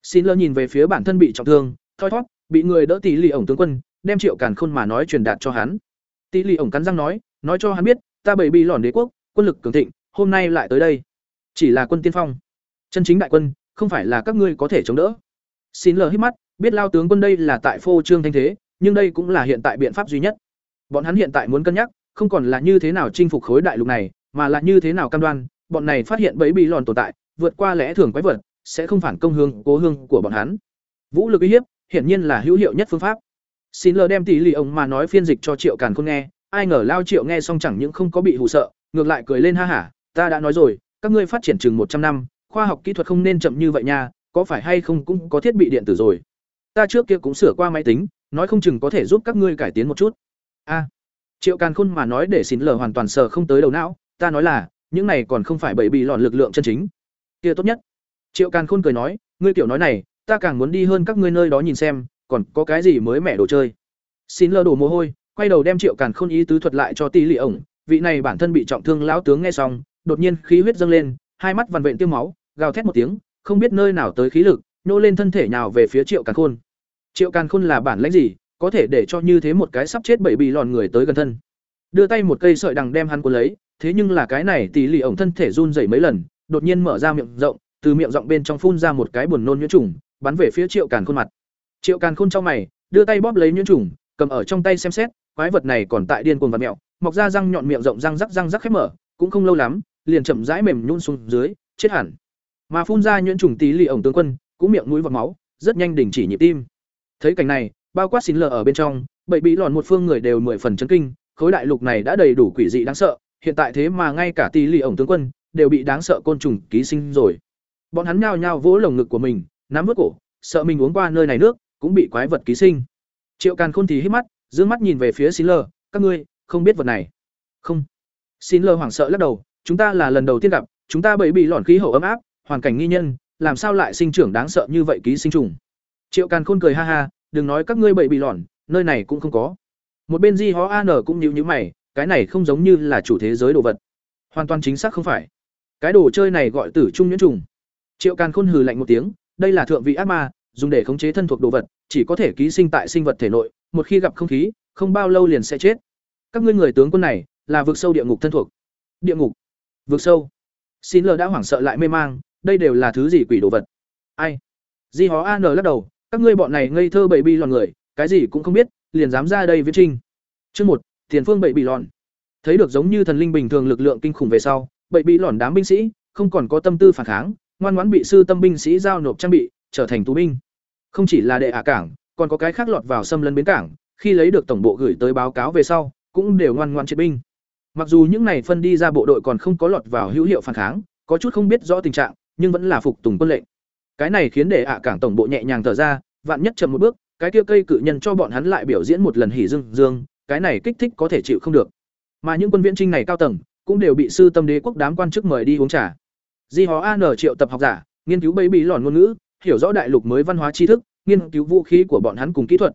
Xin lơ nhìn về phía bản thân bị trọng thương thoi thót bị người đỡ tỷ lì ổng tướng quân đem triệu càn khôn mà nói truyền đạt cho hắn. Tỷ lì ổng cắn răng nói nói cho hắn biết ta bảy bi lòn đế quốc quân lực cường thịnh hôm nay lại tới đây. Chỉ là quân tiên phong. Chân chính đại quân không phải là các ngươi có thể chống đỡ. Xin lờ hít mắt biết lao tướng quân đây là tại phô trương thanh thế nhưng đây cũng là hiện tại biện pháp duy nhất. Bọn hắn hiện tại muốn cân nhắc, không còn là như thế nào chinh phục khối đại lục này, mà là như thế nào cam đoan, bọn này phát hiện bẫy bị lòn tồn tại, vượt qua lẽ thường quái vật, sẽ không phản công hương cố hương của bọn hắn. Vũ lực uy hiếp, hiển nhiên là hữu hiệu nhất phương pháp. Xin lờ đem tỷ lì ông mà nói phiên dịch cho triệu càn khôn nghe, ai ngờ lao triệu nghe xong chẳng những không có bị hù sợ, ngược lại cười lên ha hả, ta đã nói rồi, các ngươi phát triển chừng một trăm năm, khoa học kỹ thuật không nên chậm như vậy nha, có phải hay không cũng có thiết bị điện tử rồi. Ta trước kia cũng sửa qua máy tính nói không chừng có thể giúp các ngươi cải tiến một chút. A. Triệu càn khôn mà nói để xin lờ hoàn toàn sờ không tới đầu não, ta nói là, những này còn không phải bởi bị lọn lực lượng chân chính. Kia tốt nhất. Triệu càn khôn cười nói, ngươi kiểu nói này, ta càng muốn đi hơn các ngươi nơi đó nhìn xem, còn có cái gì mới mẻ đồ chơi. Xin lờ đổ mồ hôi, quay đầu đem triệu càn khôn ý tứ thuật lại cho tỷ lệ ổng, vị này bản thân bị trọng thương lão tướng nghe xong, đột nhiên khí huyết dâng lên, hai mắt vằn vện tiêu máu, gào thét một tiếng, không biết nơi nào tới khí lực, nô lên thân thể nhào về phía triệu càn khôn triệu càn khôn là bản lãnh gì, có thể để cho như thế một cái sắp chết bảy bị lòn người tới gần thân. Đưa tay một cây sợi đằng đem hắn cuốn lấy, thế nhưng là cái này tỷ lì ổng thân thể run rẩy mấy lần, đột nhiên mở ra miệng rộng, từ miệng rộng bên trong phun ra một cái buồn nôn nhuyễn trùng, bắn về phía triệu càn khôn mặt. Triệu càn khôn trong mày, đưa tay bóp lấy nhuyễn trùng, cầm ở trong tay xem xét, quái vật này còn tại điên cuồng vật mẹo mọc ra răng nhọn miệng rộng răng rắc răng rắc khép mở, cũng không lâu lắm, liền chậm rãi mềm nhún xuống dưới, chết hẳn. Mà phun ra nhuyễn trùng tí lì ổng tướng quân, cũng miệng mũi vào máu, rất nhanh đình chỉ nhịp tim thấy cảnh này, bao quát xin lờ ở bên trong, bậy bị lòn một phương người đều mười phần chấn kinh, khối đại lục này đã đầy đủ quỷ dị đáng sợ, hiện tại thế mà ngay cả tỷ lì ổng tướng quân đều bị đáng sợ côn trùng ký sinh rồi. Bọn hắn nhao nhao vỗ lồng ngực của mình, nắm vớt cổ, sợ mình uống qua nơi này nước, cũng bị quái vật ký sinh. Triệu càn khôn thì hít mắt d mắt nhìn về phía xin lờ, các ngươi không biết vật này? Không. Xin lờ hoảng sợ lắc đầu, chúng ta là lần đầu tiên gặp, chúng ta bậy bị lòn khí hậu ấm áp, hoàn cảnh nghi nhân, làm sao lại sinh trưởng đáng sợ như vậy ký sinh trùng? Triệu càn khôn cười ha ha, đừng nói các ngươi bậy bị lỏn nơi này cũng không có. Một bên di hó an cũng nhíu nhíu mày, cái này không giống như là chủ thế giới đồ vật. Hoàn toàn chính xác không phải. Cái đồ chơi này gọi tử trung nhuyễn trùng. Triệu càn khôn hừ lạnh một tiếng, đây là thượng vị ác ma, dùng để khống chế thân thuộc đồ vật, chỉ có thể ký sinh tại sinh vật thể nội, một khi gặp không khí, không bao lâu liền sẽ chết. Các ngươi người tướng quân này, là vực sâu địa ngục thân thuộc. Địa ngục? Vực sâu? Xin lờ đã hoảng sợ lại mê mang, đây đều là thứ gì quỷ đồ vật? Ai? Di hó an lắc đầu các ngươi bọn này ngây thơ bậy bi lòn người, cái gì cũng không biết, liền dám ra đây viết trinh. Chương một, tiền phương bậy bị lòn thấy được giống như thần linh bình thường lực lượng kinh khủng về sau, bậy bị lòn đám binh sĩ, không còn có tâm tư phản kháng, ngoan ngoãn bị sư tâm binh sĩ giao nộp trang bị, trở thành tù binh. Không chỉ là đệ ả cảng, còn có cái khác lọt vào xâm lấn bến cảng, khi lấy được tổng bộ gửi tới báo cáo về sau, cũng đều ngoan ngoan triệt binh. Mặc dù những này phân đi ra bộ đội còn không có lọt vào hữu hiệu phản kháng, có chút không biết rõ tình trạng, nhưng vẫn là phục tùng quân lệnh cái này khiến để ạ cảng tổng bộ nhẹ nhàng thở ra vạn nhất chậm một bước cái kia cây cự nhân cho bọn hắn lại biểu diễn một lần hỉ dương dương cái này kích thích có thể chịu không được mà những quân viễn trinh này cao tầng cũng đều bị sư tâm đế quốc đám quan chức mời đi uống trà di hó an triệu tập học giả nghiên cứu bấy bí lòn ngôn ngữ, hiểu rõ đại lục mới văn hóa tri thức, nghiên cứu vũ khí của bọn hắn cùng kỹ thuật.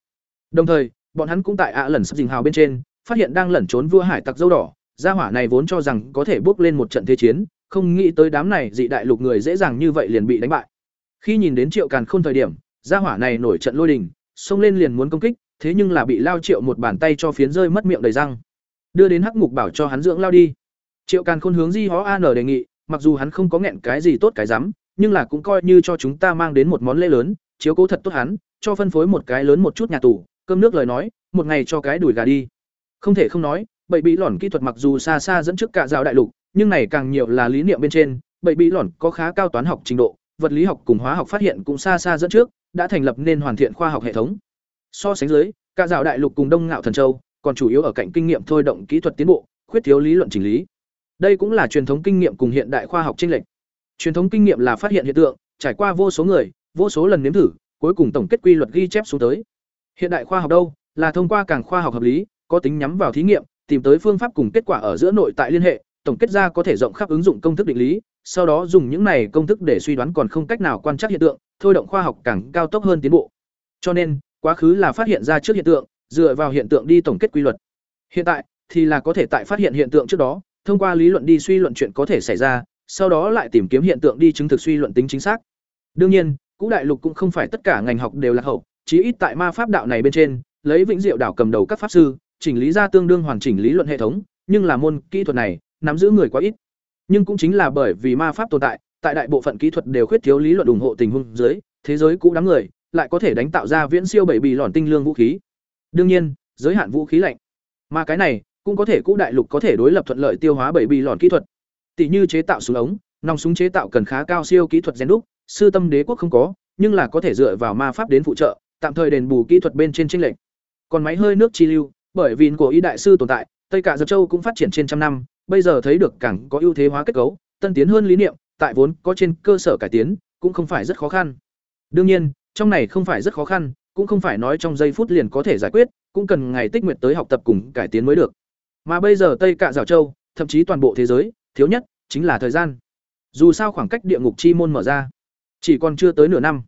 Đồng thời, bọn hắn cũng tại ạ lần sắp dình hào bên trên, phát hiện đang lẩn trốn vua hải tặc dâu đỏ, gia hỏa này vốn cho rằng có thể bước lên một trận thế chiến, không nghĩ tới đám này dị đại lục người dễ dàng như vậy liền bị đánh bại. Khi nhìn đến Triệu Càn Khôn thời điểm, gia hỏa này nổi trận lôi đình, xông lên liền muốn công kích, thế nhưng là bị Lao Triệu một bàn tay cho phiến rơi mất miệng đầy răng. Đưa đến Hắc Mục bảo cho hắn dưỡng lao đi. Triệu Càn Khôn hướng Di Hó An đề nghị, mặc dù hắn không có nghẹn cái gì tốt cái rắm, nhưng là cũng coi như cho chúng ta mang đến một món lễ lớn, chiếu cố thật tốt hắn, cho phân phối một cái lớn một chút nhà tù, cơm nước lời nói, một ngày cho cái đuổi gà đi. Không thể không nói, bậy bị lỏn kỹ thuật mặc dù xa xa dẫn trước cả giáo đại lục, nhưng này càng nhiều là lý niệm bên trên, bậy bị lỏn có khá cao toán học trình độ, vật lý học cùng hóa học phát hiện cũng xa xa dẫn trước, đã thành lập nên hoàn thiện khoa học hệ thống. So sánh dưới, cả giáo đại lục cùng Đông Ngạo Thần Châu, còn chủ yếu ở cạnh kinh nghiệm thôi động kỹ thuật tiến bộ, khuyết thiếu lý luận chỉnh lý. Đây cũng là truyền thống kinh nghiệm cùng hiện đại khoa học chênh lệch. Truyền thống kinh nghiệm là phát hiện hiện tượng, trải qua vô số người, vô số lần nếm thử, cuối cùng tổng kết quy luật ghi chép xuống tới. Hiện đại khoa học đâu, là thông qua càng khoa học hợp lý, có tính nhắm vào thí nghiệm, tìm tới phương pháp cùng kết quả ở giữa nội tại liên hệ, tổng kết ra có thể rộng khắp ứng dụng công thức định lý, sau đó dùng những này công thức để suy đoán còn không cách nào quan trắc hiện tượng, thôi động khoa học càng cao tốc hơn tiến bộ. Cho nên, quá khứ là phát hiện ra trước hiện tượng, dựa vào hiện tượng đi tổng kết quy luật. Hiện tại thì là có thể tại phát hiện hiện tượng trước đó, thông qua lý luận đi suy luận chuyện có thể xảy ra, sau đó lại tìm kiếm hiện tượng đi chứng thực suy luận tính chính xác. Đương nhiên, cũ đại lục cũng không phải tất cả ngành học đều là hậu, chí ít tại ma pháp đạo này bên trên, lấy Vĩnh Diệu đảo cầm đầu các pháp sư, chỉnh lý ra tương đương hoàn chỉnh lý luận hệ thống, nhưng là môn kỹ thuật này, nắm giữ người quá ít. Nhưng cũng chính là bởi vì ma pháp tồn tại, tại đại bộ phận kỹ thuật đều khuyết thiếu lý luận ủng hộ tình huống dưới, thế giới cũ đám người lại có thể đánh tạo ra viễn siêu bảy bì lòn tinh lương vũ khí. Đương nhiên, giới hạn vũ khí lạnh. Mà cái này cũng có thể cũ đại lục có thể đối lập thuận lợi tiêu hóa bảy bì lòn kỹ thuật. Tỷ như chế tạo súng ống, nòng súng chế tạo cần khá cao siêu kỹ thuật gen đúc, sư tâm đế quốc không có, nhưng là có thể dựa vào ma pháp đến phụ trợ, tạm thời đền bù kỹ thuật bên trên tranh lệch. Còn máy hơi nước chi lưu, bởi vì của ý đại sư tồn tại, Tây cả dập Châu cũng phát triển trên trăm năm, bây giờ thấy được càng có ưu thế hóa kết cấu, tân tiến hơn lý niệm, tại vốn có trên cơ sở cải tiến, cũng không phải rất khó khăn. Đương nhiên, trong này không phải rất khó khăn, cũng không phải nói trong giây phút liền có thể giải quyết, cũng cần ngày tích nguyện tới học tập cùng cải tiến mới được. Mà bây giờ Tây Cạ Giảo Châu, thậm chí toàn bộ thế giới, thiếu nhất chính là thời gian. Dù sao khoảng cách địa ngục chi môn mở ra, chỉ còn chưa tới nửa năm.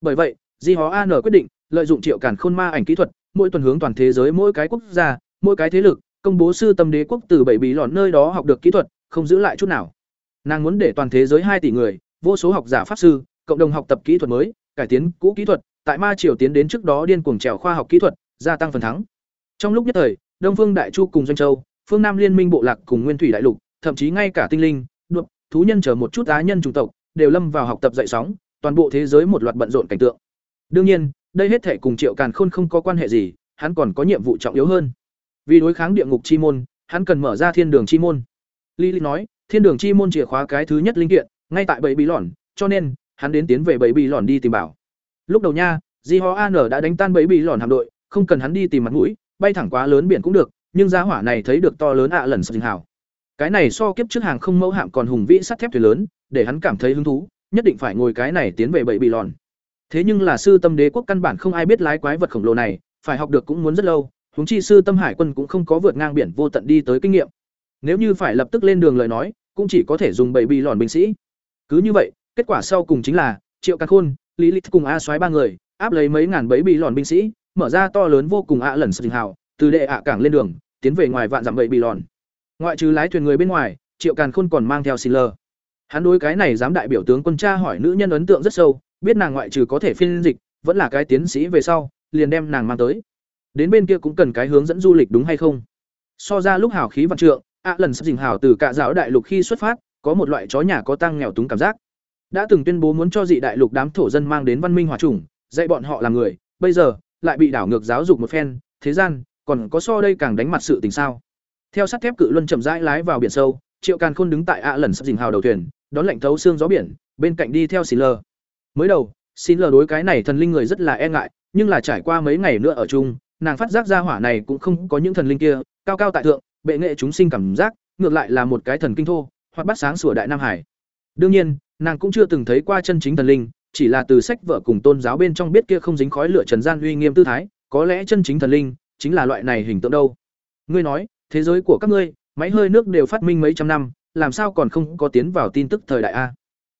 Bởi vậy, Di Hó An quyết định lợi dụng Triệu cản Khôn Ma ảnh kỹ thuật, mỗi tuần hướng toàn thế giới mỗi cái quốc gia, mỗi cái thế lực, công bố sư tâm đế quốc từ bảy bí lọn nơi đó học được kỹ thuật, không giữ lại chút nào. Nàng muốn để toàn thế giới hai tỷ người, vô số học giả pháp sư, cộng đồng học tập kỹ thuật mới, cải tiến cũ kỹ thuật, tại ma triều tiến đến trước đó điên cuồng trèo khoa học kỹ thuật, gia tăng phần thắng. Trong lúc nhất thời, Đông Phương Đại Chu cùng Doanh Châu, phương Nam Liên minh bộ lạc cùng Nguyên Thủy Đại Lục, thậm chí ngay cả tinh linh, đuộc thú nhân chờ một chút á nhân chủng tộc, đều lâm vào học tập dậy sóng, toàn bộ thế giới một loạt bận rộn cảnh tượng. Đương nhiên, đây hết thể cùng Triệu Càn Khôn không có quan hệ gì, hắn còn có nhiệm vụ trọng yếu hơn. Vì đối kháng địa ngục chi môn, hắn cần mở ra thiên đường chi môn. Lily nói, thiên đường chi môn chìa khóa cái thứ nhất linh kiện, ngay tại bảy bí lòn, cho nên hắn đến tiến về bảy bí lòn đi tìm bảo. Lúc đầu nha, Di Ho An đã đánh tan bảy bí lòn hạm đội, không cần hắn đi tìm mặt mũi, bay thẳng quá lớn biển cũng được, nhưng giá hỏa này thấy được to lớn ạ lần sừng hào. Cái này so kiếp trước hàng không mẫu hạm còn hùng vĩ sắt thép thuyền lớn, để hắn cảm thấy hứng thú, nhất định phải ngồi cái này tiến về bảy bí lòn. Thế nhưng là sư tâm đế quốc căn bản không ai biết lái quái vật khổng lồ này, phải học được cũng muốn rất lâu, huống chi sư tâm hải quân cũng không có vượt ngang biển vô tận đi tới kinh nghiệm. Nếu như phải lập tức lên đường lời nói, cũng chỉ có thể dùng bảy bì lòn binh sĩ. Cứ như vậy, kết quả sau cùng chính là Triệu Càn Khôn, Lý Lịch cùng A Soái ba người, áp lấy mấy ngàn bẫy bì lòn binh sĩ, mở ra to lớn vô cùng ạ lần sừng hào, từ đệ ạ cảng lên đường, tiến về ngoài vạn dặm bẫy bì lòn. Ngoại trừ lái thuyền người bên ngoài, Triệu Càn Khôn còn mang theo xì lờ. Hắn đối cái này dám đại biểu tướng quân cha hỏi nữ nhân ấn tượng rất sâu, biết nàng ngoại trừ có thể phiên dịch, vẫn là cái tiến sĩ về sau, liền đem nàng mang tới. Đến bên kia cũng cần cái hướng dẫn du lịch đúng hay không? So ra lúc hào khí văn trượng, ạ lần sắp dình hào từ cạ giáo đại lục khi xuất phát, có một loại chó nhà có tăng nghèo túng cảm giác. Đã từng tuyên bố muốn cho dị đại lục đám thổ dân mang đến văn minh hòa trùng, dạy bọn họ làm người, bây giờ lại bị đảo ngược giáo dục một phen, thế gian còn có so đây càng đánh mặt sự tình sao? Theo sắt thép cự luân chậm rãi lái vào biển sâu, Triệu Càn Khôn đứng tại ạ lần sắp dình hào đầu thuyền, đón lạnh thấu xương gió biển, bên cạnh đi theo Xin Lờ. Mới đầu, Xin Lờ đối cái này thần linh người rất là e ngại, nhưng là trải qua mấy ngày nữa ở chung, nàng phát giác ra hỏa này cũng không có những thần linh kia, cao cao tại thượng, bệ nghệ chúng sinh cảm giác, ngược lại là một cái thần kinh thô, hoặc bắt sáng sủa đại nam hải. Đương nhiên, nàng cũng chưa từng thấy qua chân chính thần linh, chỉ là từ sách vợ cùng tôn giáo bên trong biết kia không dính khói lửa trần gian uy nghiêm tư thái, có lẽ chân chính thần linh chính là loại này hình tượng đâu. Ngươi nói, thế giới của các ngươi, máy hơi nước đều phát minh mấy trăm năm, làm sao còn không có tiến vào tin tức thời đại a?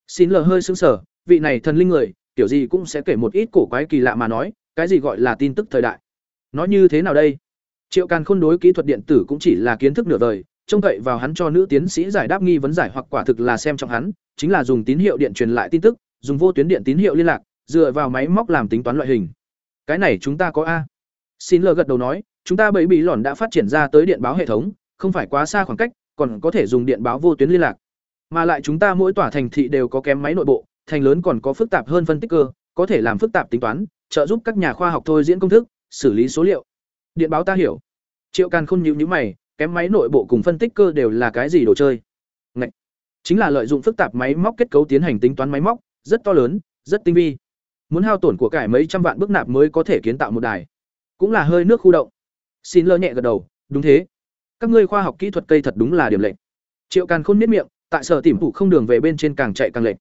Xin lờ hơi xứng sở, vị này thần linh người kiểu gì cũng sẽ kể một ít cổ quái kỳ lạ mà nói cái gì gọi là tin tức thời đại nói như thế nào đây? Triệu càn khôn đối kỹ thuật điện tử cũng chỉ là kiến thức nửa vời trông cậy vào hắn cho nữ tiến sĩ giải đáp nghi vấn giải hoặc quả thực là xem trọng hắn, chính là dùng tín hiệu điện truyền lại tin tức, dùng vô tuyến điện tín hiệu liên lạc, dựa vào máy móc làm tính toán loại hình. Cái này chúng ta có a. Xin lờ gật đầu nói, chúng ta bẫy bị lòn đã phát triển ra tới điện báo hệ thống, không phải quá xa khoảng cách, còn có thể dùng điện báo vô tuyến liên lạc. Mà lại chúng ta mỗi tòa thành thị đều có kém máy nội bộ, thành lớn còn có phức tạp hơn phân tích cơ, có thể làm phức tạp tính toán, trợ giúp các nhà khoa học thôi diễn công thức xử lý số liệu. Điện báo ta hiểu. Triệu càn khôn nhíu nhíu mày, kém máy nội bộ cùng phân tích cơ đều là cái gì đồ chơi? Ngậy! chính là lợi dụng phức tạp máy móc kết cấu tiến hành tính toán máy móc, rất to lớn, rất tinh vi. Muốn hao tổn của cải mấy trăm vạn bước nạp mới có thể kiến tạo một đài. Cũng là hơi nước khu động. Xin lơ nhẹ gật đầu, đúng thế. Các ngươi khoa học kỹ thuật cây thật đúng là điểm lệnh triệu càn khôn miết miệng, tại sở tìm phủ không đường về bên trên càng chạy càng lệch.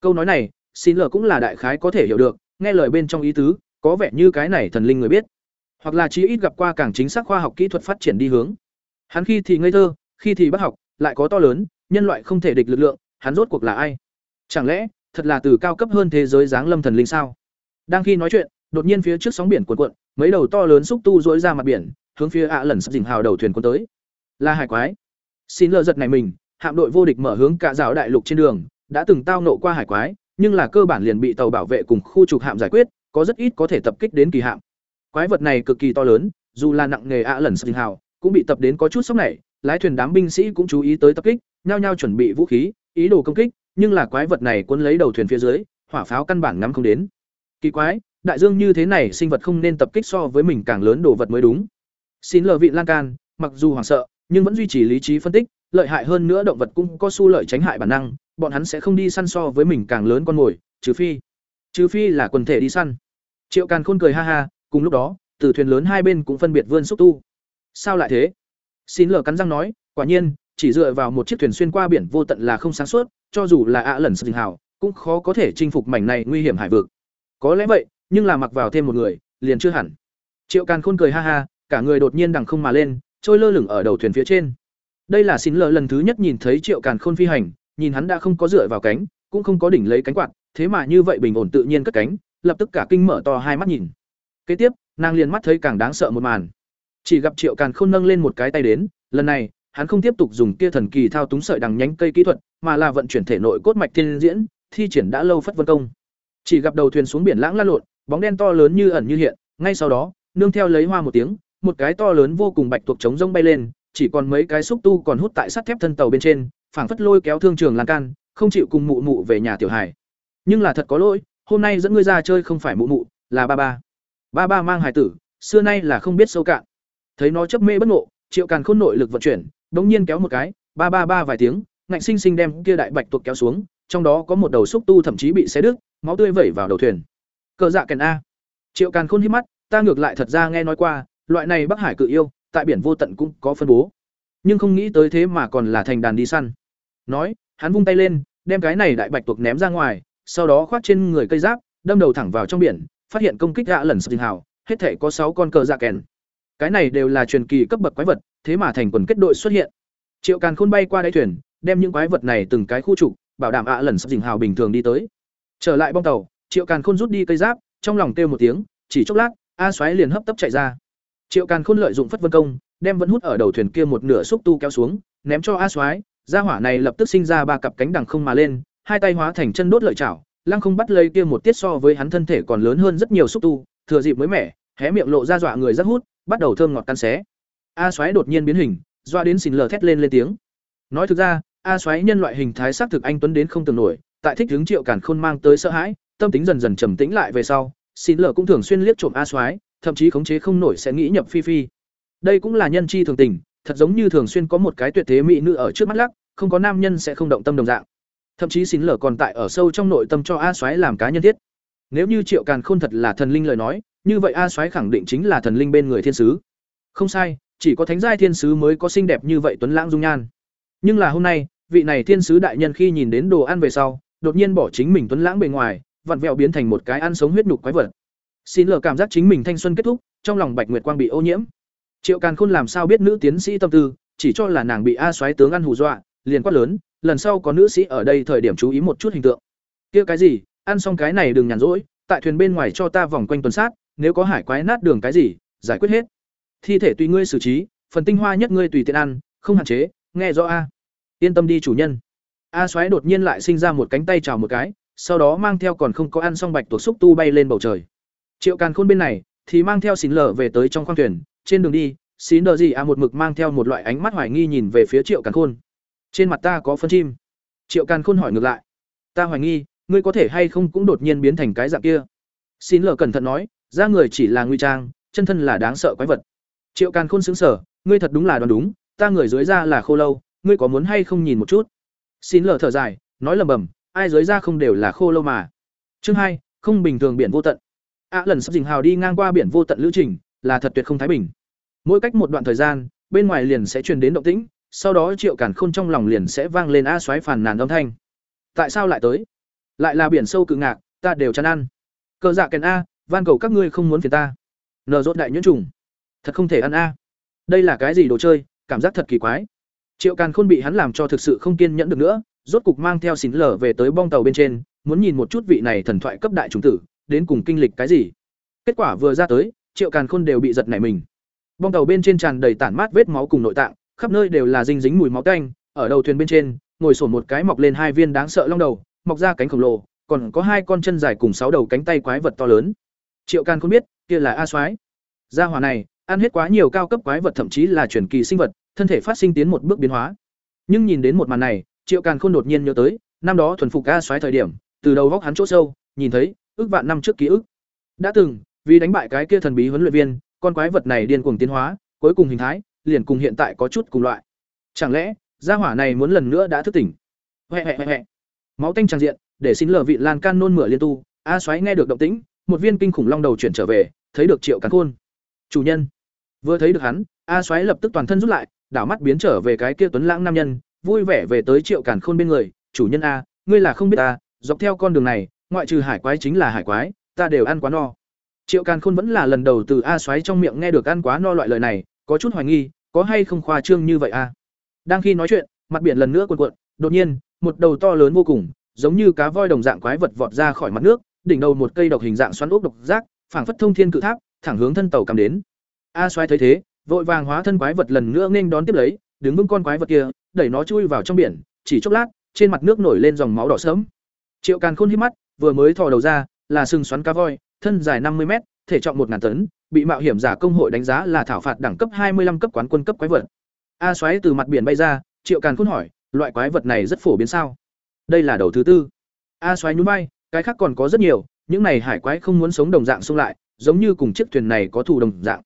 Câu nói này, xin lờ cũng là đại khái có thể hiểu được, nghe lời bên trong ý tứ có vẻ như cái này thần linh người biết, hoặc là chí ít gặp qua càng chính xác khoa học kỹ thuật phát triển đi hướng. Hắn khi thì ngây thơ, khi thì bất học, lại có to lớn, nhân loại không thể địch lực lượng, hắn rốt cuộc là ai? Chẳng lẽ, thật là từ cao cấp hơn thế giới giáng lâm thần linh sao? Đang khi nói chuyện, đột nhiên phía trước sóng biển cuộn cuộn, mấy đầu to lớn xúc tu dỗi ra mặt biển, hướng phía ạ lần sắp dình hào đầu thuyền quân tới. Là hải quái. Xin lờ giật này mình, hạm đội vô địch mở hướng cả rào đại lục trên đường, đã từng tao nộ qua hải quái, nhưng là cơ bản liền bị tàu bảo vệ cùng khu trục hạm giải quyết có rất ít có thể tập kích đến kỳ hạm. Quái vật này cực kỳ to lớn, dù là nặng nghề ạ lần sắp hào, cũng bị tập đến có chút sốc này, lái thuyền đám binh sĩ cũng chú ý tới tập kích, nhao nhao chuẩn bị vũ khí, ý đồ công kích, nhưng là quái vật này cuốn lấy đầu thuyền phía dưới, hỏa pháo căn bản ngắm không đến. Kỳ quái, đại dương như thế này sinh vật không nên tập kích so với mình càng lớn đồ vật mới đúng. Xin lờ vị lan can, mặc dù hoảng sợ, nhưng vẫn duy trì lý trí phân tích, lợi hại hơn nữa động vật cũng có xu lợi tránh hại bản năng, bọn hắn sẽ không đi săn so với mình càng lớn con mồi, trừ phi trừ phi là quần thể đi săn triệu càn khôn cười ha ha, cùng lúc đó, từ thuyền lớn hai bên cũng phân biệt vươn xúc tu. Sao lại thế? Xin lờ cắn răng nói, quả nhiên, chỉ dựa vào một chiếc thuyền xuyên qua biển vô tận là không sáng suốt, cho dù là ạ lần sừng hào, cũng khó có thể chinh phục mảnh này nguy hiểm hải vực. Có lẽ vậy, nhưng là mặc vào thêm một người, liền chưa hẳn. Triệu càn khôn cười ha ha, cả người đột nhiên đằng không mà lên, trôi lơ lửng ở đầu thuyền phía trên. Đây là xin lờ lần thứ nhất nhìn thấy triệu càn khôn phi hành, nhìn hắn đã không có dựa vào cánh, cũng không có đỉnh lấy cánh quạt, thế mà như vậy bình ổn tự nhiên cất cánh lập tức cả kinh mở to hai mắt nhìn. Kế tiếp, nàng liền mắt thấy càng đáng sợ một màn. Chỉ gặp triệu càn khôn nâng lên một cái tay đến, lần này, hắn không tiếp tục dùng kia thần kỳ thao túng sợi đằng nhánh cây kỹ thuật, mà là vận chuyển thể nội cốt mạch thiên diễn, thi triển đã lâu phất vân công. Chỉ gặp đầu thuyền xuống biển lãng lan lộn, bóng đen to lớn như ẩn như hiện, ngay sau đó, nương theo lấy hoa một tiếng, một cái to lớn vô cùng bạch tuộc trống rông bay lên, chỉ còn mấy cái xúc tu còn hút tại sắt thép thân tàu bên trên, phảng phất lôi kéo thương trường lan can, không chịu cùng mụ mụ về nhà tiểu hải nhưng là thật có lỗi hôm nay dẫn ngươi ra chơi không phải mụ mụ, là ba ba. Ba ba mang hải tử, xưa nay là không biết sâu cạn. Thấy nó chấp mê bất ngộ, triệu càn khôn nội lực vận chuyển, đống nhiên kéo một cái, ba ba ba vài tiếng, ngạnh sinh sinh đem kia đại bạch tuộc kéo xuống, trong đó có một đầu xúc tu thậm chí bị xé đứt, máu tươi vẩy vào đầu thuyền. Cờ dạ kèn a. Triệu càn khôn hít mắt, ta ngược lại thật ra nghe nói qua, loại này bắc hải cự yêu, tại biển vô tận cũng có phân bố. Nhưng không nghĩ tới thế mà còn là thành đàn đi săn. Nói, hắn vung tay lên, đem cái này đại bạch tuộc ném ra ngoài sau đó khoác trên người cây giáp, đâm đầu thẳng vào trong biển, phát hiện công kích gã lần sập hào, hết thể có sáu con cờ dạ kèn. Cái này đều là truyền kỳ cấp bậc quái vật, thế mà thành quần kết đội xuất hiện. Triệu càn khôn bay qua đáy thuyền, đem những quái vật này từng cái khu trục, bảo đảm ạ lần sập dình hào bình thường đi tới. Trở lại bong tàu, triệu càn khôn rút đi cây giáp, trong lòng kêu một tiếng, chỉ chốc lát, a xoáy liền hấp tấp chạy ra. Triệu càn khôn lợi dụng phất vân công, đem vẫn hút ở đầu thuyền kia một nửa xúc tu kéo xuống, ném cho a xoáy gia hỏa này lập tức sinh ra ba cặp cánh đằng không mà lên hai tay hóa thành chân đốt lợi chảo, lăng không bắt lấy kia một tiết so với hắn thân thể còn lớn hơn rất nhiều xúc tu, thừa dịp mới mẻ, hé miệng lộ ra dọa người rất hút, bắt đầu thơm ngọt căn xé. A xoáy đột nhiên biến hình doa đến xỉn lờ thét lên lên tiếng. Nói thực ra, a xoáy nhân loại hình thái xác thực anh tuấn đến không tưởng nổi, tại thích hứng triệu cản khôn mang tới sợ hãi, tâm tính dần dần trầm tĩnh lại về sau xin lờ cũng thường xuyên liếc trộm a xoáy thậm chí khống chế không nổi sẽ nghĩ nhập phi phi. Đây cũng là nhân chi thường tình, thật giống như thường xuyên có một cái tuyệt thế mỹ nữ ở trước mắt lắc, không có nam nhân sẽ không động tâm đồng dạng thậm chí xin lờ còn tại ở sâu trong nội tâm cho a soái làm cá nhân thiết. Nếu như triệu càn khôn thật là thần linh lời nói, như vậy a soái khẳng định chính là thần linh bên người thiên sứ. Không sai, chỉ có thánh giai thiên sứ mới có xinh đẹp như vậy tuấn lãng dung nhan. Nhưng là hôm nay, vị này thiên sứ đại nhân khi nhìn đến đồ ăn về sau, đột nhiên bỏ chính mình tuấn lãng bề ngoài, vặn vẹo biến thành một cái ăn sống huyết nhục quái vật. Xin lờ cảm giác chính mình thanh xuân kết thúc, trong lòng bạch nguyệt quang bị ô nhiễm. Triệu càn khôn làm sao biết nữ tiến sĩ tâm tư, chỉ cho là nàng bị a soái tướng ăn hù dọa, liền quát lớn lần sau có nữ sĩ ở đây thời điểm chú ý một chút hình tượng. Kia cái gì? Ăn xong cái này đừng nhàn rỗi, tại thuyền bên ngoài cho ta vòng quanh tuần sát, nếu có hải quái nát đường cái gì, giải quyết hết. Thi thể tùy ngươi xử trí, phần tinh hoa nhất ngươi tùy tiện ăn, không hạn chế, nghe rõ a? Yên tâm đi chủ nhân. A xoáy đột nhiên lại sinh ra một cánh tay chào một cái, sau đó mang theo còn không có ăn xong bạch tuộc xúc tu bay lên bầu trời. Triệu càn khôn bên này, thì mang theo xín lở về tới trong khoang thuyền, trên đường đi, xín đờ gì a một mực mang theo một loại ánh mắt hoài nghi nhìn về phía triệu càn khôn trên mặt ta có phân chim. Triệu càn khôn hỏi ngược lại. Ta hoài nghi, ngươi có thể hay không cũng đột nhiên biến thành cái dạng kia. Xin lờ cẩn thận nói ra người chỉ là nguy trang, chân thân là đáng sợ quái vật. Triệu càn khôn xứng sở ngươi thật đúng là đoán đúng, ta người dưới da là khô lâu, ngươi có muốn hay không nhìn một chút? Xin lờ thở dài, nói lầm bầm, ai dưới da không đều là khô lâu mà. Chương hai, không bình thường biển vô tận. Ạ lần sắp dình hào đi ngang qua biển vô tận lữ trình, là thật tuyệt không thái bình. Mỗi cách một đoạn thời gian, bên ngoài liền sẽ truyền đến động tĩnh sau đó triệu cản khôn trong lòng liền sẽ vang lên a xoáy phàn nàn âm thanh. Tại sao lại tới? Lại là biển sâu cự ngạc, ta đều chán ăn. Cờ dạ kèn a, van cầu các ngươi không muốn phiền ta. Nở rốt đại nhuyễn trùng. Thật không thể ăn a. Đây là cái gì đồ chơi, cảm giác thật kỳ quái. Triệu càn khôn bị hắn làm cho thực sự không kiên nhẫn được nữa, rốt cục mang theo xín lở về tới bong tàu bên trên, muốn nhìn một chút vị này thần thoại cấp đại trùng tử, đến cùng kinh lịch cái gì. Kết quả vừa ra tới, triệu càn khôn đều bị giật nảy mình. Bong tàu bên trên tràn đầy tản mát vết máu cùng nội tạng khắp nơi đều là dinh dính mùi máu tanh, ở đầu thuyền bên trên, ngồi xổm một cái mọc lên hai viên đáng sợ long đầu, mọc ra cánh khổng lồ, còn có hai con chân dài cùng sáu đầu cánh tay quái vật to lớn. Triệu can không biết, kia là a soái. Gia hỏa này, ăn hết quá nhiều cao cấp quái vật thậm chí là chuyển kỳ sinh vật, thân thể phát sinh tiến một bước biến hóa. Nhưng nhìn đến một màn này, triệu càn khôn đột nhiên nhớ tới, năm đó thuần phục a soái thời điểm, từ đầu góc hắn chỗ sâu, nhìn thấy, ước vạn năm trước ký ức. Đã từng, vì đánh bại cái kia thần bí huấn luyện viên, con quái vật này điên cuồng tiến hóa, cuối cùng hình thái liền cùng hiện tại có chút cùng loại. Chẳng lẽ, gia hỏa này muốn lần nữa đã thức tỉnh? Huệ huệ huệ máu tanh tràn diện, để xin lờ vị lan can nôn mửa liên tu. A xoáy nghe được động tĩnh, một viên kinh khủng long đầu chuyển trở về, thấy được triệu cán khôn. Chủ nhân. Vừa thấy được hắn, a xoáy lập tức toàn thân rút lại, đảo mắt biến trở về cái kia tuấn lãng nam nhân, vui vẻ về tới triệu càn khôn bên người. Chủ nhân a, ngươi là không biết ta, dọc theo con đường này, ngoại trừ hải quái chính là hải quái, ta đều ăn quá no. Triệu càn khôn vẫn là lần đầu từ a xoáy trong miệng nghe được ăn quá no loại lời này, có chút hoài nghi có hay không khoa trương như vậy a đang khi nói chuyện mặt biển lần nữa cuộn cuộn đột nhiên một đầu to lớn vô cùng giống như cá voi đồng dạng quái vật vọt ra khỏi mặt nước, đỉnh đầu một cây độc hình dạng xoắn ốc độc giác, phảng phất thông thiên cự tháp, thẳng hướng thân tàu cầm đến. A xoay thấy thế, vội vàng hóa thân quái vật lần nữa nghênh đón tiếp lấy, đứng vững con quái vật kia, đẩy nó chui vào trong biển, chỉ chốc lát, trên mặt nước nổi lên dòng máu đỏ sớm. Triệu Càn Khôn hít mắt, vừa mới thò đầu ra, là sừng xoắn cá voi, thân dài năm mươi mét, thể trọng một ngàn tấn, bị mạo hiểm giả công hội đánh giá là thảo phạt đẳng cấp hai mươi 25 cấp quán quân cấp quái vật. A xoáy từ mặt biển bay ra, Triệu Càn Khôn hỏi, loại quái vật này rất phổ biến sao? đây là đầu thứ tư a xoáy nhún vai, cái khác còn có rất nhiều những này hải quái không muốn sống đồng dạng xung lại giống như cùng chiếc thuyền này có thù đồng dạng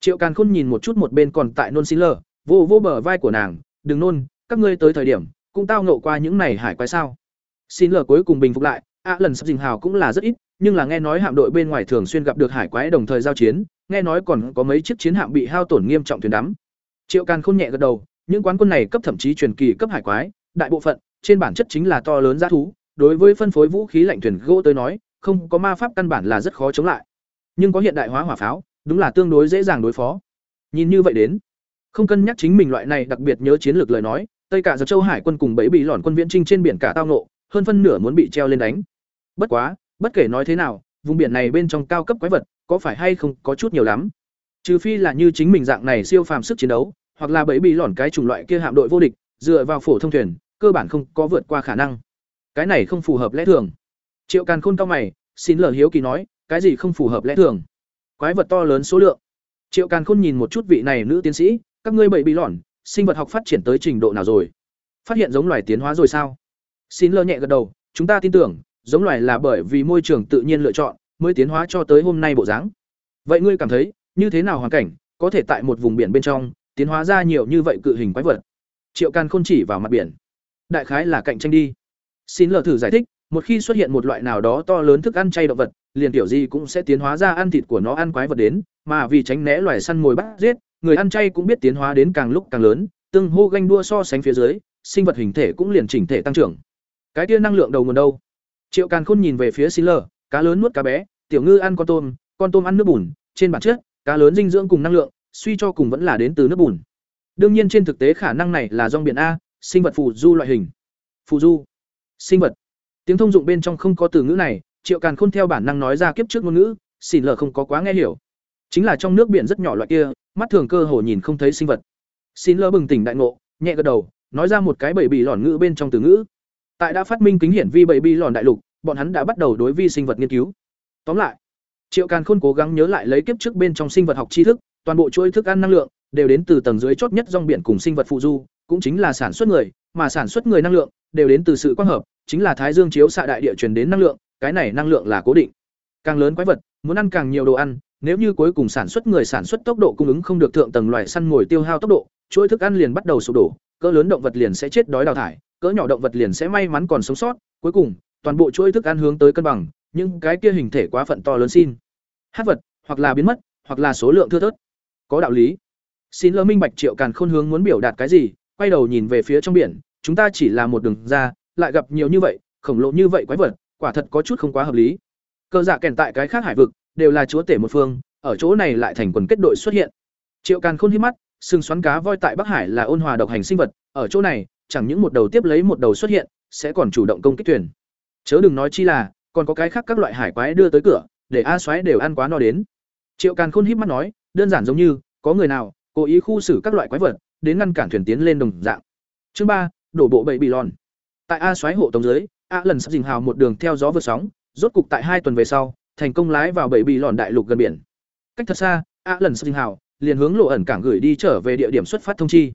triệu càn khôn nhìn một chút một bên còn tại nôn xin lờ vô vô bờ vai của nàng đừng nôn các ngươi tới thời điểm cũng tao ngộ qua những này hải quái sao xin lờ cuối cùng bình phục lại a lần sắp dình hào cũng là rất ít nhưng là nghe nói hạm đội bên ngoài thường xuyên gặp được hải quái đồng thời giao chiến nghe nói còn có mấy chiếc chiến hạm bị hao tổn nghiêm trọng thuyền đắm triệu càn khôn nhẹ gật đầu những quán quân này cấp thậm chí truyền kỳ cấp hải quái đại bộ phận trên bản chất chính là to lớn giá thú, đối với phân phối vũ khí lạnh thuyền gỗ tới nói, không có ma pháp căn bản là rất khó chống lại. Nhưng có hiện đại hóa hỏa pháo, đúng là tương đối dễ dàng đối phó. Nhìn như vậy đến, không cân nhắc chính mình loại này đặc biệt nhớ chiến lược lời nói, Tây cả Giật Châu Hải quân cùng bẫy bị lọn quân viễn trinh trên biển cả tao nộ, hơn phân nửa muốn bị treo lên đánh. Bất quá, bất kể nói thế nào, vùng biển này bên trong cao cấp quái vật, có phải hay không có chút nhiều lắm. Trừ phi là như chính mình dạng này siêu phàm sức chiến đấu, hoặc là bẫy bị lỏn cái chủng loại kia hạm đội vô địch, dựa vào phổ thông thuyền, cơ bản không có vượt qua khả năng. Cái này không phù hợp lẽ thường. Triệu càn khôn cao mày xin lờ hiếu kỳ nói cái gì không phù hợp lẽ thường? Quái vật to lớn số lượng. Triệu càn khôn nhìn một chút vị này nữ tiến sĩ các ngươi bậy bị lỏn sinh vật học phát triển tới trình độ nào rồi? Phát hiện giống loài tiến hóa rồi sao? Xin lờ nhẹ gật đầu chúng ta tin tưởng giống loài là bởi vì môi trường tự nhiên lựa chọn mới tiến hóa cho tới hôm nay bộ dáng. Vậy ngươi cảm thấy, như thế nào hoàn cảnh, có thể tại một vùng biển bên trong, tiến hóa ra nhiều như vậy cự hình quái vật? Triệu càn n chỉ vào mặt biển. Đại khái là cạnh tranh đi. Xin lờ thử giải thích, một khi xuất hiện một loại nào đó to lớn thức ăn chay động vật, liền kiểu gì cũng sẽ tiến hóa ra ăn thịt của nó ăn quái vật đến, mà vì tránh né loài săn mồi bắt giết, người ăn chay cũng biết tiến hóa đến càng lúc càng lớn tương hô ganh đua so sánh phía dưới, sinh vật hình thể cũng liền chỉnh thể tăng trưởng. Cái kia năng lượng đầu nguồn đâu? Triệu càn khôn nhìn về phía xin lờ cá lớn nuốt cá bé, tiểu ngư ăn con tôm con tôm ăn nước bùn, trên bản chất, cá lớn dinh dưỡng cùng năng lượng, suy cho cùng vẫn là đến từ nước bùn. Đương nhiên trên thực tế khả năng này là rong biển a, sinh vật phù du loại hình. Phù du, sinh vật. Tiếng thông dụng bên trong không có từ ngữ này, triệu càn khôn theo bản năng nói ra kiếp trước ngôn ngữ xin lờ không có quá nghe hiểu. Chính là trong nước biển rất nhỏ loại kia, mắt thường cơ hồ nhìn không thấy sinh vật. Xin lờ bừng tỉnh đại ngộ, nhẹ gật đầu, nói ra một cái bậy bị lỏn ngữ bên trong từ ngữ tại đã phát minh kính hiển vi bảy bi lòn đại lục, bọn hắn đã bắt đầu đối vi sinh vật nghiên cứu. Tóm lại, triệu càn khôn cố gắng nhớ lại lấy kiếp trước bên trong sinh vật học tri thức, toàn bộ chuỗi thức ăn năng lượng đều đến từ tầng dưới chót nhất rong biển cùng sinh vật phụ du, cũng chính là sản xuất người, mà sản xuất người năng lượng đều đến từ sự quang hợp, chính là thái dương chiếu xạ đại địa truyền đến năng lượng, cái này năng lượng là cố định. Càng lớn quái vật, muốn ăn càng nhiều đồ ăn, nếu như cuối cùng sản xuất người sản xuất tốc độ cung ứng không được thượng tầng loài săn mồi tiêu hao tốc độ, chuỗi thức ăn liền bắt đầu sụp đổ, cỡ lớn động vật liền sẽ chết đói đào thải cỡ nhỏ động vật liền sẽ may mắn còn sống sót. Cuối cùng, toàn bộ chuỗi thức ăn hướng tới cân bằng nhưng cái kia hình thể quá phận to lớn xin. Hát vật, hoặc là biến mất, hoặc là số lượng thưa thớt. Có đạo lý. Xin lơ minh bạch triệu càn khôn hướng muốn biểu đạt cái gì, quay đầu nhìn về phía trong biển. Chúng ta chỉ là một đường ra, lại gặp nhiều như vậy, khổng lồ như vậy quái vật, quả thật có chút không quá hợp lý. Cơ giả dạ kèn tại cái khác hải vực, đều là chúa tể một phương, ở chỗ này lại thành quần kết đội xuất hiện. Triệu càn khôn hít mắt, sừng xoắn cá voi tại bắc hải là ôn hòa độc hành sinh vật, ở chỗ này chẳng những một đầu tiếp lấy một đầu xuất hiện, sẽ còn chủ động công kích thuyền. Chớ đừng nói chi là, còn có cái khác các loại hải quái đưa tới cửa, để a xoáy đều ăn quá no đến. Triệu càn khôn híp mắt nói, đơn giản giống như, có người nào, cố ý khu xử các loại quái vật, đến ngăn cản thuyền tiến lên đồng dạng. Chương ba, đổ bộ bậy bị lòn. Tại a xoáy hộ tống dưới, a lần sắp dình hào một đường theo gió vượt sóng, rốt cục tại hai tuần về sau, thành công lái vào bậy bị lòn đại lục gần biển. Cách thật xa, a lần sắp dình hào, liền hướng lộ ẩn cảng gửi đi trở về địa điểm xuất phát thông chi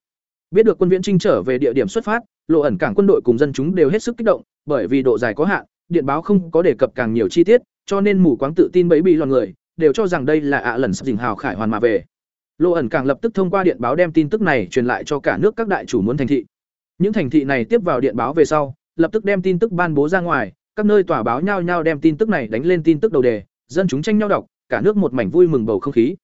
biết được quân viễn trinh trở về địa điểm xuất phát, lộ ẩn cảng quân đội cùng dân chúng đều hết sức kích động, bởi vì độ dài có hạn, điện báo không có đề cập càng nhiều chi tiết, cho nên mù quáng tự tin bẫy bị lòn người, đều cho rằng đây là ạ lần sắp dình hào khải hoàn mà về. Lộ ẩn càng lập tức thông qua điện báo đem tin tức này truyền lại cho cả nước các đại chủ muốn thành thị. Những thành thị này tiếp vào điện báo về sau, lập tức đem tin tức ban bố ra ngoài, các nơi tòa báo nhao nhao đem tin tức này đánh lên tin tức đầu đề, dân chúng tranh nhau đọc, cả nước một mảnh vui mừng bầu không khí.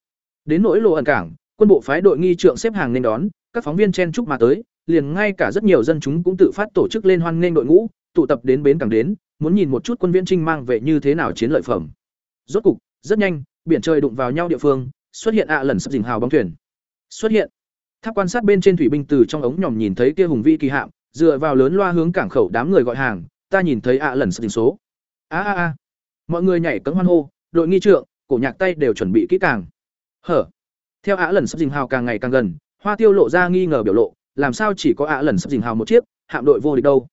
Đến nỗi lộ ẩn cảng, quân bộ phái đội nghi trượng xếp hàng nên đón các phóng viên chen chúc mà tới, liền ngay cả rất nhiều dân chúng cũng tự phát tổ chức lên hoan nghênh đội ngũ, tụ tập đến bến cảng đến, muốn nhìn một chút quân viễn trinh mang về như thế nào chiến lợi phẩm. Rốt cục, rất nhanh, biển trời đụng vào nhau địa phương, xuất hiện ạ lần sắp dình hào bóng thuyền. Xuất hiện. Tháp quan sát bên trên thủy binh từ trong ống nhòm nhìn thấy kia hùng vĩ kỳ hạm, dựa vào lớn loa hướng cảng khẩu đám người gọi hàng, ta nhìn thấy ạ lần sắp dình số. A a a. Mọi người nhảy cẫng hoan hô, đội nghi trượng, cổ nhạc tay đều chuẩn bị kỹ càng. Hở. Theo ạ lần sắp dình hào càng ngày càng gần hoa tiêu lộ ra nghi ngờ biểu lộ, làm sao chỉ có ạ lần sắp dình hào một chiếc, hạm đội vô địch đâu?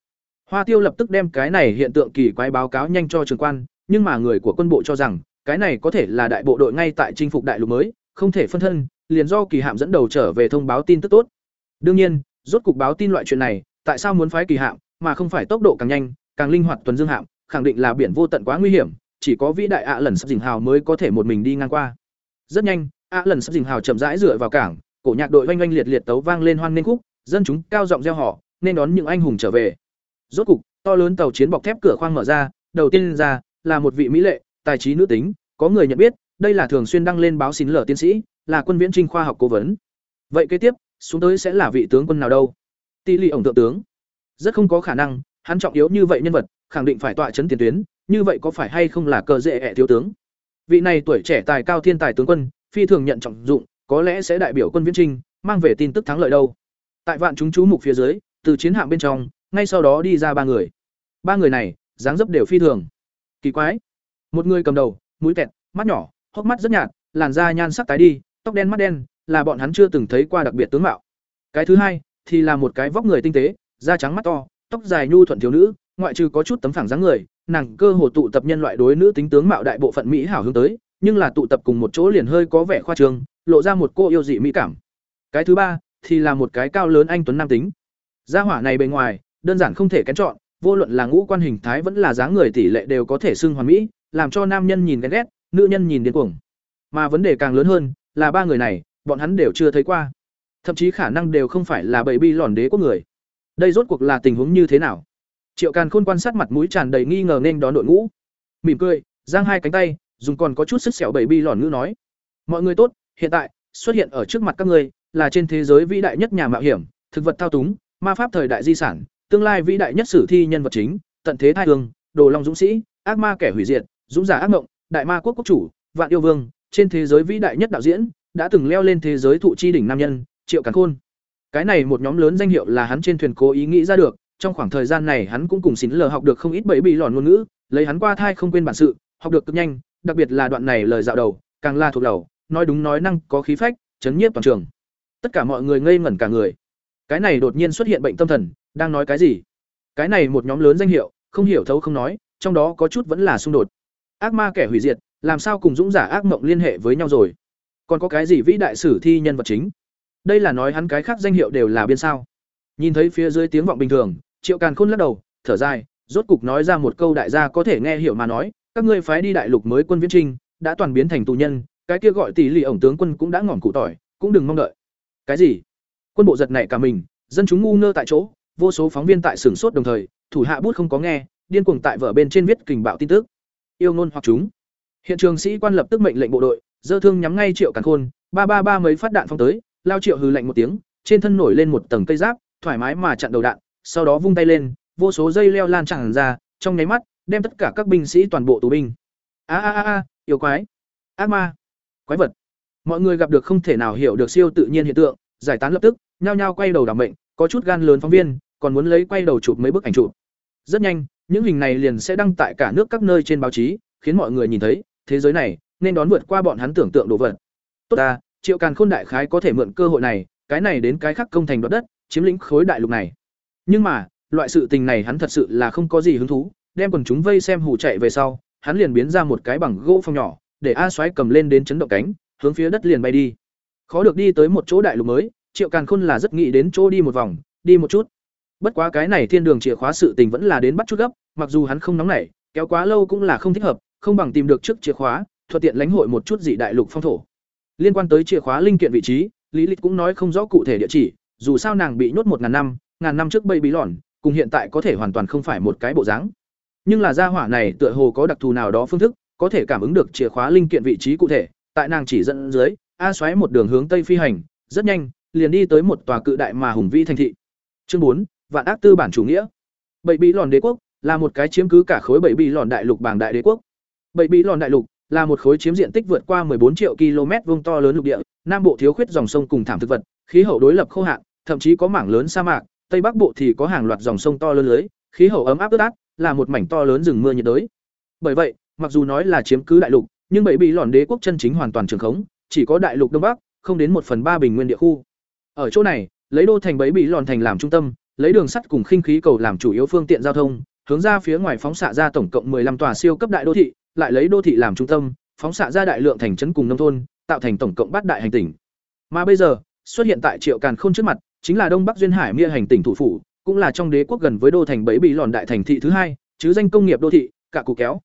Hoa tiêu lập tức đem cái này hiện tượng kỳ quái báo cáo nhanh cho trường quan, nhưng mà người của quân bộ cho rằng, cái này có thể là đại bộ đội ngay tại chinh phục đại lục mới, không thể phân thân, liền do kỳ hạm dẫn đầu trở về thông báo tin tức tốt. Đương nhiên, rốt cục báo tin loại chuyện này, tại sao muốn phái kỳ hạm, mà không phải tốc độ càng nhanh, càng linh hoạt tuần dương hạm, khẳng định là biển vô tận quá nguy hiểm, chỉ có vĩ đại ạ lần sắp dình hào mới có thể một mình đi ngang qua. Rất nhanh, ạ lần sắp dình hào chậm rãi dựa vào cảng cổ nhạc đội oanh oanh liệt liệt tấu vang lên hoan nên khúc, dân chúng cao giọng reo họ nên đón những anh hùng trở về. Rốt cục, to lớn tàu chiến bọc thép cửa khoang mở ra, đầu tiên ra là một vị mỹ lệ, tài trí nữ tính, có người nhận biết, đây là thường xuyên đăng lên báo xin lở tiến sĩ, là quân viễn trinh khoa học cố vấn. Vậy kế tiếp, xuống tới sẽ là vị tướng quân nào đâu? Tỷ lệ ổng thượng tướng. Rất không có khả năng, hắn trọng yếu như vậy nhân vật, khẳng định phải tọa chấn tiền tuyến, như vậy có phải hay không là cờ dễ ẹ thiếu tướng? Vị này tuổi trẻ tài cao thiên tài tướng quân, phi thường nhận trọng dụng có lẽ sẽ đại biểu quân viễn trinh, mang về tin tức thắng lợi đâu. Tại vạn chúng chú mục phía dưới, từ chiến hạm bên trong, ngay sau đó đi ra ba người. Ba người này, dáng dấp đều phi thường. Kỳ quái. Một người cầm đầu, mũi tẹt mắt nhỏ, hốc mắt rất nhạt, làn da nhan sắc tái đi, tóc đen mắt đen, là bọn hắn chưa từng thấy qua đặc biệt tướng mạo. Cái thứ hai, thì là một cái vóc người tinh tế, da trắng mắt to, tóc dài nhu thuận thiếu nữ, ngoại trừ có chút tấm phẳng dáng người, nàng cơ hồ tụ tập nhân loại đối nữ tính tướng mạo đại bộ phận mỹ hảo hướng tới nhưng là tụ tập cùng một chỗ liền hơi có vẻ khoa trương, lộ ra một cô yêu dị mỹ cảm. Cái thứ ba, thì là một cái cao lớn anh tuấn nam tính. Gia hỏa này bề ngoài, đơn giản không thể kén chọn, vô luận là ngũ quan hình thái vẫn là dáng người tỷ lệ đều có thể xưng hoàn mỹ, làm cho nam nhân nhìn ghen ghét, nữ nhân nhìn điên cuồng. Mà vấn đề càng lớn hơn, là ba người này, bọn hắn đều chưa thấy qua. Thậm chí khả năng đều không phải là bảy bi lòn đế của người. Đây rốt cuộc là tình huống như thế nào? Triệu càn khôn quan sát mặt mũi tràn đầy nghi ngờ nên đón đội ngũ. Mỉm cười, giang hai cánh tay dùng còn có chút sức sẹo bảy bi lòn ngữ nói. Mọi người tốt, hiện tại, xuất hiện ở trước mặt các ngươi, là trên thế giới vĩ đại nhất nhà mạo hiểm, thực vật thao túng, ma pháp thời đại di sản, tương lai vĩ đại nhất sử thi nhân vật chính, tận thế thai hương, đồ long dũng sĩ, ác ma kẻ hủy diệt, dũng giả ác mộng, đại ma quốc quốc chủ, vạn yêu vương, trên thế giới vĩ đại nhất đạo diễn, đã từng leo lên thế giới thụ chi đỉnh nam nhân, triệu càn khôn. Cái này một nhóm lớn danh hiệu là hắn trên thuyền cố ý nghĩ ra được, trong khoảng thời gian này hắn cũng cùng xín lờ học được không ít bẫy bị lòn ngôn ngữ, lấy hắn qua thai không quên bản sự, học được cực nhanh đặc biệt là đoạn này lời dạo đầu, càng là thuộc đầu, nói đúng nói năng, có khí phách, chấn nhiếp toàn trường. Tất cả mọi người ngây ngẩn cả người. Cái này đột nhiên xuất hiện bệnh tâm thần, đang nói cái gì? Cái này một nhóm lớn danh hiệu, không hiểu thấu không nói, trong đó có chút vẫn là xung đột. Ác ma kẻ hủy diệt, làm sao cùng dũng giả ác mộng liên hệ với nhau rồi? Còn có cái gì vĩ đại sử thi nhân vật chính? Đây là nói hắn cái khác danh hiệu đều là biên sao? Nhìn thấy phía dưới tiếng vọng bình thường, triệu càn khôn lắc đầu, thở dài, rốt cục nói ra một câu đại gia có thể nghe hiểu mà nói các ngươi phái đi đại lục mới quân viễn trinh, đã toàn biến thành tù nhân, cái kia gọi tỷ lệ ổng tướng quân cũng đã ngỏm cụ tỏi, cũng đừng mong đợi. Cái gì? Quân bộ giật này cả mình, dân chúng ngu ngơ tại chỗ, vô số phóng viên tại sửng sốt đồng thời, thủ hạ bút không có nghe, điên cuồng tại vở bên trên viết kình bạo tin tức. Yêu ngôn hoặc chúng. Hiện trường sĩ quan lập tức mệnh lệnh bộ đội, dơ thương nhắm ngay triệu càn khôn, ba ba ba mấy phát đạn phong tới, lao triệu hừ lạnh một tiếng, trên thân nổi lên một tầng cây giáp, thoải mái mà chặn đầu đạn, sau đó vung tay lên, vô số dây leo lan tràn ra, trong nháy mắt đem tất cả các binh sĩ toàn bộ tù binh. A a a a, yêu quái. Ác ma. Quái vật. Mọi người gặp được không thể nào hiểu được siêu tự nhiên hiện tượng, giải tán lập tức, nhao nhao quay đầu đảm mệnh, có chút gan lớn phóng viên, còn muốn lấy quay đầu chụp mấy bức ảnh chụp. Rất nhanh, những hình này liền sẽ đăng tại cả nước các nơi trên báo chí, khiến mọi người nhìn thấy, thế giới này, nên đón vượt qua bọn hắn tưởng tượng đồ vật. Tốt ta, triệu càn khôn đại khái có thể mượn cơ hội này, cái này đến cái khác công thành đoạt đất, chiếm lĩnh khối đại lục này. Nhưng mà, loại sự tình này hắn thật sự là không có gì hứng thú đem quần chúng vây xem hủ chạy về sau, hắn liền biến ra một cái bằng gỗ phong nhỏ, để a xoáy cầm lên đến chấn động cánh, hướng phía đất liền bay đi. Khó được đi tới một chỗ đại lục mới, triệu càn khôn là rất nghĩ đến chỗ đi một vòng, đi một chút. Bất quá cái này thiên đường chìa khóa sự tình vẫn là đến bắt chút gấp, mặc dù hắn không nóng nảy, kéo quá lâu cũng là không thích hợp, không bằng tìm được trước chìa khóa, thuận tiện lãnh hội một chút dị đại lục phong thổ. Liên quan tới chìa khóa linh kiện vị trí, lý lịch cũng nói không rõ cụ thể địa chỉ, dù sao nàng bị nhốt một ngàn năm ngàn năm trước bay bí lòn cùng hiện tại có thể hoàn toàn không phải một cái bộ dáng nhưng là gia hỏa này tựa hồ có đặc thù nào đó phương thức, có thể cảm ứng được chìa khóa linh kiện vị trí cụ thể, tại nàng chỉ dẫn dưới, a xoáy một đường hướng tây phi hành, rất nhanh, liền đi tới một tòa cự đại mà hùng vĩ thành thị. Chương bốn, vạn ác tư bản chủ nghĩa. Bảy bị lòn đế quốc là một cái chiếm cứ cả khối bảy bị lòn đại lục bảng đại đế quốc. Bảy bị lòn đại lục là một khối chiếm diện tích vượt qua 14 triệu km vuông to lớn lục địa, nam bộ thiếu khuyết dòng sông cùng thảm thực vật, khí hậu đối lập khô hạn, thậm chí có mảng lớn sa mạc, tây bắc bộ thì có hàng loạt dòng sông to lớn lưới, khí hậu ấm áp ướt át là một mảnh to lớn rừng mưa nhiệt đới bởi vậy mặc dù nói là chiếm cứ đại lục nhưng bảy bị lòn đế quốc chân chính hoàn toàn trường khống chỉ có đại lục đông bắc không đến một phần ba bình nguyên địa khu ở chỗ này lấy đô thành bảy bị lòn thành làm trung tâm lấy đường sắt cùng khinh khí cầu làm chủ yếu phương tiện giao thông, hướng ra phía ngoài phóng xạ ra tổng cộng 15 tòa siêu cấp đại đô thị, lại lấy đô thị làm trung tâm, phóng xạ ra đại lượng thành trấn cùng nông thôn, tạo thành tổng cộng bát đại hành tỉnh. Mà bây giờ, xuất hiện tại Triệu Càn Khôn trước mặt, chính là Đông Bắc duyên hải Mia hành tỉnh thủ phủ, cũng là trong đế quốc gần với đô thành bảy bị lòn đại thành thị thứ hai, chứ danh công nghiệp đô thị, cả cụ kéo.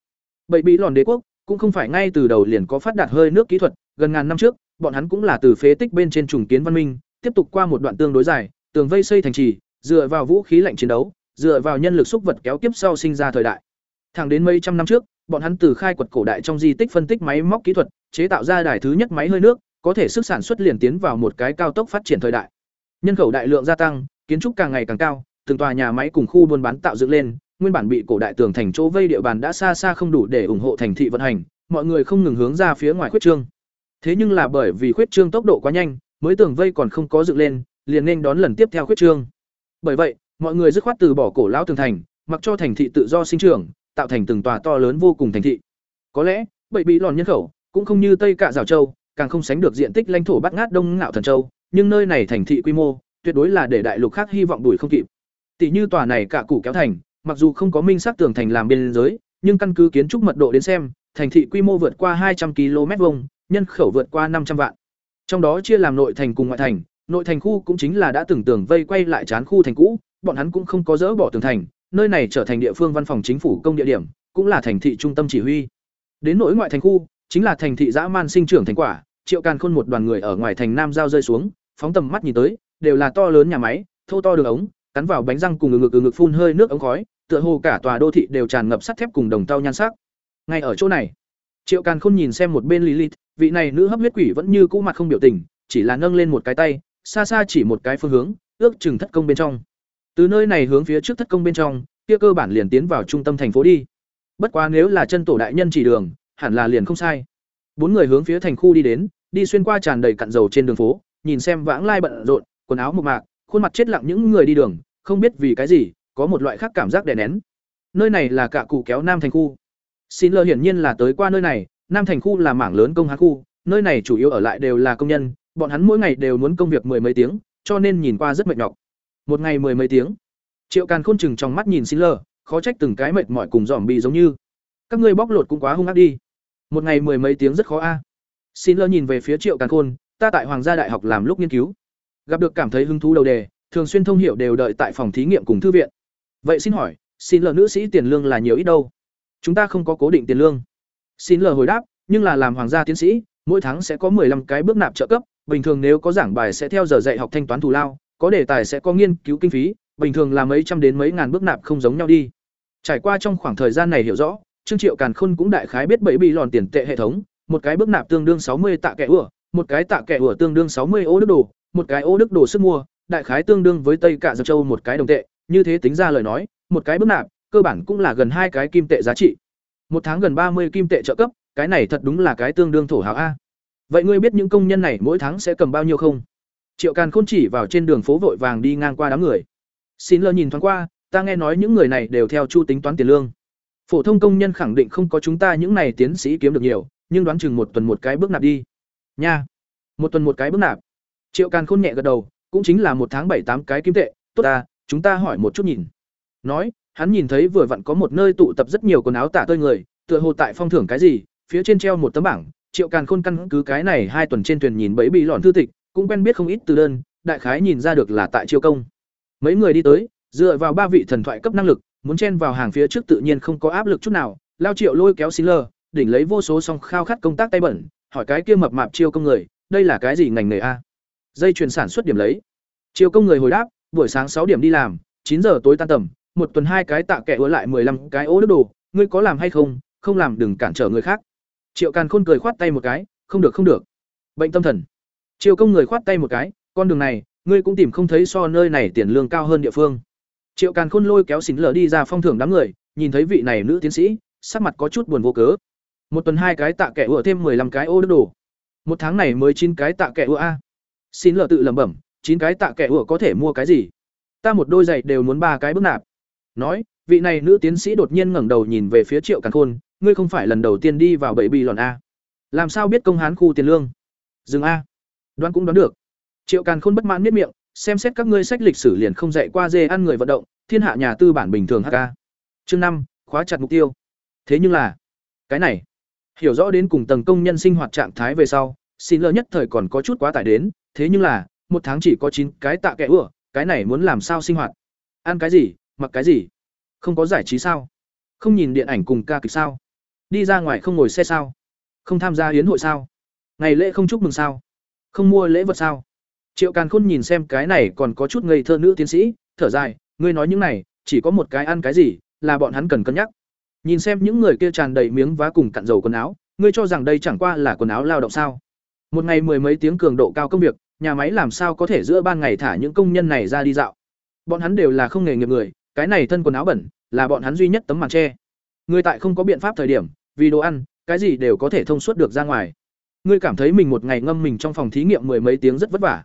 Bảy bị lòn đế quốc cũng không phải ngay từ đầu liền có phát đạt hơi nước kỹ thuật, gần ngàn năm trước, bọn hắn cũng là từ phế tích bên trên trùng kiến văn minh, tiếp tục qua một đoạn tương đối dài, tường vây xây thành trì, dựa vào vũ khí lạnh chiến đấu, dựa vào nhân lực xúc vật kéo kiếp sau sinh ra thời đại. Thẳng đến mấy trăm năm trước, bọn hắn từ khai quật cổ đại trong di tích phân tích máy móc kỹ thuật, chế tạo ra đài thứ nhất máy hơi nước, có thể sức sản xuất liền tiến vào một cái cao tốc phát triển thời đại. Nhân khẩu đại lượng gia tăng, kiến trúc càng ngày càng cao, từng tòa nhà máy cùng khu buôn bán tạo dựng lên, nguyên bản bị cổ đại tường thành chỗ vây địa bàn đã xa xa không đủ để ủng hộ thành thị vận hành, mọi người không ngừng hướng ra phía ngoài khuyết trương. Thế nhưng là bởi vì khuyết trương tốc độ quá nhanh, mới tường vây còn không có dựng lên, liền nên đón lần tiếp theo khuyết trương. Bởi vậy, mọi người dứt khoát từ bỏ cổ lão tường thành, mặc cho thành thị tự do sinh trưởng, tạo thành từng tòa to lớn vô cùng thành thị. Có lẽ, bảy bị lòn nhân khẩu cũng không như Tây Cạ Giảo Châu, càng không sánh được diện tích lãnh thổ bát Ngát Đông Ngạo Thần Châu, nhưng nơi này thành thị quy mô, tuyệt đối là để đại lục khác hy vọng đuổi không kịp. Tỷ như tòa này cả củ kéo thành, mặc dù không có minh xác tường thành làm biên giới, nhưng căn cứ kiến trúc mật độ đến xem, thành thị quy mô vượt qua hai trăm km vuông, nhân khẩu vượt qua năm trăm vạn. Trong đó chia làm nội thành cùng ngoại thành, nội thành khu cũng chính là đã từng tưởng vây quay lại chán khu thành cũ bọn hắn cũng không có dỡ bỏ tường thành nơi này trở thành địa phương văn phòng chính phủ công địa điểm cũng là thành thị trung tâm chỉ huy đến nội ngoại thành khu chính là thành thị dã man sinh trưởng thành quả triệu càn khôn một đoàn người ở ngoài thành nam giao rơi xuống phóng tầm mắt nhìn tới đều là to lớn nhà máy thô to đường ống cắn vào bánh răng cùng ngực ngực ngực phun hơi nước ống khói tựa hồ cả tòa đô thị đều tràn ngập sắt thép cùng đồng tao nhan sắc ngay ở chỗ này triệu càn khôn nhìn xem một bên lilith vị này nữ hấp huyết quỷ vẫn như cũ mặt không biểu tình chỉ là nâng lên một cái tay xa xa chỉ một cái phương hướng, ước chừng thất công bên trong. Từ nơi này hướng phía trước thất công bên trong, kia cơ bản liền tiến vào trung tâm thành phố đi. Bất quá nếu là chân tổ đại nhân chỉ đường, hẳn là liền không sai. Bốn người hướng phía thành khu đi đến, đi xuyên qua tràn đầy cặn dầu trên đường phố, nhìn xem vãng lai bận rộn, quần áo mộc mạc, khuôn mặt chết lặng những người đi đường, không biết vì cái gì, có một loại khác cảm giác đè nén. Nơi này là cả cụ kéo Nam thành khu. Xin lơ hiển nhiên là tới qua nơi này, Nam thành khu là mảng lớn công hán khu, nơi này chủ yếu ở lại đều là công nhân, bọn hắn mỗi ngày đều muốn công việc mười mấy tiếng, cho nên nhìn qua rất mệt nhọc. Một ngày mười mấy tiếng. Triệu Càn Khôn chừng trong mắt nhìn Xin lơ, khó trách từng cái mệt mỏi cùng dòm bị giống như. Các ngươi bóc lột cũng quá hung ác đi. Một ngày mười mấy tiếng rất khó a. Xin lơ nhìn về phía Triệu Càn Khôn, ta tại Hoàng gia đại học làm lúc nghiên cứu, gặp được cảm thấy hứng thú đầu đề, thường xuyên thông hiểu đều đợi tại phòng thí nghiệm cùng thư viện. Vậy xin hỏi, xin lờ nữ sĩ tiền lương là nhiều ít đâu? Chúng ta không có cố định tiền lương. Xin lờ hồi đáp, nhưng là làm hoàng gia tiến sĩ, mỗi tháng sẽ có 15 cái bước nạp trợ cấp, bình thường nếu có giảng bài sẽ theo giờ dạy học thanh toán thù lao, có đề tài sẽ có nghiên cứu kinh phí, bình thường là mấy trăm đến mấy ngàn bước nạp không giống nhau đi. Trải qua trong khoảng thời gian này hiểu rõ, Trương Triệu Càn Khôn cũng đại khái biết bảy bị lòn tiền tệ hệ thống, một cái bước nạp tương đương 60 tạ kẻ ủa, một cái tạ kẻ ủa tương đương 60 ô đức đồ, một cái ô đức đồ sức mua, đại khái tương đương với Tây Cả dập Châu một cái đồng tệ, như thế tính ra lời nói, một cái bước nạp, cơ bản cũng là gần hai cái kim tệ giá trị. Một tháng gần ba mươi kim tệ trợ cấp, cái này thật đúng là cái tương đương thổ hào a. Vậy ngươi biết những công nhân này mỗi tháng sẽ cầm bao nhiêu không? Triệu Càn Khôn chỉ vào trên đường phố vội vàng đi ngang qua đám người. Xin lơ nhìn thoáng qua, ta nghe nói những người này đều theo chu tính toán tiền lương. Phổ thông công nhân khẳng định không có chúng ta những này tiến sĩ kiếm được nhiều, nhưng đoán chừng một tuần một cái bước nạp đi. Nha. Một tuần một cái bước nạp. Triệu Càn Khôn nhẹ gật đầu, cũng chính là một tháng bảy tám cái kim tệ, tốt ta, chúng ta hỏi một chút nhìn. Nói, hắn nhìn thấy vừa vặn có một nơi tụ tập rất nhiều quần áo tả tơi người, tựa hồ tại phong thưởng cái gì, phía trên treo một tấm bảng, Triệu Càn Khôn căn cứ cái này hai tuần trên thuyền nhìn bấy bị lọn thư tịch, cũng quen biết không ít từ đơn, đại khái nhìn ra được là tại Chiêu công. Mấy người đi tới, dựa vào ba vị thần thoại cấp năng lực, muốn chen vào hàng phía trước tự nhiên không có áp lực chút nào, lao Triệu lôi kéo xí lơ, đỉnh lấy vô số song khao khát công tác tay bẩn, hỏi cái kia mập mạp Chiêu công người, đây là cái gì ngành nghề a? Dây chuyển sản xuất điểm lấy. chiều công người hồi đáp, buổi sáng sáu điểm đi làm, chín giờ tối tan tầm, một tuần hai cái tạ kẻ ứa lại mười lăm cái ố nước đồ, ngươi có làm hay không? Không làm đừng cản trở người khác. Triệu Càn Khôn cười khoát tay một cái, không được không được. Bệnh tâm thần. Triệu công người khoát tay một cái, con đường này, ngươi cũng tìm không thấy so nơi này tiền lương cao hơn địa phương. Triệu Càn Khôn lôi kéo xỉn lở đi ra phong thưởng đám người, nhìn thấy vị này nữ tiến sĩ, sắc mặt có chút buồn vô cớ. Một tuần hai cái tạ kẻ ủa thêm mười lăm cái ô nước đồ. Một tháng này mới chín cái tạ kẻ ủa a. Xin lờ tự lẩm bẩm, chín cái tạ kẻ ủa có thể mua cái gì? Ta một đôi giày đều muốn ba cái bước nạp. Nói, vị này nữ tiến sĩ đột nhiên ngẩng đầu nhìn về phía Triệu Càn Khôn, ngươi không phải lần đầu tiên đi vào bẫy bì lòn a? Làm sao biết công hán khu tiền lương? Dừng a. Đoán cũng đoán được. Triệu Càn Khôn bất mãn miết miệng, xem xét các ngươi sách lịch sử liền không dạy qua dê ăn người vận động, thiên hạ nhà tư bản bình thường HK. Chương năm, khóa chặt mục tiêu. Thế nhưng là, cái này, hiểu rõ đến cùng tầng công nhân sinh hoạt trạng thái về sau, xin lỡ nhất thời còn có chút quá tải đến, thế nhưng là, một tháng chỉ có chín cái tạ kẽ ủa, cái này muốn làm sao sinh hoạt? Ăn cái gì, mặc cái gì? Không có giải trí sao? Không nhìn điện ảnh cùng ca kịch sao? Đi ra ngoài không ngồi xe sao? Không tham gia hiến hội sao? Ngày lễ không chúc mừng sao? Không mua lễ vật sao? Triệu Càn Khôn nhìn xem cái này còn có chút ngây thơ nữ tiến sĩ, thở dài, ngươi nói những này, chỉ có một cái ăn cái gì, là bọn hắn cần cân nhắc. Nhìn xem những người kia tràn đầy miếng vá cùng cặn dầu quần áo, ngươi cho rằng đây chẳng qua là quần áo lao động sao? Một ngày mười mấy tiếng cường độ cao công việc, nhà máy làm sao có thể giữa ban ngày thả những công nhân này ra đi dạo. Bọn hắn đều là không nghề nghiệp người, cái này thân quần áo bẩn, là bọn hắn duy nhất tấm màn che. Người tại không có biện pháp thời điểm, vì đồ ăn, cái gì đều có thể thông suốt được ra ngoài. Ngươi cảm thấy mình một ngày ngâm mình trong phòng thí nghiệm mười mấy tiếng rất vất vả.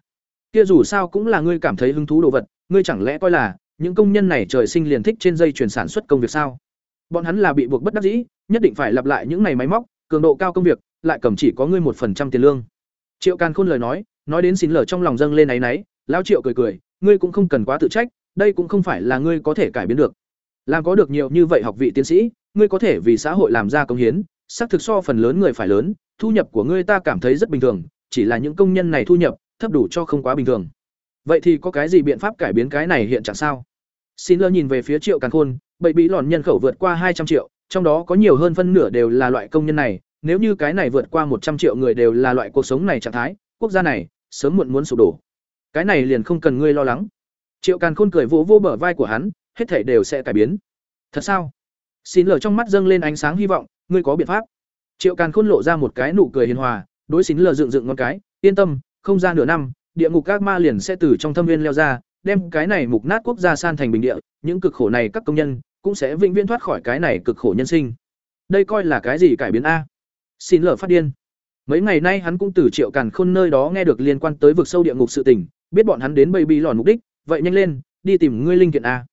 Kia dù sao cũng là ngươi cảm thấy hứng thú đồ vật, ngươi chẳng lẽ coi là những công nhân này trời sinh liền thích trên dây chuyển sản xuất công việc sao? Bọn hắn là bị buộc bất đắc dĩ, nhất định phải lặp lại những ngày máy móc, cường độ cao công việc, lại cầm chỉ có ngươi một phần trăm tiền lương. Triệu Càn Khôn lời nói, nói đến xin lở trong lòng dâng lên náy náy, lão Triệu cười cười, ngươi cũng không cần quá tự trách, đây cũng không phải là ngươi có thể cải biến được. Làm có được nhiều như vậy học vị tiến sĩ, ngươi có thể vì xã hội làm ra công hiến, xác thực so phần lớn người phải lớn, thu nhập của ngươi ta cảm thấy rất bình thường, chỉ là những công nhân này thu nhập thấp đủ cho không quá bình thường. Vậy thì có cái gì biện pháp cải biến cái này hiện trạng sao? Xin lơ nhìn về phía Triệu Càn Khôn, bậy bí lòn nhân khẩu vượt qua hai trăm triệu, trong đó có nhiều hơn phân nửa đều là loại công nhân này, nếu như cái này vượt qua một trăm triệu người đều là loại cuộc sống này trạng thái, quốc gia này sớm muộn muốn sụp đổ. Cái này liền không cần ngươi lo lắng. Triệu Càn Khôn cười vỗ vỗ bờ vai của hắn, hết thảy đều sẽ cải biến. Thật sao? Xin lờ trong mắt dâng lên ánh sáng hy vọng, ngươi có biện pháp. Triệu Càn Khôn lộ ra một cái nụ cười hiền hòa, đối xin lờ dựng dựng ngón cái, yên tâm, không ra nửa năm, địa ngục các ma liền sẽ từ trong thâm viên leo ra, đem cái này mục nát quốc gia san thành bình địa, những cực khổ này các công nhân cũng sẽ vĩnh viễn thoát khỏi cái này cực khổ nhân sinh. Đây coi là cái gì cải biến a? Xin lở phát điên. Mấy ngày nay hắn cũng từ Triệu Càn Khôn nơi đó nghe được liên quan tới vực sâu địa ngục sự tình, biết bọn hắn đến baby lòn mục đích, vậy nhanh lên, đi tìm ngươi linh kiện a.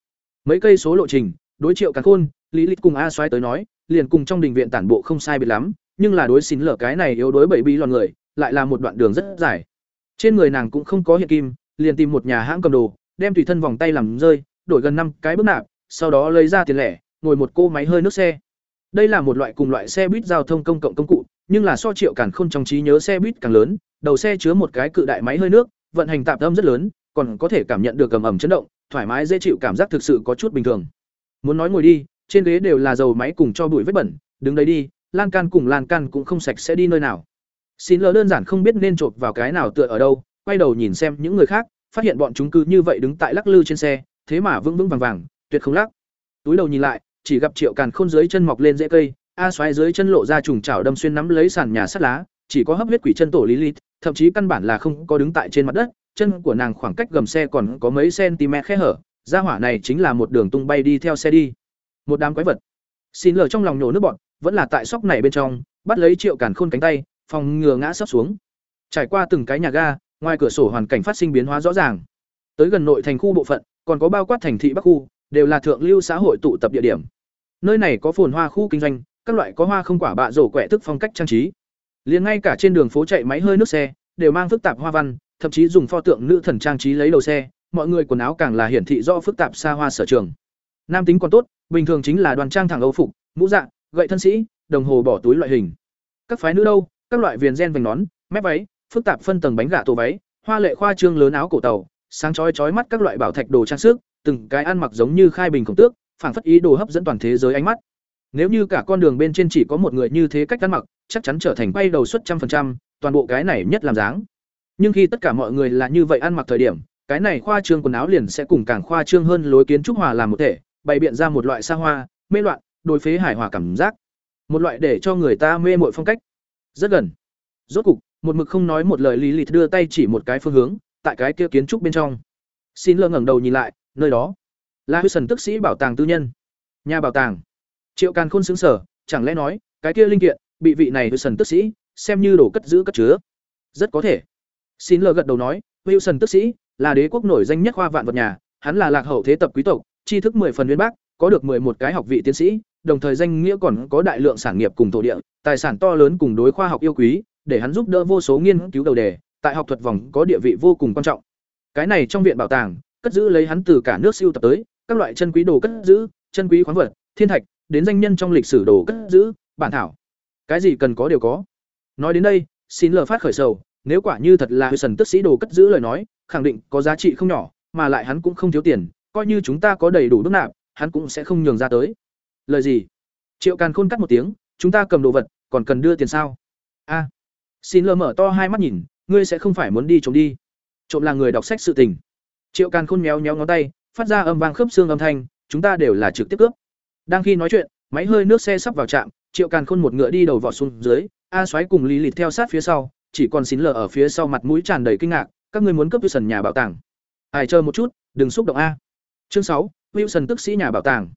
mấy cây số lộ trình đối triệu càn khôn lý lịch cùng a xoáy tới nói liền cùng trong đình viện tản bộ không sai biệt lắm nhưng là đối xin lở cái này yếu đối bầy bị lòn người lại là một đoạn đường rất dài trên người nàng cũng không có hiện kim liền tìm một nhà hãng cầm đồ đem tùy thân vòng tay làm rơi đổi gần năm cái bước nạp sau đó lấy ra tiền lẻ ngồi một cô máy hơi nước xe đây là một loại cùng loại xe buýt giao thông công cộng công cụ, nhưng là so triệu cản khôn trong trí nhớ xe buýt càng lớn, đầu xe chứa một cái cự đại máy hơi nước, vận hành tạp âm rất lớn, còn có thể cảm nhận được cầm ẩm chấn động, thoải mái dễ chịu cảm giác thực sự có chút bình thường. Muốn nói ngồi đi, trên ghế đều là dầu máy cùng cho bụi vết bẩn, đứng đấy đi, lan can cùng lan can cũng không sạch sẽ đi nơi nào. Xin lỡ đơn giản không biết nên chộp vào cái nào tựa ở đâu, quay đầu nhìn xem những người khác, phát hiện bọn chúng cứ như vậy đứng tại lắc lư trên xe, thế mà vững vững vàng vàng, tuyệt không lắc. Túi đầu nhìn lại chỉ gặp triệu càn khôn dưới chân mọc lên rễ cây, a xoáy dưới chân lộ ra trùng chảo đâm xuyên nắm lấy sàn nhà sắt lá, chỉ có hấp huyết quỷ chân tổ lý lít thậm chí căn bản là không có đứng tại trên mặt đất, chân của nàng khoảng cách gầm xe còn có mấy cm khe hở ra hỏa này chính là một đường tung bay đi theo xe đi. Một đám quái vật. Xin lờ trong lòng nhổ nước bọn vẫn là tại sóc này bên trong, bắt lấy triệu càn khôn cánh tay, phòng ngừa ngã sấp xuống. Trải qua từng cái nhà ga, ngoài cửa sổ hoàn cảnh phát sinh biến hóa rõ ràng. Tới gần nội thành khu bộ phận, còn có bao quát thành thị bắc khu, đều là thượng lưu xã hội tụ tập địa điểm nơi này có phồn hoa khu kinh doanh, các loại có hoa không quả bạ rổ quẹ thức phong cách trang trí. Liền ngay cả trên đường phố chạy máy hơi nước xe, đều mang phức tạp hoa văn, thậm chí dùng pho tượng nữ thần trang trí lấy đầu xe, mọi người quần áo càng là hiển thị do phức tạp xa hoa sở trường. Nam tính còn tốt, bình thường chính là đoàn trang thẳng âu phục, mũ dạng gậy thân sĩ, đồng hồ bỏ túi loại hình. Các phái nữ đâu, các loại viền gen vành nón, mép váy, phức tạp phân tầng bánh gà tổ váy, hoa lệ khoa trương lớn áo cổ tàu, sáng chói chói mắt các loại bảo thạch đồ trang sức, từng cái ăn mặc giống như khai bình khổng tước phảng phất ý đồ hấp dẫn toàn thế giới ánh mắt. Nếu như cả con đường bên trên chỉ có một người như thế cách ăn mặc, chắc chắn trở thành bay đầu suất trăm phần trăm, toàn bộ cái này nhất làm dáng. Nhưng khi tất cả mọi người là như vậy ăn mặc thời điểm, cái này khoa trương quần áo liền sẽ cùng càng khoa trương hơn lối kiến trúc hòa làm một thể, bày biện ra một loại xa hoa, mê loạn, đối phế hải hòa cảm giác. Một loại để cho người ta mê mội phong cách. Rất gần. Rốt cục, một mực không nói một lời lý lịch đưa tay chỉ một cái phương hướng, tại cái kia kiến trúc bên trong. Xin lơ ngẩng đầu nhìn lại, nơi đó là Huy sần tức sĩ bảo tàng tư nhân. Nhà bảo tàng. Triệu càn khôn xứng sở chẳng lẽ nói, cái kia linh kiện, bị vị này hư sần tức sĩ, xem như đồ cất giữ cất chứa? Rất có thể. Xin lờ gật đầu nói Huy sần tức sĩ, là đế quốc nổi danh nhất khoa vạn vật nhà, hắn là lạc hậu thế tập quý tộc, tri thức mười phần nguyên bác, có được mười một cái học vị tiến sĩ, đồng thời danh nghĩa còn có đại lượng sản nghiệp cùng thổ địa, tài sản to lớn cùng đối khoa học yêu quý, để hắn giúp đỡ vô số nghiên cứu đầu đề, tại học thuật vòng có địa vị vô cùng quan trọng. Cái này trong viện bảo tàng, cất giữ lấy hắn từ cả nước siêu tập tới các loại chân quý đồ cất giữ, chân quý khoáng vật, thiên thạch, đến danh nhân trong lịch sử đồ cất giữ, bản thảo. Cái gì cần có đều có. Nói đến đây, xin lờ phát khởi sầu, nếu quả như thật là sần tức sĩ đồ cất giữ lời nói, khẳng định có giá trị không nhỏ, mà lại hắn cũng không thiếu tiền, coi như chúng ta có đầy đủ nước nạp, hắn cũng sẽ không nhường ra tới. Lời gì? Triệu càn khôn cắt một tiếng, chúng ta cầm đồ vật, còn cần đưa tiền sao? A. À. Xin lờ mở to hai mắt nhìn, ngươi sẽ không phải muốn đi trộm đi. Trộm là người đọc sách sự tình. Triệu càn khôn méo méo ngón tay phát ra âm vang khớp xương âm thanh, chúng ta đều là trực tiếp cướp. Đang khi nói chuyện, máy hơi nước xe sắp vào trạm, triệu càn khôn một ngựa đi đầu vọt xuống dưới, a xoáy cùng lý lịt theo sát phía sau, chỉ còn xín lờ ở phía sau mặt mũi tràn đầy kinh ngạc, các ngươi muốn cướp Wilson nhà bảo tàng. Ai chờ một chút, đừng xúc động a. Chương sáu, wilson tức sĩ nhà bảo tàng.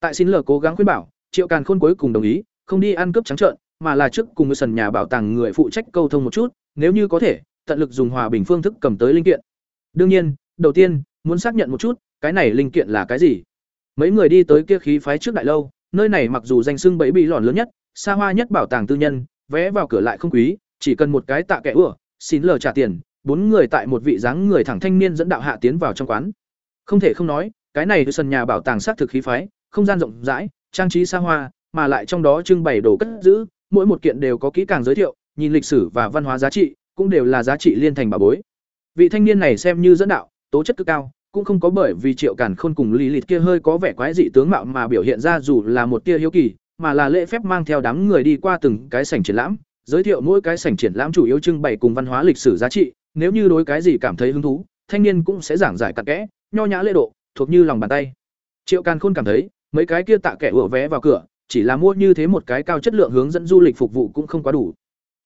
Tại xin lờ cố gắng khuyên bảo, triệu càn khôn cuối cùng đồng ý, không đi ăn cướp trắng trợn, mà là trước cùng Wilson nhà bảo tàng người phụ trách câu thông một chút, nếu như có thể, tận lực dùng hòa bình phương thức cầm tới linh kiện. Đương nhiên, đầu tiên, muốn xác nhận một chút cái này linh kiện là cái gì? Mấy người đi tới kia khí phái trước đại lâu, nơi này mặc dù danh sưng bẫy bị lòn lớn nhất, xa hoa nhất bảo tàng tư nhân, vé vào cửa lại không quý, chỉ cần một cái tạ kẽ ủa xin lờ trả tiền, bốn người tại một vị dáng người thẳng thanh niên dẫn đạo hạ tiến vào trong quán. Không thể không nói, cái này sân nhà bảo tàng xác thực khí phái, không gian rộng rãi, trang trí xa hoa, mà lại trong đó trưng bày đồ cất giữ, mỗi một kiện đều có kỹ càng giới thiệu, nhìn lịch sử và văn hóa giá trị, cũng đều là giá trị liên thành bảo bối. Vị thanh niên này xem như dẫn đạo, tố chất cực cao cũng không có bởi vì triệu càn khôn cùng lý lịch kia hơi có vẻ quái dị tướng mạo mà biểu hiện ra dù là một tia hiếu kỳ, mà là lễ phép mang theo đám người đi qua từng cái sảnh triển lãm, giới thiệu mỗi cái sảnh triển lãm chủ yếu trưng bày cùng văn hóa lịch sử giá trị, nếu như đối cái gì cảm thấy hứng thú, thanh niên cũng sẽ giảng giải cặn kẽ, nho nhã lễ độ, thuộc như lòng bàn tay. Triệu càn khôn cảm thấy, mấy cái kia tạ kẻ ủa vé vào cửa, chỉ là mua như thế một cái cao chất lượng hướng dẫn du lịch phục vụ cũng không quá đủ.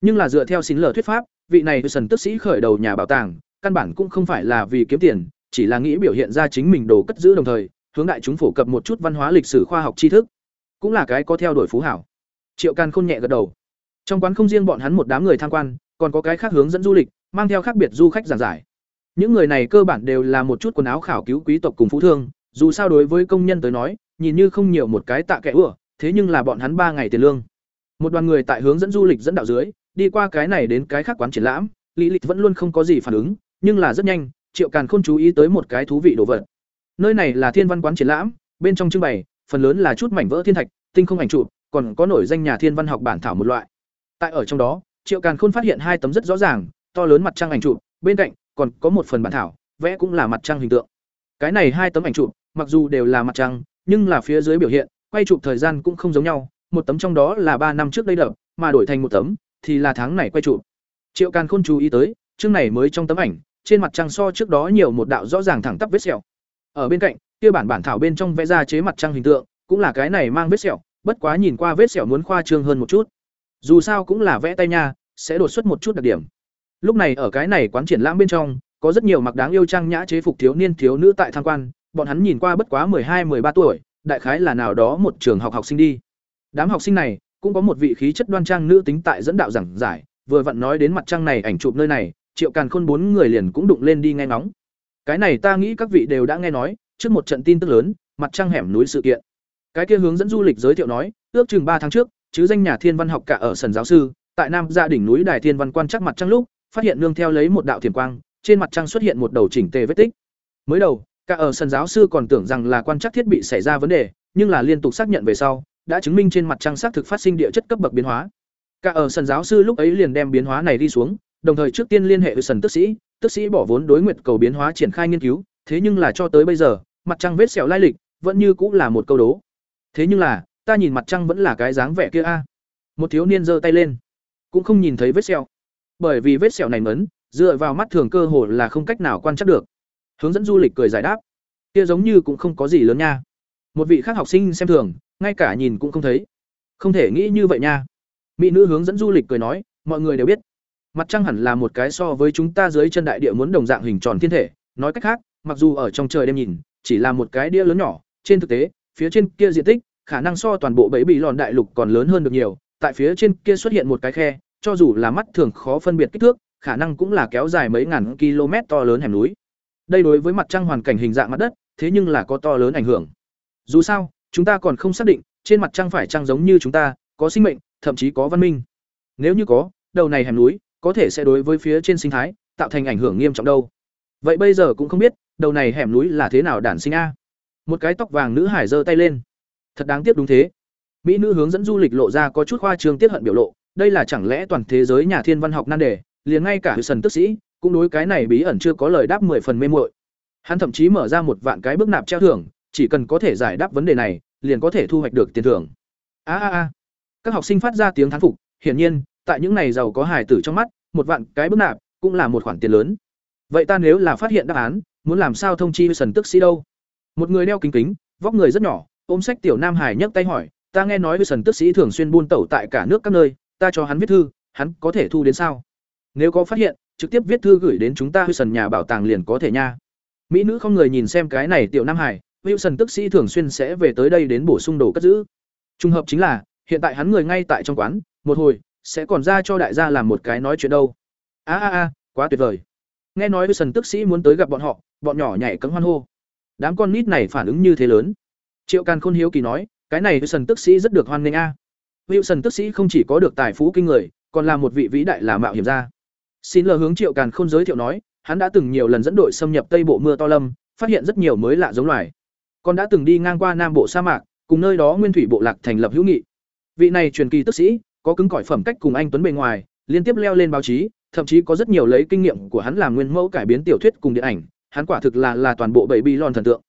Nhưng là dựa theo xin lờ thuyết pháp, vị này sần tức sĩ khởi đầu nhà bảo tàng, căn bản cũng không phải là vì kiếm tiền chỉ là nghĩ biểu hiện ra chính mình đồ cất giữ đồng thời hướng đại chúng phổ cập một chút văn hóa lịch sử khoa học tri thức cũng là cái có theo đuổi phú hảo. Triệu càn khôn nhẹ gật đầu. Trong quán không riêng bọn hắn một đám người tham quan còn có cái khác hướng dẫn du lịch mang theo khác biệt du khách giảng giải. Những người này cơ bản đều là một chút quần áo khảo cứu quý tộc cùng phú thương Dù sao đối với công nhân tới nói, nhìn như không nhiều một cái tạ kẽ ủa, thế nhưng là bọn hắn ba ngày tiền lương. Một đoàn người tại hướng dẫn du lịch dẫn đạo dưới, đi qua cái này đến cái khác quán triển lãm, Lý Lịch vẫn luôn không có gì phản ứng, nhưng là rất nhanh, Triệu Càn Khôn chú ý tới một cái thú vị đồ vật. Nơi này là Thiên Văn quán triển lãm, bên trong trưng bày, phần lớn là chút mảnh vỡ thiên thạch, tinh không ảnh trụ, còn có nổi danh nhà thiên văn học bản thảo một loại. Tại ở trong đó, Triệu Càn Khôn phát hiện hai tấm rất rõ ràng, to lớn mặt trăng ảnh trụ, bên cạnh còn có một phần bản thảo, vẽ cũng là mặt trăng hình tượng. Cái này hai tấm ảnh trụ, mặc dù đều là mặt trăng, nhưng là phía dưới biểu hiện, quay chụp thời gian cũng không giống nhau, một tấm trong đó là ba năm trước đây đập, mà đổi thành một tấm thì là tháng này quay chụp. Triệu Càn Khôn chú ý tới, chương này mới trong tấm ảnh, trên mặt trăng so trước đó nhiều một đạo rõ ràng thẳng tắp vết sẹo. Ở bên cạnh, kia bản bản thảo bên trong vẽ ra chế mặt trăng hình tượng, cũng là cái này mang vết sẹo, bất quá nhìn qua vết sẹo muốn khoa trương hơn một chút. Dù sao cũng là vẽ tay nha, sẽ đột xuất một chút đặc điểm. Lúc này ở cái này quán triển lãm bên trong, có rất nhiều mặc đáng yêu trang nhã chế phục thiếu niên thiếu nữ tại tham quan, bọn hắn nhìn qua bất quá hai 13 tuổi, đại khái là nào đó một trường học học sinh đi. Đám học sinh này cũng có một vị khí chất đoan trang nữ tính tại dẫn đạo giảng giải, vừa vặn nói đến mặt trăng này ảnh chụp nơi này, Triệu Càn Khôn bốn người liền cũng đụng lên đi nghe ngóng. Cái này ta nghĩ các vị đều đã nghe nói, trước một trận tin tức lớn, mặt trăng hẻm núi sự kiện. Cái kia hướng dẫn du lịch giới thiệu nói, ước chừng ba tháng trước, chứ danh nhà thiên văn học cả ở sần giáo sư, tại Nam gia đỉnh núi Đài Thiên Văn quan chắc mặt trăng lúc, phát hiện nương theo lấy một đạo thiểm quang, trên mặt trăng xuất hiện một đầu chỉnh tề vết tích. Mới đầu, cả ở sân giáo sư còn tưởng rằng là quan trắc thiết bị xảy ra vấn đề, nhưng là liên tục xác nhận về sau, đã chứng minh trên mặt trăng xác thực phát sinh địa chất cấp bậc biến hóa. Cả ở sân giáo sư lúc ấy liền đem biến hóa này đi xuống, đồng thời trước tiên liên hệ với sần tức sĩ, tức sĩ bỏ vốn đối nguyệt cầu biến hóa triển khai nghiên cứu, thế nhưng là cho tới bây giờ, mặt trăng vết sẹo lai lịch vẫn như cũng là một câu đố. Thế nhưng là, ta nhìn mặt trăng vẫn là cái dáng vẻ kia a. Một thiếu niên giơ tay lên, cũng không nhìn thấy vết sẹo. Bởi vì vết sẹo này mấn dựa vào mắt thường cơ hồ là không cách nào quan trắc được. Hướng dẫn du lịch cười giải đáp, kia giống như cũng không có gì lớn nha. Một vị khác học sinh xem thường, ngay cả nhìn cũng không thấy. Không thể nghĩ như vậy nha. Mỹ nữ hướng dẫn du lịch cười nói, mọi người đều biết, mặt trăng hẳn là một cái so với chúng ta dưới chân đại địa muốn đồng dạng hình tròn thiên thể, nói cách khác, mặc dù ở trong trời đêm nhìn, chỉ là một cái đĩa lớn nhỏ, trên thực tế, phía trên kia diện tích khả năng so toàn bộ bẫy bị lòn đại lục còn lớn hơn được nhiều, tại phía trên kia xuất hiện một cái khe, cho dù là mắt thường khó phân biệt kích thước, khả năng cũng là kéo dài mấy ngàn km to lớn hẻm núi. Đây đối với mặt trăng hoàn cảnh hình dạng mặt đất, thế nhưng là có to lớn ảnh hưởng. Dù sao, chúng ta còn không xác định, trên mặt trăng phải trăng giống như chúng ta, có sinh mệnh, thậm chí có văn minh. Nếu như có, đầu này hẻm núi có thể sẽ đối với phía trên sinh thái tạo thành ảnh hưởng nghiêm trọng đâu. Vậy bây giờ cũng không biết, đầu này hẻm núi là thế nào đản sinh a. Một cái tóc vàng nữ hải giơ tay lên. Thật đáng tiếc đúng thế. Mỹ nữ hướng dẫn du lịch lộ ra có chút khoa trương tiết hận biểu lộ, đây là chẳng lẽ toàn thế giới nhà thiên văn học nan đề, liền ngay cả sần tức sĩ cũng đối cái này bí ẩn chưa có lời đáp mười phần mê muội hắn thậm chí mở ra một vạn cái bước nạp treo thưởng chỉ cần có thể giải đáp vấn đề này liền có thể thu hoạch được tiền thưởng a a a các học sinh phát ra tiếng thán phục hiển nhiên tại những này giàu có hài tử trong mắt một vạn cái bức nạp cũng là một khoản tiền lớn vậy ta nếu là phát hiện đáp án muốn làm sao thông chi sần tức sĩ đâu một người đeo kính kính vóc người rất nhỏ ôm sách tiểu nam hải nhấc tay hỏi ta nghe nói với sần tức sĩ thường xuyên buôn tẩu tại cả nước các nơi ta cho hắn viết thư hắn có thể thu đến sao nếu có phát hiện, trực tiếp viết thư gửi đến chúng ta sần nhà bảo tàng liền có thể nha. Mỹ nữ không người nhìn xem cái này tiểu Nam Hải, Wilson tức sĩ thường xuyên sẽ về tới đây đến bổ sung đồ cất giữ. Trùng hợp chính là, hiện tại hắn người ngay tại trong quán, một hồi sẽ còn ra cho đại gia làm một cái nói chuyện đâu. A a a, quá tuyệt vời. Nghe nói Wilson tức sĩ muốn tới gặp bọn họ, bọn nhỏ nhảy cẫng hoan hô. Đám con nít này phản ứng như thế lớn. Triệu Càn Khôn hiếu kỳ nói, cái này Wilson tức sĩ rất được hoan nghênh a. Wilson tức sĩ không chỉ có được tài phú kinh người, còn là một vị vĩ đại là mạo hiểm gia. Xin lờ hướng Triệu Càn Khôn giới thiệu nói, hắn đã từng nhiều lần dẫn đội xâm nhập Tây Bộ mưa to lâm, phát hiện rất nhiều mới lạ giống loài. Còn đã từng đi ngang qua Nam Bộ sa mạc, cùng nơi đó nguyên thủy bộ lạc thành lập hữu nghị. Vị này truyền kỳ tức sĩ, có cứng cỏi phẩm cách cùng anh tuấn bề ngoài, liên tiếp leo lên báo chí, thậm chí có rất nhiều lấy kinh nghiệm của hắn làm nguyên mẫu cải biến tiểu thuyết cùng điện ảnh, hắn quả thực là là toàn bộ bảy bi lon thần tượng.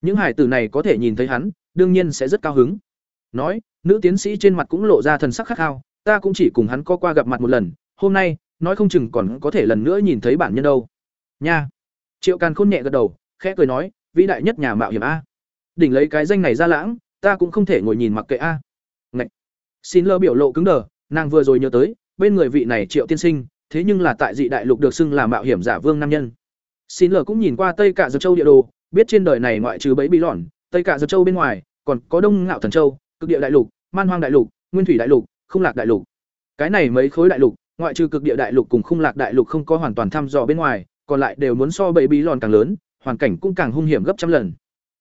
Những hải tử này có thể nhìn thấy hắn, đương nhiên sẽ rất cao hứng. Nói, nữ tiến sĩ trên mặt cũng lộ ra thần sắc khắc khao, ta cũng chỉ cùng hắn có qua gặp mặt một lần, hôm nay nói không chừng còn có thể lần nữa nhìn thấy bản nhân đâu nha triệu càn khôn nhẹ gật đầu khẽ cười nói vĩ đại nhất nhà mạo hiểm a đỉnh lấy cái danh này ra lãng ta cũng không thể ngồi nhìn mặc kệ a xin lơ biểu lộ cứng đờ nàng vừa rồi nhớ tới bên người vị này triệu tiên sinh thế nhưng là tại dị đại lục được xưng là mạo hiểm giả vương nam nhân xin lơ cũng nhìn qua tây cả dược châu địa đồ biết trên đời này ngoại trừ bẫy bí lỏn tây cả dược châu bên ngoài còn có đông ngạo thần châu cực địa đại lục man hoang đại lục nguyên thủy đại lục không lạc đại lục cái này mấy khối đại lục ngoại trừ cực địa đại lục cùng khung lạc đại lục không có hoàn toàn thăm dò bên ngoài, còn lại đều muốn so bẫy bí lòn càng lớn, hoàn cảnh cũng càng hung hiểm gấp trăm lần.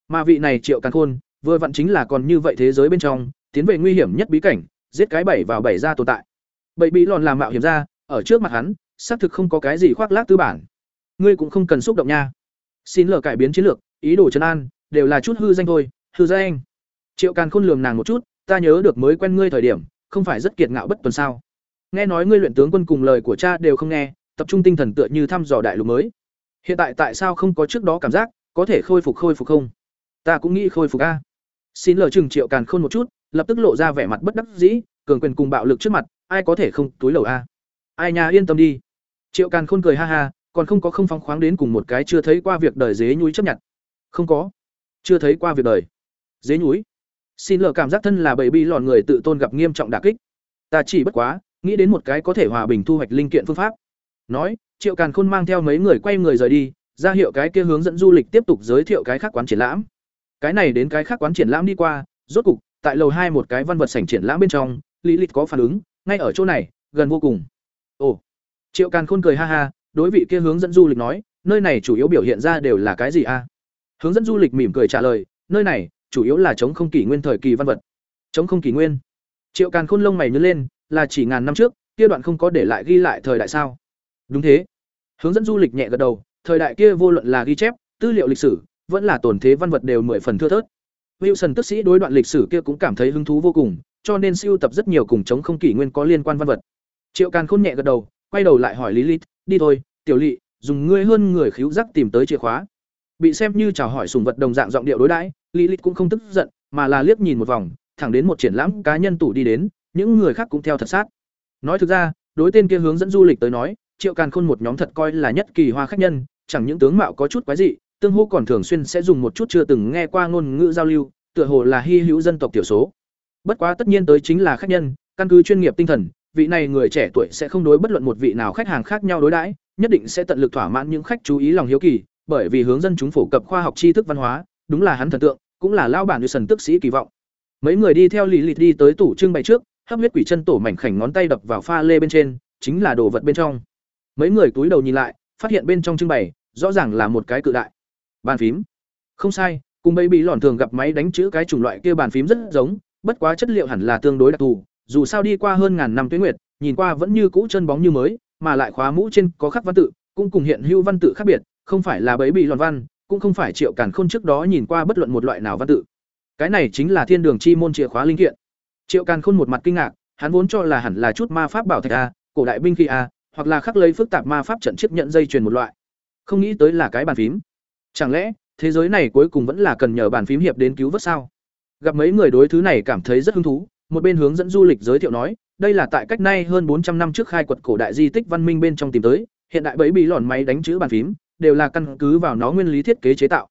Mà vị này Triệu càng Khôn, vừa vặn chính là còn như vậy thế giới bên trong, tiến về nguy hiểm nhất bí cảnh, giết cái bảy vào bảy ra tồn tại. Bảy bị lòn làm mạo hiểm ra, ở trước mặt hắn, xác thực không có cái gì khoác lác tư bản. Ngươi cũng không cần xúc động nha. Xin lờ cải biến chiến lược, ý đồ trấn an, đều là chút hư danh thôi, hư danh. Triệu Càn Khôn lườm nàng một chút, ta nhớ được mới quen ngươi thời điểm, không phải rất kiệt ngạo bất tuần sao? Nghe nói ngươi luyện tướng quân cùng lời của cha đều không nghe, tập trung tinh thần tựa như thăm dò đại lục mới. Hiện tại tại sao không có trước đó cảm giác, có thể khôi phục khôi phục không? Ta cũng nghĩ khôi phục a. Xin lờ chừng Triệu Càn Khôn một chút, lập tức lộ ra vẻ mặt bất đắc dĩ, cường quyền cùng bạo lực trước mặt, ai có thể không túi lầu a? Ai nhà yên tâm đi. Triệu Càn Khôn cười ha ha, còn không có không phóng khoáng đến cùng một cái chưa thấy qua việc đời dế nhúi chấp nhận. Không có. Chưa thấy qua việc đời. Dế nhúi. Xin lờ cảm giác thân là bầy bi lòn người tự tôn gặp nghiêm trọng đả kích. Ta chỉ bất quá, nghĩ đến một cái có thể hòa bình thu hoạch linh kiện phương pháp. Nói, Triệu Càn Khôn mang theo mấy người quay người rời đi, ra hiệu cái kia hướng dẫn du lịch tiếp tục giới thiệu cái khác quán triển lãm. Cái này đến cái khác quán triển lãm đi qua, rốt cục, tại lầu hai một cái văn vật sảnh triển lãm bên trong, Lý Lịch có phản ứng, ngay ở chỗ này, gần vô cùng. Ồ. Triệu Càn Khôn cười ha ha, đối vị kia hướng dẫn du lịch nói, nơi này chủ yếu biểu hiện ra đều là cái gì a? Hướng dẫn du lịch mỉm cười trả lời, nơi này chủ yếu là chống không kỷ nguyên thời kỳ văn vật. Chống không kỷ nguyên. Triệu Càn Khôn lông mày nhớ lên, là chỉ ngàn năm trước, kia đoạn không có để lại ghi lại thời đại sao? Đúng thế. Hướng dẫn du lịch nhẹ gật đầu, thời đại kia vô luận là ghi chép, tư liệu lịch sử, vẫn là tổn thế văn vật đều mười phần thưa thớt. Wilson tức sĩ đối đoạn lịch sử kia cũng cảm thấy hứng thú vô cùng, cho nên sưu tập rất nhiều cùng chống không kỷ nguyên có liên quan văn vật. Triệu Càn Khôn nhẹ gật đầu, quay đầu lại hỏi Lilith, "Đi thôi, tiểu lỵ, dùng ngươi hơn người khiếu giác tìm tới chìa khóa." Bị xem như chào hỏi sùng vật đồng dạng giọng điệu đối đãi, Lilith cũng không tức giận, mà là liếc nhìn một vòng, thẳng đến một triển lãm cá nhân tủ đi đến, những người khác cũng theo thật sát. Nói thực ra, đối tên kia hướng dẫn du lịch tới nói, Triệu Càn Khôn một nhóm thật coi là nhất kỳ hoa khách nhân, chẳng những tướng mạo có chút quái dị, tương hô còn thường xuyên sẽ dùng một chút chưa từng nghe qua ngôn ngữ giao lưu, tựa hồ là hy hữu dân tộc thiểu số. Bất quá tất nhiên tới chính là khách nhân, căn cứ chuyên nghiệp tinh thần, vị này người trẻ tuổi sẽ không đối bất luận một vị nào khách hàng khác nhau đối đãi, nhất định sẽ tận lực thỏa mãn những khách chú ý lòng hiếu kỳ, bởi vì hướng dân chúng phổ cập khoa học tri thức văn hóa, đúng là hắn thần tượng, cũng là lao bản như sần tức sĩ kỳ vọng. Mấy người đi theo lì lịt đi tới tủ trưng bày trước, hấp huyết quỷ chân tổ mảnh khảnh ngón tay đập vào pha lê bên trên, chính là đồ vật bên trong. Mấy người túi đầu nhìn lại, phát hiện bên trong trưng bày, rõ ràng là một cái cự đại bàn phím. Không sai, cùng bị lòn thường gặp máy đánh chữ cái chủng loại kia bàn phím rất giống, bất quá chất liệu hẳn là tương đối đặc thù, dù sao đi qua hơn ngàn năm tuyết nguyệt, nhìn qua vẫn như cũ chân bóng như mới, mà lại khóa mũ trên có khắc văn tự, cũng cùng hiện hữu văn tự khác biệt, không phải là bấy bị lòn văn, cũng không phải triệu cản khôn trước đó nhìn qua bất luận một loại nào văn tự. Cái này chính là thiên đường chi môn chìa khóa linh kiện. Triệu Càn Khôn một mặt kinh ngạc, hắn vốn cho là hẳn là chút ma pháp bảo thạch a, cổ đại binh khí a, hoặc là khắc lấy phức tạp ma pháp trận chiếc nhận dây truyền một loại. Không nghĩ tới là cái bàn phím. Chẳng lẽ, thế giới này cuối cùng vẫn là cần nhờ bàn phím hiệp đến cứu vớt sao? Gặp mấy người đối thứ này cảm thấy rất hứng thú, một bên hướng dẫn du lịch giới thiệu nói, đây là tại cách nay hơn bốn trăm năm trước khai quật cổ đại di tích văn minh bên trong tìm tới, hiện đại bấy bị lòn máy đánh chữ bàn phím, đều là căn cứ vào nó nguyên lý thiết kế chế tạo.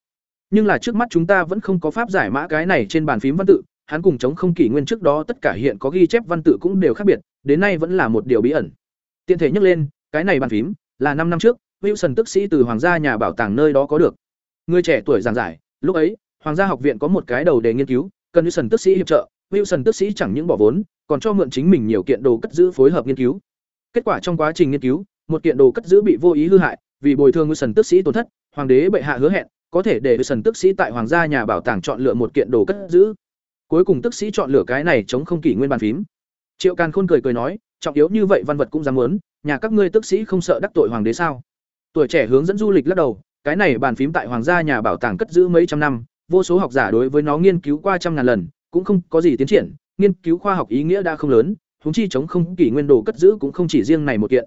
Nhưng là trước mắt chúng ta vẫn không có pháp giải mã cái này trên bàn phím văn tự, hắn cùng chống không kỷ nguyên trước đó tất cả hiện có ghi chép văn tự cũng đều khác biệt, đến nay vẫn là một điều bí ẩn. Tiện thể nhắc lên, cái này bàn phím là năm năm trước, Wilson tức sĩ từ hoàng gia nhà bảo tàng nơi đó có được. Người trẻ tuổi giảng giải, lúc ấy, hoàng gia học viện có một cái đầu đề nghiên cứu, cần Wilson tức sĩ hiệp trợ, Wilson tức sĩ chẳng những bỏ vốn, còn cho mượn chính mình nhiều kiện đồ cất giữ phối hợp nghiên cứu. Kết quả trong quá trình nghiên cứu, một kiện đồ cất giữ bị vô ý hư hại, vì bồi thường Wilson tức sĩ tổn thất, hoàng đế bệ hạ hứa hẹn, có thể để Wilson tức sĩ tại hoàng gia nhà bảo tàng chọn lựa một kiện đồ cất giữ. Cuối cùng tức sĩ chọn lựa cái này chống không kỷ nguyên bàn phím. Triệu Càn Khôn cười cười nói, trọng yếu như vậy văn vật cũng dám muốn, nhà các ngươi tức sĩ không sợ đắc tội hoàng đế sao? Tuổi trẻ hướng dẫn du lịch lắc đầu, cái này bàn phím tại hoàng gia nhà bảo tàng cất giữ mấy trăm năm, vô số học giả đối với nó nghiên cứu qua trăm ngàn lần, cũng không có gì tiến triển, nghiên cứu khoa học ý nghĩa đã không lớn, huống chi chống không kỷ nguyên đồ cất giữ cũng không chỉ riêng này một kiện.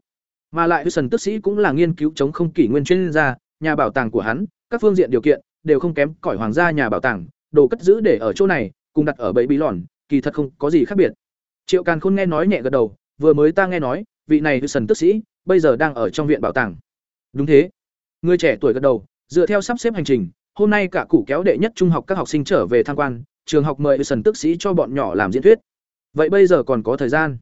Mà lại Hudson tức sĩ cũng là nghiên cứu chống không kỷ nguyên chuyên gia, nhà bảo tàng của hắn, các phương diện điều kiện đều không kém cỏi hoàng gia nhà bảo tàng, đồ cất giữ để ở chỗ này, cùng đặt ở bẫy bí lòn, kỳ thật không có gì khác biệt. Triệu Càn Khôn nghe nói nhẹ gật đầu, vừa mới ta nghe nói, vị này Hudson tức sĩ, bây giờ đang ở trong viện bảo tàng. Đúng thế. Người trẻ tuổi gật đầu, dựa theo sắp xếp hành trình, hôm nay cả củ kéo đệ nhất trung học các học sinh trở về tham quan, trường học mời sần tức sĩ cho bọn nhỏ làm diễn thuyết. Vậy bây giờ còn có thời gian.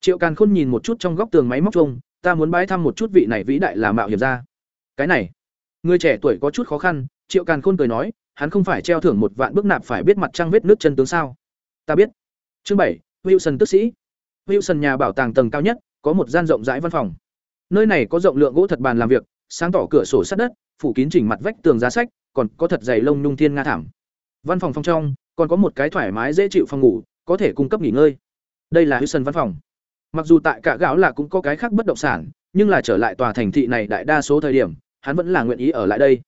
Triệu Càn Khôn nhìn một chút trong góc tường máy móc chung, ta muốn bái thăm một chút vị này vĩ đại là mạo hiểm ra. Cái này, người trẻ tuổi có chút khó khăn, Triệu Càn Khôn cười nói, hắn không phải treo thưởng một vạn bước nạp phải biết mặt trăng vết nước chân tướng sao? Ta biết. Chương bảy, Wilson tức sĩ. Wilson nhà bảo tàng tầng cao nhất, có một gian rộng rãi văn phòng. Nơi này có rộng lượng gỗ thật bàn làm việc, sáng tỏ cửa sổ sắt đất, phủ kín chỉnh mặt vách tường giá sách, còn có thật dày lông nhung thiên nga thảm. Văn phòng phong trong còn có một cái thoải mái dễ chịu phòng ngủ, có thể cung cấp nghỉ ngơi. Đây là Hudson văn phòng. Mặc dù tại cả gạo là cũng có cái khác bất động sản, nhưng là trở lại tòa thành thị này đại đa số thời điểm, hắn vẫn là nguyện ý ở lại đây.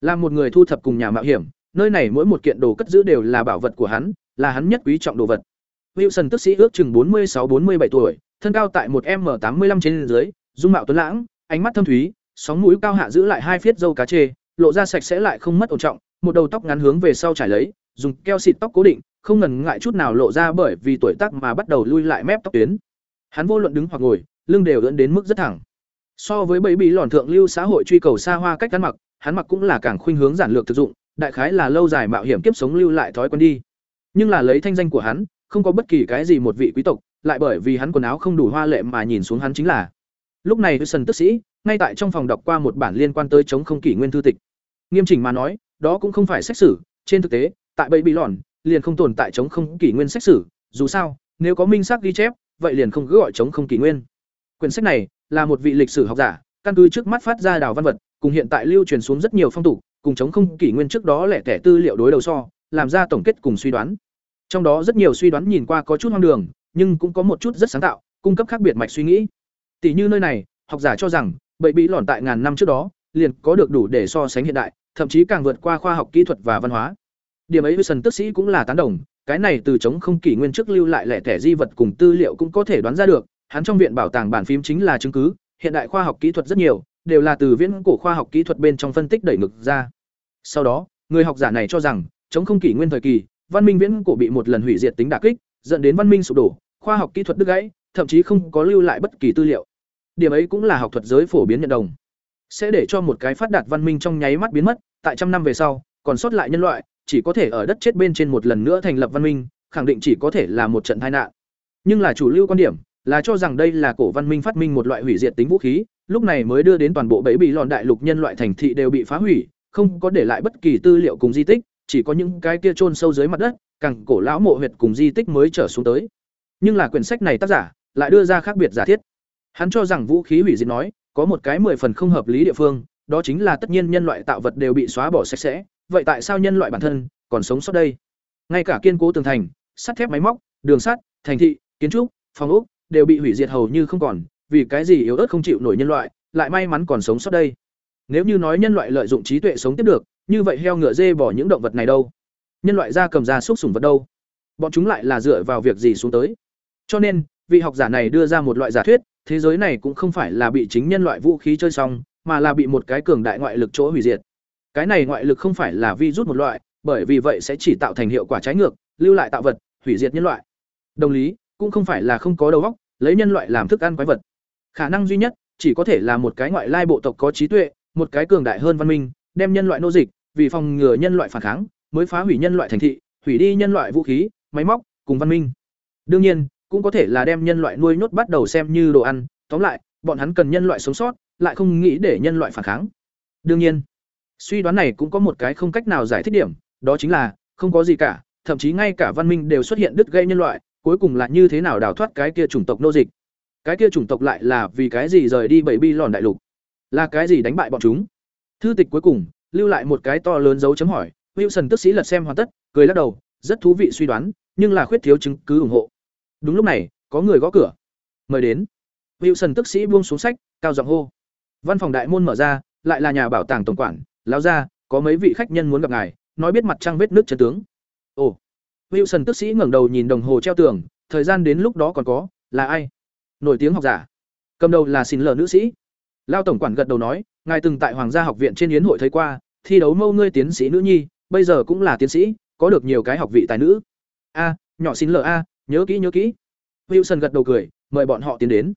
Là một người thu thập cùng nhà mạo hiểm, nơi này mỗi một kiện đồ cất giữ đều là bảo vật của hắn, là hắn nhất quý trọng đồ vật. Wilson tức sĩ ước chừng 46-47 tuổi, thân cao tại một m 85 trên dưới, dung mạo tuấn lãng, ánh mắt thâm thúy, sóng mũi cao hạ giữ lại hai phiết râu cá chê, lộ ra sạch sẽ lại không mất ổn trọng, một đầu tóc ngắn hướng về sau trải lấy, dùng keo xịt tóc cố định, không ngần ngại chút nào lộ ra bởi vì tuổi tác mà bắt đầu lui lại mép tóc tuyến. Hắn vô luận đứng hoặc ngồi, lưng đều ưỡn đến mức rất thẳng. So với bẫy bị lòn thượng lưu xã hội truy cầu xa hoa cách ăn mặc, hắn mặc cũng là càng khuynh hướng giản lược thực dụng, đại khái là lâu dài mạo hiểm kiếp sống lưu lại thói quen đi. Nhưng là lấy thanh danh của hắn, không có bất kỳ cái gì một vị quý tộc, lại bởi vì hắn quần áo không đủ hoa lệ mà nhìn xuống hắn chính là. Lúc này Wilson tức sĩ, ngay tại trong phòng đọc qua một bản liên quan tới chống không kỷ nguyên thư tịch. Nghiêm chỉnh mà nói, đó cũng không phải xét xử. trên thực tế, tại bẫy bị lòn, liền không tồn tại chống không kỷ nguyên xét xử. dù sao, nếu có minh xác ghi chép, vậy liền không cứ gọi chống không kỷ nguyên. Quyển sách này là một vị lịch sử học giả, căn cứ trước mắt phát ra đào văn vật, cùng hiện tại lưu truyền xuống rất nhiều phong tục, cùng chống không kỷ nguyên trước đó lẻ tẻ tư liệu đối đầu so, làm ra tổng kết cùng suy đoán. Trong đó rất nhiều suy đoán nhìn qua có chút hoang đường, nhưng cũng có một chút rất sáng tạo, cung cấp khác biệt mạch suy nghĩ. Tỷ như nơi này, học giả cho rằng, bậy bí lòn tại ngàn năm trước đó, liền có được đủ để so sánh hiện đại, thậm chí càng vượt qua khoa học kỹ thuật và văn hóa. Điểm ấy với sân tức sĩ cũng là tán đồng, cái này từ chống không kỷ nguyên trước lưu lại lẻ tẻ di vật cùng tư liệu cũng có thể đoán ra được, hắn trong viện bảo tàng bản phím chính là chứng cứ, hiện đại khoa học kỹ thuật rất nhiều, đều là từ viễn cổ khoa học kỹ thuật bên trong phân tích đẩy ngược ra. Sau đó, người học giả này cho rằng, chống không kỷ nguyên thời kỳ, văn minh viễn cổ bị một lần hủy diệt tính đả kích, dẫn đến văn minh sụp đổ, khoa học kỹ thuật đứt gãy, thậm chí không có lưu lại bất kỳ tư liệu. Điểm ấy cũng là học thuật giới phổ biến nhận đồng. Sẽ để cho một cái phát đạt văn minh trong nháy mắt biến mất, tại trăm năm về sau, còn sót lại nhân loại, chỉ có thể ở đất chết bên trên một lần nữa thành lập văn minh, khẳng định chỉ có thể là một trận tai nạn. Nhưng là chủ lưu quan điểm, là cho rằng đây là cổ văn minh phát minh một loại hủy diệt tính vũ khí, lúc này mới đưa đến toàn bộ bẫy bị lọn đại lục nhân loại thành thị đều bị phá hủy, không có để lại bất kỳ tư liệu cùng di tích, chỉ có những cái kia chôn sâu dưới mặt đất, càng cổ lão mộ huyệt cùng di tích mới trở xuống tới. Nhưng là quyển sách này tác giả lại đưa ra khác biệt giả thiết. Hắn cho rằng vũ khí hủy diệt nói, có một cái mười phần không hợp lý địa phương, đó chính là tất nhiên nhân loại tạo vật đều bị xóa bỏ sạch sẽ, vậy tại sao nhân loại bản thân còn sống sót đây? Ngay cả kiên cố tường thành, sắt thép máy móc, đường sắt, thành thị, kiến trúc, phòng ốc đều bị hủy diệt hầu như không còn, vì cái gì yếu ớt không chịu nổi nhân loại, lại may mắn còn sống sót đây. Nếu như nói nhân loại lợi dụng trí tuệ sống tiếp được, như vậy heo ngựa dê bỏ những động vật này đâu? Nhân loại ra cầm ra xúc sủng vật đâu? Bọn chúng lại là dựa vào việc gì xuống tới? Cho nên, vị học giả này đưa ra một loại giả thuyết, thế giới này cũng không phải là bị chính nhân loại vũ khí chơi xong, mà là bị một cái cường đại ngoại lực chỗ hủy diệt. Cái này ngoại lực không phải là virus một loại, bởi vì vậy sẽ chỉ tạo thành hiệu quả trái ngược, lưu lại tạo vật, hủy diệt nhân loại. Đồng lý, cũng không phải là không có đầu óc, lấy nhân loại làm thức ăn quái vật. Khả năng duy nhất chỉ có thể là một cái ngoại lai bộ tộc có trí tuệ, một cái cường đại hơn văn minh, đem nhân loại nô dịch, vì phòng ngừa nhân loại phản kháng, mới phá hủy nhân loại thành thị, hủy đi nhân loại vũ khí, máy móc, cùng văn minh. Đương nhiên, cũng có thể là đem nhân loại nuôi nhốt bắt đầu xem như đồ ăn, tóm lại, bọn hắn cần nhân loại sống sót, lại không nghĩ để nhân loại phản kháng. Đương nhiên, suy đoán này cũng có một cái không cách nào giải thích điểm, đó chính là không có gì cả, thậm chí ngay cả văn minh đều xuất hiện đứt gây nhân loại, cuối cùng là như thế nào đào thoát cái kia chủng tộc nô dịch. Cái kia chủng tộc lại là vì cái gì rời đi bảy bi lòn đại lục? Là cái gì đánh bại bọn chúng? Thư tịch cuối cùng lưu lại một cái to lớn dấu chấm hỏi, Wilson tức sĩ lật xem hoàn tất, cười lắc đầu, rất thú vị suy đoán, nhưng là khuyết thiếu chứng cứ ủng hộ. Đúng lúc này, có người gõ cửa. Mời đến. Wilson tức sĩ buông xuống sách, cao giọng hô. Văn phòng đại môn mở ra, lại là nhà bảo tàng tổng quản, lão gia, có mấy vị khách nhân muốn gặp ngài, nói biết mặt trăng vết nước chân tướng. Ồ. Wilson tức sĩ ngẩng đầu nhìn đồng hồ treo tường, thời gian đến lúc đó còn có, là ai? Nổi tiếng học giả. Cầm đầu là xin lờ nữ sĩ. Lao tổng quản gật đầu nói, ngài từng tại Hoàng gia học viện trên yến hội thấy qua, thi đấu mâu ngươi tiến sĩ nữ nhi, bây giờ cũng là tiến sĩ, có được nhiều cái học vị tài nữ. A, nhỏ xin lờ a, nhớ kỹ nhớ kỹ. Wilson gật đầu cười, mời bọn họ tiến đến.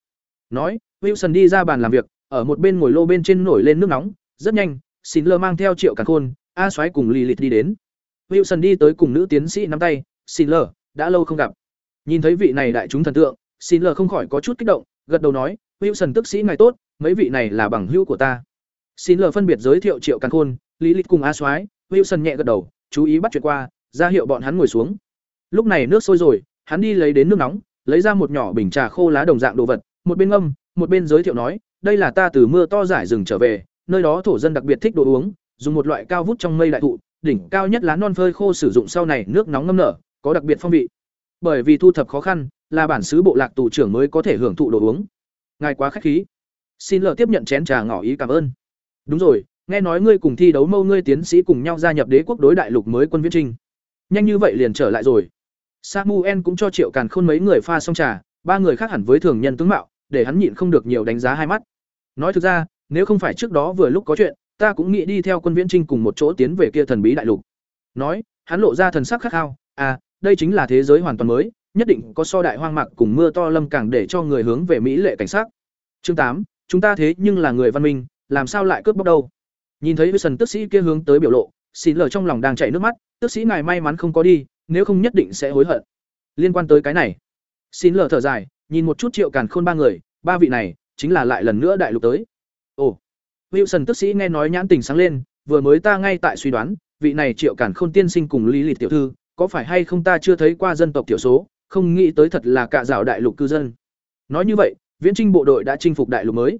Nói, Wilson đi ra bàn làm việc, ở một bên ngồi lô bên trên nổi lên nước nóng, rất nhanh, xin Lơ mang theo Triệu Càn Khôn, A Xoáy cùng Lilith đi đến. Wilson đi tới cùng nữ tiến sĩ nắm tay, "Xin Lơ đã lâu không gặp." Nhìn thấy vị này đại chúng thần tượng, xin Lơ không khỏi có chút kích động, gật đầu nói, "Wilson tức sĩ ngài tốt, mấy vị này là bằng hữu của ta." Xin lờ phân biệt giới thiệu Triệu Càn Khôn, Lilith cùng A Soái, Wilson nhẹ gật đầu, chú ý bắt chuyện qua, ra hiệu bọn hắn ngồi xuống. Lúc này nước sôi rồi, hắn đi lấy đến nước nóng, lấy ra một nhỏ bình trà khô lá đồng dạng đồ vật, một bên ngâm, một bên giới thiệu nói, đây là ta từ mưa to giải rừng trở về, nơi đó thổ dân đặc biệt thích đồ uống, dùng một loại cao vút trong mây đại thụ, đỉnh cao nhất lá non phơi khô sử dụng sau này nước nóng ngâm nở, có đặc biệt phong vị. Bởi vì thu thập khó khăn, là bản xứ bộ lạc tù trưởng mới có thể hưởng thụ đồ uống. Ngài quá khách khí. Xin lỡ tiếp nhận chén trà ngỏ ý cảm ơn. Đúng rồi, nghe nói ngươi cùng thi đấu mâu ngươi tiến sĩ cùng nhau gia nhập đế quốc đối đại lục mới quân viễn trinh. Nhanh như vậy liền trở lại rồi. Samuel cũng cho Triệu Càn Khôn mấy người pha xong trà, ba người khác hẳn với thường nhân tướng mạo, để hắn nhịn không được nhiều đánh giá hai mắt. Nói thực ra, nếu không phải trước đó vừa lúc có chuyện, ta cũng nghĩ đi theo quân viễn trinh cùng một chỗ tiến về kia thần bí đại lục. Nói, hắn lộ ra thần sắc khát khao, à, đây chính là thế giới hoàn toàn mới, nhất định có so đại hoang mạc cùng mưa to lâm càng để cho người hướng về mỹ lệ cảnh sắc. Chương tám, chúng ta thế nhưng là người văn minh, làm sao lại cướp bóc đâu? Nhìn thấy Wilson tức sĩ kia hướng tới biểu lộ, xin lờ trong lòng đang chảy nước mắt, tức sĩ ngài may mắn không có đi, nếu không nhất định sẽ hối hận. Liên quan tới cái này, xin lờ thở dài, nhìn một chút Triệu Càn Khôn ba người, ba vị này chính là lại lần nữa đại lục tới. Ồ. Wilson tức sĩ nghe nói nhãn tình sáng lên, vừa mới ta ngay tại suy đoán, vị này Triệu Càn Khôn tiên sinh cùng Lý Lịch tiểu thư, có phải hay không ta chưa thấy qua dân tộc thiểu số, không nghĩ tới thật là cả rào đại lục cư dân. Nói như vậy, Viễn Trinh bộ đội đã chinh phục đại lục mới.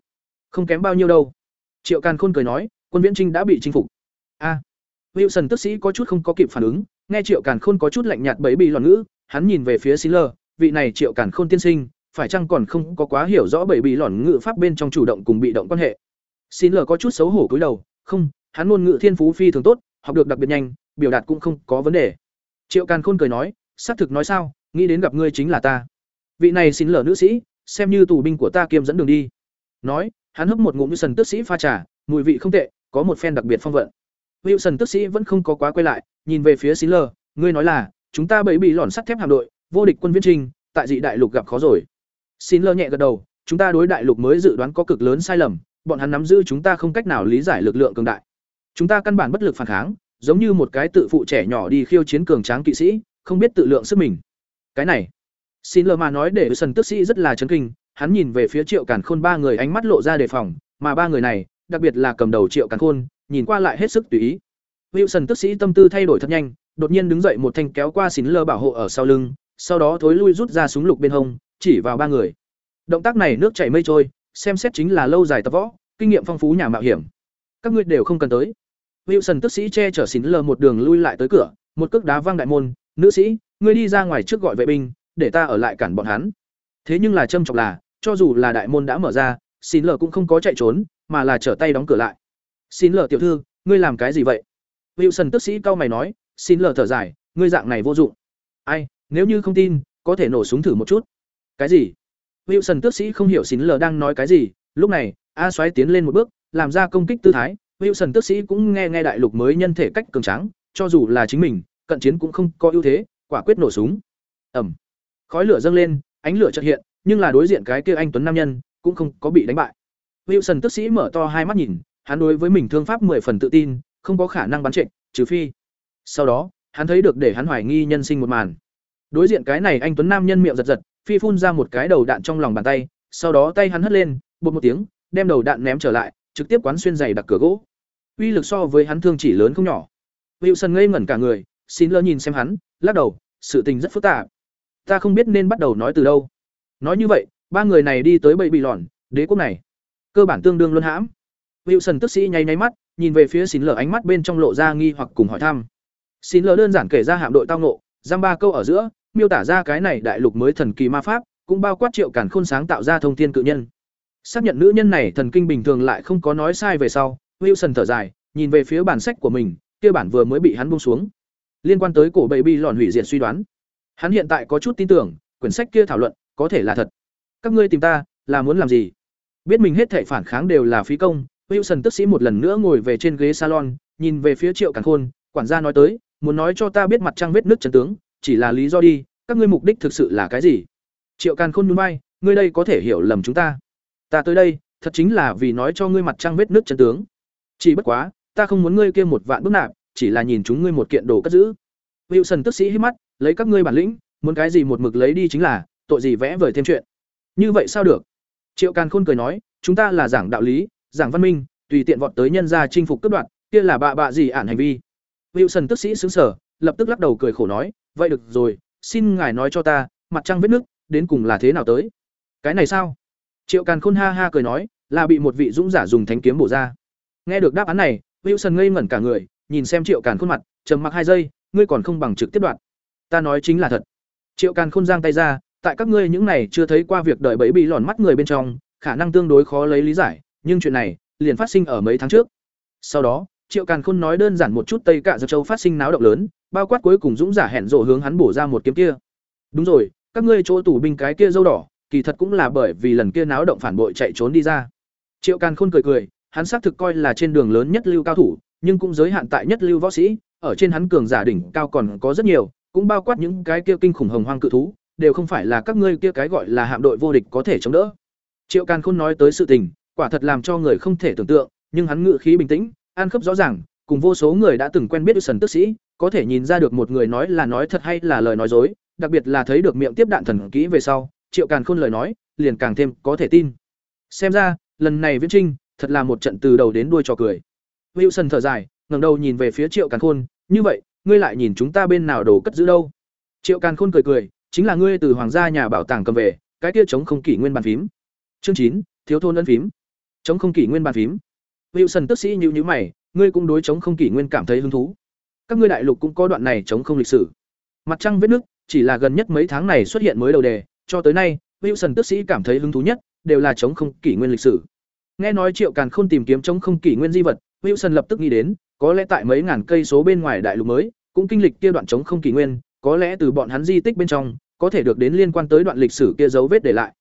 Không kém bao nhiêu đâu. Triệu Càn Khôn cười nói, quân Viễn Trinh đã bị chinh phục. A. Wilson tức sĩ có chút không có kịp phản ứng, nghe Triệu Càn Khôn có chút lạnh nhạt bấy bị lòn ngữ, hắn nhìn về phía Siller, vị này Triệu Càn Khôn tiên sinh, phải chăng còn không có quá hiểu rõ bầy bị lòn ngữ pháp bên trong chủ động cùng bị động quan hệ. Siller có chút xấu hổ cúi đầu, không, hắn ngôn ngữ thiên phú phi thường tốt, học được đặc biệt nhanh, biểu đạt cũng không có vấn đề. Triệu Càn Khôn cười nói, xác thực nói sao, nghĩ đến gặp ngươi chính là ta. Vị này xin lờ nữ sĩ, xem như tù binh của ta kiêm dẫn đường đi. Nói, hắn hấp một ngụm như sần tước sĩ pha trà, mùi vị không tệ, có một phen đặc biệt phong vận. Wilson tức sĩ vẫn không có quá quay lại, nhìn về phía Sinler, ngươi nói là, chúng ta bẫy bị lòn sắt thép hạm đội, vô địch quân viễn trình, tại dị đại lục gặp khó rồi. Sinler nhẹ gật đầu, chúng ta đối đại lục mới dự đoán có cực lớn sai lầm, bọn hắn nắm giữ chúng ta không cách nào lý giải lực lượng cường đại. Chúng ta căn bản bất lực phản kháng, giống như một cái tự phụ trẻ nhỏ đi khiêu chiến cường tráng kỵ sĩ, không biết tự lượng sức mình. Cái này, Sinler mà nói để Wilson tức sĩ rất là chấn kinh, hắn nhìn về phía Triệu Càn Khôn ba người ánh mắt lộ ra đề phòng, mà ba người này, đặc biệt là cầm đầu Triệu Càn Khôn, nhìn qua lại hết sức tùy ý. Wilson tức sĩ tâm tư thay đổi thật nhanh, đột nhiên đứng dậy một thanh kéo qua xín lơ bảo hộ ở sau lưng, sau đó thối lui rút ra súng lục bên hông, chỉ vào ba người. Động tác này nước chảy mây trôi, xem xét chính là lâu dài tập võ, kinh nghiệm phong phú nhà mạo hiểm. Các ngươi đều không cần tới. Wilson tức sĩ che chở xín lơ một đường lui lại tới cửa, một cước đá văng đại môn, "Nữ sĩ, ngươi đi ra ngoài trước gọi vệ binh, để ta ở lại cản bọn hắn." Thế nhưng là châm trọng là, cho dù là đại môn đã mở ra, xín lơ cũng không có chạy trốn, mà là trở tay đóng cửa lại xin lơ tiểu thư ngươi làm cái gì vậy wilson tức sĩ cao mày nói xin lờ thở dài ngươi dạng này vô dụng. Ai nếu như không tin có thể nổ súng thử một chút. Cái gì? Wilson tước sĩ không hiểu xin lờ đang nói cái gì lúc này a xoáy tiến lên một bước làm ra công kích tư thái. Wilson tước sĩ cũng nghe nghe đại lục mới nhân thể cách cường tráng cho dù là chính mình cận chiến cũng không có ưu thế quả quyết nổ súng. Ẩm khói lửa dâng lên ánh lửa chợt hiện nhưng là đối diện cái kia anh tuấn nam nhân cũng không có bị đánh bại. Wilson tước sĩ mở to hai mắt nhìn hắn đối với mình thương pháp mười phần tự tin, không có khả năng bắn trệ, trừ phi. Sau đó, hắn thấy được để hắn hoài nghi nhân sinh một màn. Đối diện cái này anh tuấn nam nhân miệng giật giật, phi phun ra một cái đầu đạn trong lòng bàn tay, sau đó tay hắn hất lên, bột một tiếng, đem đầu đạn ném trở lại, trực tiếp quán xuyên giày đặc cửa gỗ. Uy lực so với hắn thương chỉ lớn không nhỏ. Wilson ngây ngẩn cả người, xin lơ nhìn xem hắn, lắc đầu, sự tình rất phức tạp. Ta không biết nên bắt đầu nói từ đâu. Nói như vậy, ba người này đi tới bầy bị lòn, đế quốc này, cơ bản tương đương luân hãm. Wilson tức sĩ nháy nháy mắt, nhìn về phía Xin lờ ánh mắt bên trong lộ ra nghi hoặc cùng hỏi thăm. Xin lờ đơn giản kể ra hạm đội tao nộ giam ba câu ở giữa, miêu tả ra cái này đại lục mới thần kỳ ma pháp, cũng bao quát triệu cản khôn sáng tạo ra thông thiên cự nhân. Xác nhận nữ nhân này thần kinh bình thường lại không có nói sai về sau, Wilson thở dài, nhìn về phía bản sách của mình, kia bản vừa mới bị hắn buông xuống. Liên quan tới cổ baby lòn hủy diệt suy đoán, hắn hiện tại có chút tin tưởng, quyển sách kia thảo luận có thể là thật. Các ngươi tìm ta, là muốn làm gì? Biết mình hết thể phản kháng đều là phí công, Wilson tức sĩ một lần nữa ngồi về trên ghế salon, nhìn về phía Triệu Càn Khôn, quản gia nói tới, muốn nói cho ta biết mặt trăng vết nước chân tướng, chỉ là lý do đi, các ngươi mục đích thực sự là cái gì? Triệu Càn Khôn nhún vai, ngươi đây có thể hiểu lầm chúng ta. Ta tới đây, thật chính là vì nói cho ngươi mặt trăng vết nước chân tướng. Chỉ bất quá, ta không muốn ngươi kia một vạn bức nạp, chỉ là nhìn chúng ngươi một kiện đồ cất giữ. Wilson tức sĩ hít mắt, lấy các ngươi bản lĩnh, muốn cái gì một mực lấy đi chính là, tội gì vẽ vời thêm chuyện. Như vậy sao được? Triệu Càn Khôn cười nói, chúng ta là giảng đạo lý, giảng văn minh, tùy tiện vọt tới nhân gia chinh phục cướp đoạt, kia là bạ bạ gì ản hành vi. Wilson tức sĩ xứng sở, lập tức lắc đầu cười khổ nói, vậy được rồi, xin ngài nói cho ta, mặt trăng vết nước, đến cùng là thế nào tới? Cái này sao? Triệu càn khôn ha ha cười nói, là bị một vị dũng giả dùng thánh kiếm bổ ra. Nghe được đáp án này, wilson ngây ngẩn cả người, nhìn xem triệu càn khôn mặt, trầm mặc hai giây, ngươi còn không bằng trực tiếp đoạn ta nói chính là thật. Triệu càn khôn giang tay ra, tại các ngươi những này chưa thấy qua việc đợi bẫy bị lòn mắt người bên trong, khả năng tương đối khó lấy lý giải nhưng chuyện này liền phát sinh ở mấy tháng trước. Sau đó, triệu càn khôn nói đơn giản một chút tây cạ giật châu phát sinh náo động lớn, bao quát cuối cùng dũng giả hẹn rộ hướng hắn bổ ra một kiếm kia. Đúng rồi, các ngươi chỗ tủ binh cái kia dâu đỏ, kỳ thật cũng là bởi vì lần kia náo động phản bội chạy trốn đi ra. Triệu càn khôn cười cười, hắn xác thực coi là trên đường lớn nhất lưu cao thủ, nhưng cũng giới hạn tại nhất lưu võ sĩ, ở trên hắn cường giả đỉnh cao còn có rất nhiều, cũng bao quát những cái kia kinh khủng hồng hoang cự thú, đều không phải là các ngươi kia cái gọi là hạm đội vô địch có thể chống đỡ. Triệu càn khôn nói tới sự tình quả thật làm cho người không thể tưởng tượng, nhưng hắn ngự khí bình tĩnh, an khớp rõ ràng, cùng vô số người đã từng quen biết sần tức sĩ, có thể nhìn ra được một người nói là nói thật hay là lời nói dối, đặc biệt là thấy được miệng tiếp đạn thần kỹ về sau, triệu càn khôn lời nói, liền càng thêm có thể tin. Xem ra, lần này viễn trinh, thật là một trận từ đầu đến đuôi trò cười. Wilson thở dài, ngẩng đầu nhìn về phía triệu càn khôn, như vậy, ngươi lại nhìn chúng ta bên nào đồ cất giữ đâu? Triệu càn khôn cười cười, chính là ngươi từ hoàng gia nhà bảo tàng cầm về, cái kia chống không kỷ nguyên bàn phím. Chương chín, thiếu thôn ấn phím chống không kỷ nguyên bàn phím. Wilson tức sĩ như nhữ mày, ngươi cũng đối chống không kỷ nguyên cảm thấy hứng thú. Các ngươi đại lục cũng có đoạn này chống không lịch sử. Mặt trăng vết nước, chỉ là gần nhất mấy tháng này xuất hiện mới đầu đề, cho tới nay, wilson tức sĩ cảm thấy hứng thú nhất, đều là chống không kỷ nguyên lịch sử. Nghe nói triệu càn không tìm kiếm chống không kỷ nguyên di vật, wilson lập tức nghĩ đến, có lẽ tại mấy ngàn cây số bên ngoài đại lục mới, cũng kinh lịch kia đoạn chống không kỷ nguyên, có lẽ từ bọn hắn di tích bên trong, có thể được đến liên quan tới đoạn lịch sử kia dấu vết để lại.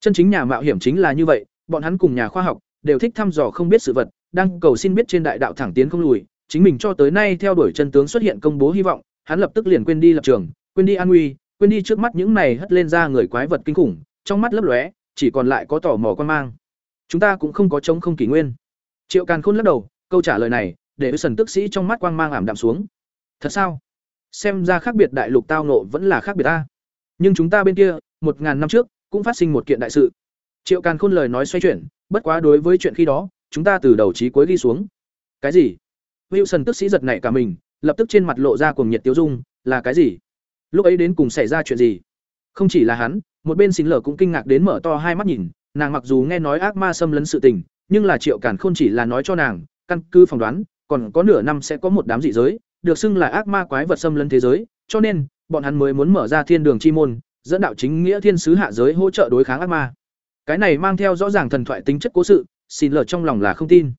Chân chính nhà mạo hiểm chính là như vậy, bọn hắn cùng nhà khoa học đều thích thăm dò không biết sự vật, đang cầu xin biết trên đại đạo thẳng tiến không lùi. Chính mình cho tới nay theo đuổi chân tướng xuất hiện công bố hy vọng, hắn lập tức liền quên đi lập trường, quên đi an nguy, quên đi trước mắt những này hất lên ra người quái vật kinh khủng, trong mắt lấp lóe, chỉ còn lại có tò mò quan mang. Chúng ta cũng không có chống không kỷ nguyên. Triệu càn khôn lắc đầu, câu trả lời này, để sần tức sĩ trong mắt quang mang ảm đạm xuống. Thật sao? Xem ra khác biệt đại lục tao nộ vẫn là khác biệt ta. Nhưng chúng ta bên kia, một ngàn năm trước, cũng phát sinh một kiện đại sự. Triệu càn khôn lời nói xoay chuyển bất quá đối với chuyện khi đó, chúng ta từ đầu chí cuối ghi xuống. Cái gì? Wilson tức sĩ giật nảy cả mình, lập tức trên mặt lộ ra cuồng nhiệt tiêu dung, là cái gì? Lúc ấy đến cùng xảy ra chuyện gì? Không chỉ là hắn, một bên xin lở cũng kinh ngạc đến mở to hai mắt nhìn, nàng mặc dù nghe nói ác ma xâm lấn sự tình, nhưng là triệu cản không chỉ là nói cho nàng, căn cứ phỏng đoán, còn có nửa năm sẽ có một đám dị giới, được xưng là ác ma quái vật xâm lấn thế giới, cho nên, bọn hắn mới muốn mở ra thiên đường chi môn, dẫn đạo chính nghĩa thiên sứ hạ giới hỗ trợ đối kháng ác ma cái này mang theo rõ ràng thần thoại tính chất cố sự, xin lờ trong lòng là không tin.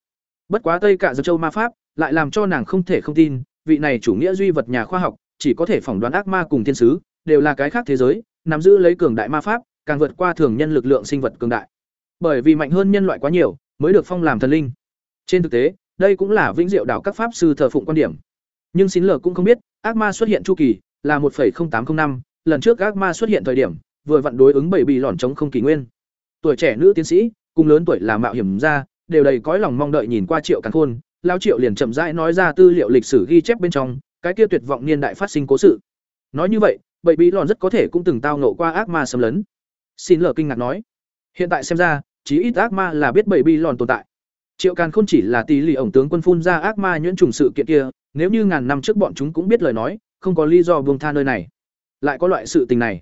Bất quá tây cả dân châu ma pháp lại làm cho nàng không thể không tin, vị này chủ nghĩa duy vật nhà khoa học, chỉ có thể phỏng đoán ác ma cùng thiên sứ, đều là cái khác thế giới, nắm giữ lấy cường đại ma pháp, càng vượt qua thường nhân lực lượng sinh vật cường đại. Bởi vì mạnh hơn nhân loại quá nhiều, mới được phong làm thần linh. Trên thực tế, đây cũng là vĩnh diệu đảo các pháp sư thờ phụng quan điểm. Nhưng xin lờ cũng không biết, ác ma xuất hiện chu kỳ là một tám năm, lần trước ác ma xuất hiện thời điểm, vừa vặn đối ứng bảy bị lòn chống không kỷ nguyên tuổi trẻ nữ tiến sĩ, cùng lớn tuổi là mạo hiểm ra, đều đầy cõi lòng mong đợi nhìn qua triệu càn khôn. Lao triệu liền chậm rãi nói ra tư liệu lịch sử ghi chép bên trong, cái kia tuyệt vọng niên đại phát sinh cố sự. Nói như vậy bảy bí lòn rất có thể cũng từng tao nộ qua ác ma xâm lấn. Xin lờ kinh ngạc nói, hiện tại xem ra, chí ít ác ma là biết bảy bí lòn tồn tại. Triệu càn không chỉ là tỷ lì ổng tướng quân phun ra ác ma nhuyễn trùng sự kiện kia, nếu như ngàn năm trước bọn chúng cũng biết lời nói, không có lý do buông tha nơi này. Lại có loại sự tình này.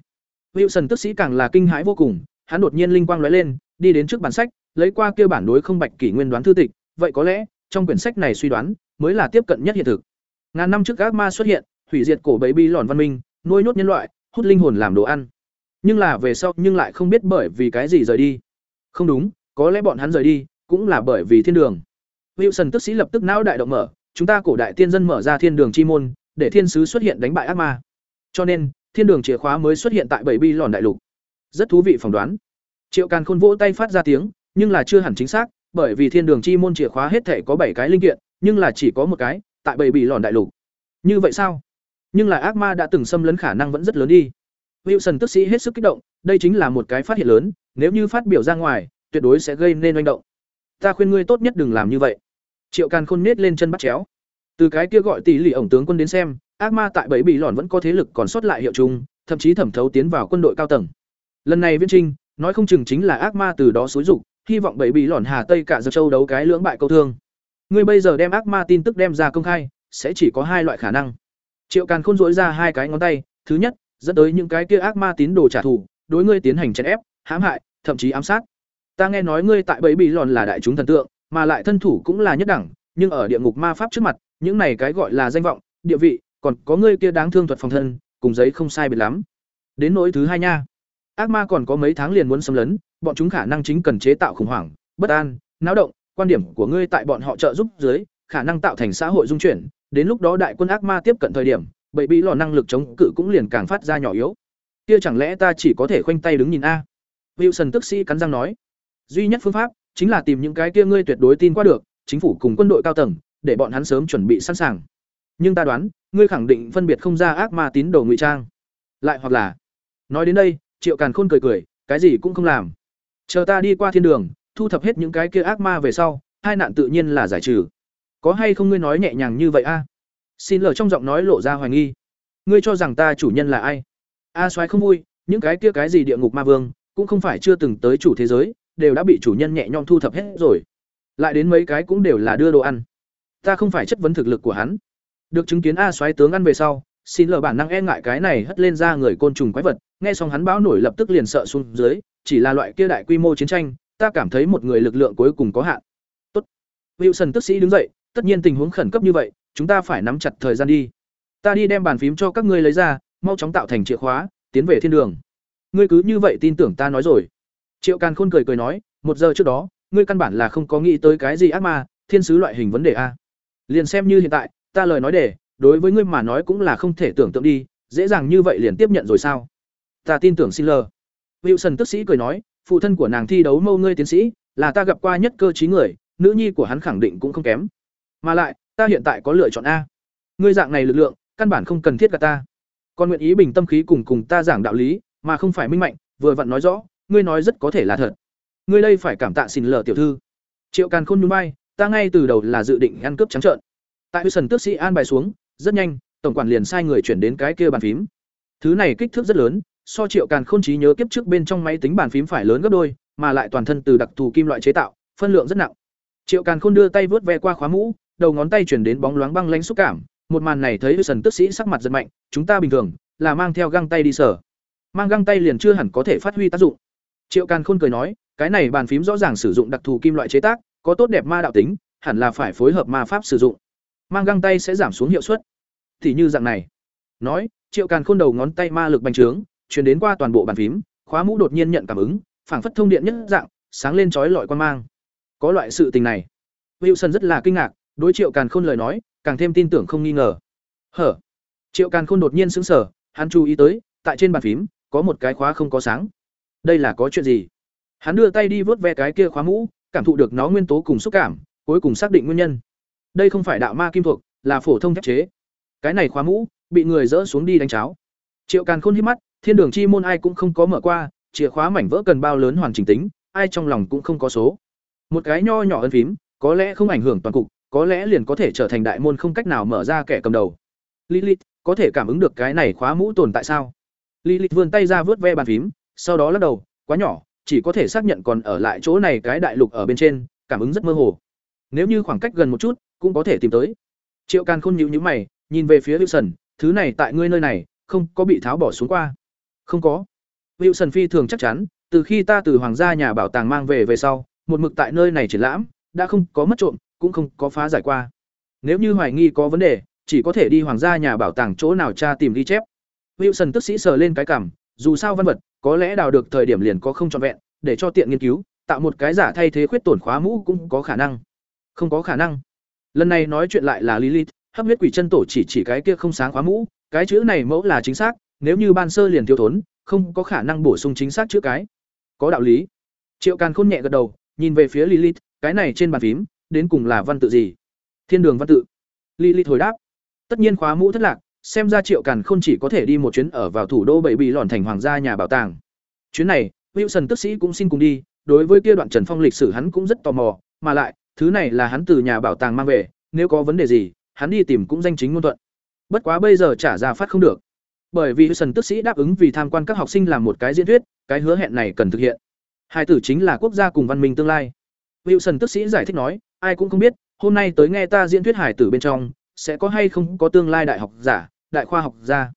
Wilson tức sĩ càng là kinh hãi vô cùng hắn đột nhiên linh quang lóe lên, đi đến trước bản sách, lấy qua kia bản đối không bạch kỷ nguyên đoán thư tịch, vậy có lẽ, trong quyển sách này suy đoán, mới là tiếp cận nhất hiện thực. Ngàn năm trước ác ma xuất hiện, hủy diệt cổ bảy bi lòn văn minh, nuôi nhốt nhân loại, hút linh hồn làm đồ ăn. Nhưng là về sau, nhưng lại không biết bởi vì cái gì rời đi. Không đúng, có lẽ bọn hắn rời đi, cũng là bởi vì thiên đường. Wilson tức sĩ lập tức não đại động mở, chúng ta cổ đại tiên dân mở ra thiên đường chi môn, để thiên sứ xuất hiện đánh bại ác ma. Cho nên, thiên đường chìa khóa mới xuất hiện tại bảy bi lòn đại lục rất thú vị phỏng đoán. Triệu càn khôn vỗ tay phát ra tiếng, nhưng là chưa hẳn chính xác, bởi vì thiên đường chi môn chìa khóa hết thể có bảy cái linh kiện, nhưng là chỉ có một cái, tại bảy bị lòn đại lục. Như vậy sao? Nhưng là ác ma đã từng xâm lấn khả năng vẫn rất lớn đi. Wilson tức sĩ hết sức kích động, đây chính là một cái phát hiện lớn, nếu như phát biểu ra ngoài, tuyệt đối sẽ gây nên manh động. Ta khuyên ngươi tốt nhất đừng làm như vậy. Triệu càn khôn nết lên chân bắt chéo. Từ cái kia gọi tỷ lệ ổng tướng quân đến xem, ác ma tại bảy bị lòn vẫn có thế lực còn sót lại hiệu chung, thậm chí thẩm thấu tiến vào quân đội cao tầng lần này viên trinh nói không chừng chính là ác ma từ đó xúi dục hy vọng bảy bị lòn hà tây cả giật châu đấu cái lưỡng bại câu thương ngươi bây giờ đem ác ma tin tức đem ra công khai sẽ chỉ có hai loại khả năng triệu càn khôn dỗi ra hai cái ngón tay thứ nhất dẫn tới những cái kia ác ma tín đồ trả thù đối ngươi tiến hành chèn ép hãm hại thậm chí ám sát ta nghe nói ngươi tại bẫy bị lòn là đại chúng thần tượng mà lại thân thủ cũng là nhất đẳng nhưng ở địa ngục ma pháp trước mặt những này cái gọi là danh vọng địa vị, còn có ngươi kia đáng thương thuật phòng thân, cùng giấy không sai biệt lắm. Đến nỗi thứ hai nha. Ác ma còn có mấy tháng liền muốn xâm lấn, bọn chúng khả năng chính cần chế tạo khủng hoảng, bất an, náo động, quan điểm của ngươi tại bọn họ trợ giúp dưới, khả năng tạo thành xã hội dung chuyển, đến lúc đó đại quân ác ma tiếp cận thời điểm, bậy bị lò năng lực chống cự cũng liền càng phát ra nhỏ yếu. Kia chẳng lẽ ta chỉ có thể khoanh tay đứng nhìn a? Wilson tức sĩ cắn răng nói. Duy nhất phương pháp chính là tìm những cái kia ngươi tuyệt đối tin qua được, chính phủ cùng quân đội cao tầng, để bọn hắn sớm chuẩn bị sẵn sàng. Nhưng ta đoán, ngươi khẳng định phân biệt không ra ác ma tín đồ ngụy trang. Lại hoặc là, nói đến đây, Triệu Càn Khôn cười cười, cái gì cũng không làm. Chờ ta đi qua thiên đường, thu thập hết những cái kia ác ma về sau, hai nạn tự nhiên là giải trừ. Có hay không ngươi nói nhẹ nhàng như vậy a? Xin lờ trong giọng nói lộ ra hoài nghi. Ngươi cho rằng ta chủ nhân là ai? A Soái không vui, những cái kia cái gì địa ngục ma vương, cũng không phải chưa từng tới chủ thế giới, đều đã bị chủ nhân nhẹ nhõm thu thập hết rồi. Lại đến mấy cái cũng đều là đưa đồ ăn. Ta không phải chất vấn thực lực của hắn. Được chứng kiến A Soái tướng ăn về sau, xin lờ bản năng e ngại cái này hất lên ra người côn trùng quái vật, nghe xong hắn báo nổi lập tức liền sợ xuống dưới, chỉ là loại kia đại quy mô chiến tranh, ta cảm thấy một người lực lượng cuối cùng có hạn. Tốt. Wilson tức sĩ đứng dậy, tất nhiên tình huống khẩn cấp như vậy, chúng ta phải nắm chặt thời gian đi. Ta đi đem bàn phím cho các ngươi lấy ra, mau chóng tạo thành chìa khóa, tiến về thiên đường. Ngươi cứ như vậy tin tưởng ta nói rồi. Triệu Càn Khôn cười cười nói, một giờ trước đó, ngươi căn bản là không có nghĩ tới cái gì ác ma, thiên sứ loại hình vấn đề a. Liền xem như hiện tại, ta lời nói để, đối với ngươi mà nói cũng là không thể tưởng tượng đi, dễ dàng như vậy liền tiếp nhận rồi sao? Ta tin tưởng xin lờ. Wilson tức sĩ cười nói, phụ thân của nàng thi đấu mâu ngươi tiến sĩ, là ta gặp qua nhất cơ trí người, nữ nhi của hắn khẳng định cũng không kém. Mà lại, ta hiện tại có lựa chọn a. Ngươi dạng này lực lượng, căn bản không cần thiết cả ta. Còn nguyện ý bình tâm khí cùng cùng ta giảng đạo lý, mà không phải minh mạnh, vừa vặn nói rõ, ngươi nói rất có thể là thật. Ngươi đây phải cảm tạ xin lờ tiểu thư. Triệu Càn Khôn nhún vai, ta ngay từ đầu là dự định ăn cướp trắng trợn. Tại Wilson tước sĩ an bài xuống, rất nhanh, tổng quản liền sai người chuyển đến cái kia bàn phím. Thứ này kích thước rất lớn, so Triệu Càn Khôn trí nhớ kiếp trước bên trong máy tính bàn phím phải lớn gấp đôi, mà lại toàn thân từ đặc thù kim loại chế tạo, phân lượng rất nặng. Triệu Càn Khôn đưa tay vớt ve qua khóa mũ, đầu ngón tay chuyển đến bóng loáng băng lanh xúc cảm, một màn này thấy sần tức sĩ sắc mặt giật mạnh, chúng ta bình thường là mang theo găng tay đi sở. Mang găng tay liền chưa hẳn có thể phát huy tác dụng. Triệu Càn Khôn cười nói, cái này bàn phím rõ ràng sử dụng đặc thù kim loại chế tác, có tốt đẹp ma đạo tính, hẳn là phải phối hợp ma pháp sử dụng. Mang găng tay sẽ giảm xuống hiệu suất. Thì như dạng này. Nói, Triệu Càn Khôn đầu ngón tay ma lực bành trướng, truyền đến qua toàn bộ bàn phím, khóa mũ đột nhiên nhận cảm ứng, phảng phất thông điện nhất dạng, sáng lên chói lọi quan mang. Có loại sự tình này. Wilson rất là kinh ngạc, đối Triệu Càn Khôn lời nói, càng thêm tin tưởng không nghi ngờ. Hở. Triệu Càn Khôn đột nhiên sững sờ, hắn chú ý tới, tại trên bàn phím có một cái khóa không có sáng. Đây là có chuyện gì? Hắn đưa tay đi vớt ve cái kia khóa mũ, cảm thụ được nó nguyên tố cùng xúc cảm, cuối cùng xác định nguyên nhân. Đây không phải đạo ma kim thuộc, là phổ thông thép chế. Cái này khóa mũ bị người dỡ xuống đi đánh cháo. Triệu Càn Khôn hít mắt, thiên đường chi môn ai cũng không có mở qua, chìa khóa mảnh vỡ cần bao lớn hoàn chỉnh tính, ai trong lòng cũng không có số. Một cái nho nhỏ ân phím, có lẽ không ảnh hưởng toàn cục, có lẽ liền có thể trở thành đại môn không cách nào mở ra kẻ cầm đầu. Lilith, có thể cảm ứng được cái này khóa mũ tồn tại sao? Lilith vươn tay ra vớt ve bàn phím, sau đó lắc đầu, quá nhỏ, chỉ có thể xác nhận còn ở lại chỗ này cái đại lục ở bên trên, cảm ứng rất mơ hồ. Nếu như khoảng cách gần một chút, cũng có thể tìm tới. Triệu Càn Khôn nhíu nhíu mày, nhìn về phía Wilson, thứ này tại ngươi nơi này, không có bị tháo bỏ xuống qua. Không có. Wilson phi thường chắc chắn, từ khi ta từ hoàng gia nhà bảo tàng mang về về sau, một mực tại nơi này triển lãm, đã không có mất trộm, cũng không có phá giải qua. Nếu như hoài nghi có vấn đề, chỉ có thể đi hoàng gia nhà bảo tàng chỗ nào tra tìm ghi chép. Wilson tức sĩ sờ lên cái cằm, dù sao văn vật, có lẽ đào được thời điểm liền có không trọn vẹn, để cho tiện nghiên cứu, tạo một cái giả thay thế khuyết tổn khóa mũ cũng có khả năng. Không có khả năng. Lần này nói chuyện lại là Lilith, hấp huyết quỷ chân tổ chỉ chỉ cái kia không sáng khóa mũ, cái chữ này mẫu là chính xác, nếu như ban sơ liền thiếu thốn, không có khả năng bổ sung chính xác chữ cái. Có đạo lý. Triệu Càn Khôn nhẹ gật đầu, nhìn về phía Lilith, cái này trên bàn phím, đến cùng là văn tự gì? Thiên đường văn tự. Lilith hồi đáp. Tất nhiên khóa mũ thất lạc, xem ra Triệu Càn Khôn chỉ có thể đi một chuyến ở vào thủ đô bảy bị lòn thành hoàng gia nhà bảo tàng. Chuyến này, Wilson tức sĩ cũng xin cùng đi, đối với kia đoạn Trần Phong lịch sử hắn cũng rất tò mò, mà lại, thứ này là hắn từ nhà bảo tàng mang về, nếu có vấn đề gì, hắn đi tìm cũng danh chính ngôn thuận. Bất quá bây giờ trả ra phát không được. Bởi vì Wilson tức sĩ đáp ứng vì tham quan các học sinh làm một cái diễn thuyết, cái hứa hẹn này cần thực hiện. Hai tử chính là quốc gia cùng văn minh tương lai. Wilson tức sĩ giải thích nói, ai cũng không biết, hôm nay tới nghe ta diễn thuyết hải tử bên trong, sẽ có hay không có tương lai đại học giả, đại khoa học gia.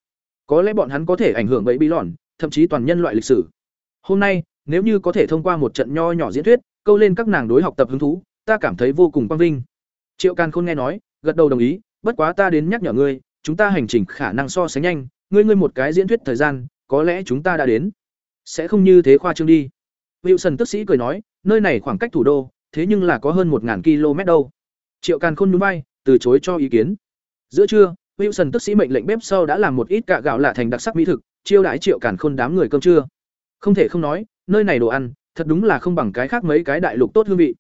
Có lẽ bọn hắn có thể ảnh hưởng bẫy bí lòn, thậm chí toàn nhân loại lịch sử. Hôm nay, nếu như có thể thông qua một trận nho nhỏ diễn thuyết, câu lên các nàng đối học tập hứng thú, ta cảm thấy vô cùng quang vinh. Triệu Càn Khôn nghe nói, gật đầu đồng ý, bất quá ta đến nhắc nhở ngươi, chúng ta hành trình khả năng so sánh nhanh, ngươi ngươi một cái diễn thuyết thời gian, có lẽ chúng ta đã đến. Sẽ không như thế khoa trương đi. Wilson tức sĩ cười nói, nơi này khoảng cách thủ đô, thế nhưng là có hơn một 1000 km đâu. Triệu Càn Khôn nhún vai, từ chối cho ý kiến. Giữa trưa, Wilson tức sĩ mệnh lệnh bếp sau đã làm một ít cạ gạo lạ thành đặc sắc mỹ thực, chiêu đãi Triệu Càn Khôn đám người cơm trưa. Không thể không nói, nơi này đồ ăn, thật đúng là không bằng cái khác mấy cái đại lục tốt hương vị.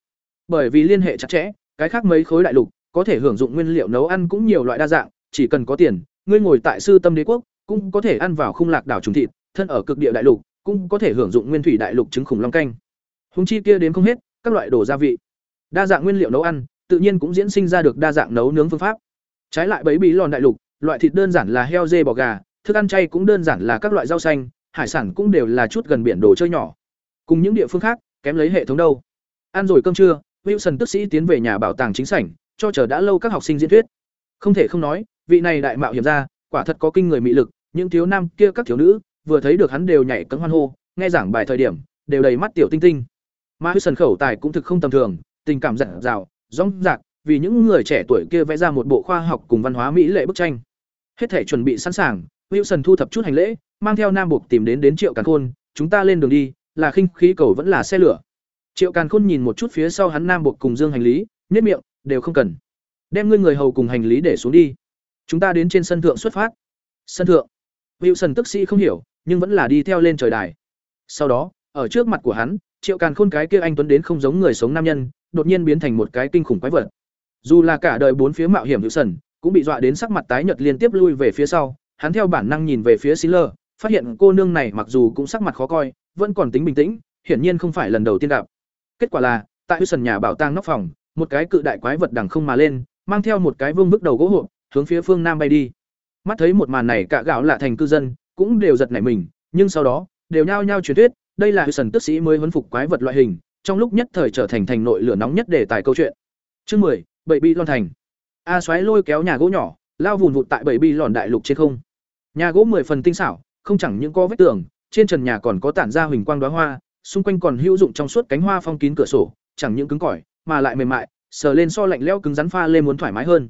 Bởi vì liên hệ chặt chẽ, cái khác mấy khối đại lục có thể hưởng dụng nguyên liệu nấu ăn cũng nhiều loại đa dạng, chỉ cần có tiền, ngươi ngồi tại sư tâm đế quốc, cũng có thể ăn vào khung lạc đảo trùng thịt, thân ở cực địa đại lục, cũng có thể hưởng dụng nguyên thủy đại lục trứng khủng long canh. Hùng chi kia đến không hết, các loại đồ gia vị. Đa dạng nguyên liệu nấu ăn, tự nhiên cũng diễn sinh ra được đa dạng nấu nướng phương pháp. Trái lại bấy bí lòn đại lục, loại thịt đơn giản là heo dê bò gà, thức ăn chay cũng đơn giản là các loại rau xanh, hải sản cũng đều là chút gần biển đồ chơi nhỏ. Cùng những địa phương khác, kém lấy hệ thống đâu. Ăn rồi cơm trưa, Wilson tức sĩ tiến về nhà bảo tàng chính sảnh, cho chờ đã lâu các học sinh diễn thuyết. Không thể không nói, vị này đại mạo hiểm ra, quả thật có kinh người mị lực, những thiếu nam kia các thiếu nữ, vừa thấy được hắn đều nhảy cẫng hoan hô, nghe giảng bài thời điểm, đều đầy mắt tiểu tinh tinh. Mà Wilson khẩu tài cũng thực không tầm thường, tình cảm giản dào, rõng rạc, vì những người trẻ tuổi kia vẽ ra một bộ khoa học cùng văn hóa mỹ lệ bức tranh. Hết thể chuẩn bị sẵn sàng, Wilson thu thập chút hành lễ, mang theo Nam Buộc tìm đến đến Triệu Càn Khôn, chúng ta lên đường đi, là khinh khí cầu vẫn là xe lửa. Triệu Càn Khôn nhìn một chút phía sau hắn Nam Buộc cùng Dương hành lý, nhất miệng, đều không cần. Đem ngươi người hầu cùng hành lý để xuống đi. Chúng ta đến trên sân thượng xuất phát. Sân thượng. Wilson tức sĩ không hiểu, nhưng vẫn là đi theo lên trời đài. Sau đó, ở trước mặt của hắn, Triệu Càn Khôn cái kia anh tuấn đến không giống người sống nam nhân, đột nhiên biến thành một cái kinh khủng quái vật. Dù là cả đời bốn phía mạo hiểm Wilson, cũng bị dọa đến sắc mặt tái nhợt liên tiếp lui về phía sau, hắn theo bản năng nhìn về phía Siler, phát hiện cô nương này mặc dù cũng sắc mặt khó coi, vẫn còn tính bình tĩnh, hiển nhiên không phải lần đầu tiên gặp. Kết quả là, tại Wilson nhà bảo tàng nóc phòng, một cái cự đại quái vật đằng không mà lên, mang theo một cái vương bức đầu gỗ hộp, hướng phía phương nam bay đi. Mắt thấy một màn này cả gạo lạ thành cư dân, cũng đều giật nảy mình, nhưng sau đó, đều nhao nhao truyền thuyết, đây là sần tức sĩ mới huấn phục quái vật loại hình, trong lúc nhất thời trở thành thành nội lửa nóng nhất để tài câu chuyện. Chương 10, bảy bi lon thành. A xoáy lôi kéo nhà gỗ nhỏ, lao vùn vụt tại bảy bi lòn đại lục trên không. Nhà gỗ mười phần tinh xảo, không chẳng những có vách tường, trên trần nhà còn có tản ra huỳnh quang đóa hoa, xung quanh còn hữu dụng trong suốt cánh hoa phong kín cửa sổ, chẳng những cứng cỏi, mà lại mềm mại, sờ lên so lạnh lẽo cứng rắn pha lên muốn thoải mái hơn.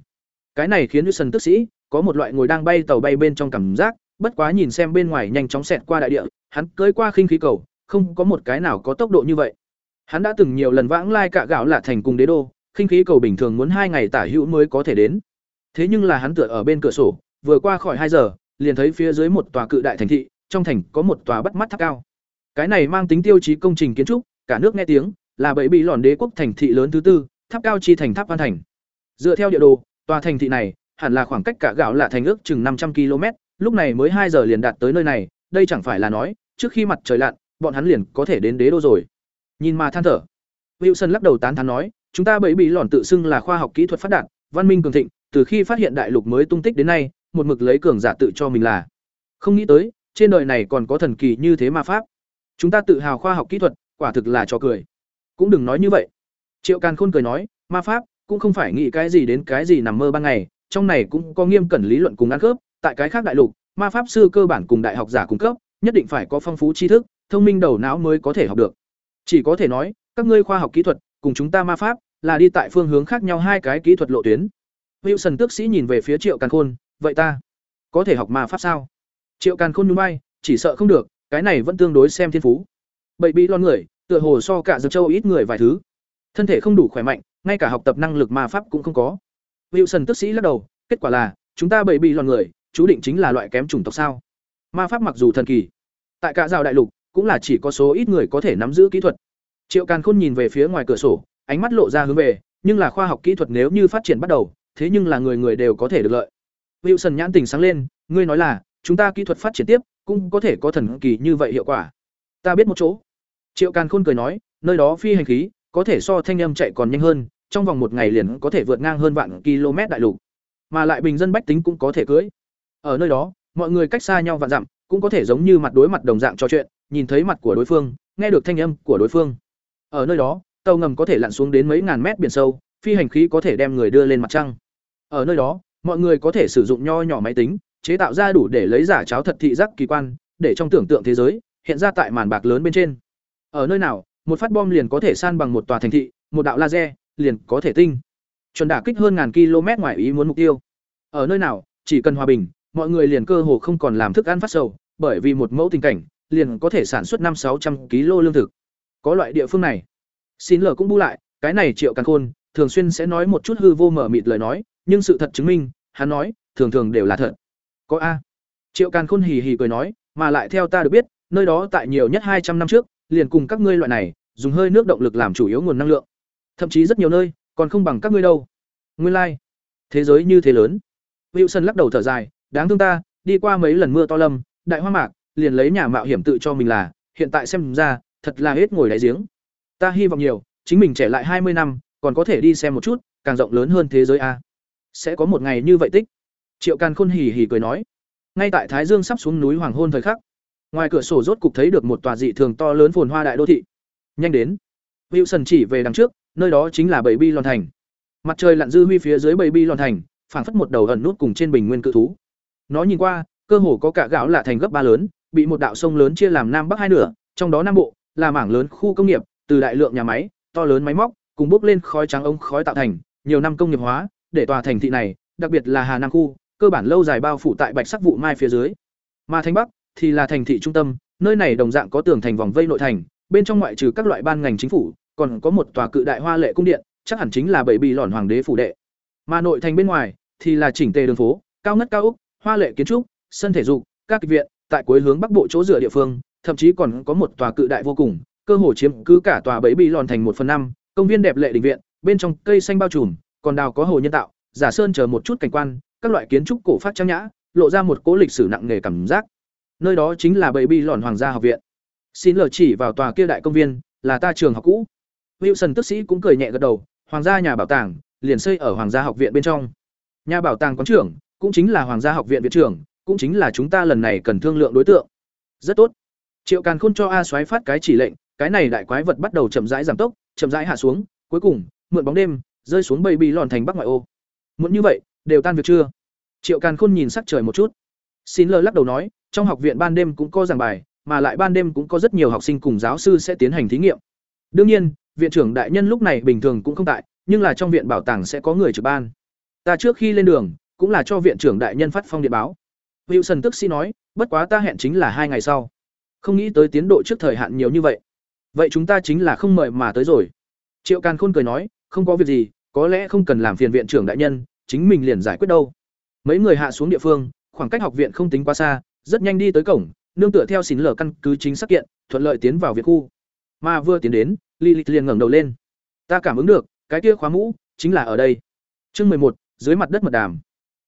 Cái này khiến sần tức sĩ có một loại ngồi đang bay tàu bay bên trong cảm giác, bất quá nhìn xem bên ngoài nhanh chóng xẹt qua đại địa, hắn cưỡi qua khinh khí cầu, không có một cái nào có tốc độ như vậy. Hắn đã từng nhiều lần vãng lai cả gạo lạ thành cùng đế đô, khinh khí cầu bình thường muốn hai ngày tả hữu mới có thể đến. Thế nhưng là hắn tựa ở bên cửa sổ, vừa qua khỏi hai giờ, liền thấy phía dưới một tòa cự đại thành thị, trong thành có một tòa bắt mắt tháp cao. Cái này mang tính tiêu chí công trình kiến trúc, cả nước nghe tiếng, là bảy bị lòn đế quốc thành thị lớn thứ tư, tháp cao chi thành tháp văn thành. Dựa theo địa đồ, tòa thành thị này hẳn là khoảng cách cả gạo lạ thành ước chừng năm trăm km, lúc này mới hai giờ liền đạt tới nơi này, đây chẳng phải là nói, trước khi mặt trời lặn, bọn hắn liền có thể đến đế đô rồi. Nhìn mà than thở. Wilson lắc đầu tán thán nói, chúng ta bẫy bị lòn tự xưng là khoa học kỹ thuật phát đạt, văn minh cường thịnh, từ khi phát hiện đại lục mới tung tích đến nay, một mực lấy cường giả tự cho mình là. Không nghĩ tới, trên đời này còn có thần kỳ như thế ma pháp. Chúng ta tự hào khoa học kỹ thuật, quả thực là trò cười. Cũng đừng nói như vậy. Triệu Càn Khôn cười nói, ma pháp cũng không phải nghĩ cái gì đến cái gì nằm mơ ban ngày, trong này cũng có nghiêm cẩn lý luận cùng ăn khớp, tại cái khác đại lục, ma pháp sư cơ bản cùng đại học giả cung cấp, nhất định phải có phong phú tri thức, thông minh đầu não mới có thể học được. Chỉ có thể nói, các ngươi khoa học kỹ thuật cùng chúng ta ma pháp là đi tại phương hướng khác nhau hai cái kỹ thuật lộ tuyến. Wilson tước sĩ nhìn về phía Triệu Càn Khôn, vậy ta có thể học ma pháp sao? Triệu Càn Khôn nhún vai, chỉ sợ không được, cái này vẫn tương đối xem thiên phú. Bậy bị lon người, tựa hồ so cả dược châu ít người vài thứ. Thân thể không đủ khỏe mạnh, ngay cả học tập năng lực ma pháp cũng không có. Wilson tức sĩ lắc đầu, kết quả là, chúng ta bậy bị lon người, chú định chính là loại kém chủng tộc sao? Ma pháp mặc dù thần kỳ, tại cả rào đại lục, cũng là chỉ có số ít người có thể nắm giữ kỹ thuật. Triệu Càn Khôn nhìn về phía ngoài cửa sổ, ánh mắt lộ ra hướng về, nhưng là khoa học kỹ thuật nếu như phát triển bắt đầu, thế nhưng là người người đều có thể được lợi. Wilson nhãn tình sáng lên, ngươi nói là, chúng ta kỹ thuật phát triển tiếp, cũng có thể có thần kỳ như vậy hiệu quả. Ta biết một chỗ. Triệu Càn Khôn cười nói, nơi đó phi hành khí, có thể so thanh âm chạy còn nhanh hơn, trong vòng một ngày liền có thể vượt ngang hơn vạn km đại lục. Mà lại bình dân bách tính cũng có thể cưới. Ở nơi đó, mọi người cách xa nhau vạn dặm, cũng có thể giống như mặt đối mặt đồng dạng trò chuyện, nhìn thấy mặt của đối phương, nghe được thanh âm của đối phương. Ở nơi đó, tàu ngầm có thể lặn xuống đến mấy ngàn mét biển sâu, phi hành khí có thể đem người đưa lên mặt trăng. Ở nơi đó, mọi người có thể sử dụng nho nhỏ máy tính, chế tạo ra đủ để lấy giả cháo thật thị giác kỳ quan, để trong tưởng tượng thế giới hiện ra tại màn bạc lớn bên trên. Ở nơi nào, một phát bom liền có thể san bằng một tòa thành thị, một đạo laser liền có thể tinh. Chuẩn đả kích hơn ngàn km ngoài ý muốn mục tiêu. Ở nơi nào, chỉ cần hòa bình, mọi người liền cơ hồ không còn làm thức ăn phát sầu, bởi vì một mẫu tình cảnh, liền có thể sản xuất năm sáu trăm kg lương thực. Có loại địa phương này. Xin lờ cũng bu lại, cái này Triệu càng Khôn, thường xuyên sẽ nói một chút hư vô mở mịt lời nói, nhưng sự thật chứng minh, hắn nói, thường thường đều là thật. Có a. Triệu càng Khôn hì hì cười nói, mà lại theo ta được biết, nơi đó tại nhiều nhất hai trăm năm trước, liền cùng các ngươi loại này, dùng hơi nước động lực làm chủ yếu nguồn năng lượng. Thậm chí rất nhiều nơi, còn không bằng các ngươi đâu. Nguyên lai、like. thế giới như thế lớn. Wilson lắc đầu thở dài, đáng thương ta, đi qua mấy lần mưa to lâm, đại hoa mạc, liền lấy nhà mạo hiểm tự cho mình là, hiện tại xem ra, thật là hết ngồi đáy giếng. Ta hy vọng nhiều, chính mình trẻ lại hai mươi năm, còn có thể đi xem một chút, càng rộng lớn hơn thế giới a. Sẽ có một ngày như vậy tích. Triệu Càn Khôn hì hì cười nói. Ngay tại Thái Dương sắp xuống núi hoàng hôn thời khắc, ngoài cửa sổ rốt cục thấy được một tòa dị thường to lớn phồn hoa đại đô thị. Nhanh đến. Wilson chỉ về đằng trước, nơi đó chính là Baby Lòn thành. Mặt trời lặn dư huy phía dưới Baby Lòn thành, phảng phất một đầu ẩn nút cùng trên bình nguyên cự thú. Nó nhìn qua, cơ hồ có cả gạo lạ thành gấp ba lớn, bị một đạo sông lớn chia làm nam bắc hai nửa, trong đó nam bộ là mảng lớn khu công nghiệp, từ đại lượng nhà máy, to lớn máy móc, cùng bốc lên khói trắng ống khói tạo thành, nhiều năm công nghiệp hóa, để tòa thành thị này, đặc biệt là Hà Nam khu, cơ bản lâu dài bao phủ tại bạch sắc vụ mai phía dưới. Mà thành bắc thì là thành thị trung tâm, nơi này đồng dạng có tường thành vòng vây nội thành, bên trong ngoại trừ các loại ban ngành chính phủ, còn có một tòa cự đại hoa lệ cung điện, chắc hẳn chính là bảy bì lòn hoàng đế phủ đệ. Mà nội thành bên ngoài thì là chỉnh tề đường phố, cao ngất cao ốc, hoa lệ kiến trúc, sân thể dục, các viện, tại cuối hướng bắc bộ chỗ dựa địa phương, thậm chí còn có một tòa cự đại vô cùng, cơ hồ chiếm cứ cả tòa bảy bì lòn thành một phần năm, công viên đẹp lệ đình viện, bên trong cây xanh bao trùm, còn đào có hồ nhân tạo, giả sơn chờ một chút cảnh quan, các loại kiến trúc cổ phát trang nhã, lộ ra một cố lịch sử nặng nề cảm giác. Nơi đó chính là bảy bì lòn hoàng gia học viện. Xin lờ chỉ vào tòa kia đại công viên, là ta trường học cũ. Wilson tức sĩ cũng cười nhẹ gật đầu, hoàng gia nhà bảo tàng, liền xây ở hoàng gia học viện bên trong. Nhà bảo tàng quán trưởng, cũng chính là hoàng gia học viện viện trưởng, cũng chính là chúng ta lần này cần thương lượng đối tượng. Rất tốt. Triệu Càn Khôn cho A Soái phát cái chỉ lệnh, cái này đại quái vật bắt đầu chậm rãi giảm tốc, chậm rãi hạ xuống, cuối cùng, mượn bóng đêm, rơi xuống bầy bì lòn thành bắc ngoại ô. Muốn như vậy, đều tan việc chưa? Triệu Càn Khôn nhìn sắc trời một chút. Xin lơ lắc đầu nói, trong học viện ban đêm cũng có giảng bài, mà lại ban đêm cũng có rất nhiều học sinh cùng giáo sư sẽ tiến hành thí nghiệm. Đương nhiên, viện trưởng đại nhân lúc này bình thường cũng không tại, nhưng là trong viện bảo tàng sẽ có người trực ban. Ta trước khi lên đường, cũng là cho viện trưởng đại nhân phát phong điện báo. Wilson tức sĩ nói, bất quá ta hẹn chính là hai ngày sau. Không nghĩ tới tiến độ trước thời hạn nhiều như vậy. Vậy chúng ta chính là không mời mà tới rồi. Triệu Càn Khôn cười nói, không có việc gì, có lẽ không cần làm phiền viện trưởng đại nhân, chính mình liền giải quyết đâu. Mấy người hạ xuống địa phương, khoảng cách học viện không tính quá xa, rất nhanh đi tới cổng, nương tựa theo xỉn lở căn cứ chính xác kiện, thuận lợi tiến vào viện khu. Mà vừa tiến đến, Lilith liền ngẩng đầu lên. Ta cảm ứng được, cái kia khóa mũ chính là ở đây. Chương một, dưới mặt đất mật đàm.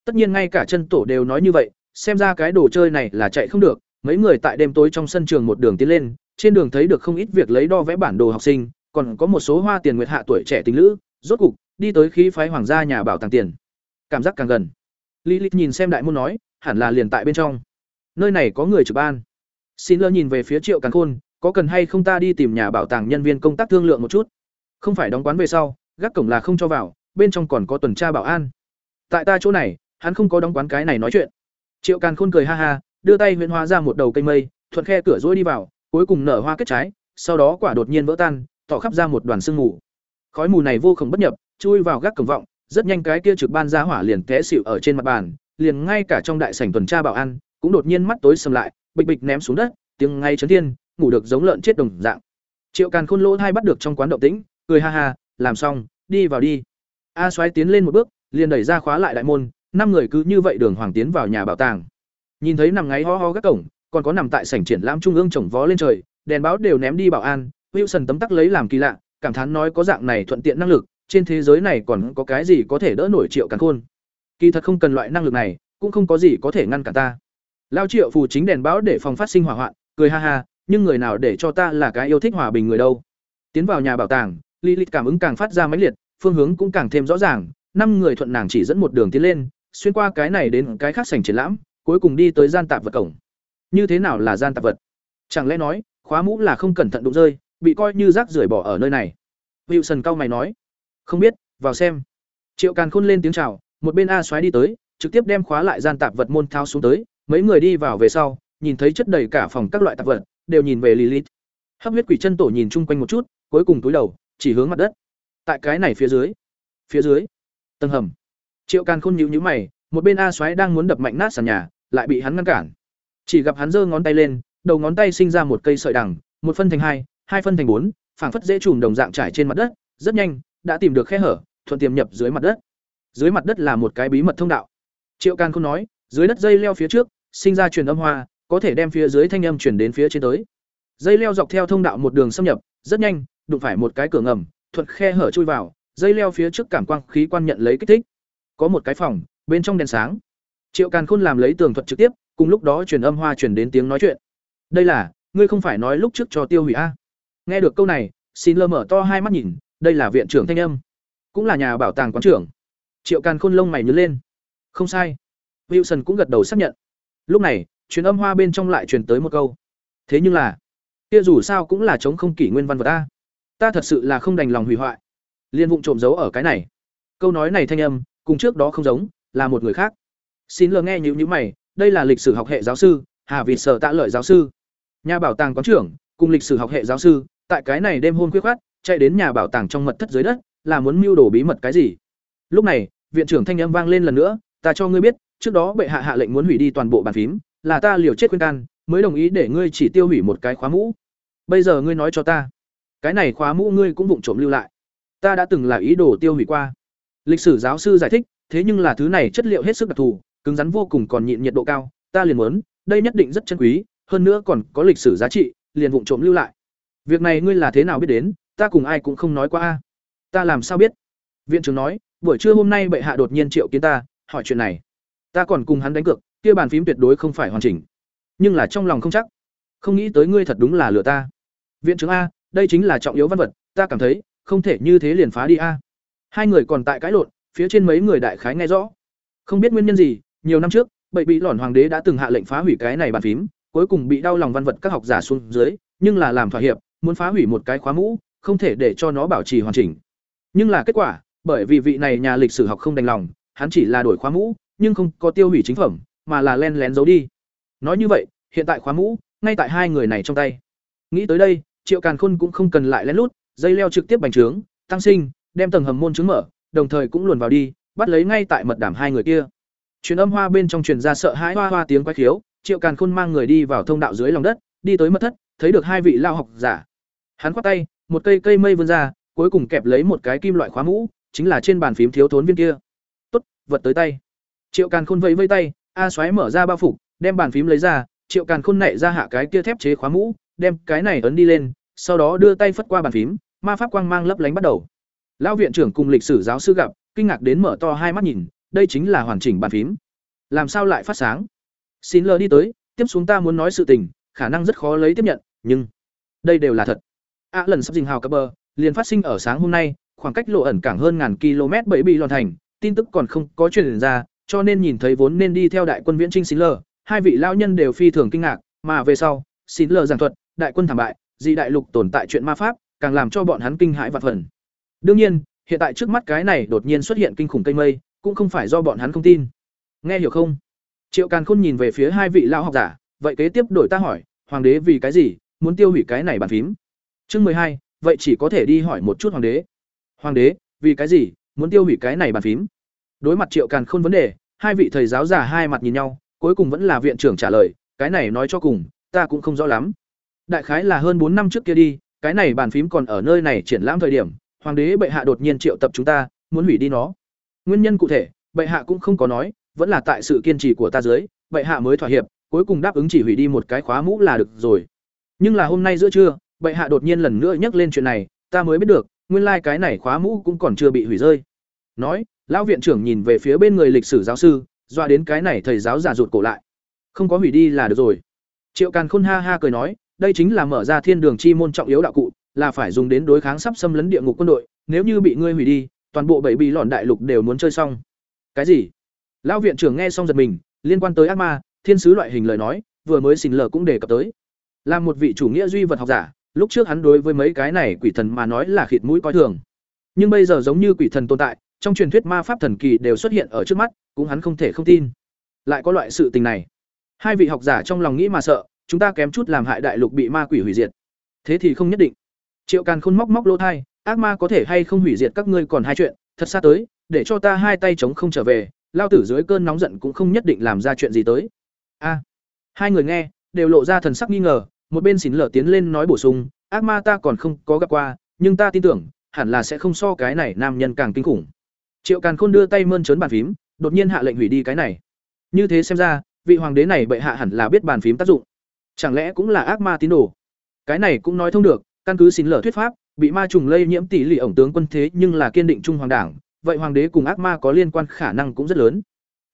Tất nhiên ngay cả chân tổ đều nói như vậy, xem ra cái đồ chơi này là chạy không được, mấy người tại đêm tối trong sân trường một đường tiến lên, trên đường thấy được không ít việc lấy đo vẽ bản đồ học sinh, còn có một số hoa tiền nguyệt hạ tuổi trẻ tình lữ, rốt cục đi tới khí phái hoàng gia nhà bảo tàng tiền. Cảm giác càng gần. Lilith nhìn xem đại môn nói, hẳn là liền tại bên trong. Nơi này có người trực ban. Xin lơ nhìn về phía Triệu Càn Khôn, có cần hay không ta đi tìm nhà bảo tàng nhân viên công tác thương lượng một chút? Không phải đóng quán về sau, gác cổng là không cho vào, bên trong còn có tuần tra bảo an. Tại ta chỗ này, hắn không có đóng quán cái này nói chuyện. Triệu Càn Khôn cười ha ha, đưa tay huyễn hóa ra một đầu cây mây, thuận khe cửa rỗi đi vào, cuối cùng nở hoa kết trái, sau đó quả đột nhiên vỡ tan, tỏ khắp ra một đoàn sương mù. Khói mù này vô khổng bất nhập, chui vào gác cổng vọng, rất nhanh cái kia trực ban ra hỏa liền té xịu ở trên mặt bàn, liền ngay cả trong đại sảnh tuần tra bảo an, cũng đột nhiên mắt tối sầm lại, bịch bịch ném xuống đất, tiếng ngay chấn thiên, ngủ được giống lợn chết đồng dạng. Triệu Càn Khôn lỗ hai bắt được trong quán động tĩnh, cười ha ha, làm xong, đi vào đi. A Soái tiến lên một bước, liền đẩy ra khóa lại đại môn, năm người cứ như vậy đường hoàng tiến vào nhà bảo tàng. Nhìn thấy nằm ngáy ho ho các cổng, còn có nằm tại sảnh triển lãm trung ương chồng vó lên trời, đèn báo đều ném đi bảo an, Wilson tấm tắc lấy làm kỳ lạ, cảm thán nói có dạng này thuận tiện năng lực, trên thế giới này còn có cái gì có thể đỡ nổi Triệu Càn Khôn. Kỳ thật không cần loại năng lực này, cũng không có gì có thể ngăn cản ta. Lao Triệu phù chính đèn báo để phòng phát sinh hỏa hoạn, cười ha ha, nhưng người nào để cho ta là cái yêu thích hòa bình người đâu. Tiến vào nhà bảo tàng, Lilith cảm ứng càng phát ra mãnh liệt, phương hướng cũng càng thêm rõ ràng, năm người thuận nàng chỉ dẫn một đường tiến lên, xuyên qua cái này đến cái khác sảnh triển lãm, cuối cùng đi tới gian tạp vật cổng. Như thế nào là gian tạp vật? Chẳng lẽ nói, khóa mũ là không cẩn thận đụng rơi, bị coi như rác rưởi bỏ ở nơi này. Wilson cao mày nói, không biết, vào xem. Triệu Càn Khôn lên tiếng chào, một bên A Xoáy đi tới, trực tiếp đem khóa lại gian tạp vật môn thao xuống tới, mấy người đi vào về sau, nhìn thấy chất đầy cả phòng các loại tạp vật, đều nhìn về Lilith. Hấp huyết quỷ chân tổ nhìn chung quanh một chút, cuối cùng túi đầu, chỉ hướng mặt đất. Tại cái này phía dưới, phía dưới, tầng hầm. Triệu Càn Khôn nhíu nhíu mày, một bên a Soái đang muốn đập mạnh nát sàn nhà lại bị hắn ngăn cản chỉ gặp hắn giơ ngón tay lên đầu ngón tay sinh ra một cây sợi đằng một phân thành hai hai phân thành bốn phảng phất dễ chùm đồng dạng trải trên mặt đất rất nhanh đã tìm được khe hở thuận tiềm nhập dưới mặt đất dưới mặt đất là một cái bí mật thông đạo triệu can không nói dưới đất dây leo phía trước sinh ra truyền âm hoa có thể đem phía dưới thanh âm chuyển đến phía trên tới. Dây leo dọc theo thông đạo một đường xâm nhập, rất nhanh, đụng phải một cái cửa ngầm, thuận khe hở chui vào, dây leo phía trước cảm quang khí quan nhận lấy kích thích. Có một cái phòng, bên trong đèn sáng. Triệu càn khôn làm lấy tường thuật trực tiếp, cùng lúc đó truyền âm hoa truyền đến tiếng nói chuyện. Đây là, ngươi không phải nói lúc trước cho tiêu hủy a? Nghe được câu này, xin lơ mở to hai mắt nhìn, đây là viện trưởng thanh âm, cũng là nhà bảo tàng quán trưởng. Triệu càn khôn lông mày nhớ lên. Không sai. Wilson cũng gật đầu xác nhận. Lúc này truyền âm hoa bên trong lại truyền tới một câu. Thế nhưng là, kia dù sao cũng là chống không kỷ nguyên văn vật ta. Ta thật sự là không đành lòng hủy hoại. Liên vụng trộm giấu ở cái này. Câu nói này thanh âm, cùng trước đó không giống, là một người khác. Xin lờ nghe nhữ nhữ mày, đây là lịch sử học hệ giáo sư, hà vịt sở tạ lợi giáo sư. Nhà bảo tàng quán trưởng, cùng lịch sử học hệ giáo sư, tại cái này đêm hôn khuyết khoát, chạy đến nhà bảo tàng trong mật thất dưới đất, là muốn mưu đồ bí mật cái gì? Lúc này, viện trưởng thanh âm vang lên lần nữa, ta cho ngươi biết, trước đó bệ hạ hạ lệnh muốn hủy đi toàn bộ bàn phím là ta liều chết khuyên can, mới đồng ý để ngươi chỉ tiêu hủy một cái khóa mũ. Bây giờ ngươi nói cho ta, cái này khóa mũ ngươi cũng vụng trộm lưu lại. Ta đã từng là ý đồ tiêu hủy qua. Lịch sử giáo sư giải thích, thế nhưng là thứ này chất liệu hết sức đặc thù, cứng rắn vô cùng còn nhịn nhiệt độ cao, ta liền muốn, đây nhất định rất chân quý, hơn nữa còn có lịch sử giá trị, liền vụng trộm lưu lại. Việc này ngươi là thế nào biết đến, ta cùng ai cũng không nói qua a. Ta làm sao biết? Viện trưởng nói, buổi trưa hôm nay bệ hạ đột nhiên triệu kiến ta, hỏi chuyện này. Ta còn cùng hắn đánh cược kia bàn phím tuyệt đối không phải hoàn chỉnh. Nhưng là trong lòng không chắc. Không nghĩ tới ngươi thật đúng là lừa ta. Viện trưởng a, đây chính là trọng yếu văn vật, ta cảm thấy, không thể như thế liền phá đi a. Hai người còn tại cãi lộn, phía trên mấy người đại khái nghe rõ. Không biết nguyên nhân gì, nhiều năm trước, bậy bị lỏn hoàng đế đã từng hạ lệnh phá hủy cái này bàn phím, cuối cùng bị đau lòng văn vật các học giả xuống dưới, nhưng là làm thỏa hiệp, muốn phá hủy một cái khóa mũ, không thể để cho nó bảo trì hoàn chỉnh. Nhưng là kết quả, bởi vì vị này nhà lịch sử học không đành lòng, hắn chỉ là đổi khóa mũ, nhưng không có tiêu hủy chính phẩm mà là len lén giấu đi. Nói như vậy, hiện tại khóa mũ, ngay tại hai người này trong tay. Nghĩ tới đây, triệu càn khôn cũng không cần lại lén lút, dây leo trực tiếp bành trướng, tăng sinh, đem tầng hầm môn trứng mở, đồng thời cũng luồn vào đi, bắt lấy ngay tại mật đảm hai người kia. Truyền âm hoa bên trong truyền ra sợ hãi hoa hoa tiếng quái khiếu, triệu càn khôn mang người đi vào thông đạo dưới lòng đất, đi tới mật thất, thấy được hai vị lao học giả. Hắn khoát tay, một cây cây mây vươn ra, cuối cùng kẹp lấy một cái kim loại khóa mũ, chính là trên bàn phím thiếu thốn viên kia. Tốt, vật tới tay. Triệu càn khôn vẫy vây tay a xoáy mở ra bao phục, đem bàn phím lấy ra, triệu càn khôn nảy ra hạ cái kia thép chế khóa mũ, đem cái này ấn đi lên, sau đó đưa tay phất qua bàn phím, ma pháp quang mang lấp lánh bắt đầu. Lão viện trưởng cùng lịch sử giáo sư gặp, kinh ngạc đến mở to hai mắt nhìn, đây chính là hoàn chỉnh bàn phím. Làm sao lại phát sáng? Xin lờ đi tới, tiếp xuống ta muốn nói sự tình, khả năng rất khó lấy tiếp nhận, nhưng đây đều là thật. A lần sắp dình hào cập bờ, liền phát sinh ở sáng hôm nay, khoảng cách lộ ẩn cảng hơn ngàn km bảy bị lòn thành, tin tức còn không có truyền ra cho nên nhìn thấy vốn nên đi theo đại quân viễn trinh xin lờ hai vị lao nhân đều phi thường kinh ngạc, mà về sau xin lờ giảng thuật, đại quân thảm bại, dị đại lục tồn tại chuyện ma pháp, càng làm cho bọn hắn kinh hãi vặt phần. Đương nhiên, hiện tại trước mắt cái này đột nhiên xuất hiện kinh khủng cây mây, cũng không phải do bọn hắn không tin. Nghe hiểu không? Triệu càn khôn nhìn về phía hai vị lao học giả, vậy kế tiếp đổi ta hỏi, hoàng đế vì cái gì muốn tiêu hủy cái này bàn phím? Chương mười hai, vậy chỉ có thể đi hỏi một chút hoàng đế. Hoàng đế, vì cái gì muốn tiêu hủy cái này bàn phím? Đối mặt triệu càn khôn vấn đề hai vị thầy giáo già hai mặt nhìn nhau, cuối cùng vẫn là viện trưởng trả lời, cái này nói cho cùng, ta cũng không rõ lắm. Đại khái là hơn bốn năm trước kia đi, cái này bàn phím còn ở nơi này triển lãm thời điểm, hoàng đế bệ hạ đột nhiên triệu tập chúng ta, muốn hủy đi nó. Nguyên nhân cụ thể, bệ hạ cũng không có nói, vẫn là tại sự kiên trì của ta dưới, bệ hạ mới thỏa hiệp, cuối cùng đáp ứng chỉ hủy đi một cái khóa mũ là được rồi. Nhưng là hôm nay giữa trưa, bệ hạ đột nhiên lần nữa nhắc lên chuyện này, ta mới biết được, nguyên lai cái này khóa mũ cũng còn chưa bị hủy rơi. Nói lão viện trưởng nhìn về phía bên người lịch sử giáo sư doa đến cái này thầy giáo giả rụt cổ lại. Không có hủy đi là được rồi. Triệu càn khôn ha ha cười nói, đây chính là mở ra thiên đường chi môn trọng yếu đạo cụ, là phải dùng đến đối kháng sắp xâm lấn địa ngục quân đội, nếu như bị ngươi hủy đi, toàn bộ bảy bị lọn đại lục đều muốn chơi xong. Cái gì? Lão viện trưởng nghe xong giật mình, liên quan tới ác ma, thiên sứ loại hình lời nói, vừa mới xin lờ cũng đề cập tới. Là một vị chủ nghĩa duy vật học giả, lúc trước hắn đối với mấy cái này quỷ thần mà nói là khịt mũi coi thường. Nhưng bây giờ giống như quỷ thần tồn tại trong truyền thuyết ma pháp thần kỳ đều xuất hiện ở trước mắt, cũng hắn không thể không tin. Lại có loại sự tình này. Hai vị học giả trong lòng nghĩ mà sợ, chúng ta kém chút làm hại đại lục bị ma quỷ hủy diệt. Thế thì không nhất định. Triệu càn khôn móc móc lỗ thai, ác ma có thể hay không hủy diệt các ngươi còn hai chuyện, thật xa tới, để cho ta hai tay chống không trở về, lao tử dưới cơn nóng giận cũng không nhất định làm ra chuyện gì tới. A. Hai người nghe, đều lộ ra thần sắc nghi ngờ, một bên xỉn lở tiến lên nói bổ sung, ác ma ta còn không có gặp qua, nhưng ta tin tưởng, hẳn là sẽ không so cái này nam nhân càng kinh khủng triệu càn khôn đưa tay mơn trớn bàn phím, đột nhiên hạ lệnh hủy đi cái này. Như thế xem ra, vị hoàng đế này bệ hạ hẳn là biết bàn phím tác dụng. Chẳng lẽ cũng là ác ma tín đồ? Cái này cũng nói thông được, căn cứ xin lở thuyết pháp, bị ma trùng lây nhiễm tỷ lệ ổng tướng quân thế nhưng là kiên định trung hoàng đảng, vậy hoàng đế cùng ác ma có liên quan khả năng cũng rất lớn.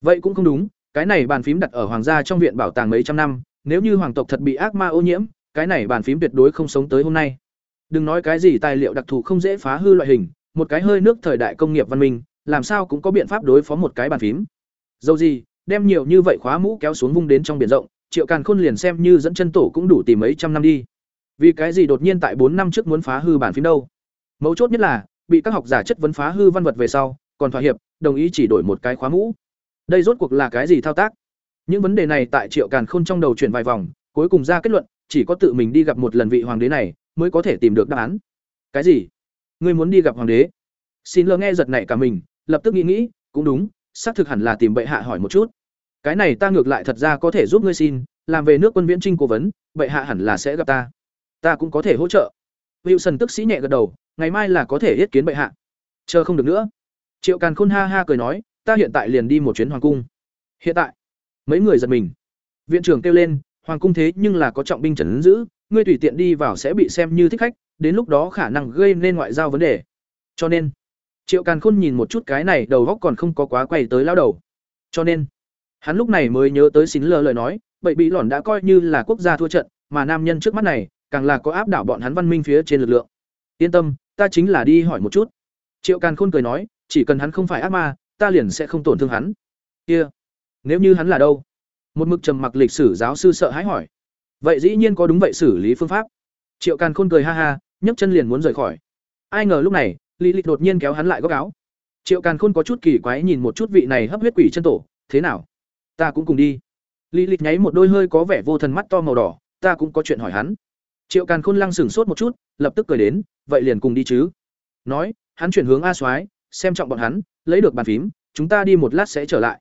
Vậy cũng không đúng, cái này bàn phím đặt ở hoàng gia trong viện bảo tàng mấy trăm năm, nếu như hoàng tộc thật bị ác ma ô nhiễm, cái này bàn phím tuyệt đối không sống tới hôm nay. Đừng nói cái gì tài liệu đặc thù không dễ phá hư loại hình, một cái hơi nước thời đại công nghiệp văn minh làm sao cũng có biện pháp đối phó một cái bàn phím. Dầu gì, đem nhiều như vậy khóa mũ kéo xuống vung đến trong biển rộng, triệu càn khôn liền xem như dẫn chân tổ cũng đủ tìm mấy trăm năm đi. Vì cái gì đột nhiên tại bốn năm trước muốn phá hư bàn phím đâu? Mấu chốt nhất là, bị các học giả chất vấn phá hư văn vật về sau, còn thỏa hiệp, đồng ý chỉ đổi một cái khóa mũ. Đây rốt cuộc là cái gì thao tác? Những vấn đề này tại triệu càn khôn trong đầu chuyển vài vòng, cuối cùng ra kết luận, chỉ có tự mình đi gặp một lần vị hoàng đế này, mới có thể tìm được đáp án. Cái gì? Ngươi muốn đi gặp hoàng đế? Xin lơ nghe giật nảy cả mình lập tức nghĩ nghĩ, cũng đúng, xác thực hẳn là tìm bệ hạ hỏi một chút. Cái này ta ngược lại thật ra có thể giúp ngươi xin, làm về nước quân viễn trinh cố vấn, bệ hạ hẳn là sẽ gặp ta. Ta cũng có thể hỗ trợ. Wilson tức sĩ nhẹ gật đầu, ngày mai là có thể yết kiến bệ hạ. Chờ không được nữa. Triệu càn khôn ha ha cười nói, ta hiện tại liền đi một chuyến hoàng cung. Hiện tại. Mấy người giật mình. Viện trưởng kêu lên, hoàng cung thế nhưng là có trọng binh trần giữ, ngươi tùy tiện đi vào sẽ bị xem như thích khách, đến lúc đó khả năng gây nên ngoại giao vấn đề. Cho nên triệu càn khôn nhìn một chút cái này, đầu góc còn không có quá quay tới lao đầu. Cho nên, hắn lúc này mới nhớ tới xin lờ lời nói, bậy bị lỏn đã coi như là quốc gia thua trận, mà nam nhân trước mắt này, càng là có áp đảo bọn hắn văn minh phía trên lực lượng. Yên tâm, ta chính là đi hỏi một chút. Triệu càn khôn cười nói, chỉ cần hắn không phải ác ma, ta liền sẽ không tổn thương hắn. Kia, nếu như hắn là đâu? Một mực trầm mặc lịch sử giáo sư sợ hãi hỏi. Vậy dĩ nhiên có đúng vậy xử lý phương pháp. Triệu càn khôn cười ha ha, nhấc chân liền muốn rời khỏi. Ai ngờ lúc này lý lịch đột nhiên kéo hắn lại góc áo. Triệu càn khôn có chút kỳ quái nhìn một chút vị này hấp huyết quỷ chân tổ, thế nào? Ta cũng cùng đi. Lý lịch nháy một đôi hơi có vẻ vô thần mắt to màu đỏ, ta cũng có chuyện hỏi hắn. Triệu càn khôn lăng sửng sốt một chút, lập tức cười đến, vậy liền cùng đi chứ. Nói, hắn chuyển hướng a soái, xem trọng bọn hắn, lấy được bàn phím, chúng ta đi một lát sẽ trở lại.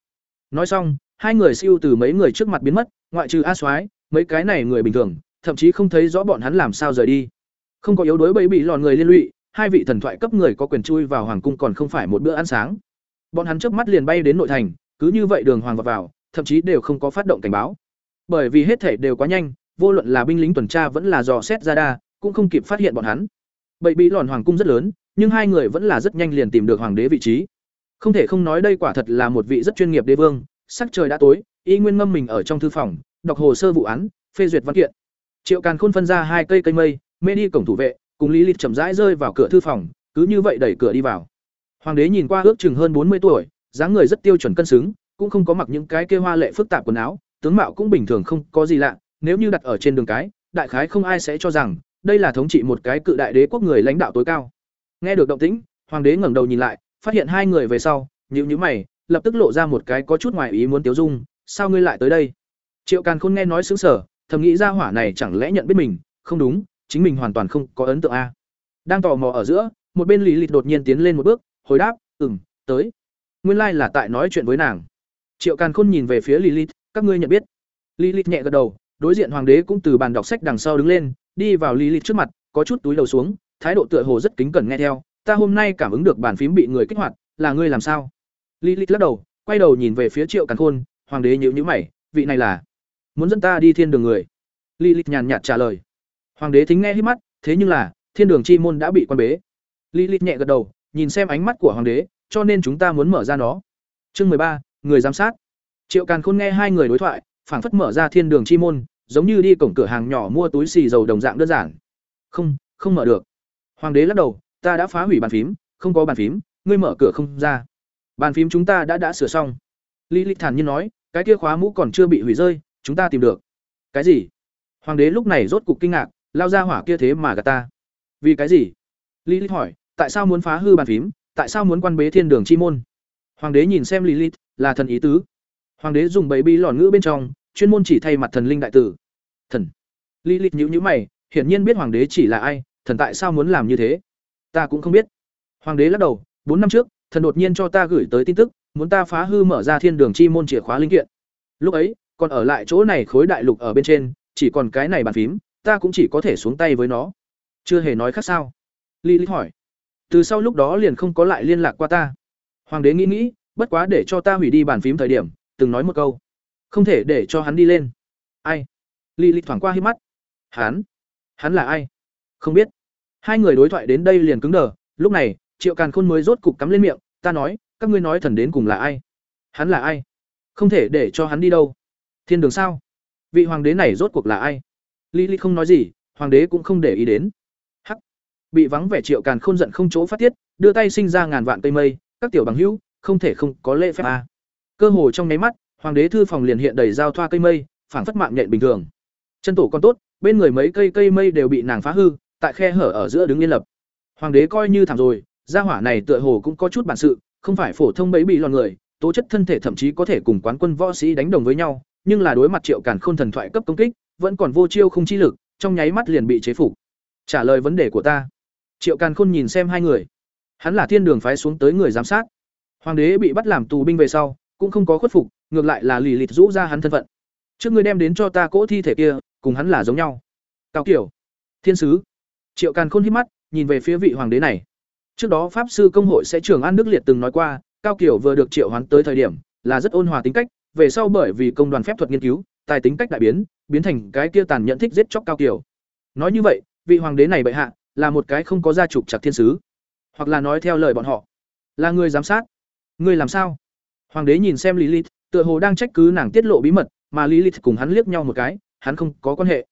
Nói xong, hai người siêu từ mấy người trước mặt biến mất, ngoại trừ a soái, mấy cái này người bình thường, thậm chí không thấy rõ bọn hắn làm sao rời đi. Không có yếu đuối bẫy bị lòn người liên lụy hai vị thần thoại cấp người có quyền chui vào hoàng cung còn không phải một bữa ăn sáng. Bọn hắn trước mắt liền bay đến nội thành cứ như vậy đường hoàng vào, vào thậm chí đều không có phát động cảnh báo. Bởi vì hết thể đều quá nhanh vô luận là binh lính tuần tra vẫn là dò xét ra đa cũng không kịp phát hiện bọn hắn. Bậy bị lòn hoàng cung rất lớn nhưng hai người vẫn là rất nhanh liền tìm được hoàng đế vị trí. Không thể không nói đây quả thật là một vị rất chuyên nghiệp đế vương sắc trời đã tối y nguyên ngâm mình ở trong thư phòng đọc hồ sơ vụ án phê duyệt văn kiện. Triệu càn khôn phân ra hai cây cây mây mê đi cổng thủ vệ cùng lý lịch chậm rãi rơi vào cửa thư phòng, cứ như vậy đẩy cửa đi vào. Hoàng đế nhìn qua ước chừng hơn bốn mươi tuổi, dáng người rất tiêu chuẩn cân xứng, cũng không có mặc những cái kêu hoa lệ phức tạp quần áo, tướng mạo cũng bình thường không có gì lạ, nếu như đặt ở trên đường cái, đại khái không ai sẽ cho rằng, đây là thống trị một cái cự đại đế quốc người lãnh đạo tối cao. Nghe được động tĩnh, hoàng đế ngẩng đầu nhìn lại, phát hiện hai người về sau, nhíu nhíu mày, lập tức lộ ra một cái có chút ngoài ý muốn tiêu dung, sao ngươi lại tới đây? Triệu càn khôn nghe nói xứng sở thầm nghĩ ra hỏa này chẳng lẽ nhận biết mình, không đúng chính mình hoàn toàn không có ấn tượng a. Đang tò mò ở giữa, một bên lý lịch đột nhiên tiến lên một bước, hồi đáp, ừm, tới. Nguyên lai là tại nói chuyện với nàng. Triệu càn khôn nhìn về phía lilith, các ngươi nhận biết? Lilith nhẹ gật đầu, đối diện hoàng đế cũng từ bàn đọc sách đằng sau đứng lên, đi vào lilith trước mặt, có chút túi đầu xuống, thái độ tựa hồ rất kính cẩn nghe theo, ta hôm nay cảm ứng được bàn phím bị người kích hoạt, là ngươi làm sao? Lilith lắc đầu, quay đầu nhìn về phía triệu càn khôn, hoàng đế nhíu nhíu mày, vị này là muốn dẫn ta đi thiên đường người? Lilith nhàn nhạt trả lời hoàng đế thính nghe hít mắt, thế nhưng là, thiên đường chi môn đã bị quan bế. Lilith nhẹ gật đầu, nhìn xem ánh mắt của hoàng đế, cho nên chúng ta muốn mở ra nó. Chương mười ba, người giám sát. Triệu càn khôn nghe hai người đối thoại, phảng phất mở ra thiên đường chi môn, giống như đi cổng cửa hàng nhỏ mua túi xì dầu đồng dạng đơn giản. Không không mở được. Hoàng đế lắc đầu, ta đã phá hủy bàn phím, không có bàn phím, ngươi mở cửa không ra. Bàn phím chúng ta đã đã sửa xong. Lý thản nhiên nói, cái kia khóa mũ còn chưa bị hủy rơi, chúng ta tìm được. Cái gì? Hoàng đế lúc này rốt cục kinh ngạc lao ra hỏa kia thế mà gạt ta. Vì cái gì? Lý lịch hỏi tại sao muốn phá hư bàn phím? Tại sao muốn quan bế thiên đường chi môn? Hoàng đế nhìn xem lilith là thần ý tứ. Hoàng đế dùng bẫy bi lòn ngữ bên trong chuyên môn chỉ thay mặt thần linh đại tử. Thần. Lilith nhữ nhữ mày hiển nhiên biết hoàng đế chỉ là ai thần tại sao muốn làm như thế? Ta cũng không biết. Hoàng đế lắc đầu bốn năm trước thần đột nhiên cho ta gửi tới tin tức, muốn ta phá hư mở ra thiên đường chi môn chìa khóa linh kiện. Lúc ấy, còn ở lại chỗ này khối đại lục ở bên trên, chỉ còn cái này bàn phím, ta cũng chỉ có thể xuống tay với nó. Chưa hề nói khác sao? Lý Lịch hỏi. Từ sau lúc đó liền không có lại liên lạc qua ta. Hoàng đế nghĩ nghĩ, bất quá để cho ta hủy đi bàn phím thời điểm, từng nói một câu, không thể để cho hắn đi lên. Ai? Lý Lịch thoảng qua hít mắt. Hắn? Hắn là ai? Không biết. Hai người đối thoại đến đây liền cứng đờ, lúc này, Triệu Càn Khôn mới rốt cục cắm lên miệng, ta nói, các ngươi nói thần đến cùng là ai? Hắn là ai? Không thể để cho hắn đi đâu. Thiên đường sao? Vị hoàng đế này rốt cuộc là ai? Lý Lý không nói gì, hoàng đế cũng không để ý đến. Hắc. Bị vắng vẻ Triệu Càn Khôn giận không chỗ phát tiết, đưa tay sinh ra ngàn vạn cây mây, các tiểu bằng hữu, không thể không có lễ phép a. À. Cơ hồ trong nháy mắt, hoàng đế thư phòng liền hiện đầy giao thoa cây mây, phảng phất mạng nhện bình thường. Chân tổ con tốt, bên người mấy cây cây mây đều bị nàng phá hư, tại khe hở ở giữa đứng yên lập. Hoàng đế coi như thảm rồi, gia hỏa này tựa hồ cũng có chút bản sự, không phải phổ thông bấy bị lòn người, tố chất thân thể thậm chí có thể cùng quán quân võ sĩ đánh đồng với nhau, nhưng là đối mặt Triệu Càn Khôn thần thoại cấp công kích, vẫn còn vô chiêu không chi lực, trong nháy mắt liền bị chế phục. Trả lời vấn đề của ta. Triệu Càn Khôn nhìn xem hai người. Hắn là thiên đường phái xuống tới người giám sát. Hoàng đế bị bắt làm tù binh về sau, cũng không có khuất phục, ngược lại là lì lịt rũ ra hắn thân phận. Trước ngươi đem đến cho ta cỗ thi thể kia, cùng hắn là giống nhau. Cao kiểu, thiên sứ. Triệu Càn Khôn hít mắt, nhìn về phía vị hoàng đế này. Trước đó pháp sư công hội sẽ trưởng An Đức Liệt từng nói qua, Cao Kiểu vừa được triệu hoán tới thời điểm, là rất ôn hòa tính cách, về sau bởi vì công đoàn phép thuật nghiên cứu, tài tính cách đại biến, biến thành cái kia tàn nhẫn thích giết chóc Cao Kiểu. Nói như vậy, vị hoàng đế này bệ hạ, là một cái không có gia trục chặt thiên sứ, hoặc là nói theo lời bọn họ, là người giám sát. Người làm sao? Hoàng đế nhìn xem Lilith, tựa hồ đang trách cứ nàng tiết lộ bí mật, mà Lilith cùng hắn liếc nhau một cái, hắn không có quan hệ.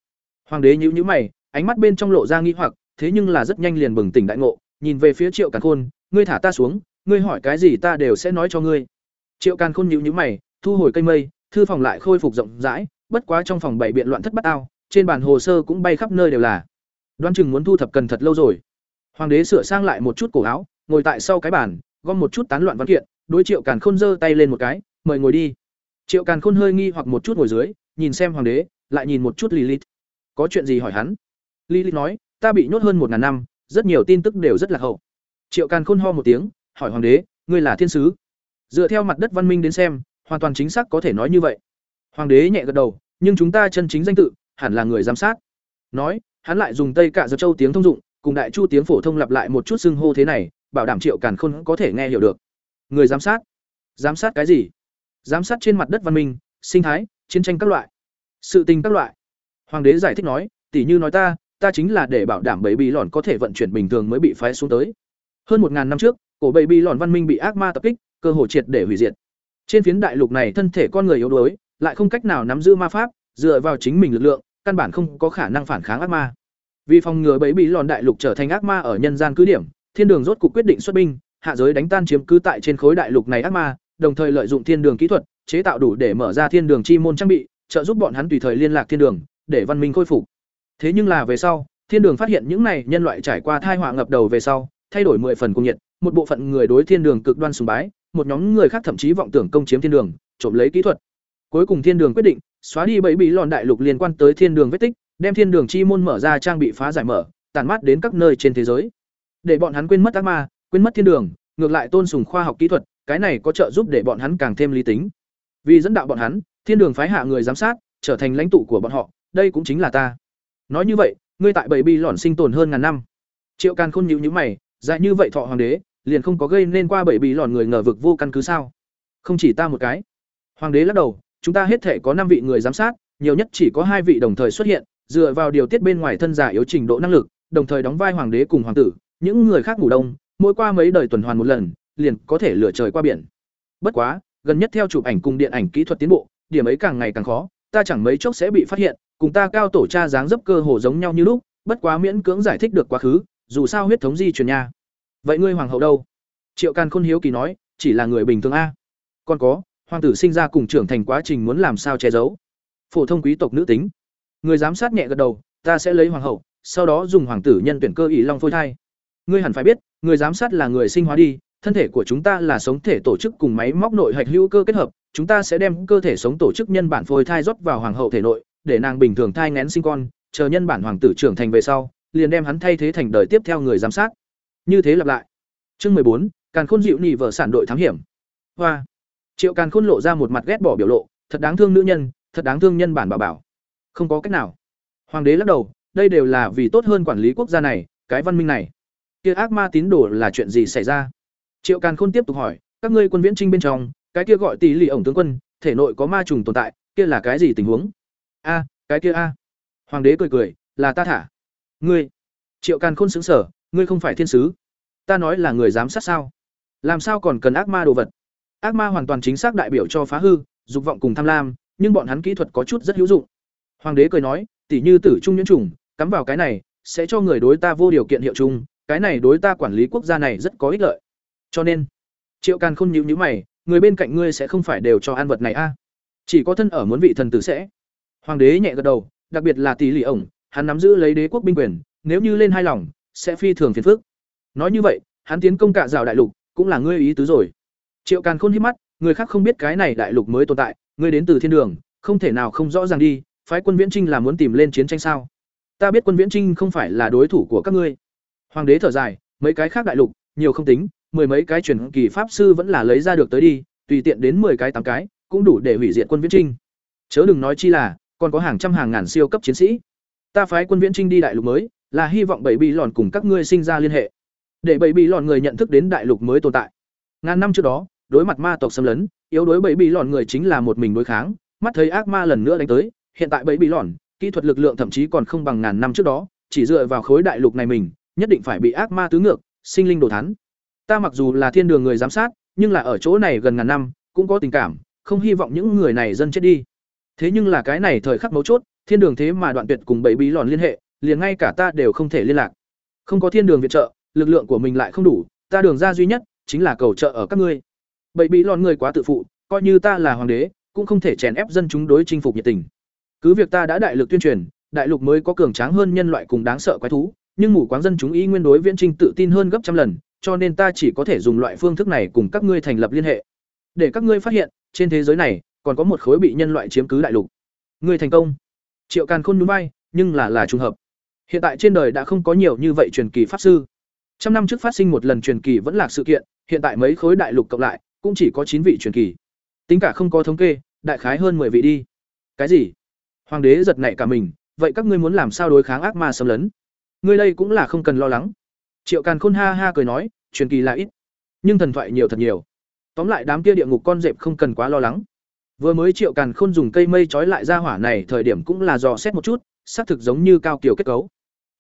Hoàng đế nhíu nhíu mày, ánh mắt bên trong lộ ra nghi hoặc, thế nhưng là rất nhanh liền bừng tỉnh đại ngộ, nhìn về phía Triệu Càn Khôn, ngươi thả ta xuống, ngươi hỏi cái gì ta đều sẽ nói cho ngươi. Triệu Càn Khôn nhíu nhíu mày, thu hồi cây mây, thư phòng lại khôi phục rộng rãi, bất quá trong phòng bảy biện loạn thất bát ao, trên bàn hồ sơ cũng bay khắp nơi đều là. Đoan chừng muốn thu thập cần thật lâu rồi. Hoàng đế sửa sang lại một chút cổ áo, ngồi tại sau cái bàn, gom một chút tán loạn văn kiện, đối Triệu Càn Khôn giơ tay lên một cái, mời ngồi đi. Triệu Càn Khôn hơi nghi hoặc một chút ngồi dưới, nhìn xem hoàng đế, lại nhìn một chút Lilith. Có chuyện gì hỏi hắn? Lilith nói, ta bị nhốt hơn một ngàn năm, rất nhiều tin tức đều rất là hậu. Triệu Càn Khôn ho một tiếng, hỏi hoàng đế, ngươi là thiên sứ? Dựa theo mặt đất văn minh đến xem, hoàn toàn chính xác có thể nói như vậy. Hoàng đế nhẹ gật đầu, nhưng chúng ta chân chính danh tự, hẳn là người giám sát. Nói, hắn lại dùng tây cạ giật châu tiếng thông dụng, cùng đại chu tiếng phổ thông lặp lại một chút xưng hô thế này, bảo đảm Triệu Càn Khôn có thể nghe hiểu được. Người giám sát? Giám sát cái gì? Giám sát trên mặt đất văn minh, sinh thái, chiến tranh các loại, sự tình các loại. Hoàng đế giải thích nói, tỷ như nói ta, ta chính là để bảo đảm bầy bị lòn có thể vận chuyển bình thường mới bị phái xuống tới. Hơn một ngàn năm trước, cổ bầy bị lòn văn minh bị ác ma tập kích, cơ hội triệt để hủy diệt. Trên phiến đại lục này thân thể con người yếu đuối, lại không cách nào nắm giữ ma pháp, dựa vào chính mình lực lượng, căn bản không có khả năng phản kháng ác ma. Vì phòng ngừa bẫy bị lòn đại lục trở thành ác ma ở nhân gian cứ điểm, Thiên Đường rốt cuộc quyết định xuất binh, hạ giới đánh tan chiếm cứ tại trên khối đại lục này ác ma, đồng thời lợi dụng Thiên Đường kỹ thuật, chế tạo đủ để mở ra Thiên Đường chi môn trang bị, trợ giúp bọn hắn tùy thời liên lạc Thiên Đường, để văn minh khôi phục. Thế nhưng là về sau, Thiên Đường phát hiện những này nhân loại trải qua thai họa ngập đầu về sau, thay đổi mười phần cung nhiệt, một bộ phận người đối Thiên Đường cực đoan sùng bái, một nhóm người khác thậm chí vọng tưởng công chiếm Thiên Đường, trộm lấy kỹ thuật. Cuối cùng Thiên Đường quyết định, xóa đi bảy bí lòn đại lục liên quan tới Thiên Đường vết tích, đem Thiên Đường chi môn mở ra trang bị phá giải mở, tàn mát đến các nơi trên thế giới. Để bọn hắn quên mất ác ma, quên mất Thiên Đường, ngược lại tôn sùng khoa học kỹ thuật, cái này có trợ giúp để bọn hắn càng thêm lý tính. Vì dẫn đạo bọn hắn, Thiên Đường phái hạ người giám sát, trở thành lãnh tụ của bọn họ, đây cũng chính là ta. Nói như vậy, ngươi tại bảy bi lòn sinh tồn hơn ngàn năm. Triệu Càn Khôn nhíu nhíu mày, dài như vậy thọ hoàng đế, liền không có gây nên qua bảy bị lòn người ngờ vực vô căn cứ sao? Không chỉ ta một cái. Hoàng đế lắc đầu, chúng ta hết thể có năm vị người giám sát, nhiều nhất chỉ có hai vị đồng thời xuất hiện, dựa vào điều tiết bên ngoài thân giả yếu trình độ năng lực, đồng thời đóng vai hoàng đế cùng hoàng tử, những người khác ngủ đông, mỗi qua mấy đời tuần hoàn một lần, liền có thể lựa trời qua biển. Bất quá, gần nhất theo chụp ảnh cùng điện ảnh kỹ thuật tiến bộ, điểm ấy càng ngày càng khó, ta chẳng mấy chốc sẽ bị phát hiện, cùng ta cao tổ cha dáng dấp cơ hồ giống nhau như lúc, bất quá miễn cưỡng giải thích được quá khứ, dù sao huyết thống di truyền nha. Vậy ngươi hoàng hậu đâu? Triệu Càn Khôn hiếu kỳ nói, chỉ là người bình thường a. Còn có, hoàng tử sinh ra cùng trưởng thành quá trình muốn làm sao che giấu? Phổ thông quý tộc nữ tính. Người giám sát nhẹ gật đầu, ta sẽ lấy hoàng hậu, sau đó dùng hoàng tử nhân tuyển cơ ỷ long phôi thai. Ngươi hẳn phải biết, người giám sát là người sinh hóa đi, thân thể của chúng ta là sống thể tổ chức cùng máy móc nội hạch hữu cơ kết hợp, chúng ta sẽ đem cơ thể sống tổ chức nhân bản phôi thai rót vào hoàng hậu thể nội, để nàng bình thường thai ngén sinh con, chờ nhân bản hoàng tử trưởng thành về sau, liền đem hắn thay thế thành đời tiếp theo người giám sát. Như thế lặp lại. Chương bốn, càn khôn dịu nỉ vợ sản đội thám hiểm. Hoa. Triệu càn khôn lộ ra một mặt ghét bỏ biểu lộ thật đáng thương nữ nhân thật đáng thương nhân bản bảo bảo. Không có cách nào. Hoàng đế lắc đầu đây đều là vì tốt hơn quản lý quốc gia này cái văn minh này. Kia ác ma tín đồ là chuyện gì xảy ra? Triệu càn khôn tiếp tục hỏi các ngươi quân viễn trinh bên trong cái kia gọi tỷ lì ổng tướng quân thể nội có ma trùng tồn tại kia là cái gì tình huống? A cái kia a. Hoàng đế cười cười là ta thả. Ngươi. Triệu càn khôn xứng sở ngươi không phải thiên sứ. Ta nói là người giám sát sao? Làm sao còn cần ác ma đồ vật? Ác ma hoàn toàn chính xác đại biểu cho phá hư, dục vọng cùng tham lam, nhưng bọn hắn kỹ thuật có chút rất hữu dụng. Hoàng đế cười nói, tỷ như tử trung nhuyễn trùng, cắm vào cái này, sẽ cho người đối ta vô điều kiện hiệu chung, cái này đối ta quản lý quốc gia này rất có ích lợi. Cho nên, triệu càn khôn nhịu nhữ mày, người bên cạnh ngươi sẽ không phải đều cho ăn vật này a? Chỉ có thân ở muốn vị thần tử sẽ. Hoàng đế nhẹ gật đầu, đặc biệt là tỷ lì ổng, hắn nắm giữ lấy đế quốc binh quyền, nếu như lên hai lòng sẽ phi thường phiền phức. Nói như vậy, hắn tiến công cả rào đại lục, cũng là ngươi ý tứ rồi. Triệu càn khôn híp mắt, người khác không biết cái này đại lục mới tồn tại, ngươi đến từ thiên đường, không thể nào không rõ ràng đi, phái quân viễn trinh là muốn tìm lên chiến tranh sao? Ta biết quân viễn trinh không phải là đối thủ của các ngươi. Hoàng đế thở dài, mấy cái khác đại lục, nhiều không tính, mười mấy cái truyền kỳ pháp sư vẫn là lấy ra được tới đi, tùy tiện đến mười cái, tám cái, cũng đủ để hủy diệt quân viễn trinh. Chớ đừng nói chi là, còn có hàng trăm hàng ngàn siêu cấp chiến sĩ. Ta phái quân viễn trinh đi đại lục mới là hy vọng bảy bị lòn cùng các ngươi sinh ra liên hệ. Để bảy bị lòn người nhận thức đến đại lục mới tồn tại. Ngàn năm trước đó, đối mặt ma tộc xâm lấn, yếu đối bảy bị lòn người chính là một mình đối kháng, mắt thấy ác ma lần nữa đánh tới, hiện tại bảy bị lòn, kỹ thuật lực lượng thậm chí còn không bằng ngàn năm trước đó, chỉ dựa vào khối đại lục này mình, nhất định phải bị ác ma tứ ngược, sinh linh đồ thắn ta mặc dù là thiên đường người giám sát, nhưng là ở chỗ này gần ngàn năm, cũng có tình cảm, không hy vọng những người này dân chết đi. Thế nhưng là cái này thời khắc mấu chốt, thiên đường thế mà đoạn tuyệt cùng bảy bí lòn liên hệ liền ngay cả ta đều không thể liên lạc. Không có thiên đường viện trợ, lực lượng của mình lại không đủ, ta đường ra duy nhất chính là cầu trợ ở các ngươi. Bảy bí lọn người quá tự phụ, coi như ta là hoàng đế, cũng không thể chèn ép dân chúng đối chinh phục nhiệt tình. Cứ việc ta đã đại lực tuyên truyền, đại lục mới có cường tráng hơn nhân loại cùng đáng sợ quái thú, nhưng mù quáng dân chúng y nguyên đối viễn trinh tự tin hơn gấp trăm lần, cho nên ta chỉ có thể dùng loại phương thức này cùng các ngươi thành lập liên hệ. Để các ngươi phát hiện, trên thế giới này, còn có một khối bị nhân loại chiếm cứ đại lục. Ngươi thành công. Triệu càn khôn nhún bay nhưng là là trùng hợp hiện tại trên đời đã không có nhiều như vậy truyền kỳ pháp sư. Trăm năm trước phát sinh một lần truyền kỳ vẫn là sự kiện, hiện tại mấy khối đại lục cộng lại, cũng chỉ có chín vị truyền kỳ. Tính cả không có thống kê, đại khái hơn 10 vị đi. Cái gì? Hoàng đế giật nảy cả mình, vậy các ngươi muốn làm sao đối kháng ác ma xâm lấn? Ngươi đây cũng là không cần lo lắng. Triệu càn khôn ha ha cười nói, truyền kỳ là ít, nhưng thần thoại nhiều thật nhiều. Tóm lại đám kia địa ngục con dẹp không cần quá lo lắng. Vừa mới triệu càn khôn dùng cây mây trói lại ra hỏa này, thời điểm cũng là dò xét một chút, xác thực giống như cao kiểu kết cấu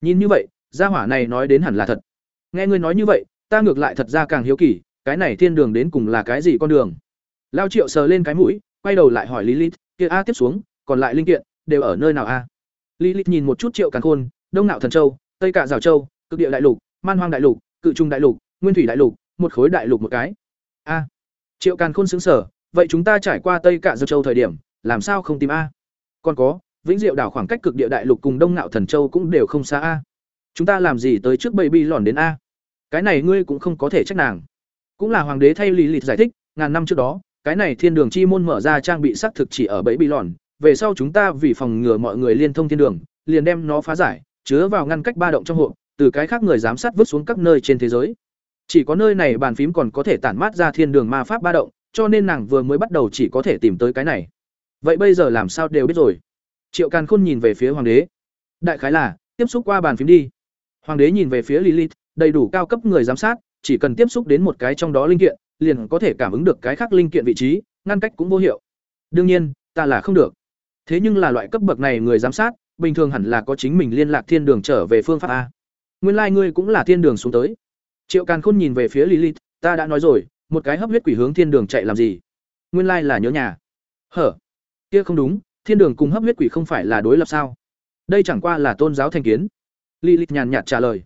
nhìn như vậy, gia hỏa này nói đến hẳn là thật. Nghe ngươi nói như vậy, ta ngược lại thật ra càng hiếu kỳ, cái này thiên đường đến cùng là cái gì con đường? Lao triệu sờ lên cái mũi, quay đầu lại hỏi lilith, kia a, tiếp xuống, còn lại linh kiện, đều ở nơi nào a? Lilith nhìn một chút triệu càn khôn, đông nạo thần châu, tây cạ rào châu, cực địa đại lục, man hoang đại lục, cự trung đại lục, nguyên thủy đại lục, một khối đại lục một cái. A. Triệu càn khôn xứng sở vậy chúng ta trải qua tây cạ rào châu thời điểm, làm sao không tìm a? Còn có vĩnh diệu đảo khoảng cách cực địa đại lục cùng đông nạo thần châu cũng đều không xa a. Chúng ta làm gì tới trước bầy bi lòn đến a? Cái này ngươi cũng không có thể trách nàng. Cũng là hoàng đế thay lý lịch giải thích ngàn năm trước đó cái này thiên đường chi môn mở ra trang bị xác thực chỉ ở bẫy bi lòn. Về sau chúng ta vì phòng ngừa mọi người liên thông thiên đường liền đem nó phá giải chứa vào ngăn cách ba động trong hộ, từ cái khác người giám sát vứt xuống các nơi trên thế giới. Chỉ có nơi này bàn phím còn có thể tản mát ra thiên đường ma pháp ba động cho nên nàng vừa mới bắt đầu chỉ có thể tìm tới cái này. Vậy bây giờ làm sao đều biết rồi? Triệu càn khôn nhìn về phía hoàng đế. Đại khái là, tiếp xúc qua bàn phím đi. Hoàng đế nhìn về phía lilith, đầy đủ cao cấp người giám sát, chỉ cần tiếp xúc đến một cái trong đó linh kiện, liền có thể cảm ứng được cái khác linh kiện vị trí, ngăn cách cũng vô hiệu. Đương nhiên, ta là không được. Thế nhưng là loại cấp bậc này người giám sát, bình thường hẳn là có chính mình liên lạc thiên đường trở về phương pháp a. Nguyên lai、like、ngươi cũng là thiên đường xuống tới. Triệu càn khôn nhìn về phía lilith, ta đã nói rồi, một cái hấp huyết quỷ hướng thiên đường chạy làm gì? Nguyên lai、like、là nhớ nhà. Hở? Kia không đúng thiên đường cùng hấp huyết quỷ không phải là đối lập sao? Đây chẳng qua là tôn giáo thành kiến. Lilith nhàn nhạt trả lời.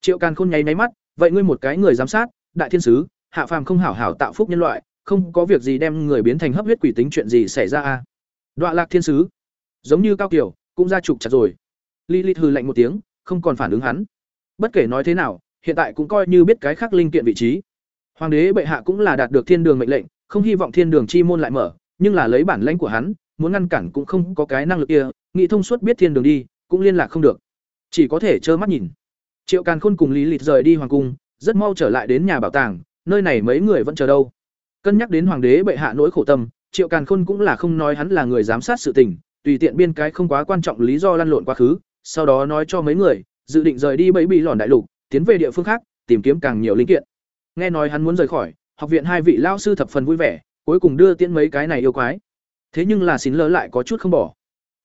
Triệu càn khôn nháy máy mắt, vậy ngươi một cái người giám sát, đại thiên sứ, hạ phàm không hảo hảo tạo phúc nhân loại, không có việc gì đem người biến thành hấp huyết quỷ tính chuyện gì xảy ra a? À? lạc thiên sứ, giống như cao kiều, cũng ra trục chặt rồi. Lilith hừ lạnh một tiếng, không còn phản ứng hắn. Bất kể nói thế nào, hiện tại cũng coi như biết cái khác linh kiện vị trí. Hoàng đế bệ hạ cũng là đạt được thiên đường mệnh lệnh, không hy vọng thiên đường chi môn lại mở, nhưng là lấy bản lãnh của hắn muốn ngăn cản cũng không có cái năng lực kia, nghĩ thông suốt biết thiên đường đi, cũng liên lạc không được. Chỉ có thể trơ mắt nhìn. Triệu càn khôn cùng lý lịch rời đi hoàng cung, rất mau trở lại đến nhà bảo tàng, nơi này mấy người vẫn chờ đâu. Cân nhắc đến hoàng đế bệ hạ nỗi khổ tâm, triệu càn khôn cũng là không nói hắn là người giám sát sự tình, tùy tiện biên cái không quá quan trọng lý do lăn lộn quá khứ, sau đó nói cho mấy người, dự định rời đi bẫy bị lòn đại lục, tiến về địa phương khác, tìm kiếm càng nhiều linh kiện. Nghe nói hắn muốn rời khỏi, học viện hai vị lao sư thập phần vui vẻ, cuối cùng đưa tiễn mấy cái này yêu quái thế nhưng là xin lỡ lại có chút không bỏ.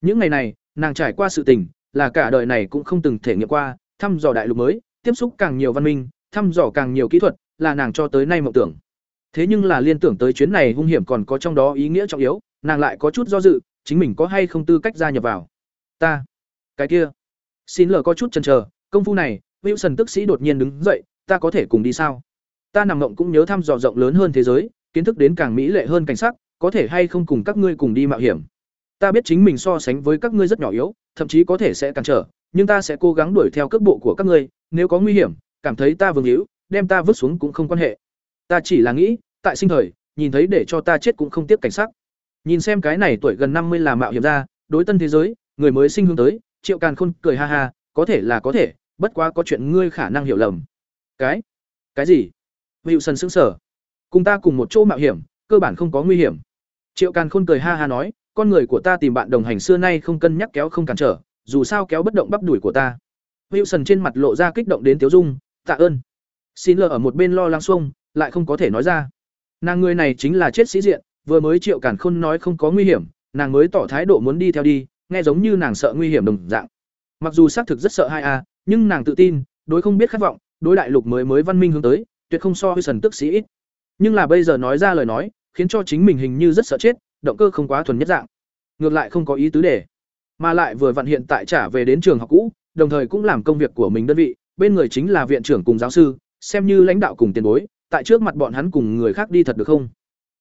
Những ngày này, nàng trải qua sự tình, là cả đời này cũng không từng thể nghiệm qua, thăm dò đại lục mới, tiếp xúc càng nhiều văn minh, thăm dò càng nhiều kỹ thuật, là nàng cho tới nay mộng tưởng. Thế nhưng là liên tưởng tới chuyến này hung hiểm còn có trong đó ý nghĩa trọng yếu, nàng lại có chút do dự, chính mình có hay không tư cách gia nhập vào. Ta, cái kia. Xin lờ có chút chần chờ, công phu này, wilson tức sĩ đột nhiên đứng dậy, ta có thể cùng đi sao? Ta nằm mộng cũng nhớ thăm dò rộng lớn hơn thế giới, kiến thức đến càng mỹ lệ hơn cảnh sắc có thể hay không cùng các ngươi cùng đi mạo hiểm. Ta biết chính mình so sánh với các ngươi rất nhỏ yếu, thậm chí có thể sẽ cản trở, nhưng ta sẽ cố gắng đuổi theo cước bộ của các ngươi, nếu có nguy hiểm, cảm thấy ta vương hữu, đem ta vứt xuống cũng không quan hệ. Ta chỉ là nghĩ, tại sinh thời, nhìn thấy để cho ta chết cũng không tiếc cảnh sắc. Nhìn xem cái này tuổi gần năm mươi là mạo hiểm ra, đối tân thế giới, người mới sinh hướng tới, triệu càn khôn cười ha ha, có thể là có thể, bất quá có chuyện ngươi khả năng hiểu lầm. Cái? Cái gì? Hữu sần sững sở cùng ta cùng một chỗ mạo hiểm, cơ bản không có nguy hiểm triệu càn khôn cười ha ha nói con người của ta tìm bạn đồng hành xưa nay không cân nhắc kéo không cản trở dù sao kéo bất động bắp đuổi của ta Wilson trên mặt lộ ra kích động đến tiếu dung, "Tạ ơn." Xin lờ ở một bên lo lắng xuông, lại không có thể nói ra. Nàng người này chính là chết sĩ diện, vừa mới Triệu Cản Khôn nói không có nguy hiểm, nàng mới tỏ thái độ muốn đi theo đi, nghe giống như nàng sợ nguy hiểm đồng dạng. Mặc dù xác thực rất sợ hai a, nhưng nàng tự tin, đối không biết khát vọng, đối đại lục mới mới văn minh hướng tới, tuyệt không so với sần tức sĩ ít. Nhưng là bây giờ nói ra lời nói, khiến cho chính mình hình như rất sợ chết, động cơ không quá thuần nhất dạng. Ngược lại không có ý tứ để, mà lại vừa vận hiện tại trả về đến trường học cũ, đồng thời cũng làm công việc của mình đơn vị, bên người chính là viện trưởng cùng giáo sư, xem như lãnh đạo cùng tiền bối, tại trước mặt bọn hắn cùng người khác đi thật được không?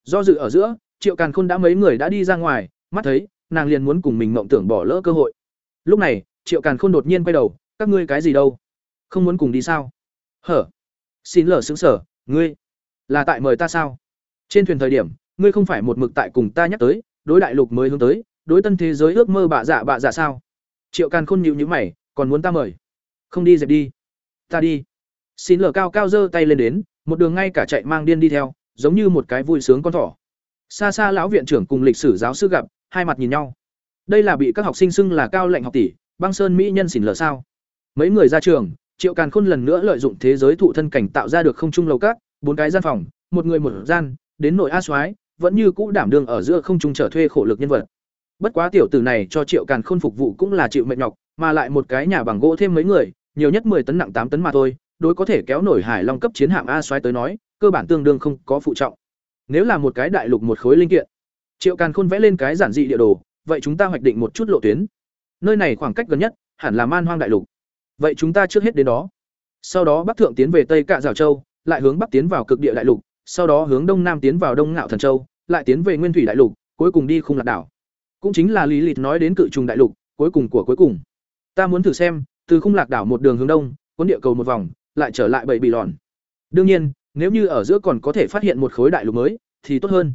Do dự ở giữa, Triệu Càn Khôn đã mấy người đã đi ra ngoài, mắt thấy, nàng liền muốn cùng mình mộng tưởng bỏ lỡ cơ hội. Lúc này, Triệu Càn Khôn đột nhiên quay đầu, các ngươi cái gì đâu? Không muốn cùng đi sao? Hở? Xin lờ sững sở, ngươi là tại mời ta sao? Trên thuyền thời điểm, ngươi không phải một mực tại cùng ta nhắc tới, đối đại lục mới hướng tới, đối tân thế giới ước mơ bạ dạ bạ dạ sao? Triệu Càn Khôn nhịu nhữ mày, còn muốn ta mời? Không đi dẹp đi. Ta đi. Xin lờ cao cao giơ tay lên đến, một đường ngay cả chạy mang điên đi theo, giống như một cái vui sướng con thỏ. Xa xa lão viện trưởng cùng lịch sử giáo sư gặp, hai mặt nhìn nhau. Đây là bị các học sinh xưng là cao lệnh học tỷ, băng sơn mỹ nhân xỉn lờ sao? Mấy người ra trường, Triệu Càn Khôn lần nữa lợi dụng thế giới thụ thân cảnh tạo ra được không trung lầu các, bốn cái gian phòng, một người một gian, đến nội a soái, vẫn như cũ đảm đương ở giữa không trung trở thuê khổ lực nhân vật. Bất quá tiểu tử này cho Triệu Càn Khôn phục vụ cũng là chịu mệt nhọc, mà lại một cái nhà bằng gỗ thêm mấy người, nhiều nhất 10 tấn nặng 8 tấn mà thôi, đối có thể kéo nổi Hải Long cấp chiến hạm A xoáy tới nói, cơ bản tương đương không có phụ trọng. Nếu là một cái đại lục một khối linh kiện, Triệu Càn Khôn vẽ lên cái giản dị địa đồ, vậy chúng ta hoạch định một chút lộ tuyến. Nơi này khoảng cách gần nhất, hẳn là Man Hoang đại lục. Vậy chúng ta trước hết đến đó. Sau đó bắc thượng tiến về Tây Cạ rào Châu, lại hướng bắc tiến vào cực địa đại lục, sau đó hướng đông nam tiến vào Đông Ngạo Thần Châu, lại tiến về Nguyên Thủy đại lục, cuối cùng đi khung lạc đảo. Cũng chính là lý lịch nói đến cự trùng đại lục, cuối cùng của cuối cùng. Ta muốn thử xem, từ khung lạc đảo một đường hướng đông, cuốn địa cầu một vòng, lại trở lại bảy bị lòn. Đương nhiên, nếu như ở giữa còn có thể phát hiện một khối đại lục mới, thì tốt hơn.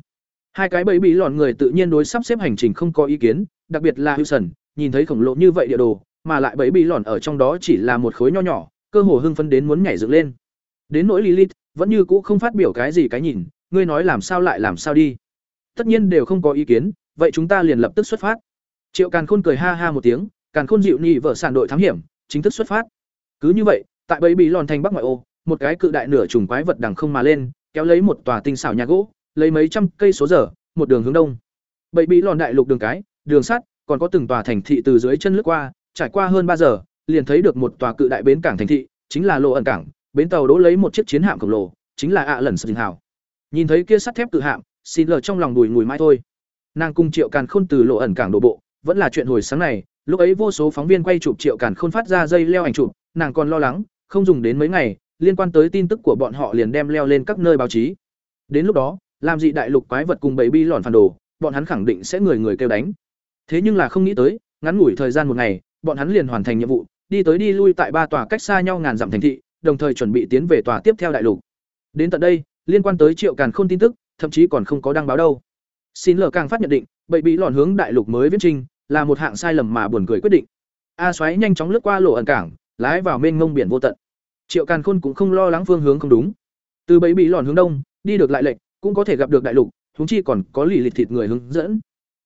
Hai cái bẫy bị lòn người tự nhiên đối sắp xếp hành trình không có ý kiến, đặc biệt là Wilson, nhìn thấy khổng lồ như vậy địa đồ, mà lại bẫy bị lòn ở trong đó chỉ là một khối nho nhỏ, cơ hồ hưng phấn đến muốn nhảy dựng lên. Đến nỗi Lilith, vẫn như cũ không phát biểu cái gì cái nhìn, ngươi nói làm sao lại làm sao đi. Tất nhiên đều không có ý kiến, vậy chúng ta liền lập tức xuất phát. Triệu Càn Khôn cười ha ha một tiếng, Càn Khôn dịu nhị vợ sản đội thám hiểm, chính thức xuất phát. Cứ như vậy, tại bẫy bị lòn thành bắc ngoại ô, một cái cự đại nửa trùng quái vật đằng không mà lên, kéo lấy một tòa tinh xảo nhà gỗ, lấy mấy trăm cây số giờ, một đường hướng đông. Bẫy bị lòn đại lục đường cái, đường sắt, còn có từng tòa thành thị từ dưới chân lướt qua, trải qua hơn ba giờ, liền thấy được một tòa cự đại bến cảng thành thị, chính là Lộ ẩn cảng, bến tàu đỗ lấy một chiếc chiến hạm khổng lồ, chính là ạ lần sừng hào. Nhìn thấy kia sắt thép cự hạm, xin lờ trong lòng đùi ngùi mãi thôi. Nàng cung Triệu Càn Khôn từ Lộ ẩn cảng đổ bộ, vẫn là chuyện hồi sáng này, lúc ấy vô số phóng viên quay chụp Triệu Càn Khôn phát ra dây leo ảnh chụp, nàng còn lo lắng, không dùng đến mấy ngày, liên quan tới tin tức của bọn họ liền đem leo lên các nơi báo chí. Đến lúc đó, làm gì đại lục quái vật cùng bảy bi lòn phản đồ, bọn hắn khẳng định sẽ người người kêu đánh. Thế nhưng là không nghĩ tới, ngắn ngủi thời gian một ngày, bọn hắn liền hoàn thành nhiệm vụ, đi tới đi lui tại ba tòa cách xa nhau ngàn dặm thành thị, đồng thời chuẩn bị tiến về tòa tiếp theo đại lục. Đến tận đây, liên quan tới Triệu Càn Khôn tin tức, thậm chí còn không có đăng báo đâu. Xin lờ càng phát nhận định, bậy bị lòn hướng đại lục mới viễn trình, là một hạng sai lầm mà buồn cười quyết định. A xoáy nhanh chóng lướt qua lỗ ẩn cảng, lái vào mênh mông biển vô tận. Triệu Càn Khôn cũng không lo lắng phương hướng không đúng. Từ bẫy bị lòn hướng đông, đi được lại lệch, cũng có thể gặp được đại lục, huống chi còn có lì lịch thịt người hướng dẫn.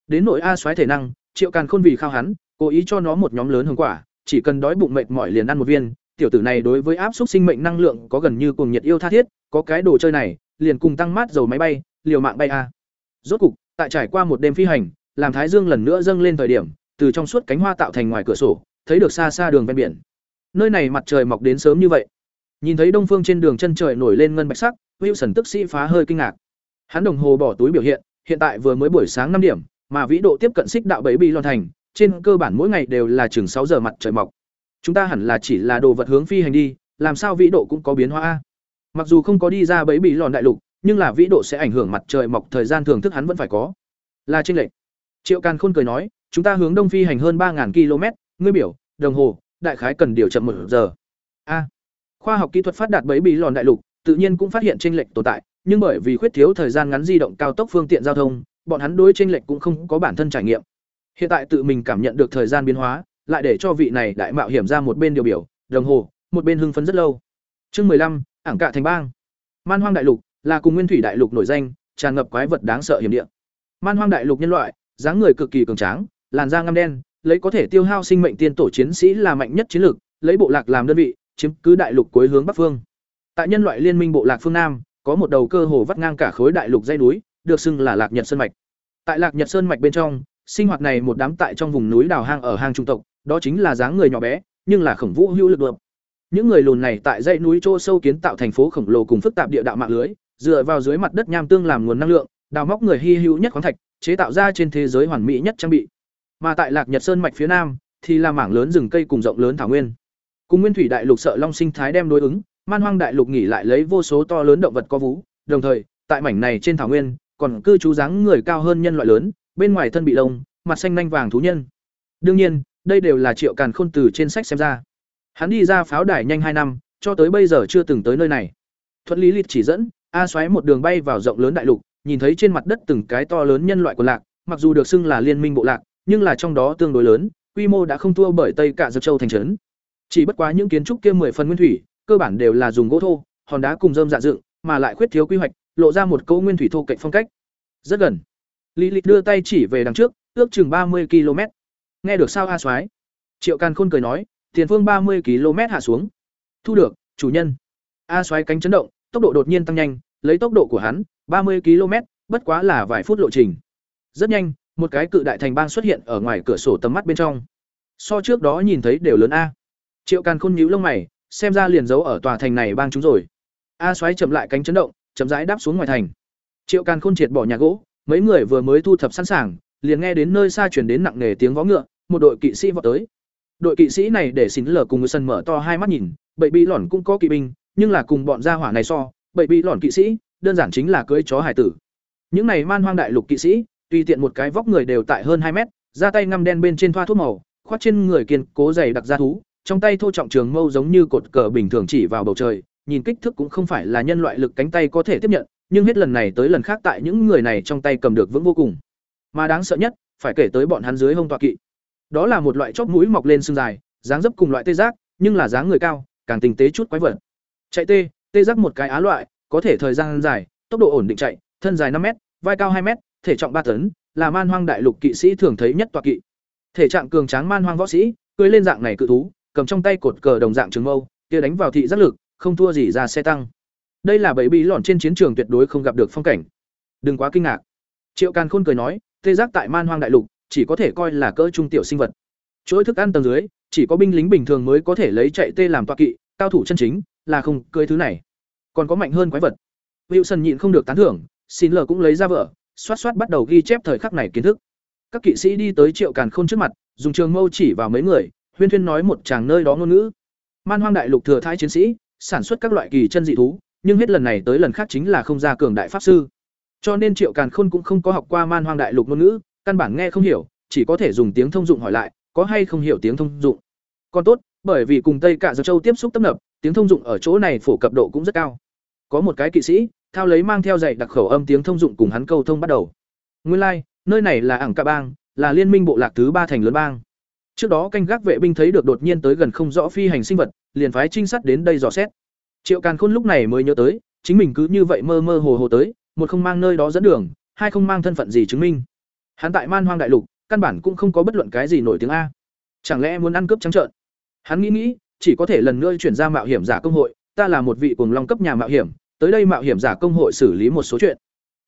Đến nội a xoáy thể năng, Triệu Càn Khôn vì khao hắn, cố ý cho nó một nhóm lớn hương quả, chỉ cần đói bụng mệt mỏi liền ăn một viên, tiểu tử này đối với áp suất sinh mệnh năng lượng có gần như cuồng nhiệt yêu tha thiết, có cái đồ chơi này, liền cùng tăng mát dầu máy bay, liều mạng bay a. Rốt cục, tại trải qua một đêm phi hành, làm thái dương lần nữa dâng lên thời điểm, từ trong suốt cánh hoa tạo thành ngoài cửa sổ, thấy được xa xa đường ven biển. Nơi này mặt trời mọc đến sớm như vậy. Nhìn thấy đông phương trên đường chân trời nổi lên ngân bạch sắc, Wilson tức sĩ phá hơi kinh ngạc. Hắn đồng hồ bỏ túi biểu hiện, hiện tại vừa mới buổi sáng năm điểm, mà vĩ độ tiếp cận xích đạo bảy bị lòn thành, trên cơ bản mỗi ngày đều là chừng sáu giờ mặt trời mọc. Chúng ta hẳn là chỉ là đồ vật hướng phi hành đi, làm sao vĩ độ cũng có biến hóa a? Mặc dù không có đi ra bẫy bị lòn đại lục, nhưng là vĩ độ sẽ ảnh hưởng mặt trời mọc thời gian thường thức hắn vẫn phải có. Là trên lệnh. Triệu Càn Khôn cười nói, chúng ta hướng đông phi hành hơn ba km, ngươi biểu, đồng hồ, đại khái cần điều chậm một giờ. A. khoa học kỹ thuật phát đạt bẫy bị lòn đại lục, tự nhiên cũng phát hiện trên lệch tồn tại, nhưng bởi vì khuyết thiếu thời gian ngắn di động cao tốc phương tiện giao thông, bọn hắn đối trên lệch cũng không có bản thân trải nghiệm. Hiện tại tự mình cảm nhận được thời gian biến hóa, lại để cho vị này đại mạo hiểm ra một bên điều biểu, đồng hồ, một bên hưng phấn rất lâu. Chương mười lăm, ảng cạ thành bang. Man Hoang đại lục là cùng Nguyên Thủy đại lục nổi danh, tràn ngập quái vật đáng sợ hiểm địa. Man Hoang đại lục nhân loại, dáng người cực kỳ cường tráng, làn da ngăm đen, lấy có thể tiêu hao sinh mệnh tiên tổ chiến sĩ là mạnh nhất chiến lược, lấy bộ lạc làm đơn vị, chiếm cứ đại lục cuối hướng bắc phương. Tại nhân loại liên minh bộ lạc phương Nam, có một đầu cơ hồ vắt ngang cả khối đại lục dây núi, được xưng là Lạc Nhật Sơn mạch. Tại Lạc Nhật Sơn mạch bên trong, sinh hoạt này một đám tại trong vùng núi đào hang ở hang trung tộc, đó chính là dáng người nhỏ bé, nhưng là khổng vũ hữu lực lượng. Những người lùn này tại dãy núi chỗ sâu kiến tạo thành phố khổng lồ cùng phức tạp địa đạo mạng lưới, dựa vào dưới mặt đất nham tương làm nguồn năng lượng, đào móc người hy hữu nhất khoáng thạch, chế tạo ra trên thế giới hoàn mỹ nhất trang bị. Mà tại Lạc Nhật Sơn mạch phía nam, thì là mảng lớn rừng cây cùng rộng lớn thảo nguyên. Cùng Nguyên Thủy Đại Lục sợ long sinh thái đem đối ứng, Man Hoang Đại Lục nghỉ lại lấy vô số to lớn động vật có vú, đồng thời, tại mảnh này trên thảo nguyên, còn cư trú dáng người cao hơn nhân loại lớn, bên ngoài thân bị lông, mặt xanh nanh vàng thú nhân. Đương nhiên, đây đều là Triệu Càn Khôn từ trên sách xem ra. Hắn đi ra pháo đài nhanh hai năm, cho tới bây giờ chưa từng tới nơi này. Thuận lý lịch chỉ dẫn, A xoáy một đường bay vào rộng lớn đại lục, nhìn thấy trên mặt đất từng cái to lớn nhân loại của lạc, mặc dù được xưng là liên minh bộ lạc, nhưng là trong đó tương đối lớn, quy mô đã không thua bởi Tây Cả Dập Châu thành trấn. Chỉ bất quá những kiến trúc kia mười phần nguyên thủy, cơ bản đều là dùng gỗ thô, hòn đá cùng rơm dạ dựng, mà lại khuyết thiếu quy hoạch, lộ ra một câu nguyên thủy thô cạnh phong cách. Rất gần. Lý Lịch đưa tay chỉ về đằng trước, ước chừng ba mươi km. Nghe được sao A Soái? Triệu Càn Khôn cười nói, tiền phương ba mươi km hạ xuống. Thu được, chủ nhân. A Soái cánh chấn động, tốc độ đột nhiên tăng nhanh, lấy tốc độ của hắn, ba mươi km, bất quá là vài phút lộ trình. Rất nhanh, một cái cự đại thành bang xuất hiện ở ngoài cửa sổ tầm mắt bên trong. So trước đó nhìn thấy đều lớn a. Triệu Càn Khôn nhíu lông mày, xem ra liền giấu ở tòa thành này bang chúng rồi. A xoáy chậm lại cánh chấn động, chậm rãi đáp xuống ngoài thành. Triệu Càn Khôn triệt bỏ nhà gỗ, mấy người vừa mới thu thập sẵn sàng, liền nghe đến nơi xa truyền đến nặng nề tiếng vó ngựa, một đội kỵ sĩ vọt tới. Đội kỵ sĩ này để xin lở cùng người sân mở to hai mắt nhìn, bậy bị lỏn cũng có kỵ binh, nhưng là cùng bọn gia hỏa này so, bậy bị lỏn kỵ sĩ, đơn giản chính là cưỡi chó hải tử. Những này man hoang đại lục kỵ sĩ, tùy tiện một cái vóc người đều tại hơn hai mét, ra tay ngăm đen bên trên thoa thuốc màu, khoát trên người kiên cố dày đặc da thú, trong tay thô trọng trường mâu giống như cột cờ bình thường chỉ vào bầu trời, nhìn kích thước cũng không phải là nhân loại lực cánh tay có thể tiếp nhận, nhưng hết lần này tới lần khác tại những người này trong tay cầm được vững vô cùng. Mà đáng sợ nhất, phải kể tới bọn hắn dưới hông tọa kỵ. Đó là một loại chóp mũi mọc lên xương dài, dáng dấp cùng loại tê giác, nhưng là dáng người cao, càng tinh tế chút quái vật. Chạy tê, tê giác một cái á loại, có thể thời gian dài, tốc độ ổn định chạy, thân dài năm m vai cao hai m thể trọng ba tấn, là man hoang đại lục kỵ sĩ thường thấy nhất tọa kỵ. Thể trạng cường tráng man hoang võ sĩ, cưới lên dạng này cự thú, cầm trong tay cột cờ đồng dạng trường mâu, kia đánh vào thị giác lực, không thua gì ra xe tăng. Đây là bẫy bí lọn trên chiến trường tuyệt đối không gặp được phong cảnh. Đừng quá kinh ngạc. Triệu Càn Khôn cười nói, tê giác tại Man Hoang đại lục, chỉ có thể coi là cỡ trung tiểu sinh vật. Chuỗi thức ăn tầng dưới, chỉ có binh lính bình thường mới có thể lấy chạy tê làm tọa kỵ, cao thủ chân chính là không cưới thứ này. Còn có mạnh hơn quái vật. Wilson nhịn không được tán thưởng, xin lờ cũng lấy ra vợ, xoát xoát bắt đầu ghi chép thời khắc này kiến thức. Các kỵ sĩ đi tới Triệu Càn Khôn trước mặt, dùng trường mâu chỉ vào mấy người, huyên thuyên nói một chàng nơi đó ngôn ngữ. Man Hoang đại lục thừa thái chiến sĩ, sản xuất các loại kỳ chân dị thú, nhưng hết lần này tới lần khác chính là không ra cường đại pháp sư. Cho nên Triệu Càn Khôn cũng không có học qua Man Hoang đại lục ngôn ngữ, căn bản nghe không hiểu, chỉ có thể dùng tiếng thông dụng hỏi lại, có hay không hiểu tiếng thông dụng. Còn tốt, bởi vì cùng Tây Cả Giơ Châu tiếp xúc tấp nập, tiếng thông dụng ở chỗ này phổ cập độ cũng rất cao. Có một cái kỵ sĩ, thao lấy mang theo dạy đặc khẩu âm tiếng thông dụng cùng hắn câu thông bắt đầu. Nguyên lai, like, nơi này là ảng Ca Bang, là liên minh bộ lạc thứ ba thành lớn bang. Trước đó canh gác vệ binh thấy được đột nhiên tới gần không rõ phi hành sinh vật, liền phái trinh sát đến đây dò xét. Triệu Càn Khôn lúc này mới nhớ tới, chính mình cứ như vậy mơ mơ hồ hồ tới, một không mang nơi đó dẫn đường, hai không mang thân phận gì chứng minh. Hắn tại Man Hoang đại lục, căn bản cũng không có bất luận cái gì nổi tiếng a. Chẳng lẽ muốn ăn cướp trắng trợn? Hắn nghĩ nghĩ, chỉ có thể lần nữa chuyển ra mạo hiểm giả công hội, ta là một vị cuồng long cấp nhà mạo hiểm, tới đây mạo hiểm giả công hội xử lý một số chuyện.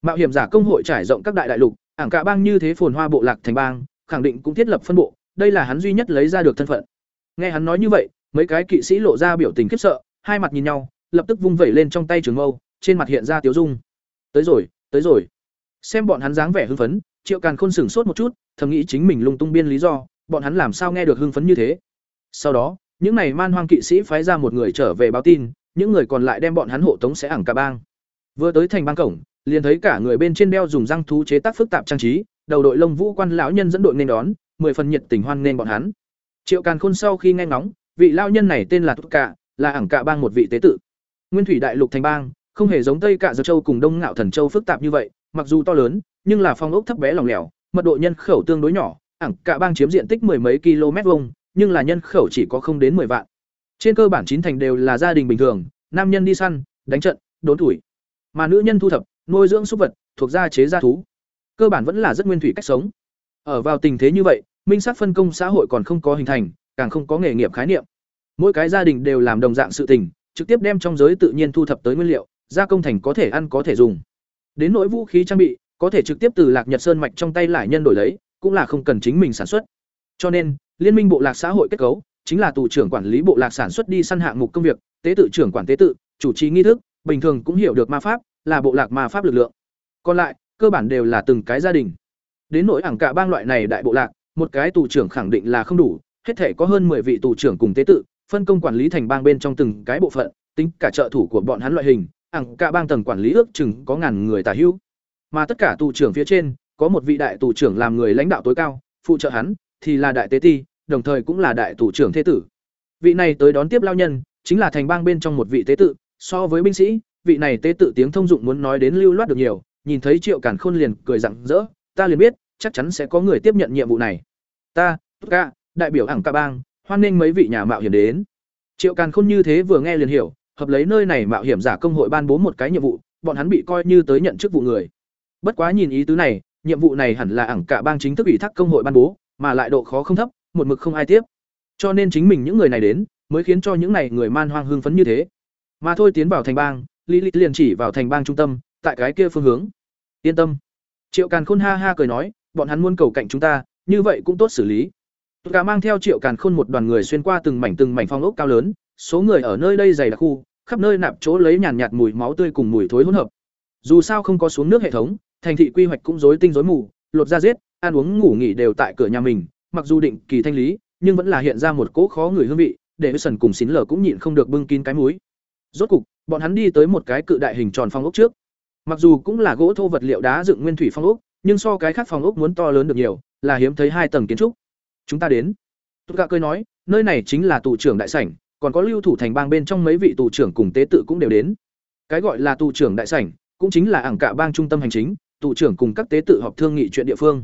Mạo hiểm giả công hội trải rộng các đại đại lục, ảng cả bang như thế phồn hoa bộ lạc thành bang, khẳng định cũng thiết lập phân bộ, đây là hắn duy nhất lấy ra được thân phận. Nghe hắn nói như vậy, mấy cái kỵ sĩ lộ ra biểu tình khiếp sợ, hai mặt nhìn nhau, lập tức vung vẩy lên trong tay trường mâu, trên mặt hiện ra tiếu dung. Tới rồi, tới rồi. Xem bọn hắn dáng vẻ hưng phấn, Triệu Càn Khôn sửng sốt một chút, thầm nghĩ chính mình lung tung biên lý do, bọn hắn làm sao nghe được hưng phấn như thế. Sau đó, những này man hoang kỵ sĩ phái ra một người trở về báo tin, những người còn lại đem bọn hắn hộ tống sẽ ẳng cả bang. Vừa tới thành bang cổng, liền thấy cả người bên trên đeo dùng răng thú chế tác phức tạp trang trí, đầu đội lông vũ quan lão nhân dẫn đội nên đón, mười phần nhiệt tình hoan nên bọn hắn. Triệu Càn Khôn sau khi nghe ngóng, vị lão nhân này tên là thúc Cạ, là ẳng cả bang một vị tế tự. Nguyên thủy đại lục thành bang, không hề giống Tây Cạ Giật Châu cùng Đông Ngạo Thần Châu phức tạp như vậy, mặc dù to lớn, nhưng là phong ốc thấp bé lòng lẻo, mật độ nhân khẩu tương đối nhỏ, ảng cả bang chiếm diện tích mười mấy km vuông, nhưng là nhân khẩu chỉ có không đến 10 vạn. Trên cơ bản chín thành đều là gia đình bình thường, nam nhân đi săn, đánh trận, đốn tuổi, mà nữ nhân thu thập, nuôi dưỡng súc vật, thuộc gia chế gia thú. Cơ bản vẫn là rất nguyên thủy cách sống. Ở vào tình thế như vậy, minh sát phân công xã hội còn không có hình thành, càng không có nghề nghiệp khái niệm. Mỗi cái gia đình đều làm đồng dạng sự tình, trực tiếp đem trong giới tự nhiên thu thập tới nguyên liệu, gia công thành có thể ăn có thể dùng. Đến nỗi vũ khí trang bị, có thể trực tiếp từ Lạc Nhật Sơn mạch trong tay lại nhân đổi lấy, cũng là không cần chính mình sản xuất. Cho nên, liên minh bộ lạc xã hội kết cấu chính là tù trưởng quản lý bộ lạc sản xuất đi săn hạng mục công việc, tế tự trưởng quản tế tự, chủ trì nghi thức, bình thường cũng hiểu được ma pháp, là bộ lạc ma pháp lực lượng. Còn lại, cơ bản đều là từng cái gia đình. Đến nỗi ảng cả bang loại này đại bộ lạc, một cái tù trưởng khẳng định là không đủ, hết thể có hơn 10 vị tù trưởng cùng tế tự, phân công quản lý thành bang bên trong từng cái bộ phận, tính cả trợ thủ của bọn hắn loại hình, ảng cả bang tầng quản lý ước chừng có ngàn người tà hữu. Mà tất cả tù trưởng phía trên, có một vị đại tù trưởng làm người lãnh đạo tối cao, phụ trợ hắn thì là đại tế ti, đồng thời cũng là đại tù trưởng thế tử. Vị này tới đón tiếp lao nhân, chính là thành bang bên trong một vị tế tự, so với binh sĩ, vị này tế tự tiếng thông dụng muốn nói đến lưu loát được nhiều, nhìn thấy Triệu Cản Khôn liền cười rặng rỡ, ta liền biết, chắc chắn sẽ có người tiếp nhận nhiệm vụ này. Ta, ca, đại biểu ảng cả bang, hoan nghênh mấy vị nhà mạo hiểm đến. Triệu Càn Khôn như thế vừa nghe liền hiểu, hợp lấy nơi này mạo hiểm giả công hội ban bố một cái nhiệm vụ, bọn hắn bị coi như tới nhận chức vụ người. Bất quá nhìn ý tứ này, nhiệm vụ này hẳn là ảng cả bang chính thức ủy thác công hội ban bố, mà lại độ khó không thấp, một mực không ai tiếp. Cho nên chính mình những người này đến, mới khiến cho những này người man hoang hưng phấn như thế. Mà thôi tiến vào thành bang, Lilith liền chỉ vào thành bang trung tâm, tại cái kia phương hướng. Yên tâm. Triệu Càn Khôn ha ha cười nói, bọn hắn muốn cầu cạnh chúng ta, như vậy cũng tốt xử lý. Cả mang theo Triệu Càn Khôn một đoàn người xuyên qua từng mảnh từng mảnh phong ốc cao lớn, số người ở nơi đây dày đặc khu, khắp nơi nạp chỗ lấy nhàn nhạt mùi máu tươi cùng mùi thối hỗn hợp. Dù sao không có xuống nước hệ thống, thành thị quy hoạch cũng rối tinh rối mù, lột ra giết, ăn uống ngủ nghỉ đều tại cửa nhà mình, mặc dù định kỳ thanh lý, nhưng vẫn là hiện ra một cỗ khó người hương vị, để Sần cùng xín lở cũng nhịn không được bưng kín cái mũi. Rốt cục, bọn hắn đi tới một cái cự đại hình tròn phong ốc trước. Mặc dù cũng là gỗ thô vật liệu đá dựng nguyên thủy phong ốc, nhưng so cái khác phong ốc muốn to lớn được nhiều, là hiếm thấy hai tầng kiến trúc. Chúng ta đến. Tốt gạ cười nói, nơi này chính là tù trưởng đại sảnh, còn có lưu thủ thành bang bên trong mấy vị tù trưởng cùng tế tự cũng đều đến. Cái gọi là tù trưởng đại sảnh, cũng chính là ảng cả bang trung tâm hành chính, tù trưởng cùng các tế tự họp thương nghị chuyện địa phương.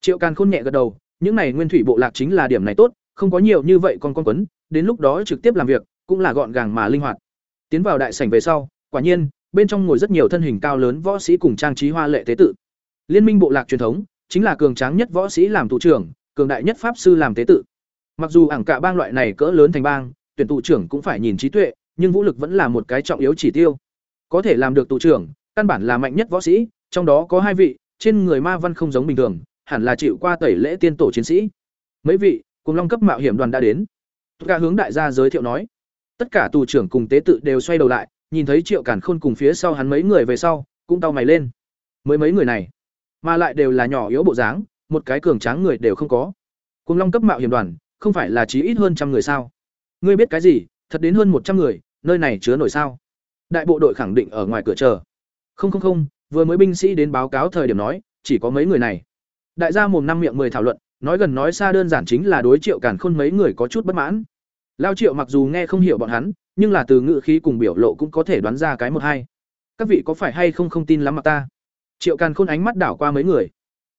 Triệu Càn Khôn nhẹ gật đầu, những này nguyên thủy bộ lạc chính là điểm này tốt, không có nhiều như vậy con con quấn, đến lúc đó trực tiếp làm việc, cũng là gọn gàng mà linh hoạt. Tiến vào đại sảnh về sau, quả nhiên, bên trong ngồi rất nhiều thân hình cao lớn võ sĩ cùng trang trí hoa lệ tế tự. Liên minh bộ lạc truyền thống, chính là cường tráng nhất võ sĩ làm thủ trưởng, cường đại nhất pháp sư làm tế tự. Mặc dù ảng cả bang loại này cỡ lớn thành bang, tuyển tụ trưởng cũng phải nhìn trí tuệ, nhưng vũ lực vẫn là một cái trọng yếu chỉ tiêu. Có thể làm được tụ trưởng, căn bản là mạnh nhất võ sĩ, trong đó có hai vị, trên người ma văn không giống bình thường, hẳn là chịu qua tẩy lễ tiên tổ chiến sĩ. Mấy vị, cùng long cấp mạo hiểm đoàn đã đến. Cả hướng đại gia giới thiệu nói. Tất cả tù trưởng cùng tế tự đều xoay đầu lại, nhìn thấy Triệu Cản Khôn cùng phía sau hắn mấy người về sau, cũng tao mày lên. Mới mấy người này, mà lại đều là nhỏ yếu bộ dáng, một cái cường tráng người đều không có. Cùng long cấp mạo hiểm đoàn, không phải là chí ít hơn trăm người sao? Ngươi biết cái gì? Thật đến hơn một trăm người, nơi này chứa nổi sao? Đại bộ đội khẳng định ở ngoài cửa chờ. Không không không, vừa mới binh sĩ đến báo cáo thời điểm nói, chỉ có mấy người này. Đại gia mồm năm miệng mười thảo luận, nói gần nói xa đơn giản chính là đối Triệu Càn Khôn mấy người có chút bất mãn. Lao Triệu mặc dù nghe không hiểu bọn hắn, nhưng là từ ngữ khí cùng biểu lộ cũng có thể đoán ra cái một hai. Các vị có phải hay không không tin lắm mà ta? Triệu Càn Khôn ánh mắt đảo qua mấy người.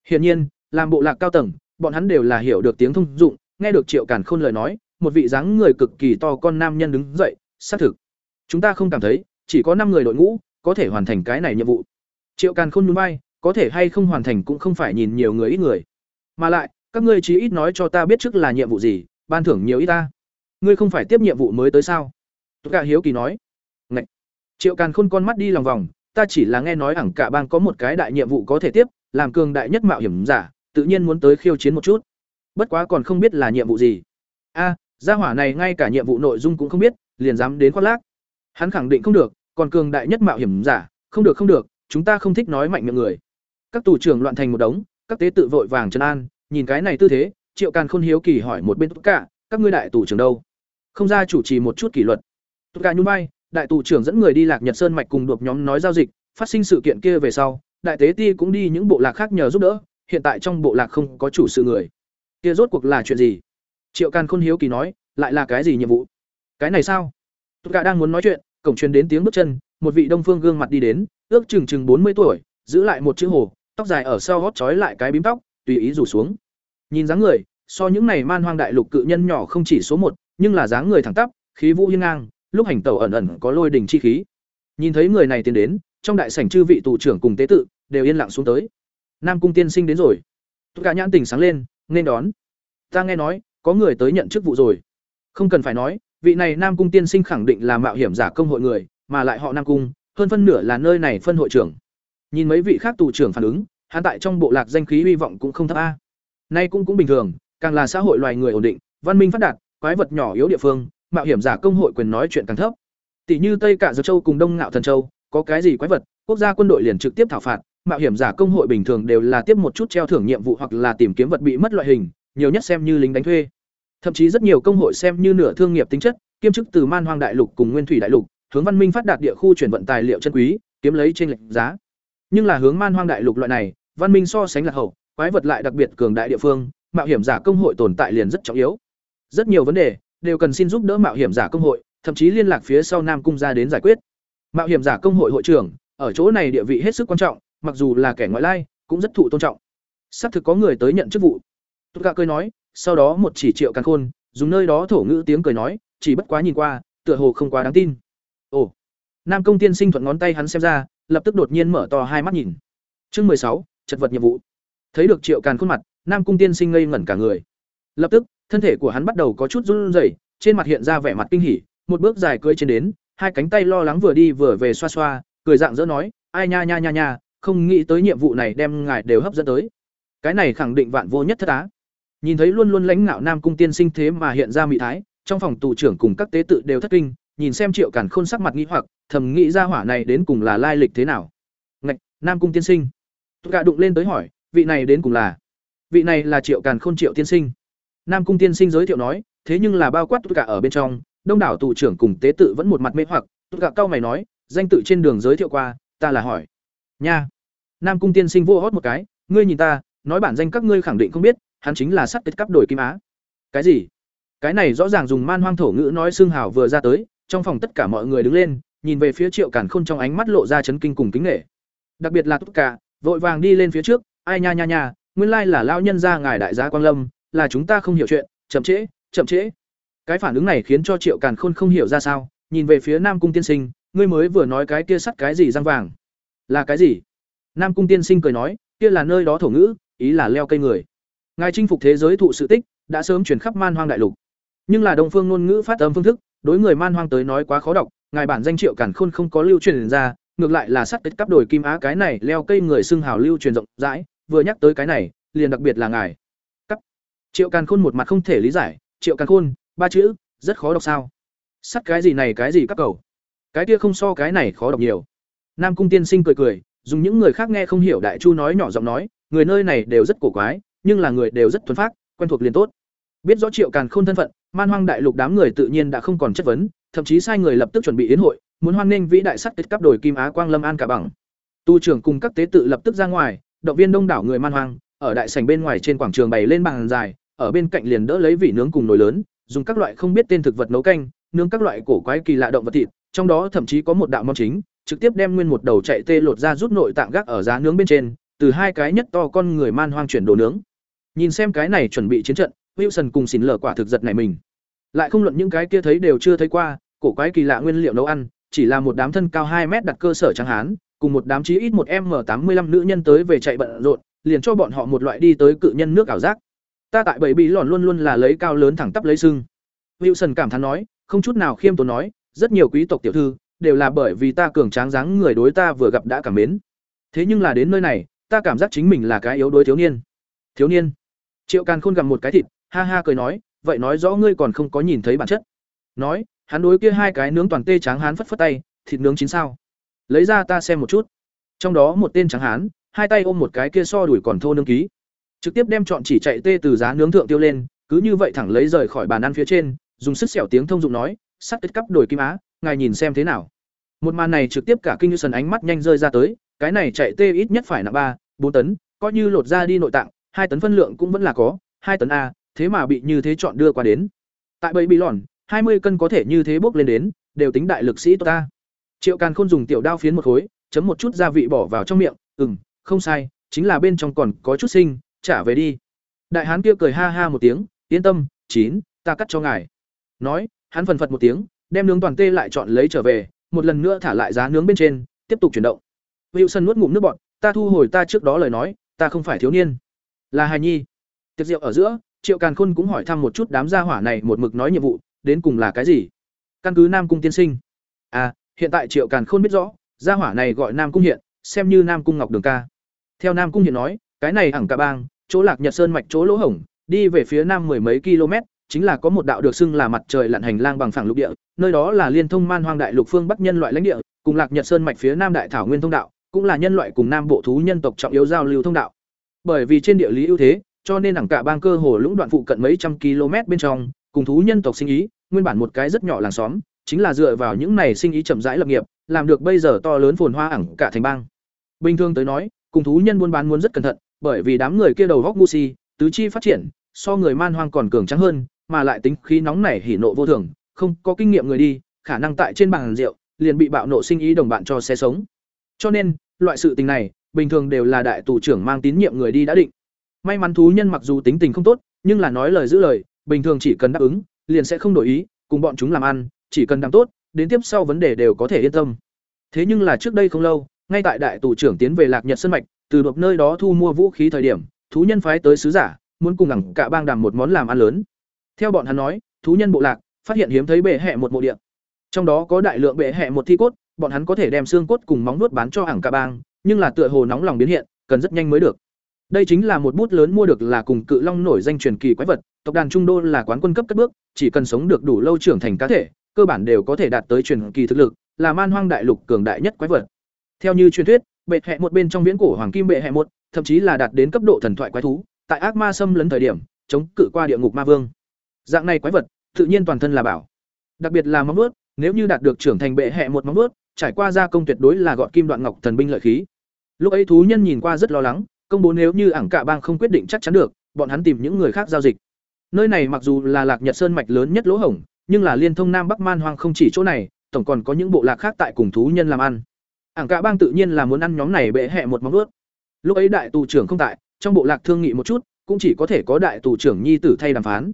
Hiển nhiên, làm bộ lạc cao tầng, bọn hắn đều là hiểu được tiếng thông dụng, nghe được Triệu Càn Khôn lời nói, một vị dáng người cực kỳ to con nam nhân đứng dậy, xác thực. Chúng ta không cảm thấy, chỉ có năm người đội ngũ có thể hoàn thành cái này nhiệm vụ. Triệu càn khôn nhún vai, có thể hay không hoàn thành cũng không phải nhìn nhiều người ít người. Mà lại các ngươi chí ít nói cho ta biết trước là nhiệm vụ gì ban thưởng nhiều ít ta. Ngươi không phải tiếp nhiệm vụ mới tới sao? Tất cả hiếu kỳ nói. Ngậy. triệu càn khôn con mắt đi lòng vòng ta chỉ là nghe nói ẳng cả bang có một cái đại nhiệm vụ có thể tiếp làm cường đại nhất mạo hiểm giả tự nhiên muốn tới khiêu chiến một chút. Bất quá còn không biết là nhiệm vụ gì. A gia hỏa này ngay cả nhiệm vụ nội dung cũng không biết, liền dám đến khoác lác. Hắn khẳng định không được, còn cường đại nhất mạo hiểm giả, không được không được, chúng ta không thích nói mạnh miệng người. Các tù trưởng loạn thành một đống, các tế tự vội vàng trấn an, nhìn cái này tư thế, triệu càn khôn hiếu kỳ hỏi một bên tất cả các ngươi đại tù trưởng đâu? Không ra chủ trì một chút kỷ luật. Tất cả nhún bay đại tù trưởng dẫn người đi lạc nhật sơn mạch cùng đột nhóm nói giao dịch, phát sinh sự kiện kia về sau, đại tế ti cũng đi những bộ lạc khác nhờ giúp đỡ, hiện tại trong bộ lạc không có chủ sự người. Kia rốt cuộc là chuyện gì? Triệu càn khôn hiếu kỳ nói, lại là cái gì nhiệm vụ? Cái này sao? Tất cả đang muốn nói chuyện, cổng truyền đến tiếng bước chân, một vị đông phương gương mặt đi đến, ước chừng chừng bốn mươi tuổi, giữ lại một chữ hồ, tóc dài ở sau gót trói lại cái bím tóc, tùy ý rủ xuống. Nhìn dáng người, so những này man hoang đại lục cự nhân nhỏ không chỉ số một, nhưng là dáng người thẳng tắp, khí vũ hiên ngang, lúc hành tẩu ẩn ẩn có lôi đình chi khí. Nhìn thấy người này tiến đến, trong đại sảnh chư vị tù trưởng cùng tế tự đều yên lặng xuống tới. Nam cung tiên sinh đến rồi. Tất cả nhãn tình sáng lên, nên đón. Ta nghe nói có người tới nhận chức vụ rồi. Không cần phải nói, vị này nam cung tiên sinh khẳng định là mạo hiểm giả công hội người, mà lại họ nam cung, hơn phân nửa là nơi này phân hội trưởng. Nhìn mấy vị khác tù trưởng phản ứng, hắn tại trong bộ lạc danh khí hy vọng cũng không thấp a. Nay cũng cũng bình thường, càng là xã hội loài người ổn định, văn minh phát đạt, quái vật nhỏ yếu địa phương, mạo hiểm giả công hội quyền nói chuyện càng thấp. Tỷ như tây cả dược châu cùng đông ngạo thần châu, có cái gì quái vật, quốc gia quân đội liền trực tiếp thảo phạt, mạo hiểm giả công hội bình thường đều là tiếp một chút treo thưởng nhiệm vụ hoặc là tìm kiếm vật bị mất loại hình nhiều nhất xem như lính đánh thuê. Thậm chí rất nhiều công hội xem như nửa thương nghiệp tính chất, kiêm chức từ man hoang đại lục cùng nguyên thủy đại lục, hướng văn minh phát đạt địa khu chuyển vận tài liệu chân quý, kiếm lấy trên lệch giá. Nhưng là hướng man hoang đại lục loại này, văn minh so sánh là hậu, quái vật lại đặc biệt cường đại địa phương, mạo hiểm giả công hội tồn tại liền rất trọng yếu. Rất nhiều vấn đề đều cần xin giúp đỡ mạo hiểm giả công hội, thậm chí liên lạc phía sau nam cung ra đến giải quyết. Mạo hiểm giả công hội hội trưởng, ở chỗ này địa vị hết sức quan trọng, mặc dù là kẻ ngoại lai, cũng rất thụ tôn trọng. Sắp thực có người tới nhận chức vụ tôi cả cười nói, sau đó một chỉ triệu càn khôn, dùng nơi đó thổ ngữ tiếng cười nói, chỉ bất quá nhìn qua, tựa hồ không quá đáng tin. Ồ. Nam công tiên sinh thuận ngón tay hắn xem ra, lập tức đột nhiên mở to hai mắt nhìn. Chương mười sáu, chật vật nhiệm vụ. Thấy được triệu càn khuôn mặt, nam cung tiên sinh ngây ngẩn cả người. Lập tức, thân thể của hắn bắt đầu có chút run rẩy, trên mặt hiện ra vẻ mặt kinh hỉ, một bước dài cưỡi trên đến, hai cánh tay lo lắng vừa đi vừa về xoa xoa, cười dạng dỡ nói, ai nha nha nha nha, không nghĩ tới nhiệm vụ này đem ngài đều hấp dẫn tới. Cái này khẳng định vạn vô nhất thất á nhìn thấy luôn luôn lãnh ngạo nam cung tiên sinh thế mà hiện ra mỹ thái, trong phòng tù trưởng cùng các tế tự đều thất kinh, nhìn xem triệu càn khôn sắc mặt nghĩ hoặc, thầm nghĩ ra hỏa này đến cùng là lai lịch thế nào. Ngạch, nam cung tiên sinh. Tôi cả đụng lên tới hỏi, vị này đến cùng là? Vị này là triệu càn khôn triệu tiên sinh. Nam cung tiên sinh giới thiệu nói, thế nhưng là bao quát tất cả ở bên trong, đông đảo tù trưởng cùng tế tự vẫn một mặt mê hoặc tất cả cao mày nói, danh tự trên đường giới thiệu qua, ta là hỏi. Nha. Nam cung tiên sinh vô hót một cái, ngươi nhìn ta, nói bản danh các ngươi khẳng định không biết hắn chính là sắt kết cắp đổi kim á. Cái gì? Cái này rõ ràng dùng man hoang thổ ngữ nói xương hào vừa ra tới, trong phòng tất cả mọi người đứng lên, nhìn về phía triệu cản khôn trong ánh mắt lộ ra chấn kinh cùng kính nghệ đặc biệt là tất cả vội vàng đi lên phía trước, ai nha nha nha, nguyên lai là lao nhân gia ngài đại gia quang lâm, là chúng ta không hiểu chuyện, chậm trễ chậm trễ. Cái phản ứng này khiến cho triệu càn khôn không hiểu ra sao, nhìn về phía nam cung tiên sinh, ngươi mới vừa nói cái kia sắt cái gì răng vàng? Là cái gì? Nam cung tiên sinh cười nói, kia là nơi đó thổ ngữ, ý là leo cây người ngài chinh phục thế giới thụ sự tích, đã sớm chuyển khắp man hoang đại lục. Nhưng là đông phương ngôn ngữ phát âm phương thức, đối người man hoang tới nói quá khó đọc, ngài bản danh triệu cản khôn không có lưu truyền ra, ngược lại là sắt tích cắp đổi kim á cái này leo cây người xưng hào lưu truyền rộng rãi, vừa nhắc tới cái này, liền đặc biệt là ngài. Cắp. Triệu càn khôn một mặt không thể lý giải, triệu càn khôn, ba chữ, rất khó đọc sao? Sắt cái gì này cái gì các cầu cái kia không so cái này khó đọc nhiều. Nam cung tiên sinh cười cười, dùng những người khác nghe không hiểu đại chu nói nhỏ giọng nói, người nơi này đều rất cổ quái nhưng là người đều rất thuần phát quen thuộc liền tốt. Biết rõ triệu càn khôn thân phận, man hoang đại lục đám người tự nhiên đã không còn chất vấn, thậm chí sai người lập tức chuẩn bị yến hội, muốn hoan nghênh vĩ đại sắc tịch cắp đổi kim á quang lâm an cả bằng. Tu trưởng cùng các tế tự lập tức ra ngoài, động viên đông đảo người man hoang, ở đại sảnh bên ngoài trên quảng trường bày lên bàn dài, ở bên cạnh liền đỡ lấy vị nướng cùng nồi lớn, dùng các loại không biết tên thực vật nấu canh, nướng các loại cổ quái kỳ lạ động vật thịt, trong đó thậm chí có một đạo món chính, trực tiếp đem nguyên một đầu chạy tê lột ra rút nội tạng gác ở giá nướng bên trên, từ hai cái nhất to con người man hoang chuyển đồ nướng nhìn xem cái này chuẩn bị chiến trận wilson cùng xỉn lở quả thực giật này mình lại không luận những cái kia thấy đều chưa thấy qua cổ quái kỳ lạ nguyên liệu nấu ăn chỉ là một đám thân cao hai mét đặt cơ sở trắng hán, cùng một đám chí ít một m tám mươi 85 nữ nhân tới về chạy bận rộn, liền cho bọn họ một loại đi tới cự nhân nước ảo giác. Ta tại bảy bí lòn luôn luôn là lấy cao lớn thẳng tắp lấy sưng. Wilson cảm thán nói, không chút nào khiêm tốn nói, rất nhiều quý tộc tiểu thư đều là bởi vì ta cường tráng dáng người đối ta vừa gặp đã cảm mến. Thế nhưng là đến nơi này, ta cảm giác chính mình là cái yếu đuối thiếu niên. Thiếu niên? Triệu Càn Khôn gặm một cái thịt, ha ha cười nói, vậy nói rõ ngươi còn không có nhìn thấy bản chất. Nói, hắn đối kia hai cái nướng toàn tê trắng hán phất phất tay, thịt nướng chín sao? Lấy ra ta xem một chút. Trong đó một tên trắng hán, hai tay ôm một cái kia so đuổi còn thô nướng ký. Trực tiếp đem chọn chỉ chạy tê từ giá nướng thượng tiêu lên, cứ như vậy thẳng lấy rời khỏi bàn ăn phía trên, dùng sức xẻo tiếng thông dụng nói, sắt ít cắp đổi kim á, ngài nhìn xem thế nào. Một màn này trực tiếp cả kinh như sần ánh mắt nhanh rơi ra tới, cái này chạy tê ít nhất phải nặng ba, bốn tấn, coi như lột ra đi nội tạng, hai tấn phân lượng cũng vẫn là có, hai tấn a, thế mà bị như thế chọn đưa qua đến. Tại bẫy bị lòn, hai mươi cân có thể như thế bốc lên đến, đều tính đại lực sĩ tốt ta. Triệu Càn Khôn dùng tiểu đao phiến một khối, chấm một chút gia vị bỏ vào trong miệng, "Ừm, không sai, chính là bên trong còn có chút sinh, trả về đi." Đại hán kia cười ha ha một tiếng, "Yên tâm, chín, ta cắt cho ngài." Nói, hắn phần phật một tiếng, đem nướng toàn tê lại chọn lấy trở về, một lần nữa thả lại giá nướng bên trên, tiếp tục chuyển động. hữu sân nuốt ngụm nước bọt, "Ta thu hồi ta trước đó lời nói, ta không phải thiếu niên, là hài nhi." Tiệc rượu ở giữa, Triệu Càn Khôn cũng hỏi thăm một chút đám gia hỏa này một mực nói nhiệm vụ, đến cùng là cái gì? Căn cứ Nam cung tiên sinh. À, hiện tại Triệu Càn Khôn biết rõ, gia hỏa này gọi Nam cung hiện, xem như Nam cung Ngọc Đường ca. Theo Nam cung hiện nói, cái này hẳn cả bang, chỗ Lạc Nhật Sơn mạch chỗ lỗ hổng, đi về phía nam mười mấy km, chính là có một đạo được xưng là mặt trời lặn hành lang bằng phẳng lục địa, nơi đó là liên thông man hoang đại lục phương bắc nhân loại lãnh địa, cùng Lạc Nhật Sơn mạch phía nam đại thảo nguyên thông đạo, cũng là nhân loại cùng nam bộ thú nhân tộc trọng yếu giao lưu thông đạo. Bởi vì trên địa lý ưu thế, cho nên đẳng cả bang cơ hồ lũng đoạn phụ cận mấy trăm km bên trong, cùng thú nhân tộc sinh ý, nguyên bản một cái rất nhỏ làng xóm, chính là dựa vào những này sinh ý chậm rãi lập nghiệp, làm được bây giờ to lớn phồn hoa ẳng cả thành bang. Bình thường tới nói, cùng thú nhân buôn bán muốn rất cẩn thận, bởi vì đám người kia đầu góc ngu si, tứ chi phát triển, so người man hoang còn cường tráng hơn, mà lại tính khí nóng nảy hỉ nộ vô thường, không có kinh nghiệm người đi, khả năng tại trên bàn rượu, liền bị bạo nộ sinh ý đồng bạn cho xe sống. Cho nên, loại sự tình này, bình thường đều là đại tù trưởng mang tín nhiệm người đi đã định. May mắn thú nhân mặc dù tính tình không tốt, nhưng là nói lời giữ lời, bình thường chỉ cần đáp ứng, liền sẽ không đổi ý, cùng bọn chúng làm ăn, chỉ cần làm tốt, đến tiếp sau vấn đề đều có thể yên tâm. Thế nhưng là trước đây không lâu, ngay tại đại tù trưởng tiến về Lạc Nhật Sơn mạch, từ đột nơi đó thu mua vũ khí thời điểm, thú nhân phái tới sứ giả, muốn cùng ngẳng cả bang đàm một món làm ăn lớn. Theo bọn hắn nói, thú nhân bộ lạc phát hiện hiếm thấy bệ hệ một mộ địa. Trong đó có đại lượng bệ hệ một thi cốt, bọn hắn có thể đem xương cốt cùng móng nuốt bán cho ẳng cả bang, nhưng là tựa hồ nóng lòng biến hiện, cần rất nhanh mới được. Đây chính là một bút lớn mua được là cùng cự long nổi danh truyền kỳ quái vật, tộc đàn trung đô là quán quân cấp cất bước, chỉ cần sống được đủ lâu trưởng thành cá thể, cơ bản đều có thể đạt tới truyền kỳ thực lực, là man hoang đại lục cường đại nhất quái vật. Theo như truyền thuyết, bệ hệ một bên trong viễn cổ hoàng kim bệ hệ một, thậm chí là đạt đến cấp độ thần thoại quái thú, tại ác ma xâm lấn thời điểm, chống cự qua địa ngục ma vương. Dạng này quái vật, tự nhiên toàn thân là bảo. Đặc biệt là móng vuốt, nếu như đạt được trưởng thành bệ hệ một móng vuốt, trải qua gia công tuyệt đối là gọt kim đoạn ngọc thần binh lợi khí. Lúc ấy thú nhân nhìn qua rất lo lắng, công bố nếu như ảng cả bang không quyết định chắc chắn được, bọn hắn tìm những người khác giao dịch. Nơi này mặc dù là Lạc Nhật Sơn mạch lớn nhất lỗ hổng, nhưng là liên thông Nam Bắc Man Hoang không chỉ chỗ này, tổng còn có những bộ lạc khác tại cùng thú nhân làm ăn. Ảng cả bang tự nhiên là muốn ăn nhóm này bệ hệ một móng ướt Lúc ấy đại tù trưởng không tại, trong bộ lạc thương nghị một chút, cũng chỉ có thể có đại tù trưởng nhi tử thay đàm phán.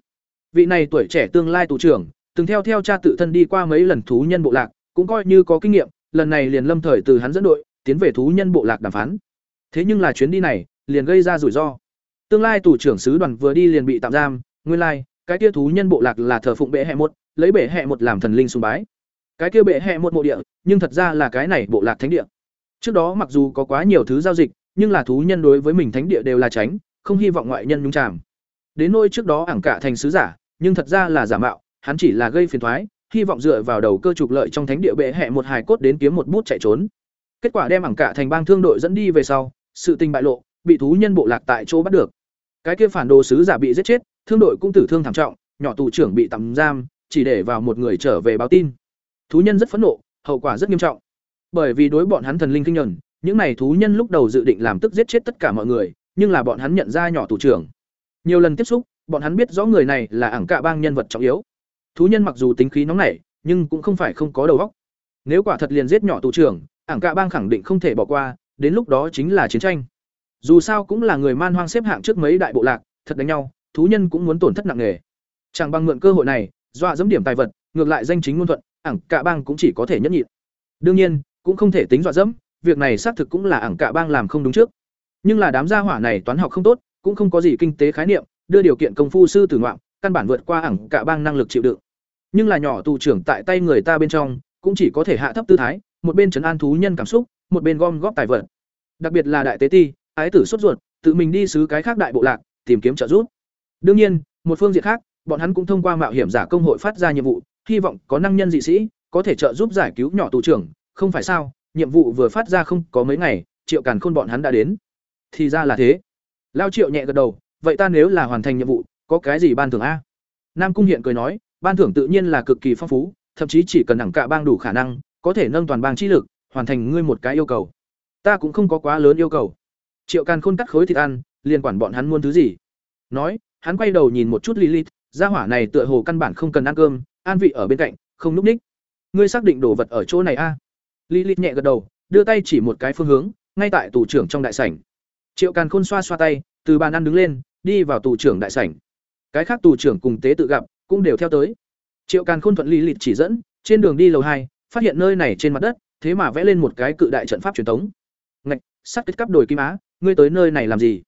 Vị này tuổi trẻ tương lai tù trưởng, từng theo theo cha tự thân đi qua mấy lần thú nhân bộ lạc, cũng coi như có kinh nghiệm, lần này liền lâm thời từ hắn dẫn đội, tiến về thú nhân bộ lạc đàm phán. Thế nhưng là chuyến đi này, liền gây ra rủi ro. Tương lai tù trưởng sứ đoàn vừa đi liền bị tạm giam, nguyên lai, cái kia thú nhân bộ lạc là thờ phụng bệ hệ một, lấy bệ hệ một làm thần linh sùng bái. Cái kia bệ hệ một mộ địa, nhưng thật ra là cái này bộ lạc thánh địa. Trước đó mặc dù có quá nhiều thứ giao dịch, nhưng là thú nhân đối với mình thánh địa đều là tránh, không hy vọng ngoại nhân nhúng chàm. Đến nỗi trước đó ảng cả thành sứ giả, nhưng thật ra là giả mạo, hắn chỉ là gây phiền toái, hy vọng dựa vào đầu cơ trục lợi trong thánh địa bệ hệ một hài cốt đến kiếm một bút chạy trốn. Kết quả đem ảng cả thành bang thương đội dẫn đi về sau, sự tình bại lộ, bị thú nhân bộ lạc tại chỗ bắt được. Cái kia phản đồ sứ giả bị giết chết, thương đội cũng tử thương thảm trọng, nhỏ tù trưởng bị tạm giam, chỉ để vào một người trở về báo tin. Thú nhân rất phẫn nộ, hậu quả rất nghiêm trọng. Bởi vì đối bọn hắn thần linh kinh nhẫn, những này thú nhân lúc đầu dự định làm tức giết chết tất cả mọi người, nhưng là bọn hắn nhận ra nhỏ tù trưởng. Nhiều lần tiếp xúc, bọn hắn biết rõ người này là ảng cạ bang nhân vật trọng yếu. Thú nhân mặc dù tính khí nóng nảy, nhưng cũng không phải không có đầu óc. Nếu quả thật liền giết nhỏ tù trưởng, ảng cạ bang khẳng định không thể bỏ qua, đến lúc đó chính là chiến tranh. Dù sao cũng là người man hoang xếp hạng trước mấy đại bộ lạc, thật đánh nhau, thú nhân cũng muốn tổn thất nặng nề. Chẳng bằng mượn cơ hội này, dọa dẫm điểm tài vật, ngược lại danh chính ngôn thuận, ảng cạ bang cũng chỉ có thể nhẫn nhịn. Đương nhiên, cũng không thể tính dọa dẫm, việc này xác thực cũng là ảng cả bang làm không đúng trước. Nhưng là đám gia hỏa này toán học không tốt, cũng không có gì kinh tế khái niệm, đưa điều kiện công phu sư tử ngoạm, căn bản vượt qua ảng cả bang năng lực chịu đựng. Nhưng là nhỏ tù trưởng tại tay người ta bên trong, cũng chỉ có thể hạ thấp tư thái, một bên trấn an thú nhân cảm xúc, một bên gom góp tài vật. Đặc biệt là đại tế ti, ái tử sốt ruột, tự mình đi xứ cái khác đại bộ lạc, tìm kiếm trợ giúp. Đương nhiên, một phương diện khác, bọn hắn cũng thông qua mạo hiểm giả công hội phát ra nhiệm vụ, hy vọng có năng nhân dị sĩ có thể trợ giúp giải cứu nhỏ tù trưởng, không phải sao? Nhiệm vụ vừa phát ra không có mấy ngày, Triệu Càn Khôn bọn hắn đã đến. Thì ra là thế. Lao Triệu nhẹ gật đầu, vậy ta nếu là hoàn thành nhiệm vụ, có cái gì ban thưởng a? Nam Cung Hiện cười nói, ban thưởng tự nhiên là cực kỳ phong phú, thậm chí chỉ cần đẳng cả bang đủ khả năng, có thể nâng toàn bang chi lực, hoàn thành ngươi một cái yêu cầu. Ta cũng không có quá lớn yêu cầu. Triệu Càn Khôn cắt khối thịt ăn, liền quản bọn hắn muốn thứ gì. Nói, hắn quay đầu nhìn một chút Lilith, gia hỏa này tựa hồ căn bản không cần ăn cơm, an vị ở bên cạnh, không núp ních. Ngươi xác định đồ vật ở chỗ này a? À? Lilith nhẹ gật đầu, đưa tay chỉ một cái phương hướng, ngay tại tù trưởng trong đại sảnh. Triệu Càn Khôn xoa xoa tay, từ bàn ăn đứng lên, đi vào tù trưởng đại sảnh. Cái khác tù trưởng cùng tế tự gặp, cũng đều theo tới. Triệu Càn Khôn thuận Lilith chỉ dẫn, trên đường đi lầu hai, phát hiện nơi này trên mặt đất, thế mà vẽ lên một cái cự đại trận pháp truyền thống. Ngạch, sắt kết cắp đổi kim á, ngươi tới nơi này làm gì?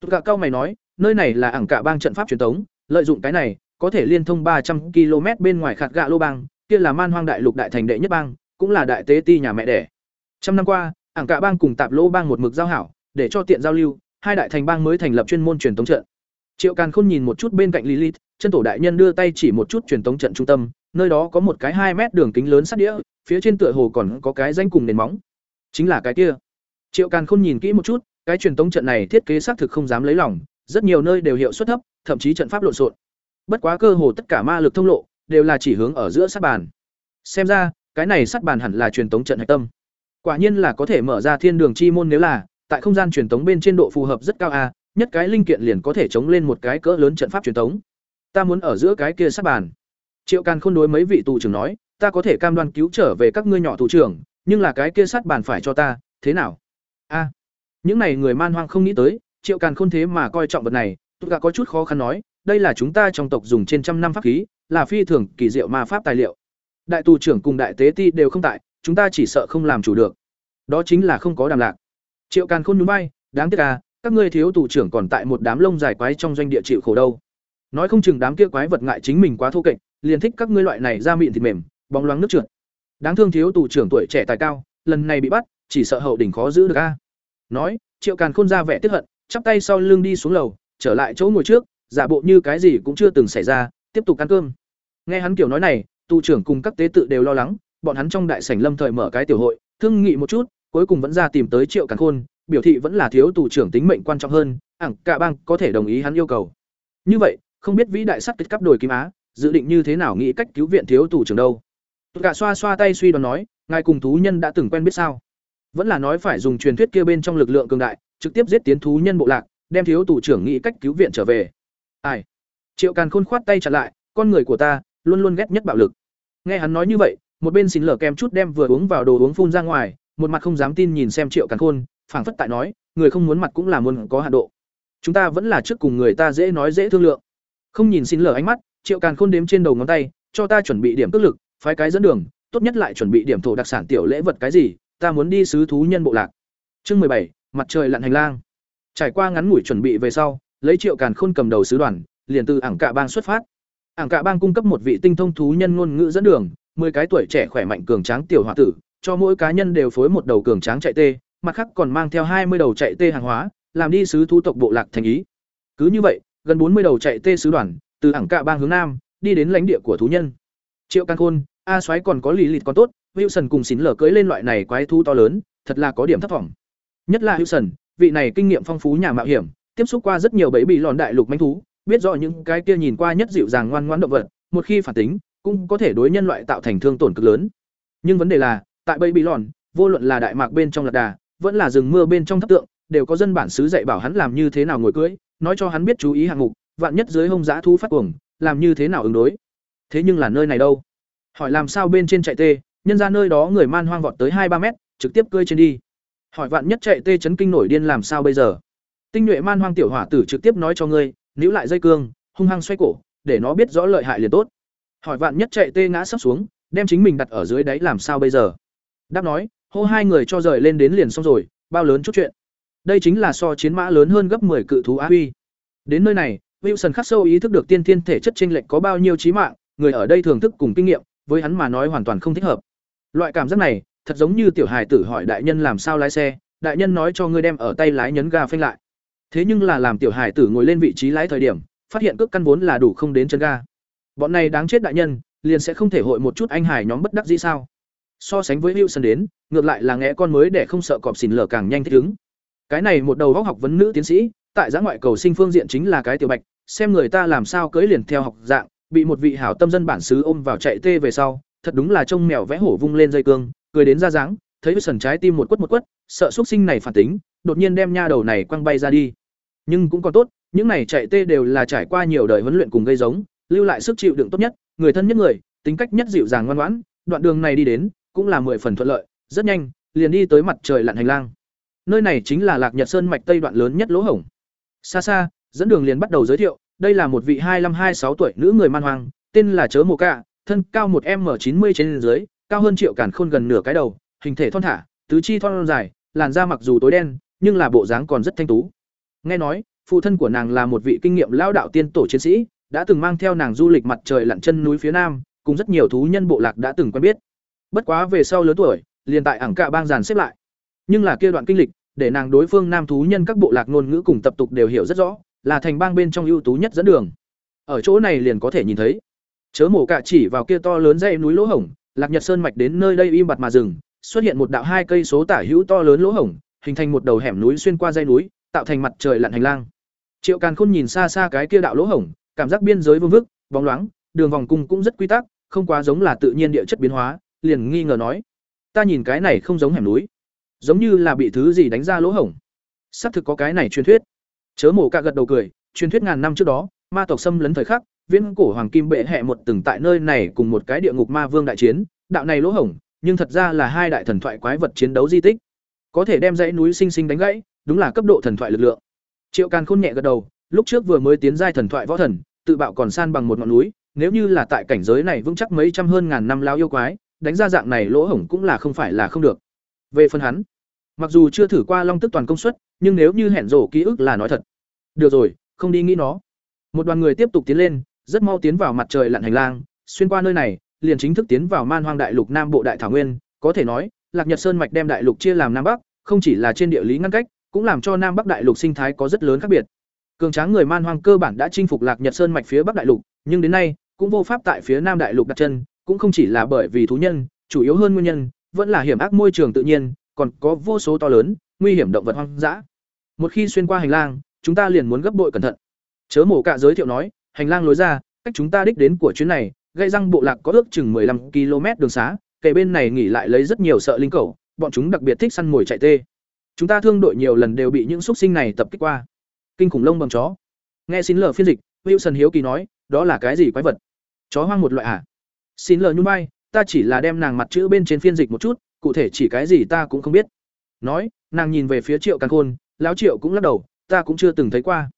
Tụt cả cao mày nói, nơi này là ảng cả bang trận pháp truyền thống, lợi dụng cái này, có thể liên thông ba trăm km bên ngoài khạt gạ lô bang, kia là man hoang đại lục đại thành đệ nhất bang, cũng là đại tế ti nhà mẹ đẻ. Trăm năm qua, ảng cả bang cùng tạp lô bang một mực giao hảo, để cho tiện giao lưu, hai đại thành bang mới thành lập chuyên môn truyền thống trận. Triệu Càn Khôn nhìn một chút bên cạnh Lilith, chân tổ đại nhân đưa tay chỉ một chút truyền tống trận trung tâm, nơi đó có một cái hai mét đường kính lớn sắt đĩa, phía trên tựa hồ còn có cái danh cùng nền móng. Chính là cái kia. Triệu Càn Khôn nhìn kỹ một chút, cái truyền tống trận này thiết kế xác thực không dám lấy lòng, rất nhiều nơi đều hiệu suất thấp, thậm chí trận pháp lộn xộn. Bất quá cơ hồ tất cả ma lực thông lộ đều là chỉ hướng ở giữa sát bàn. Xem ra, cái này sát bàn hẳn là truyền tống trận hạch tâm. Quả nhiên là có thể mở ra thiên đường chi môn nếu là tại không gian truyền tống bên trên độ phù hợp rất cao a, nhất cái linh kiện liền có thể chống lên một cái cỡ lớn trận pháp truyền tống. Ta muốn ở giữa cái kia sát bàn. Triệu Càn Khôn đối mấy vị tù trưởng nói, ta có thể cam đoan cứu trở về các ngươi nhỏ tù trưởng, nhưng là cái kia sát bàn phải cho ta, thế nào? A. những này người man hoang không nghĩ tới, Triệu Càn Khôn thế mà coi trọng vật này, tôi gạ có chút khó khăn nói, đây là chúng ta trong tộc dùng trên trăm năm pháp khí, là phi thường kỳ diệu ma pháp tài liệu. Đại tù trưởng cùng đại tế ti đều không tại, chúng ta chỉ sợ không làm chủ được. Đó chính là không có đàm lạc. Triệu Càn Khôn nhún vai, đáng tiếc à, các ngươi thiếu tù trưởng còn tại một đám lông dài quái trong doanh địa chịu khổ đâu. Nói không chừng đám kia quái vật ngại chính mình quá thô kệch, liền thích các ngươi loại này da mịn thịt mềm, bóng loáng nước trượt. Đáng thương thiếu tù trưởng tuổi trẻ tài cao, lần này bị bắt, chỉ sợ hậu đỉnh khó giữ được a. Nói, Triệu Càn Khôn ra vẻ tiếp hận, chắp tay sau lưng đi xuống lầu, trở lại chỗ ngồi trước, giả bộ như cái gì cũng chưa từng xảy ra, tiếp tục ăn cơm. Nghe hắn kiểu nói này, tù trưởng cùng các tế tự đều lo lắng, bọn hắn trong đại sảnh lâm thời mở cái tiểu hội, thương nghị một chút, cuối cùng vẫn ra tìm tới Triệu Càn Khôn, biểu thị vẫn là thiếu tù trưởng tính mệnh quan trọng hơn, ẳng cả bang có thể đồng ý hắn yêu cầu. Như vậy, không biết vĩ đại sắt kết cắp đổi kim á, dự định như thế nào nghĩ cách cứu viện thiếu tù trưởng đâu. Tất cả xoa xoa tay suy đoán nói, ngài cùng thú nhân đã từng quen biết sao? Vẫn là nói phải dùng truyền thuyết kia bên trong lực lượng cường đại, trực tiếp giết tiến thú nhân bộ lạc, đem thiếu tù trưởng nghĩ cách cứu viện trở về. Ai? Triệu Càn Khôn khoát tay chặn lại, con người của ta luôn luôn ghét nhất bạo lực. Nghe hắn nói như vậy, một bên xin lở kem chút đem vừa uống vào đồ uống phun ra ngoài, một mặt không dám tin nhìn xem Triệu Càn Khôn, phảng phất tại nói, người không muốn mặt cũng là muốn có hạ độ. Chúng ta vẫn là trước cùng người ta dễ nói dễ thương lượng. Không nhìn xin lờ ánh mắt, Triệu Càn Khôn đếm trên đầu ngón tay, cho ta chuẩn bị điểm cước lực, phái cái dẫn đường, tốt nhất lại chuẩn bị điểm thổ đặc sản tiểu lễ vật cái gì, ta muốn đi sứ thú nhân bộ lạc. Chương mười bảy, mặt trời lặn hành lang. Trải qua ngắn ngủi chuẩn bị về sau, lấy Triệu Càn Khôn cầm đầu sứ đoàn, liền từ ảng cạ bang xuất phát. Ảng cạ bang cung cấp một vị tinh thông thú nhân ngôn ngữ dẫn đường, 10 cái tuổi trẻ khỏe mạnh cường tráng tiểu hòa tử, cho mỗi cá nhân đều phối một đầu cường tráng chạy tê, mặt khác còn mang theo 20 đầu chạy tê hàng hóa, làm đi sứ thú tộc bộ lạc thành ý. Cứ như vậy, gần 40 đầu chạy tê sứ đoàn, từ ảng cạ bang hướng nam, đi đến lãnh địa của thú nhân. Triệu Can Khôn, A Soái còn có lý lịt còn tốt, Wilson cùng xín lở cưới lên loại này quái thú to lớn, thật là có điểm thất vọng. Nhất là Wilson, vị này kinh nghiệm phong phú nhà mạo hiểm, tiếp xúc qua rất nhiều bẫy bị lòn đại lục manh thú, biết rõ những cái kia nhìn qua nhất dịu dàng ngoan ngoãn động vật, một khi phản tính, cũng có thể đối nhân loại tạo thành thương tổn cực lớn. Nhưng vấn đề là, tại bẫy bị lòn, vô luận là đại mạc bên trong lạc đà, vẫn là rừng mưa bên trong thấp tượng, đều có dân bản xứ dạy bảo hắn làm như thế nào ngồi cưỡi, nói cho hắn biết chú ý hạng mục, vạn nhất dưới hung giá thú phát cuồng, làm như thế nào ứng đối. Thế nhưng là nơi này đâu? Hỏi làm sao bên trên chạy tê, nhân ra nơi đó người man hoang vọt tới hai ba mét, trực tiếp cơi trên đi. Hỏi vạn nhất chạy tê chấn kinh nổi điên làm sao bây giờ? Tinh nhuệ man hoang tiểu hỏa tử trực tiếp nói cho ngươi, níu lại dây cương, hung hăng xoay cổ, để nó biết rõ lợi hại liền tốt. Hỏi vạn nhất chạy tê ngã sắp xuống, đem chính mình đặt ở dưới đáy làm sao bây giờ? đáp nói hô hai người cho rời lên đến liền xong rồi bao lớn chút chuyện đây chính là so chiến mã lớn hơn gấp 10 cự thú á huy. Đến nơi này, wilson khắc sâu ý thức được tiên thiên thể chất chênh lệch có bao nhiêu trí mạng, người ở đây thưởng thức cùng kinh nghiệm, với hắn mà nói hoàn toàn không thích hợp. Loại cảm giác này, thật giống như tiểu hài tử hỏi đại nhân làm sao lái xe, đại nhân nói cho ngươi đem ở tay lái nhấn ga phanh lại. Thế nhưng là làm tiểu hài tử ngồi lên vị trí lái thời điểm, phát hiện cước căn vốn là đủ không đến chân ga. Bọn này đáng chết đại nhân, liền sẽ không thể hội một chút anh hải nhóm bất đắc dĩ sao? So sánh với wilson đến, ngược lại là ngẽ con mới để không sợ cọp xỉn lở càng nhanh thích ứng cái này một đầu góc học vấn nữ tiến sĩ, tại giã ngoại cầu sinh phương diện chính là cái tiểu bạch, xem người ta làm sao cưới liền theo học dạng, bị một vị hảo tâm dân bản xứ ôm vào chạy tê về sau, thật đúng là trông mèo vẽ hổ vung lên dây cương, cười đến ra dáng, thấy sần trái tim một quất một quất, sợ x sinh này phản tính, đột nhiên đem nha đầu này quăng bay ra đi. Nhưng cũng còn tốt, những này chạy tê đều là trải qua nhiều đời huấn luyện cùng gây giống, lưu lại sức chịu đựng tốt nhất, người thân nhất người, tính cách nhất dịu dàng ngoan ngoãn, đoạn đường này đi đến, cũng là mười phần thuận lợi, rất nhanh, liền đi tới mặt trời lặn hành lang nơi này chính là lạc nhật sơn mạch tây đoạn lớn nhất lỗ hổng. Xa xa, dẫn đường liền bắt đầu giới thiệu, đây là một vị hai mươi năm hai sáu tuổi nữ người man hoang, tên là chớ mồ cạ, thân cao một m chín mươi trên dưới, cao hơn triệu cản khôn gần nửa cái đầu, hình thể thon thả, tứ chi thon dài, làn da mặc dù tối đen, nhưng là bộ dáng còn rất thanh tú. Nghe nói, phụ thân của nàng là một vị kinh nghiệm lao đạo tiên tổ chiến sĩ, đã từng mang theo nàng du lịch mặt trời lặn chân núi phía nam, cùng rất nhiều thú nhân bộ lạc đã từng quen biết. Bất quá về sau lớn tuổi, liền tại ảng cạ bang giàn xếp lại nhưng là kia đoạn kinh lịch, để nàng đối phương nam thú nhân các bộ lạc ngôn ngữ cùng tập tục đều hiểu rất rõ, là thành bang bên trong ưu tú nhất dẫn đường. Ở chỗ này liền có thể nhìn thấy. Chớ mổ cạ chỉ vào kia to lớn dây núi lỗ hổng, lạc nhật sơn mạch đến nơi đây im bặt mà rừng xuất hiện một đạo hai cây số tả hữu to lớn lỗ hổng, hình thành một đầu hẻm núi xuyên qua dây núi, tạo thành mặt trời lặn hành lang. Triệu càn khôn nhìn xa xa cái kia đạo lỗ hổng, cảm giác biên giới vương vức, bóng loáng, đường vòng cung cũng rất quy tắc, không quá giống là tự nhiên địa chất biến hóa, liền nghi ngờ nói, ta nhìn cái này không giống hẻm núi giống như là bị thứ gì đánh ra lỗ hổng. Xác thực có cái này truyền thuyết. Chớ mổ cạ gật đầu cười, truyền thuyết ngàn năm trước đó, ma tộc xâm lấn thời khắc, viễn cổ hoàng kim bệ hẹ một từng tại nơi này cùng một cái địa ngục ma vương đại chiến, đạo này lỗ hổng, nhưng thật ra là hai đại thần thoại quái vật chiến đấu di tích. Có thể đem dãy núi sinh sinh đánh gãy, đúng là cấp độ thần thoại lực lượng. Triệu càn khôn nhẹ gật đầu, lúc trước vừa mới tiến giai thần thoại võ thần, tự bạo còn san bằng một ngọn núi, nếu như là tại cảnh giới này vững chắc mấy trăm hơn ngàn năm lao yêu quái, đánh ra dạng này lỗ hổng cũng là không phải là không được về phần hắn, mặc dù chưa thử qua long tức toàn công suất, nhưng nếu như hẹn rổ ký ức là nói thật. Được rồi, không đi nghĩ nó. Một đoàn người tiếp tục tiến lên, rất mau tiến vào mặt trời lặn hành lang, xuyên qua nơi này, liền chính thức tiến vào man hoang đại lục nam bộ đại thảo nguyên. Có thể nói, lạc nhật sơn mạch đem đại lục chia làm nam bắc, không chỉ là trên địa lý ngăn cách, cũng làm cho nam bắc đại lục sinh thái có rất lớn khác biệt. Cường tráng người man hoang cơ bản đã chinh phục lạc nhật sơn mạch phía bắc đại lục, nhưng đến nay, cũng vô pháp tại phía nam đại lục đặt chân, cũng không chỉ là bởi vì thú nhân, chủ yếu hơn nguyên nhân vẫn là hiểm ác môi trường tự nhiên còn có vô số to lớn nguy hiểm động vật hoang dã. Một khi xuyên qua hành lang chúng ta liền muốn gấp bội cẩn thận. Chớ mổ cạ giới thiệu nói hành lang lối ra cách chúng ta đích đến của chuyến này gây răng bộ lạc có ước chừng 15 km đường xá kề bên này nghỉ lại lấy rất nhiều sợ linh cẩu, bọn chúng đặc biệt thích săn mồi chạy tê. Chúng ta thương đội nhiều lần đều bị những xúc sinh này tập kích qua. Kinh khủng lông bằng chó. Nghe xin lờ phiên dịch wilson hiếu kỳ nói đó là cái gì quái vật? Chó hoang một loại à? Xin lờ nhún vai ta chỉ là đem nàng mặt chữ bên trên phiên dịch một chút, cụ thể chỉ cái gì ta cũng không biết. Nói, nàng nhìn về phía triệu càn khôn, lão triệu cũng lắc đầu, ta cũng chưa từng thấy qua.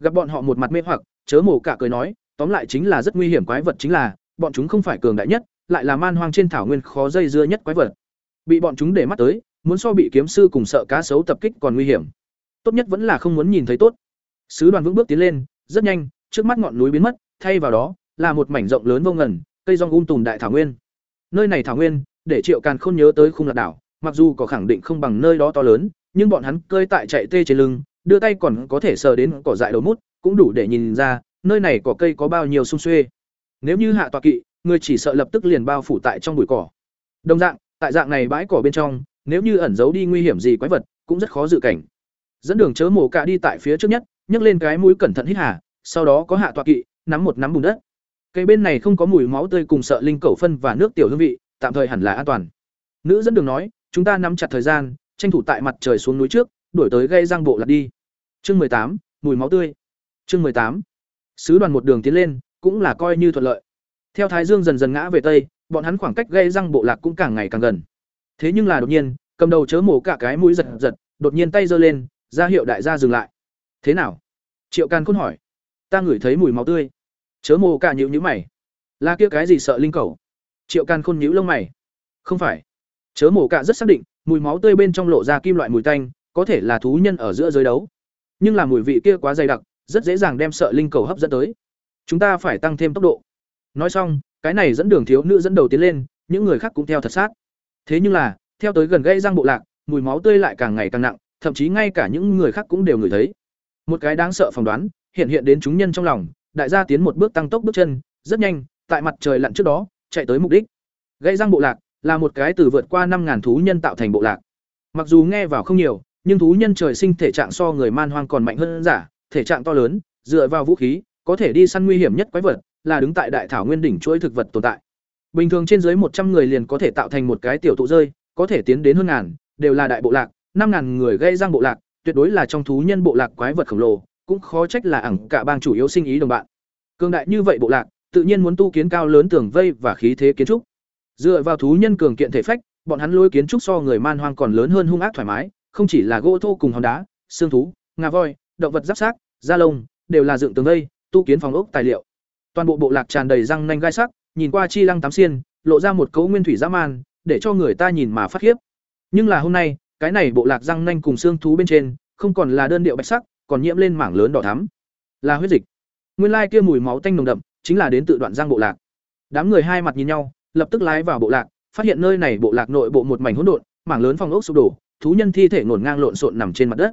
Gặp bọn họ một mặt mê hoặc, chớ mổ cả cười nói, tóm lại chính là rất nguy hiểm quái vật chính là, bọn chúng không phải cường đại nhất, lại là man hoang trên thảo nguyên khó dây dưa nhất quái vật. Bị bọn chúng để mắt tới, muốn so bị kiếm sư cùng sợ cá sấu tập kích còn nguy hiểm. Tốt nhất vẫn là không muốn nhìn thấy tốt. Sứ đoàn vững bước tiến lên, rất nhanh, trước mắt ngọn núi biến mất, thay vào đó, là một mảnh rộng lớn vô ngần, cây rong um tùm đại thảo nguyên nơi này thảo nguyên, để triệu càn khôn nhớ tới khung lạc đảo, mặc dù có khẳng định không bằng nơi đó to lớn, nhưng bọn hắn cơi tại chạy tê trên lưng, đưa tay còn có thể sờ đến cỏ dại đầu mút, cũng đủ để nhìn ra, nơi này có cây có bao nhiêu sung xuê. Nếu như hạ tọa kỵ, người chỉ sợ lập tức liền bao phủ tại trong bụi cỏ. Đồng dạng, tại dạng này bãi cỏ bên trong, nếu như ẩn giấu đi nguy hiểm gì quái vật, cũng rất khó dự cảnh. Dẫn đường chớ mổ cả đi tại phía trước nhất, nhấc lên cái mũi cẩn thận hít hà, sau đó có hạ tọa kỵ, nắm một nắm bùn đất cây bên này không có mùi máu tươi cùng sợ linh cẩu phân và nước tiểu hương vị, tạm thời hẳn là an toàn. Nữ dẫn đường nói, chúng ta nắm chặt thời gian, tranh thủ tại mặt trời xuống núi trước, đuổi tới gây răng bộ lật đi. Chương mười tám, mùi máu tươi. Chương mười tám. Sứ đoàn một đường tiến lên, cũng là coi như thuận lợi. Theo thái dương dần dần ngã về tây, bọn hắn khoảng cách gây răng bộ lạc cũng càng ngày càng gần. Thế nhưng là đột nhiên, cầm đầu chớ mổ cả cái mũi giật giật, đột nhiên tay giơ lên, ra hiệu đại gia dừng lại. Thế nào? Triệu càn khôn hỏi. Ta ngửi thấy mùi máu tươi chớ mổ cả nhữ nhữ mày. Là kia cái gì sợ linh cầu? Triệu càn khôn nhữ lông mày. Không phải. Chớ mổ cạ rất xác định, mùi máu tươi bên trong lộ ra kim loại mùi tanh, có thể là thú nhân ở giữa giới đấu. Nhưng là mùi vị kia quá dày đặc, rất dễ dàng đem sợ linh cầu hấp dẫn tới. Chúng ta phải tăng thêm tốc độ. Nói xong, cái này dẫn đường thiếu nữ dẫn đầu tiến lên, những người khác cũng theo thật sát. Thế nhưng là, theo tới gần gây răng bộ lạc, mùi máu tươi lại càng ngày càng nặng, thậm chí ngay cả những người khác cũng đều ngửi thấy. Một cái đáng sợ phỏng đoán, hiện hiện đến chúng nhân trong lòng đại gia tiến một bước tăng tốc bước chân, rất nhanh, tại mặt trời lặn trước đó, chạy tới mục đích. Gây răng bộ lạc là một cái từ vượt qua năm ngàn thú nhân tạo thành bộ lạc. Mặc dù nghe vào không nhiều, nhưng thú nhân trời sinh thể trạng so người man hoang còn mạnh hơn giả, thể trạng to lớn, dựa vào vũ khí, có thể đi săn nguy hiểm nhất quái vật, là đứng tại đại thảo nguyên đỉnh chuỗi thực vật tồn tại. Bình thường trên dưới một trăm người liền có thể tạo thành một cái tiểu tụ rơi, có thể tiến đến hơn ngàn, đều là đại bộ lạc, năm ngàn người gây răng bộ lạc, tuyệt đối là trong thú nhân bộ lạc quái vật khổng lồ cũng khó trách là ẳng cả bang chủ yếu sinh ý đồng bạn. Cường đại như vậy bộ lạc, tự nhiên muốn tu kiến cao lớn tường vây và khí thế kiến trúc. Dựa vào thú nhân cường kiện thể phách, bọn hắn lôi kiến trúc so người man hoang còn lớn hơn hung ác thoải mái, không chỉ là gỗ thô cùng hòn đá, xương thú, ngà voi, động vật giáp xác, da lông, đều là dựng tường vây, tu kiến phòng ốc tài liệu. Toàn bộ bộ lạc tràn đầy răng nanh gai sắc, nhìn qua chi lăng tám xiên, lộ ra một cấu nguyên thủy dã man, để cho người ta nhìn mà phát khiếp. Nhưng là hôm nay, cái này bộ lạc răng nanh cùng xương thú bên trên, không còn là đơn điệu bạch sắc còn nhiễm lên mảng lớn đỏ thắm. Là huyết dịch. Nguyên lai kia mùi máu tanh nồng đậm, chính là đến tự đoạn giang bộ lạc. Đám người hai mặt nhìn nhau, lập tức lái vào bộ lạc, phát hiện nơi này bộ lạc nội bộ một mảnh hỗn độn, mảng lớn phòng ốc sụp đổ, thú nhân thi thể ngổn ngang lộn xộn nằm trên mặt đất.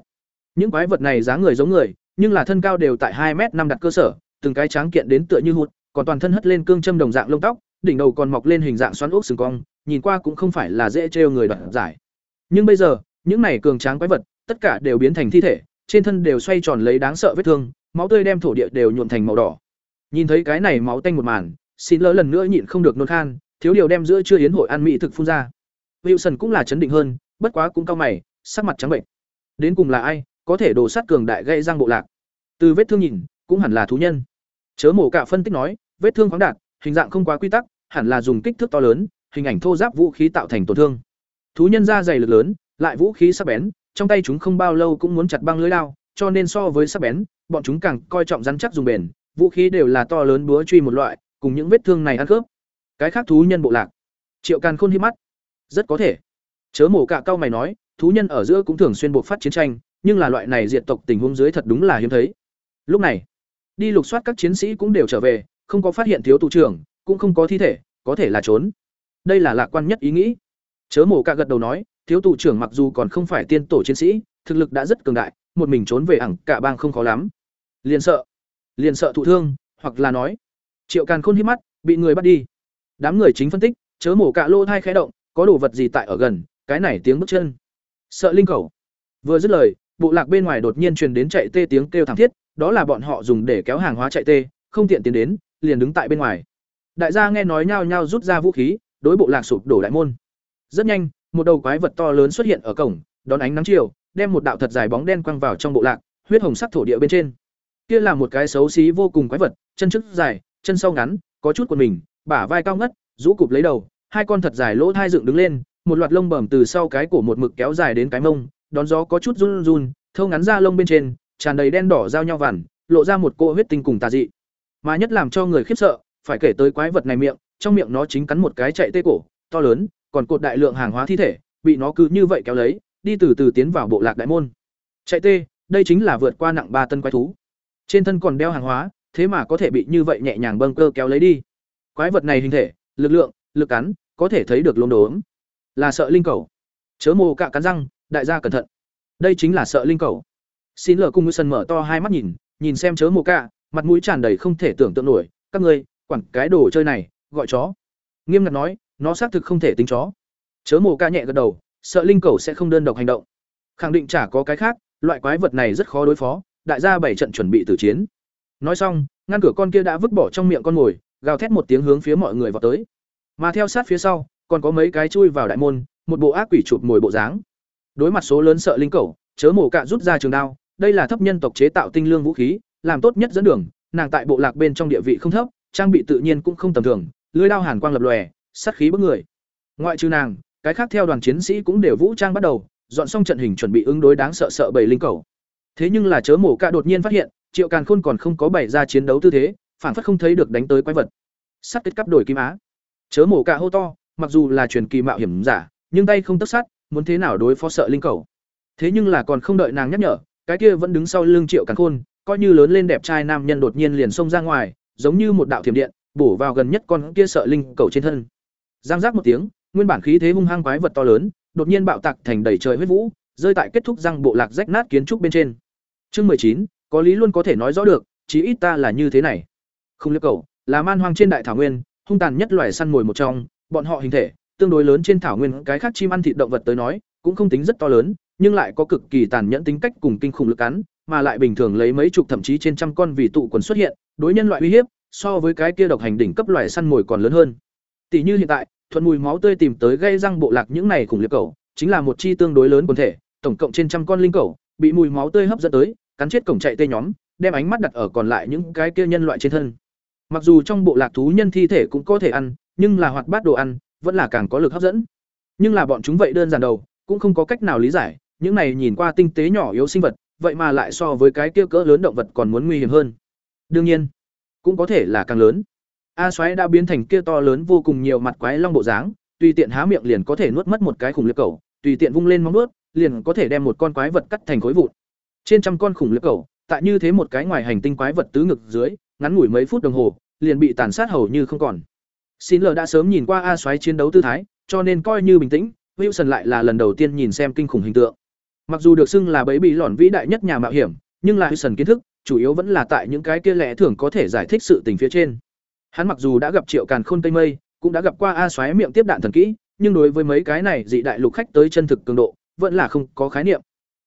Những quái vật này dáng người giống người, nhưng là thân cao đều tại hai m năm đặt cơ sở, từng cái tráng kiện đến tựa như hụt, còn toàn thân hất lên cương châm đồng dạng lông tóc, đỉnh đầu còn mọc lên hình dạng xoắn ốc sừng cong, nhìn qua cũng không phải là dễ trêu người đoạt giải. Nhưng bây giờ, những này cường tráng quái vật, tất cả đều biến thành thi thể trên thân đều xoay tròn lấy đáng sợ vết thương, máu tươi đem thổ địa đều nhuộm thành màu đỏ. Nhìn thấy cái này máu tanh một màn, xin lỡ lần nữa nhịn không được nôn khan, thiếu điều đem giữa chưa yến hội ăn mỹ thực phun ra. Wilson cũng là chấn định hơn, bất quá cũng cao mày, sắc mặt trắng bệnh. Đến cùng là ai, có thể đổ sát cường đại gây răng bộ lạc? Từ vết thương nhìn, cũng hẳn là thú nhân. Chớ mổ cả phân tích nói, vết thương khoáng đạt, hình dạng không quá quy tắc, hẳn là dùng kích thước to lớn, hình ảnh thô giáp vũ khí tạo thành tổn thương. Thú nhân da dày lực lớn, lại vũ khí sắc bén trong tay chúng không bao lâu cũng muốn chặt băng lưới lao cho nên so với sắc bén, bọn chúng càng coi trọng rắn chắc dùng bền, vũ khí đều là to lớn búa truy một loại, cùng những vết thương này ăn khớp. Cái khác thú nhân bộ lạc. Triệu càn khôn hi mắt. Rất có thể. Chớ mổ cả cao mày nói, thú nhân ở giữa cũng thường xuyên buộc phát chiến tranh, nhưng là loại này diệt tộc tình huống dưới thật đúng là hiếm thấy. Lúc này, đi lục soát các chiến sĩ cũng đều trở về, không có phát hiện thiếu tù trưởng, cũng không có thi thể, có thể là trốn. Đây là lạc quan nhất ý nghĩ. Chớ mổ cả gật đầu nói thiếu tù trưởng mặc dù còn không phải tiên tổ chiến sĩ, thực lực đã rất cường đại, một mình trốn về ẳng cả bang không khó lắm. Liền sợ liền sợ thụ thương, hoặc là nói, triệu càn khôn hít mắt, bị người bắt đi. Đám người chính phân tích, chớ mổ cả lô thai khẽ động, có đồ vật gì tại ở gần, cái này tiếng bước chân. Sợ linh cầu. Vừa dứt lời, bộ lạc bên ngoài đột nhiên truyền đến chạy tê tiếng kêu thảm thiết, đó là bọn họ dùng để kéo hàng hóa chạy tê, không tiện tiến đến, liền đứng tại bên ngoài. Đại gia nghe nói nhao nhao rút ra vũ khí, đối bộ lạc sụp đổ đại môn. Rất nhanh một đầu quái vật to lớn xuất hiện ở cổng, đón ánh nắng chiều, đem một đạo thật dài bóng đen quăng vào trong bộ lạc, huyết hồng sắc thổ địa bên trên. Kia là một cái xấu xí vô cùng quái vật, chân trước dài, chân sau ngắn, có chút quần mình, bả vai cao ngất, rũ cụp lấy đầu, hai con thật dài lỗ thai dựng đứng lên, một loạt lông bẩm từ sau cái cổ một mực kéo dài đến cái mông, đón gió có chút run run, thâu ngắn ra lông bên trên, tràn đầy đen đỏ giao nhau vằn, lộ ra một cỗ huyết tinh cùng tà dị. Mà nhất làm cho người khiếp sợ, phải kể tới quái vật này miệng, trong miệng nó chính cắn một cái chạy tê cổ, to lớn còn cột đại lượng hàng hóa thi thể, bị nó cứ như vậy kéo lấy, đi từ từ tiến vào bộ lạc đại môn. Chạy tê, đây chính là vượt qua nặng ba tân quái thú. Trên thân còn đeo hàng hóa, thế mà có thể bị như vậy nhẹ nhàng bâng cơ kéo lấy đi. Quái vật này hình thể, lực lượng, lực cắn, có thể thấy được luống đốm là sợ linh cầu. Chớ mồ cạ cắn răng, đại gia cẩn thận. Đây chính là sợ linh cầu. Xin lờ cung ngư sân mở to hai mắt nhìn nhìn xem chớ mồ cạ, mặt mũi tràn đầy không thể tưởng tượng nổi. Các ngươi, quản cái đồ chơi này, gọi chó. Nghiêm ngặt nói nó xác thực không thể tính chó. Chớ mồ ca nhẹ gật đầu, sợ linh cầu sẽ không đơn độc hành động. Khẳng định chả có cái khác, loại quái vật này rất khó đối phó, đại gia bảy trận chuẩn bị tử chiến. Nói xong, ngăn cửa con kia đã vứt bỏ trong miệng con mồi, gào thét một tiếng hướng phía mọi người vào tới. Mà theo sát phía sau, còn có mấy cái chui vào đại môn, một bộ ác quỷ chụp mồi bộ dáng. Đối mặt số lớn sợ linh cầu, chớ mổ cạ rút ra trường đao, đây là thấp nhân tộc chế tạo tinh lương vũ khí, làm tốt nhất dẫn đường, nàng tại bộ lạc bên trong địa vị không thấp, trang bị tự nhiên cũng không tầm thường, lưới đao hàn quang lập lòe sát khí bức người. Ngoại trừ nàng, cái khác theo đoàn chiến sĩ cũng đều vũ trang bắt đầu, dọn xong trận hình chuẩn bị ứng đối đáng sợ sợ bảy linh cầu. Thế nhưng là chớ mổ cạ đột nhiên phát hiện, triệu càn khôn còn không có bày ra chiến đấu tư thế, phản phất không thấy được đánh tới quái vật. Sắt kết cắp đổi kim á. Chớ mổ cạ hô to, mặc dù là truyền kỳ mạo hiểm giả, nhưng tay không tất sát, muốn thế nào đối phó sợ linh cầu? Thế nhưng là còn không đợi nàng nhắc nhở, cái kia vẫn đứng sau lưng triệu càn khôn, coi như lớn lên đẹp trai nam nhân đột nhiên liền xông ra ngoài, giống như một đạo thiểm điện, bổ vào gần nhất con kia sợ linh cầu trên thân giang giác một tiếng, nguyên bản khí thế hung hăng quái vật to lớn, đột nhiên bạo tạc thành đầy trời huyết vũ, rơi tại kết thúc răng bộ lạc rách nát kiến trúc bên trên. Chương mười chín, có lý luôn có thể nói rõ được, chí ít ta là như thế này. Không liếc cầu là man hoang trên đại thảo nguyên, hung tàn nhất loài săn mồi một trong, bọn họ hình thể, tương đối lớn trên thảo nguyên, cái khác chim ăn thịt động vật tới nói, cũng không tính rất to lớn, nhưng lại có cực kỳ tàn nhẫn tính cách cùng kinh khủng lực cắn, mà lại bình thường lấy mấy chục thậm chí trên trăm con vì tụ quần xuất hiện, đối nhân loại uy hiếp, so với cái kia độc hành đỉnh cấp loài săn mồi còn lớn hơn tỷ như hiện tại, thuận mùi máu tươi tìm tới gây răng bộ lạc những này khủng liệt cầu, chính là một chi tương đối lớn quần thể, tổng cộng trên trăm con linh cầu, bị mùi máu tươi hấp dẫn tới, cắn chết cổng chạy tê nhóm, đem ánh mắt đặt ở còn lại những cái kia nhân loại trên thân. Mặc dù trong bộ lạc thú nhân thi thể cũng có thể ăn, nhưng là hoạt bát đồ ăn, vẫn là càng có lực hấp dẫn. Nhưng là bọn chúng vậy đơn giản đầu, cũng không có cách nào lý giải, những này nhìn qua tinh tế nhỏ yếu sinh vật, vậy mà lại so với cái kia cỡ lớn động vật còn muốn nguy hiểm hơn. Đương nhiên, cũng có thể là càng lớn a xoáy đã biến thành kia to lớn vô cùng nhiều mặt quái long bộ dáng, tùy tiện há miệng liền có thể nuốt mất một cái khủng liệt cầu, tùy tiện vung lên móng nuốt liền có thể đem một con quái vật cắt thành khối vụn. Trên trăm con khủng liệt cầu, tại như thế một cái ngoài hành tinh quái vật tứ ngực dưới, ngắn ngủi mấy phút đồng hồ, liền bị tàn sát hầu như không còn. Xin lờ đã sớm nhìn qua a xoáy chiến đấu tư thái, cho nên coi như bình tĩnh, wilson lại là lần đầu tiên nhìn xem kinh khủng hình tượng. Mặc dù được xưng là bấy bị lọn vĩ đại nhất nhà mạo hiểm, nhưng là wilson kiến thức, chủ yếu vẫn là tại những cái kia lẽ thường có thể giải thích sự tình phía trên hắn mặc dù đã gặp triệu càn khôn tây mây, cũng đã gặp qua a xoáy miệng tiếp đạn thần kỹ, nhưng đối với mấy cái này dị đại lục khách tới chân thực cường độ, vẫn là không có khái niệm.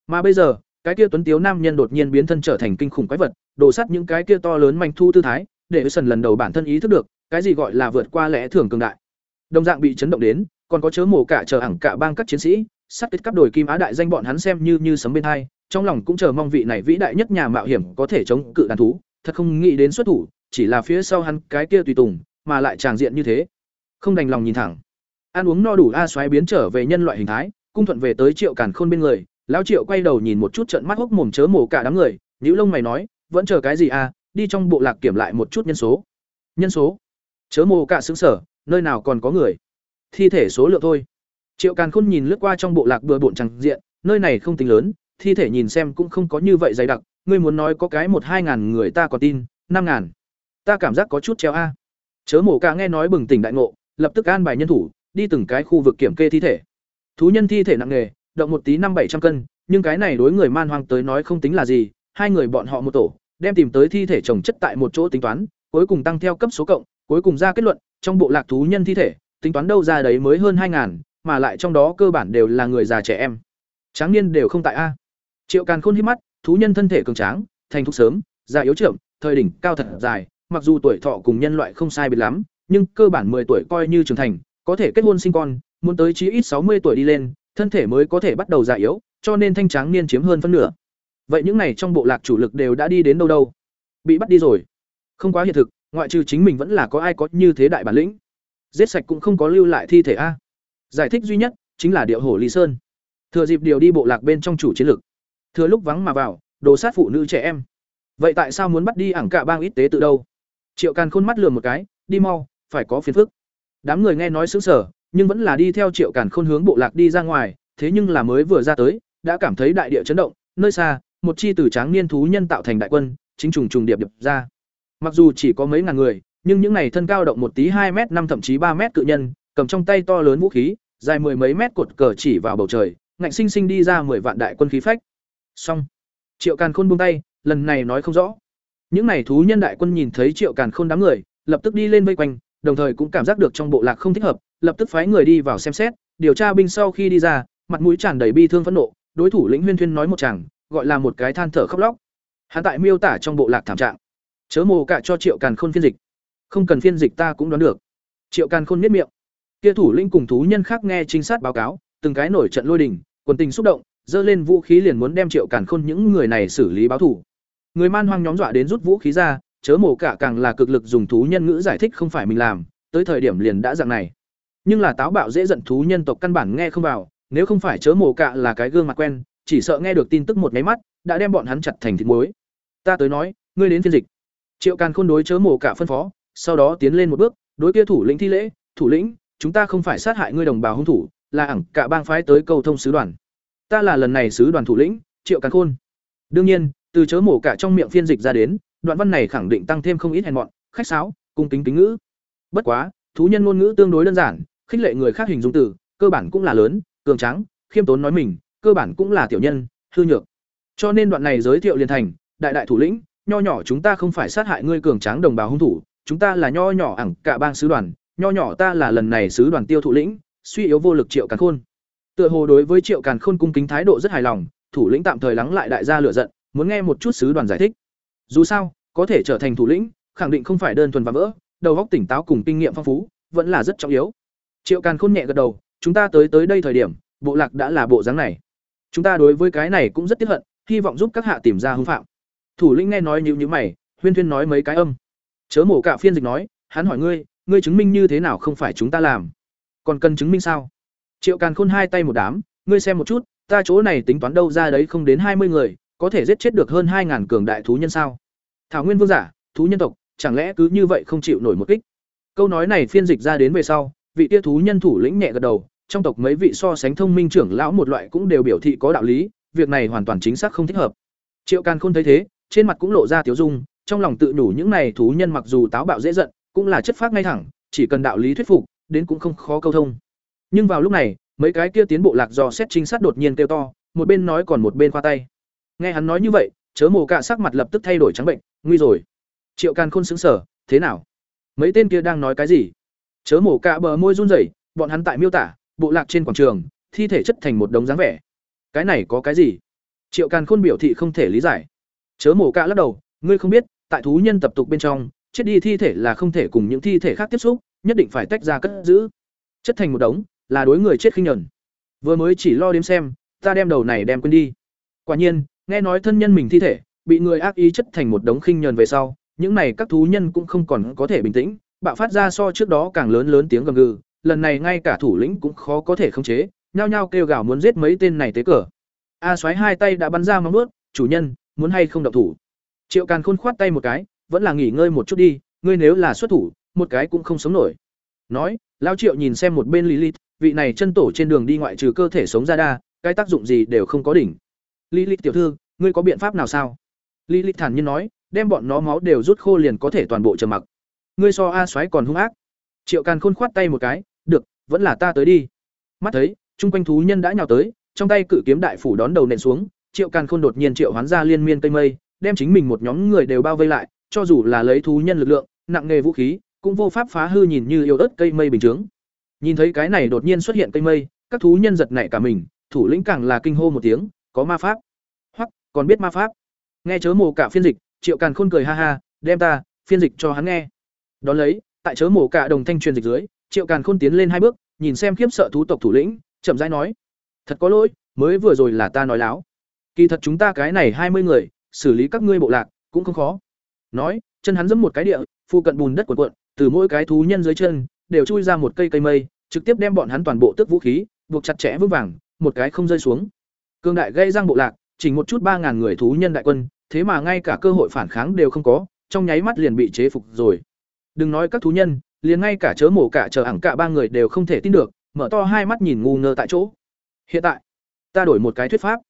Mà bây giờ, cái kia tuấn tiếu nam nhân đột nhiên biến thân trở thành kinh khủng quái vật, đổ sát những cái kia to lớn manh thu tư thái, để sần lần đầu bản thân ý thức được, cái gì gọi là vượt qua lẽ thường cường đại. Đồng dạng bị chấn động đến, còn có chớ mổ cả chờ ẳng cả bang các chiến sĩ sát kết cắp đổi kim á đại danh bọn hắn xem như như sấm bên hai, trong lòng cũng chờ mong vị này vĩ đại nhất nhà mạo hiểm có thể chống cự đàn thú, thật không nghĩ đến xuất thủ chỉ là phía sau hắn cái kia tùy tùng, mà lại tràng diện như thế. Không đành lòng nhìn thẳng. Ăn uống no đủ a xoáy biến trở về nhân loại hình thái, cung thuận về tới triệu càn khôn bên người, lão triệu quay đầu nhìn một chút trận mắt hốc mồm chớ mổ cả đám người nhữ lông mày nói, vẫn chờ cái gì à đi trong bộ lạc kiểm lại một chút nhân số. Nhân số? Chớ mổ cả xứng sở, nơi nào còn có người. Thi thể số lượng thôi. Triệu càn khôn nhìn lướt qua trong bộ lạc bừa bộn chẳng diện, nơi này không tính lớn, thi thể nhìn xem cũng không có như vậy dày đặc, ngươi muốn nói có cái một hai ngàn người ta còn tin, năm ngàn ta cảm giác có chút treo a. Chớ mổ cả nghe nói bừng tỉnh đại ngộ, lập tức an bài nhân thủ, đi từng cái khu vực kiểm kê thi thể. Thú nhân thi thể nặng nghề động một tí năm bảy trăm cân, nhưng cái này đối người man hoang tới nói không tính là gì, hai người bọn họ một tổ, đem tìm tới thi thể trồng chất tại một chỗ tính toán, cuối cùng tăng theo cấp số cộng, cuối cùng ra kết luận, trong bộ lạc thú nhân thi thể, tính toán đâu ra đấy mới hơn hai ngàn, mà lại trong đó cơ bản đều là người già trẻ em. Tráng niên đều không tại a. Triệu càn khôn hít mắt, thú nhân thân thể cường tráng, thành thục sớm, già yếu trưởng, thời đỉnh cao thật dài mặc dù tuổi thọ cùng nhân loại không sai biệt lắm, nhưng cơ bản 10 tuổi coi như trưởng thành, có thể kết hôn sinh con, muốn tới chí ít 60 tuổi đi lên, thân thể mới có thể bắt đầu già yếu, cho nên thanh tráng niên chiếm hơn phân nửa. Vậy những này trong bộ lạc chủ lực đều đã đi đến đâu đâu? Bị bắt đi rồi. Không quá hiện thực, ngoại trừ chính mình vẫn là có ai có như thế đại bản lĩnh. Giết sạch cũng không có lưu lại thi thể a. Giải thích duy nhất chính là điệu hổ lý sơn. Thừa dịp điều đi bộ lạc bên trong chủ chiến lực. Thừa lúc vắng mà vào, đồ sát phụ nữ trẻ em. Vậy tại sao muốn bắt đi ảng cả bang ít tế tự đâu? Triệu càn khôn mắt lườm một cái, đi mau, phải có phiền phức. Đám người nghe nói xứng sở nhưng vẫn là đi theo triệu càn khôn hướng bộ lạc đi ra ngoài, thế nhưng là mới vừa ra tới, đã cảm thấy đại địa chấn động, nơi xa, một chi từ tráng niên thú nhân tạo thành đại quân, chính trùng trùng điệp điệp ra. Mặc dù chỉ có mấy ngàn người, nhưng những này thân cao động một tí hai m năm thậm chí ba m cự nhân, cầm trong tay to lớn vũ khí, dài mười mấy mét cột cờ chỉ vào bầu trời, ngạnh sinh sinh đi ra mười vạn đại quân khí phách. Xong, triệu càn khôn buông tay, lần này nói không rõ những này thú nhân đại quân nhìn thấy triệu càn khôn đám người, lập tức đi lên vây quanh, đồng thời cũng cảm giác được trong bộ lạc không thích hợp, lập tức phái người đi vào xem xét, điều tra binh sau khi đi ra, mặt mũi tràn đầy bi thương phẫn nộ, đối thủ lĩnh huyên thuyên nói một chàng, gọi là một cái than thở khóc lóc. Hắn tại miêu tả trong bộ lạc thảm trạng. Chớ mồ cả cho triệu càn khôn phiên dịch. Không cần phiên dịch ta cũng đoán được. Triệu càn khôn miết miệng. Kia thủ lĩnh cùng thú nhân khác nghe trinh sát báo cáo, từng cái nổi trận lôi đình, quần tình xúc động, dơ lên vũ khí liền muốn đem triệu càn khôn những người này xử lý báo thủ người man hoang nhóm dọa đến rút vũ khí ra, chớ mổ cả càng là cực lực dùng thú nhân ngữ giải thích không phải mình làm, tới thời điểm liền đã dạng này. Nhưng là táo bạo dễ giận thú nhân tộc căn bản nghe không vào, nếu không phải chớ mổ cả là cái gương mặt quen, chỉ sợ nghe được tin tức một nháy mắt, đã đem bọn hắn chặt thành thịt muối. Ta tới nói, ngươi đến phiên dịch. Triệu càn khôn đối chớ mổ cả phân phó, sau đó tiến lên một bước, đối kia thủ lĩnh thi lễ, thủ lĩnh, chúng ta không phải sát hại ngươi đồng bào hung thủ, là ẳng cả bang phái tới cầu thông sứ đoàn. Ta là lần này sứ đoàn thủ lĩnh, triệu càn khôn. Đương nhiên từ chớ mổ cả trong miệng phiên dịch ra đến, đoạn văn này khẳng định tăng thêm không ít hèn mọn, khách sáo, cung kính kính ngữ. Bất quá, thú nhân ngôn ngữ tương đối đơn giản, khích lệ người khác hình dung từ, cơ bản cũng là lớn, cường tráng, khiêm tốn nói mình, cơ bản cũng là tiểu nhân, hư nhược. Cho nên đoạn này giới thiệu liền thành, đại đại thủ lĩnh, nho nhỏ chúng ta không phải sát hại ngươi cường tráng đồng bào hung thủ, chúng ta là nho nhỏ ẳng cả bang sứ đoàn, nho nhỏ ta là lần này sứ đoàn tiêu thủ lĩnh, suy yếu vô lực triệu càn khôn. Tựa hồ đối với triệu càn khôn cung kính thái độ rất hài lòng, thủ lĩnh tạm thời lắng lại đại gia lựa giận muốn nghe một chút sứ đoàn giải thích. Dù sao, có thể trở thành thủ lĩnh, khẳng định không phải đơn thuần và vỡ, đầu óc tỉnh táo cùng kinh nghiệm phong phú, vẫn là rất trọng yếu. Triệu càn khôn nhẹ gật đầu, chúng ta tới tới đây thời điểm, bộ lạc đã là bộ dáng này. Chúng ta đối với cái này cũng rất tiếc hận, hy vọng giúp các hạ tìm ra hưng phạm. Thủ lĩnh nghe nói như như mày, huyên thuyên nói mấy cái âm. Chớ mổ cả phiên dịch nói, hắn hỏi ngươi ngươi chứng minh như thế nào không phải chúng ta làm? Còn cần chứng minh sao? Triệu càn khôn hai tay một đám, ngươi xem một chút, ta chỗ này tính toán đâu ra đấy không đến hai mươi người có thể giết chết được hơn hai ngàn cường đại thú nhân sao? Thảo nguyên vương giả, thú nhân tộc, chẳng lẽ cứ như vậy không chịu nổi một kích? Câu nói này phiên dịch ra đến về sau, vị tia thú nhân thủ lĩnh nhẹ gật đầu, trong tộc mấy vị so sánh thông minh trưởng lão một loại cũng đều biểu thị có đạo lý, việc này hoàn toàn chính xác không thích hợp. Triệu càn khôn thấy thế, trên mặt cũng lộ ra tiếu dung, trong lòng tự nhủ những này thú nhân mặc dù táo bạo dễ giận, cũng là chất phác ngay thẳng, chỉ cần đạo lý thuyết phục, đến cũng không khó câu thông. Nhưng vào lúc này, mấy cái kia tiến bộ lạc do xét trinh sát đột nhiên kêu to, một bên nói còn một bên khoa tay nghe hắn nói như vậy, chớ mồ cạ sắc mặt lập tức thay đổi trắng bệnh, nguy rồi. Triệu càn khôn xứng sở thế nào? Mấy tên kia đang nói cái gì? Chớ mổ cạ bờ môi run rẩy, bọn hắn tại miêu tả, bộ lạc trên quảng trường, thi thể chất thành một đống dáng vẻ. Cái này có cái gì? Triệu càn khôn biểu thị không thể lý giải. Chớ mổ cạ lắc đầu, ngươi không biết, tại thú nhân tập tục bên trong, chết đi thi thể là không thể cùng những thi thể khác tiếp xúc, nhất định phải tách ra cất giữ. Chất thành một đống, là đối người chết khinh nhẫn. Vừa mới chỉ lo đếm xem, ta đem đầu này đem quên đi. Quả nhiên nghe nói thân nhân mình thi thể, bị người ác ý chất thành một đống khinh nhờn về sau, những này các thú nhân cũng không còn có thể bình tĩnh, bạo phát ra so trước đó càng lớn lớn tiếng gầm gừ, lần này ngay cả thủ lĩnh cũng khó có thể khống chế, nhao nhao kêu gào muốn giết mấy tên này tế cờ. A xoáy hai tay đã bắn ra móng ướt chủ nhân, muốn hay không động thủ? Triệu càn khôn khoát tay một cái, vẫn là nghỉ ngơi một chút đi, ngươi nếu là xuất thủ, một cái cũng không sống nổi. Nói lao triệu nhìn xem một bên lilith, vị này chân tổ trên đường đi ngoại trừ cơ thể sống ra đa, cái tác dụng gì đều không có đỉnh lý lịch tiểu thư, ngươi có biện pháp nào sao? Lý lịch thản nhiên nói, đem bọn nó máu đều rút khô liền có thể toàn bộ trầm mặc. Ngươi so a xoáy còn hung ác. Triệu càn khôn khoát tay một cái, được, vẫn là ta tới đi. Mắt thấy, chung quanh thú nhân đã nhào tới, trong tay cự kiếm đại phủ đón đầu nện xuống, triệu càn khôn đột nhiên triệu hoán ra liên miên cây mây, đem chính mình một nhóm người đều bao vây lại, cho dù là lấy thú nhân lực lượng, nặng nghề vũ khí, cũng vô pháp phá hư nhìn như yêu ớt cây mây bình chướng. Nhìn thấy cái này đột nhiên xuất hiện cây mây, các thú nhân giật nảy cả mình, thủ lĩnh càng là kinh hô một tiếng có ma pháp. Hoặc, còn biết ma pháp. Nghe chớ mổ cả phiên dịch, triệu càn khôn cười ha ha, đem ta, phiên dịch cho hắn nghe. Đón lấy, tại chớ mổ cả đồng thanh truyền dịch dưới, triệu càn khôn tiến lên hai bước, nhìn xem khiếp sợ thú tộc thủ lĩnh, chậm rãi nói, thật có lỗi, mới vừa rồi là ta nói láo. Kỳ thật chúng ta cái này hai mươi người, xử lý các ngươi bộ lạc, cũng không khó. Nói, chân hắn giẫm một cái địa phụ cận bùn đất cuộn cuộn, từ mỗi cái thú nhân dưới chân, đều chui ra một cây cây mây, trực tiếp đem bọn hắn toàn bộ tước vũ khí, buộc chặt chẽ vững vàng, một cái không rơi xuống cương đại gây răng bộ lạc chỉ một chút ba ngàn người thú nhân đại quân, thế mà ngay cả cơ hội phản kháng đều không có, trong nháy mắt liền bị chế phục rồi. Đừng nói các thú nhân, liền ngay cả chớ mổ cả chờ ẳng cả ba người đều không thể tin được, mở to hai mắt nhìn ngu ngơ tại chỗ. Hiện tại, ta đổi một cái thuyết pháp.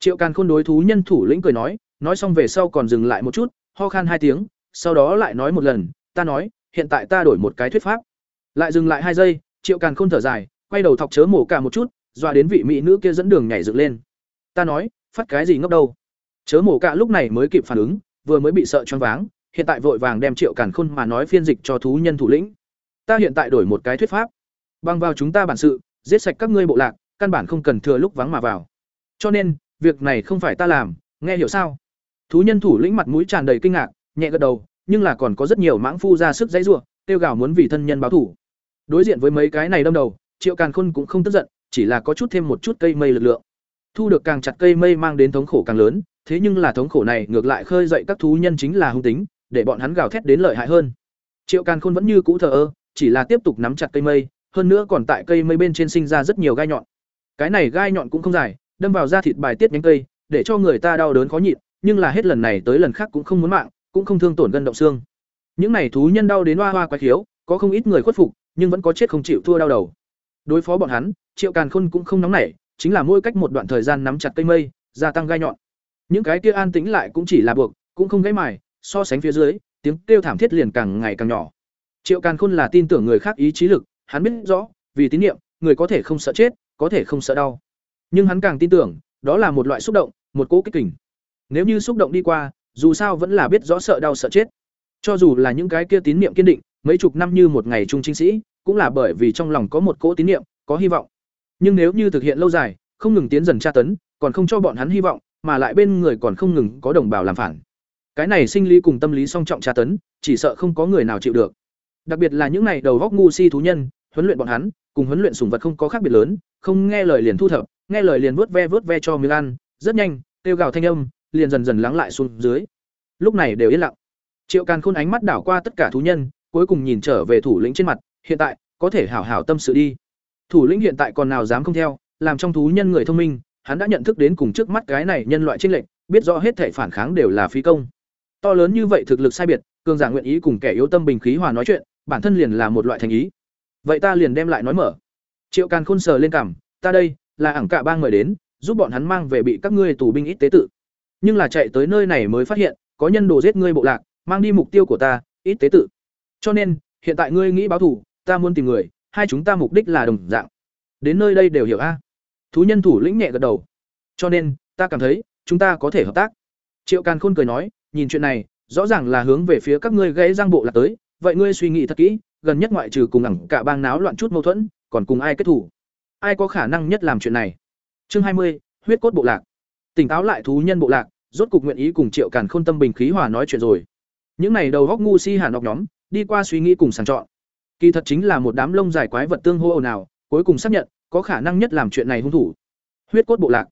Triệu càn khôn đối thú nhân thủ lĩnh cười nói nói xong về sau còn dừng lại một chút, ho khan hai tiếng, sau đó lại nói một lần, ta nói, hiện tại ta đổi một cái thuyết pháp. Lại dừng lại hai giây, triệu càn khôn thở dài, quay đầu thọc chớ mổ cả một chút, dọa đến vị mỹ nữ kia dẫn đường nhảy dựng lên ta nói, phát cái gì ngốc đâu? Chớ mổ cạ lúc này mới kịp phản ứng, vừa mới bị sợ choáng váng, hiện tại vội vàng đem triệu càn khôn mà nói phiên dịch cho thú nhân thủ lĩnh. Ta hiện tại đổi một cái thuyết pháp. Bằng vào chúng ta bản sự, giết sạch các ngươi bộ lạc, căn bản không cần thừa lúc vắng mà vào. Cho nên, việc này không phải ta làm, nghe hiểu sao? Thú nhân thủ lĩnh mặt mũi tràn đầy kinh ngạc, nhẹ gật đầu, nhưng là còn có rất nhiều mãng phu ra sức dãy ruộng tiêu gào muốn vì thân nhân báo thủ. Đối diện với mấy cái này đâm đầu, triệu càn khôn cũng không tức giận, chỉ là có chút thêm một chút cây mây lực lượng thu được càng chặt cây mây mang đến thống khổ càng lớn thế nhưng là thống khổ này ngược lại khơi dậy các thú nhân chính là hung tính để bọn hắn gào thét đến lợi hại hơn. Triệu càn khôn vẫn như cũ thờ ơ chỉ là tiếp tục nắm chặt cây mây hơn nữa còn tại cây mây bên trên sinh ra rất nhiều gai nhọn. Cái này gai nhọn cũng không dài đâm vào da thịt bài tiết nhánh cây để cho người ta đau đớn khó nhịn nhưng là hết lần này tới lần khác cũng không muốn mạng cũng không thương tổn gân động xương. Những này thú nhân đau đến hoa hoa quái khiếu có không ít người khuất phục nhưng vẫn có chết không chịu thua đau đầu. Đối phó bọn hắn, Triệu Càn Khôn cũng không nóng nảy, chính là mỗi cách một đoạn thời gian nắm chặt cây mây, gia tăng gai nhọn. Những cái kia an tĩnh lại cũng chỉ là buộc, cũng không gãy mài, so sánh phía dưới, tiếng kêu thảm thiết liền càng ngày càng nhỏ. Triệu Càn Khôn là tin tưởng người khác ý chí lực, hắn biết rõ, vì tín niệm, người có thể không sợ chết, có thể không sợ đau. Nhưng hắn càng tin tưởng, đó là một loại xúc động, một cỗ kích kình. Nếu như xúc động đi qua, dù sao vẫn là biết rõ sợ đau sợ chết. Cho dù là những cái kia tín niệm kiên định, mấy chục năm như một ngày trung chính sĩ, cũng là bởi vì trong lòng có một cỗ tín niệm, có hy vọng. Nhưng nếu như thực hiện lâu dài, không ngừng tiến dần tra tấn, còn không cho bọn hắn hy vọng, mà lại bên người còn không ngừng có đồng bào làm phản. Cái này sinh lý cùng tâm lý song trọng tra tấn, chỉ sợ không có người nào chịu được. Đặc biệt là những này đầu góc ngu si thú nhân, huấn luyện bọn hắn, cùng huấn luyện sủng vật không có khác biệt lớn, không nghe lời liền thu thập, nghe lời liền vớt ve vớt ve cho miếng ăn, rất nhanh, kêu gào thanh âm, liền dần dần lắng lại xuống dưới. Lúc này đều yên lặng. Triệu Càn Khôn ánh mắt đảo qua tất cả thú nhân, cuối cùng nhìn trở về thủ lĩnh trên mặt, hiện tại, có thể hảo hảo tâm sự đi. Thủ lĩnh hiện tại còn nào dám không theo, làm trong thú nhân người thông minh, hắn đã nhận thức đến cùng trước mắt cái này nhân loại trinh lệnh, biết rõ hết thể phản kháng đều là phí công. To lớn như vậy thực lực sai biệt, cường giả nguyện ý cùng kẻ yếu tâm bình khí hòa nói chuyện, bản thân liền là một loại thành ý. Vậy ta liền đem lại nói mở. Triệu Càn Khôn sờ lên cảm, ta đây là ảng cả bang người đến, giúp bọn hắn mang về bị các ngươi tù binh ít tế tự. Nhưng là chạy tới nơi này mới phát hiện, có nhân đồ giết ngươi bộ lạc, mang đi mục tiêu của ta, ít tế tự. Cho nên, hiện tại ngươi nghĩ báo thù, ta muốn tìm người, hai chúng ta mục đích là đồng dạng. Đến nơi đây đều hiểu a. Thú nhân thủ lĩnh nhẹ gật đầu. Cho nên, ta cảm thấy, chúng ta có thể hợp tác. Triệu Càn Khôn cười nói, nhìn chuyện này, rõ ràng là hướng về phía các ngươi gãy răng bộ là tới, vậy ngươi suy nghĩ thật kỹ, gần nhất ngoại trừ cùng ẳng cả bang náo loạn chút mâu thuẫn, còn cùng ai kết thủ? Ai có khả năng nhất làm chuyện này? Chương hai mươi, huyết cốt bộ lạc. Tỉnh táo lại thú nhân bộ lạc, rốt cục nguyện ý cùng Triệu Càn Khôn tâm bình khí hòa nói chuyện rồi. Những này đầu góc ngu si hàn đọc nhóm, đi qua suy nghĩ cùng sàng chọn. Kỳ thật chính là một đám lông dài quái vật tương hô ồn ào, cuối cùng xác nhận, có khả năng nhất làm chuyện này hung thủ. Huyết cốt bộ lạc.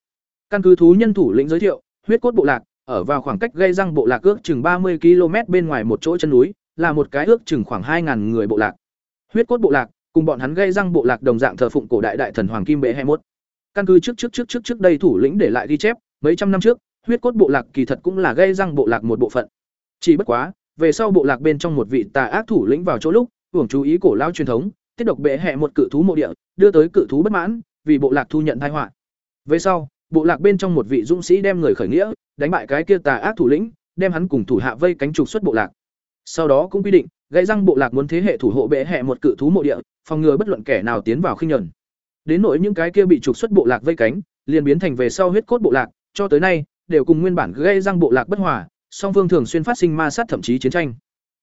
Căn cứ thú nhân thủ lĩnh giới thiệu, huyết cốt bộ lạc ở vào khoảng cách gây răng bộ lạc ước chừng ba mươi km bên ngoài một chỗ chân núi, là một cái ước chừng khoảng 2000 người bộ lạc. Huyết cốt bộ lạc, cùng bọn hắn gây răng bộ lạc đồng dạng thờ phụng cổ đại đại thần hoàng kim bệ 21. Căn cứ trước trước trước trước trước đây thủ lĩnh để lại ghi chép, mấy trăm năm trước, huyết cốt bộ lạc kỳ thật cũng là gây răng bộ lạc một bộ phận. Chỉ bất quá, về sau bộ lạc bên trong một vị tà ác thủ lĩnh vào chỗ lúc, hưởng chú ý cổ lao truyền thống, tiết độc bệ hệ một cự thú mộ địa, đưa tới cự thú bất mãn, vì bộ lạc thu nhận tai họa. Về sau, bộ lạc bên trong một vị dũng sĩ đem người khởi nghĩa, đánh bại cái kia tà ác thủ lĩnh, đem hắn cùng thủ hạ vây cánh trục xuất bộ lạc. Sau đó cũng quy định, gãy răng bộ lạc muốn thế hệ thủ hộ bệ hệ một cự thú mộ địa, phòng ngừa bất luận kẻ nào tiến vào khinh nhẫn. Đến nỗi những cái kia bị trục xuất bộ lạc vây cánh, liền biến thành về sau huyết cốt bộ lạc, cho tới nay đều cùng nguyên bản gây răng bộ lạc bất hòa, song phương thường xuyên phát sinh ma sát thậm chí chiến tranh.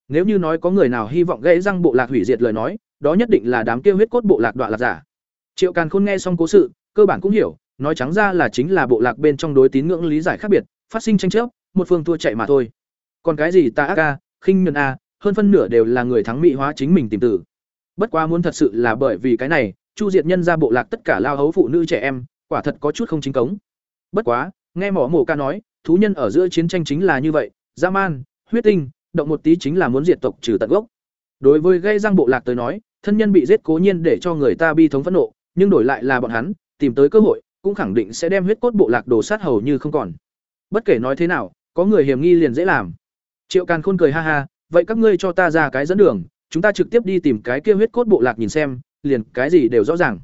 Nếu như nói có người nào hy vọng gãy răng bộ lạc hủy diệt lời nói, đó nhất định là đám kia huyết cốt bộ lạc đoạn lạc giả. Triệu Càn Khôn nghe xong cố sự, cơ bản cũng hiểu, nói trắng ra là chính là bộ lạc bên trong đối tín ngưỡng lý giải khác biệt, phát sinh tranh chấp, một phương thua chạy mà thôi. Còn cái gì ta ác a, khinh nhân a, hơn phân nửa đều là người thắng mỹ hóa chính mình tìm tử. Bất quá muốn thật sự là bởi vì cái này, Chu Diệt Nhân ra bộ lạc tất cả lao hấu phụ nữ trẻ em, quả thật có chút không chính cống. Bất quá, nghe mỏ mổ ca nói, thú nhân ở giữa chiến tranh chính là như vậy, dã man, huyết tinh, động một tí chính là muốn diệt tộc trừ tận gốc. Đối với gây răng bộ lạc tới nói, thân nhân bị giết cố nhiên để cho người ta bi thống phẫn nộ, nhưng đổi lại là bọn hắn tìm tới cơ hội, cũng khẳng định sẽ đem huyết cốt bộ lạc đổ sát hầu như không còn. Bất kể nói thế nào, có người hiểm nghi liền dễ làm. Triệu Càn Khôn cười ha ha, vậy các ngươi cho ta ra cái dẫn đường, chúng ta trực tiếp đi tìm cái kia huyết cốt bộ lạc nhìn xem, liền cái gì đều rõ ràng.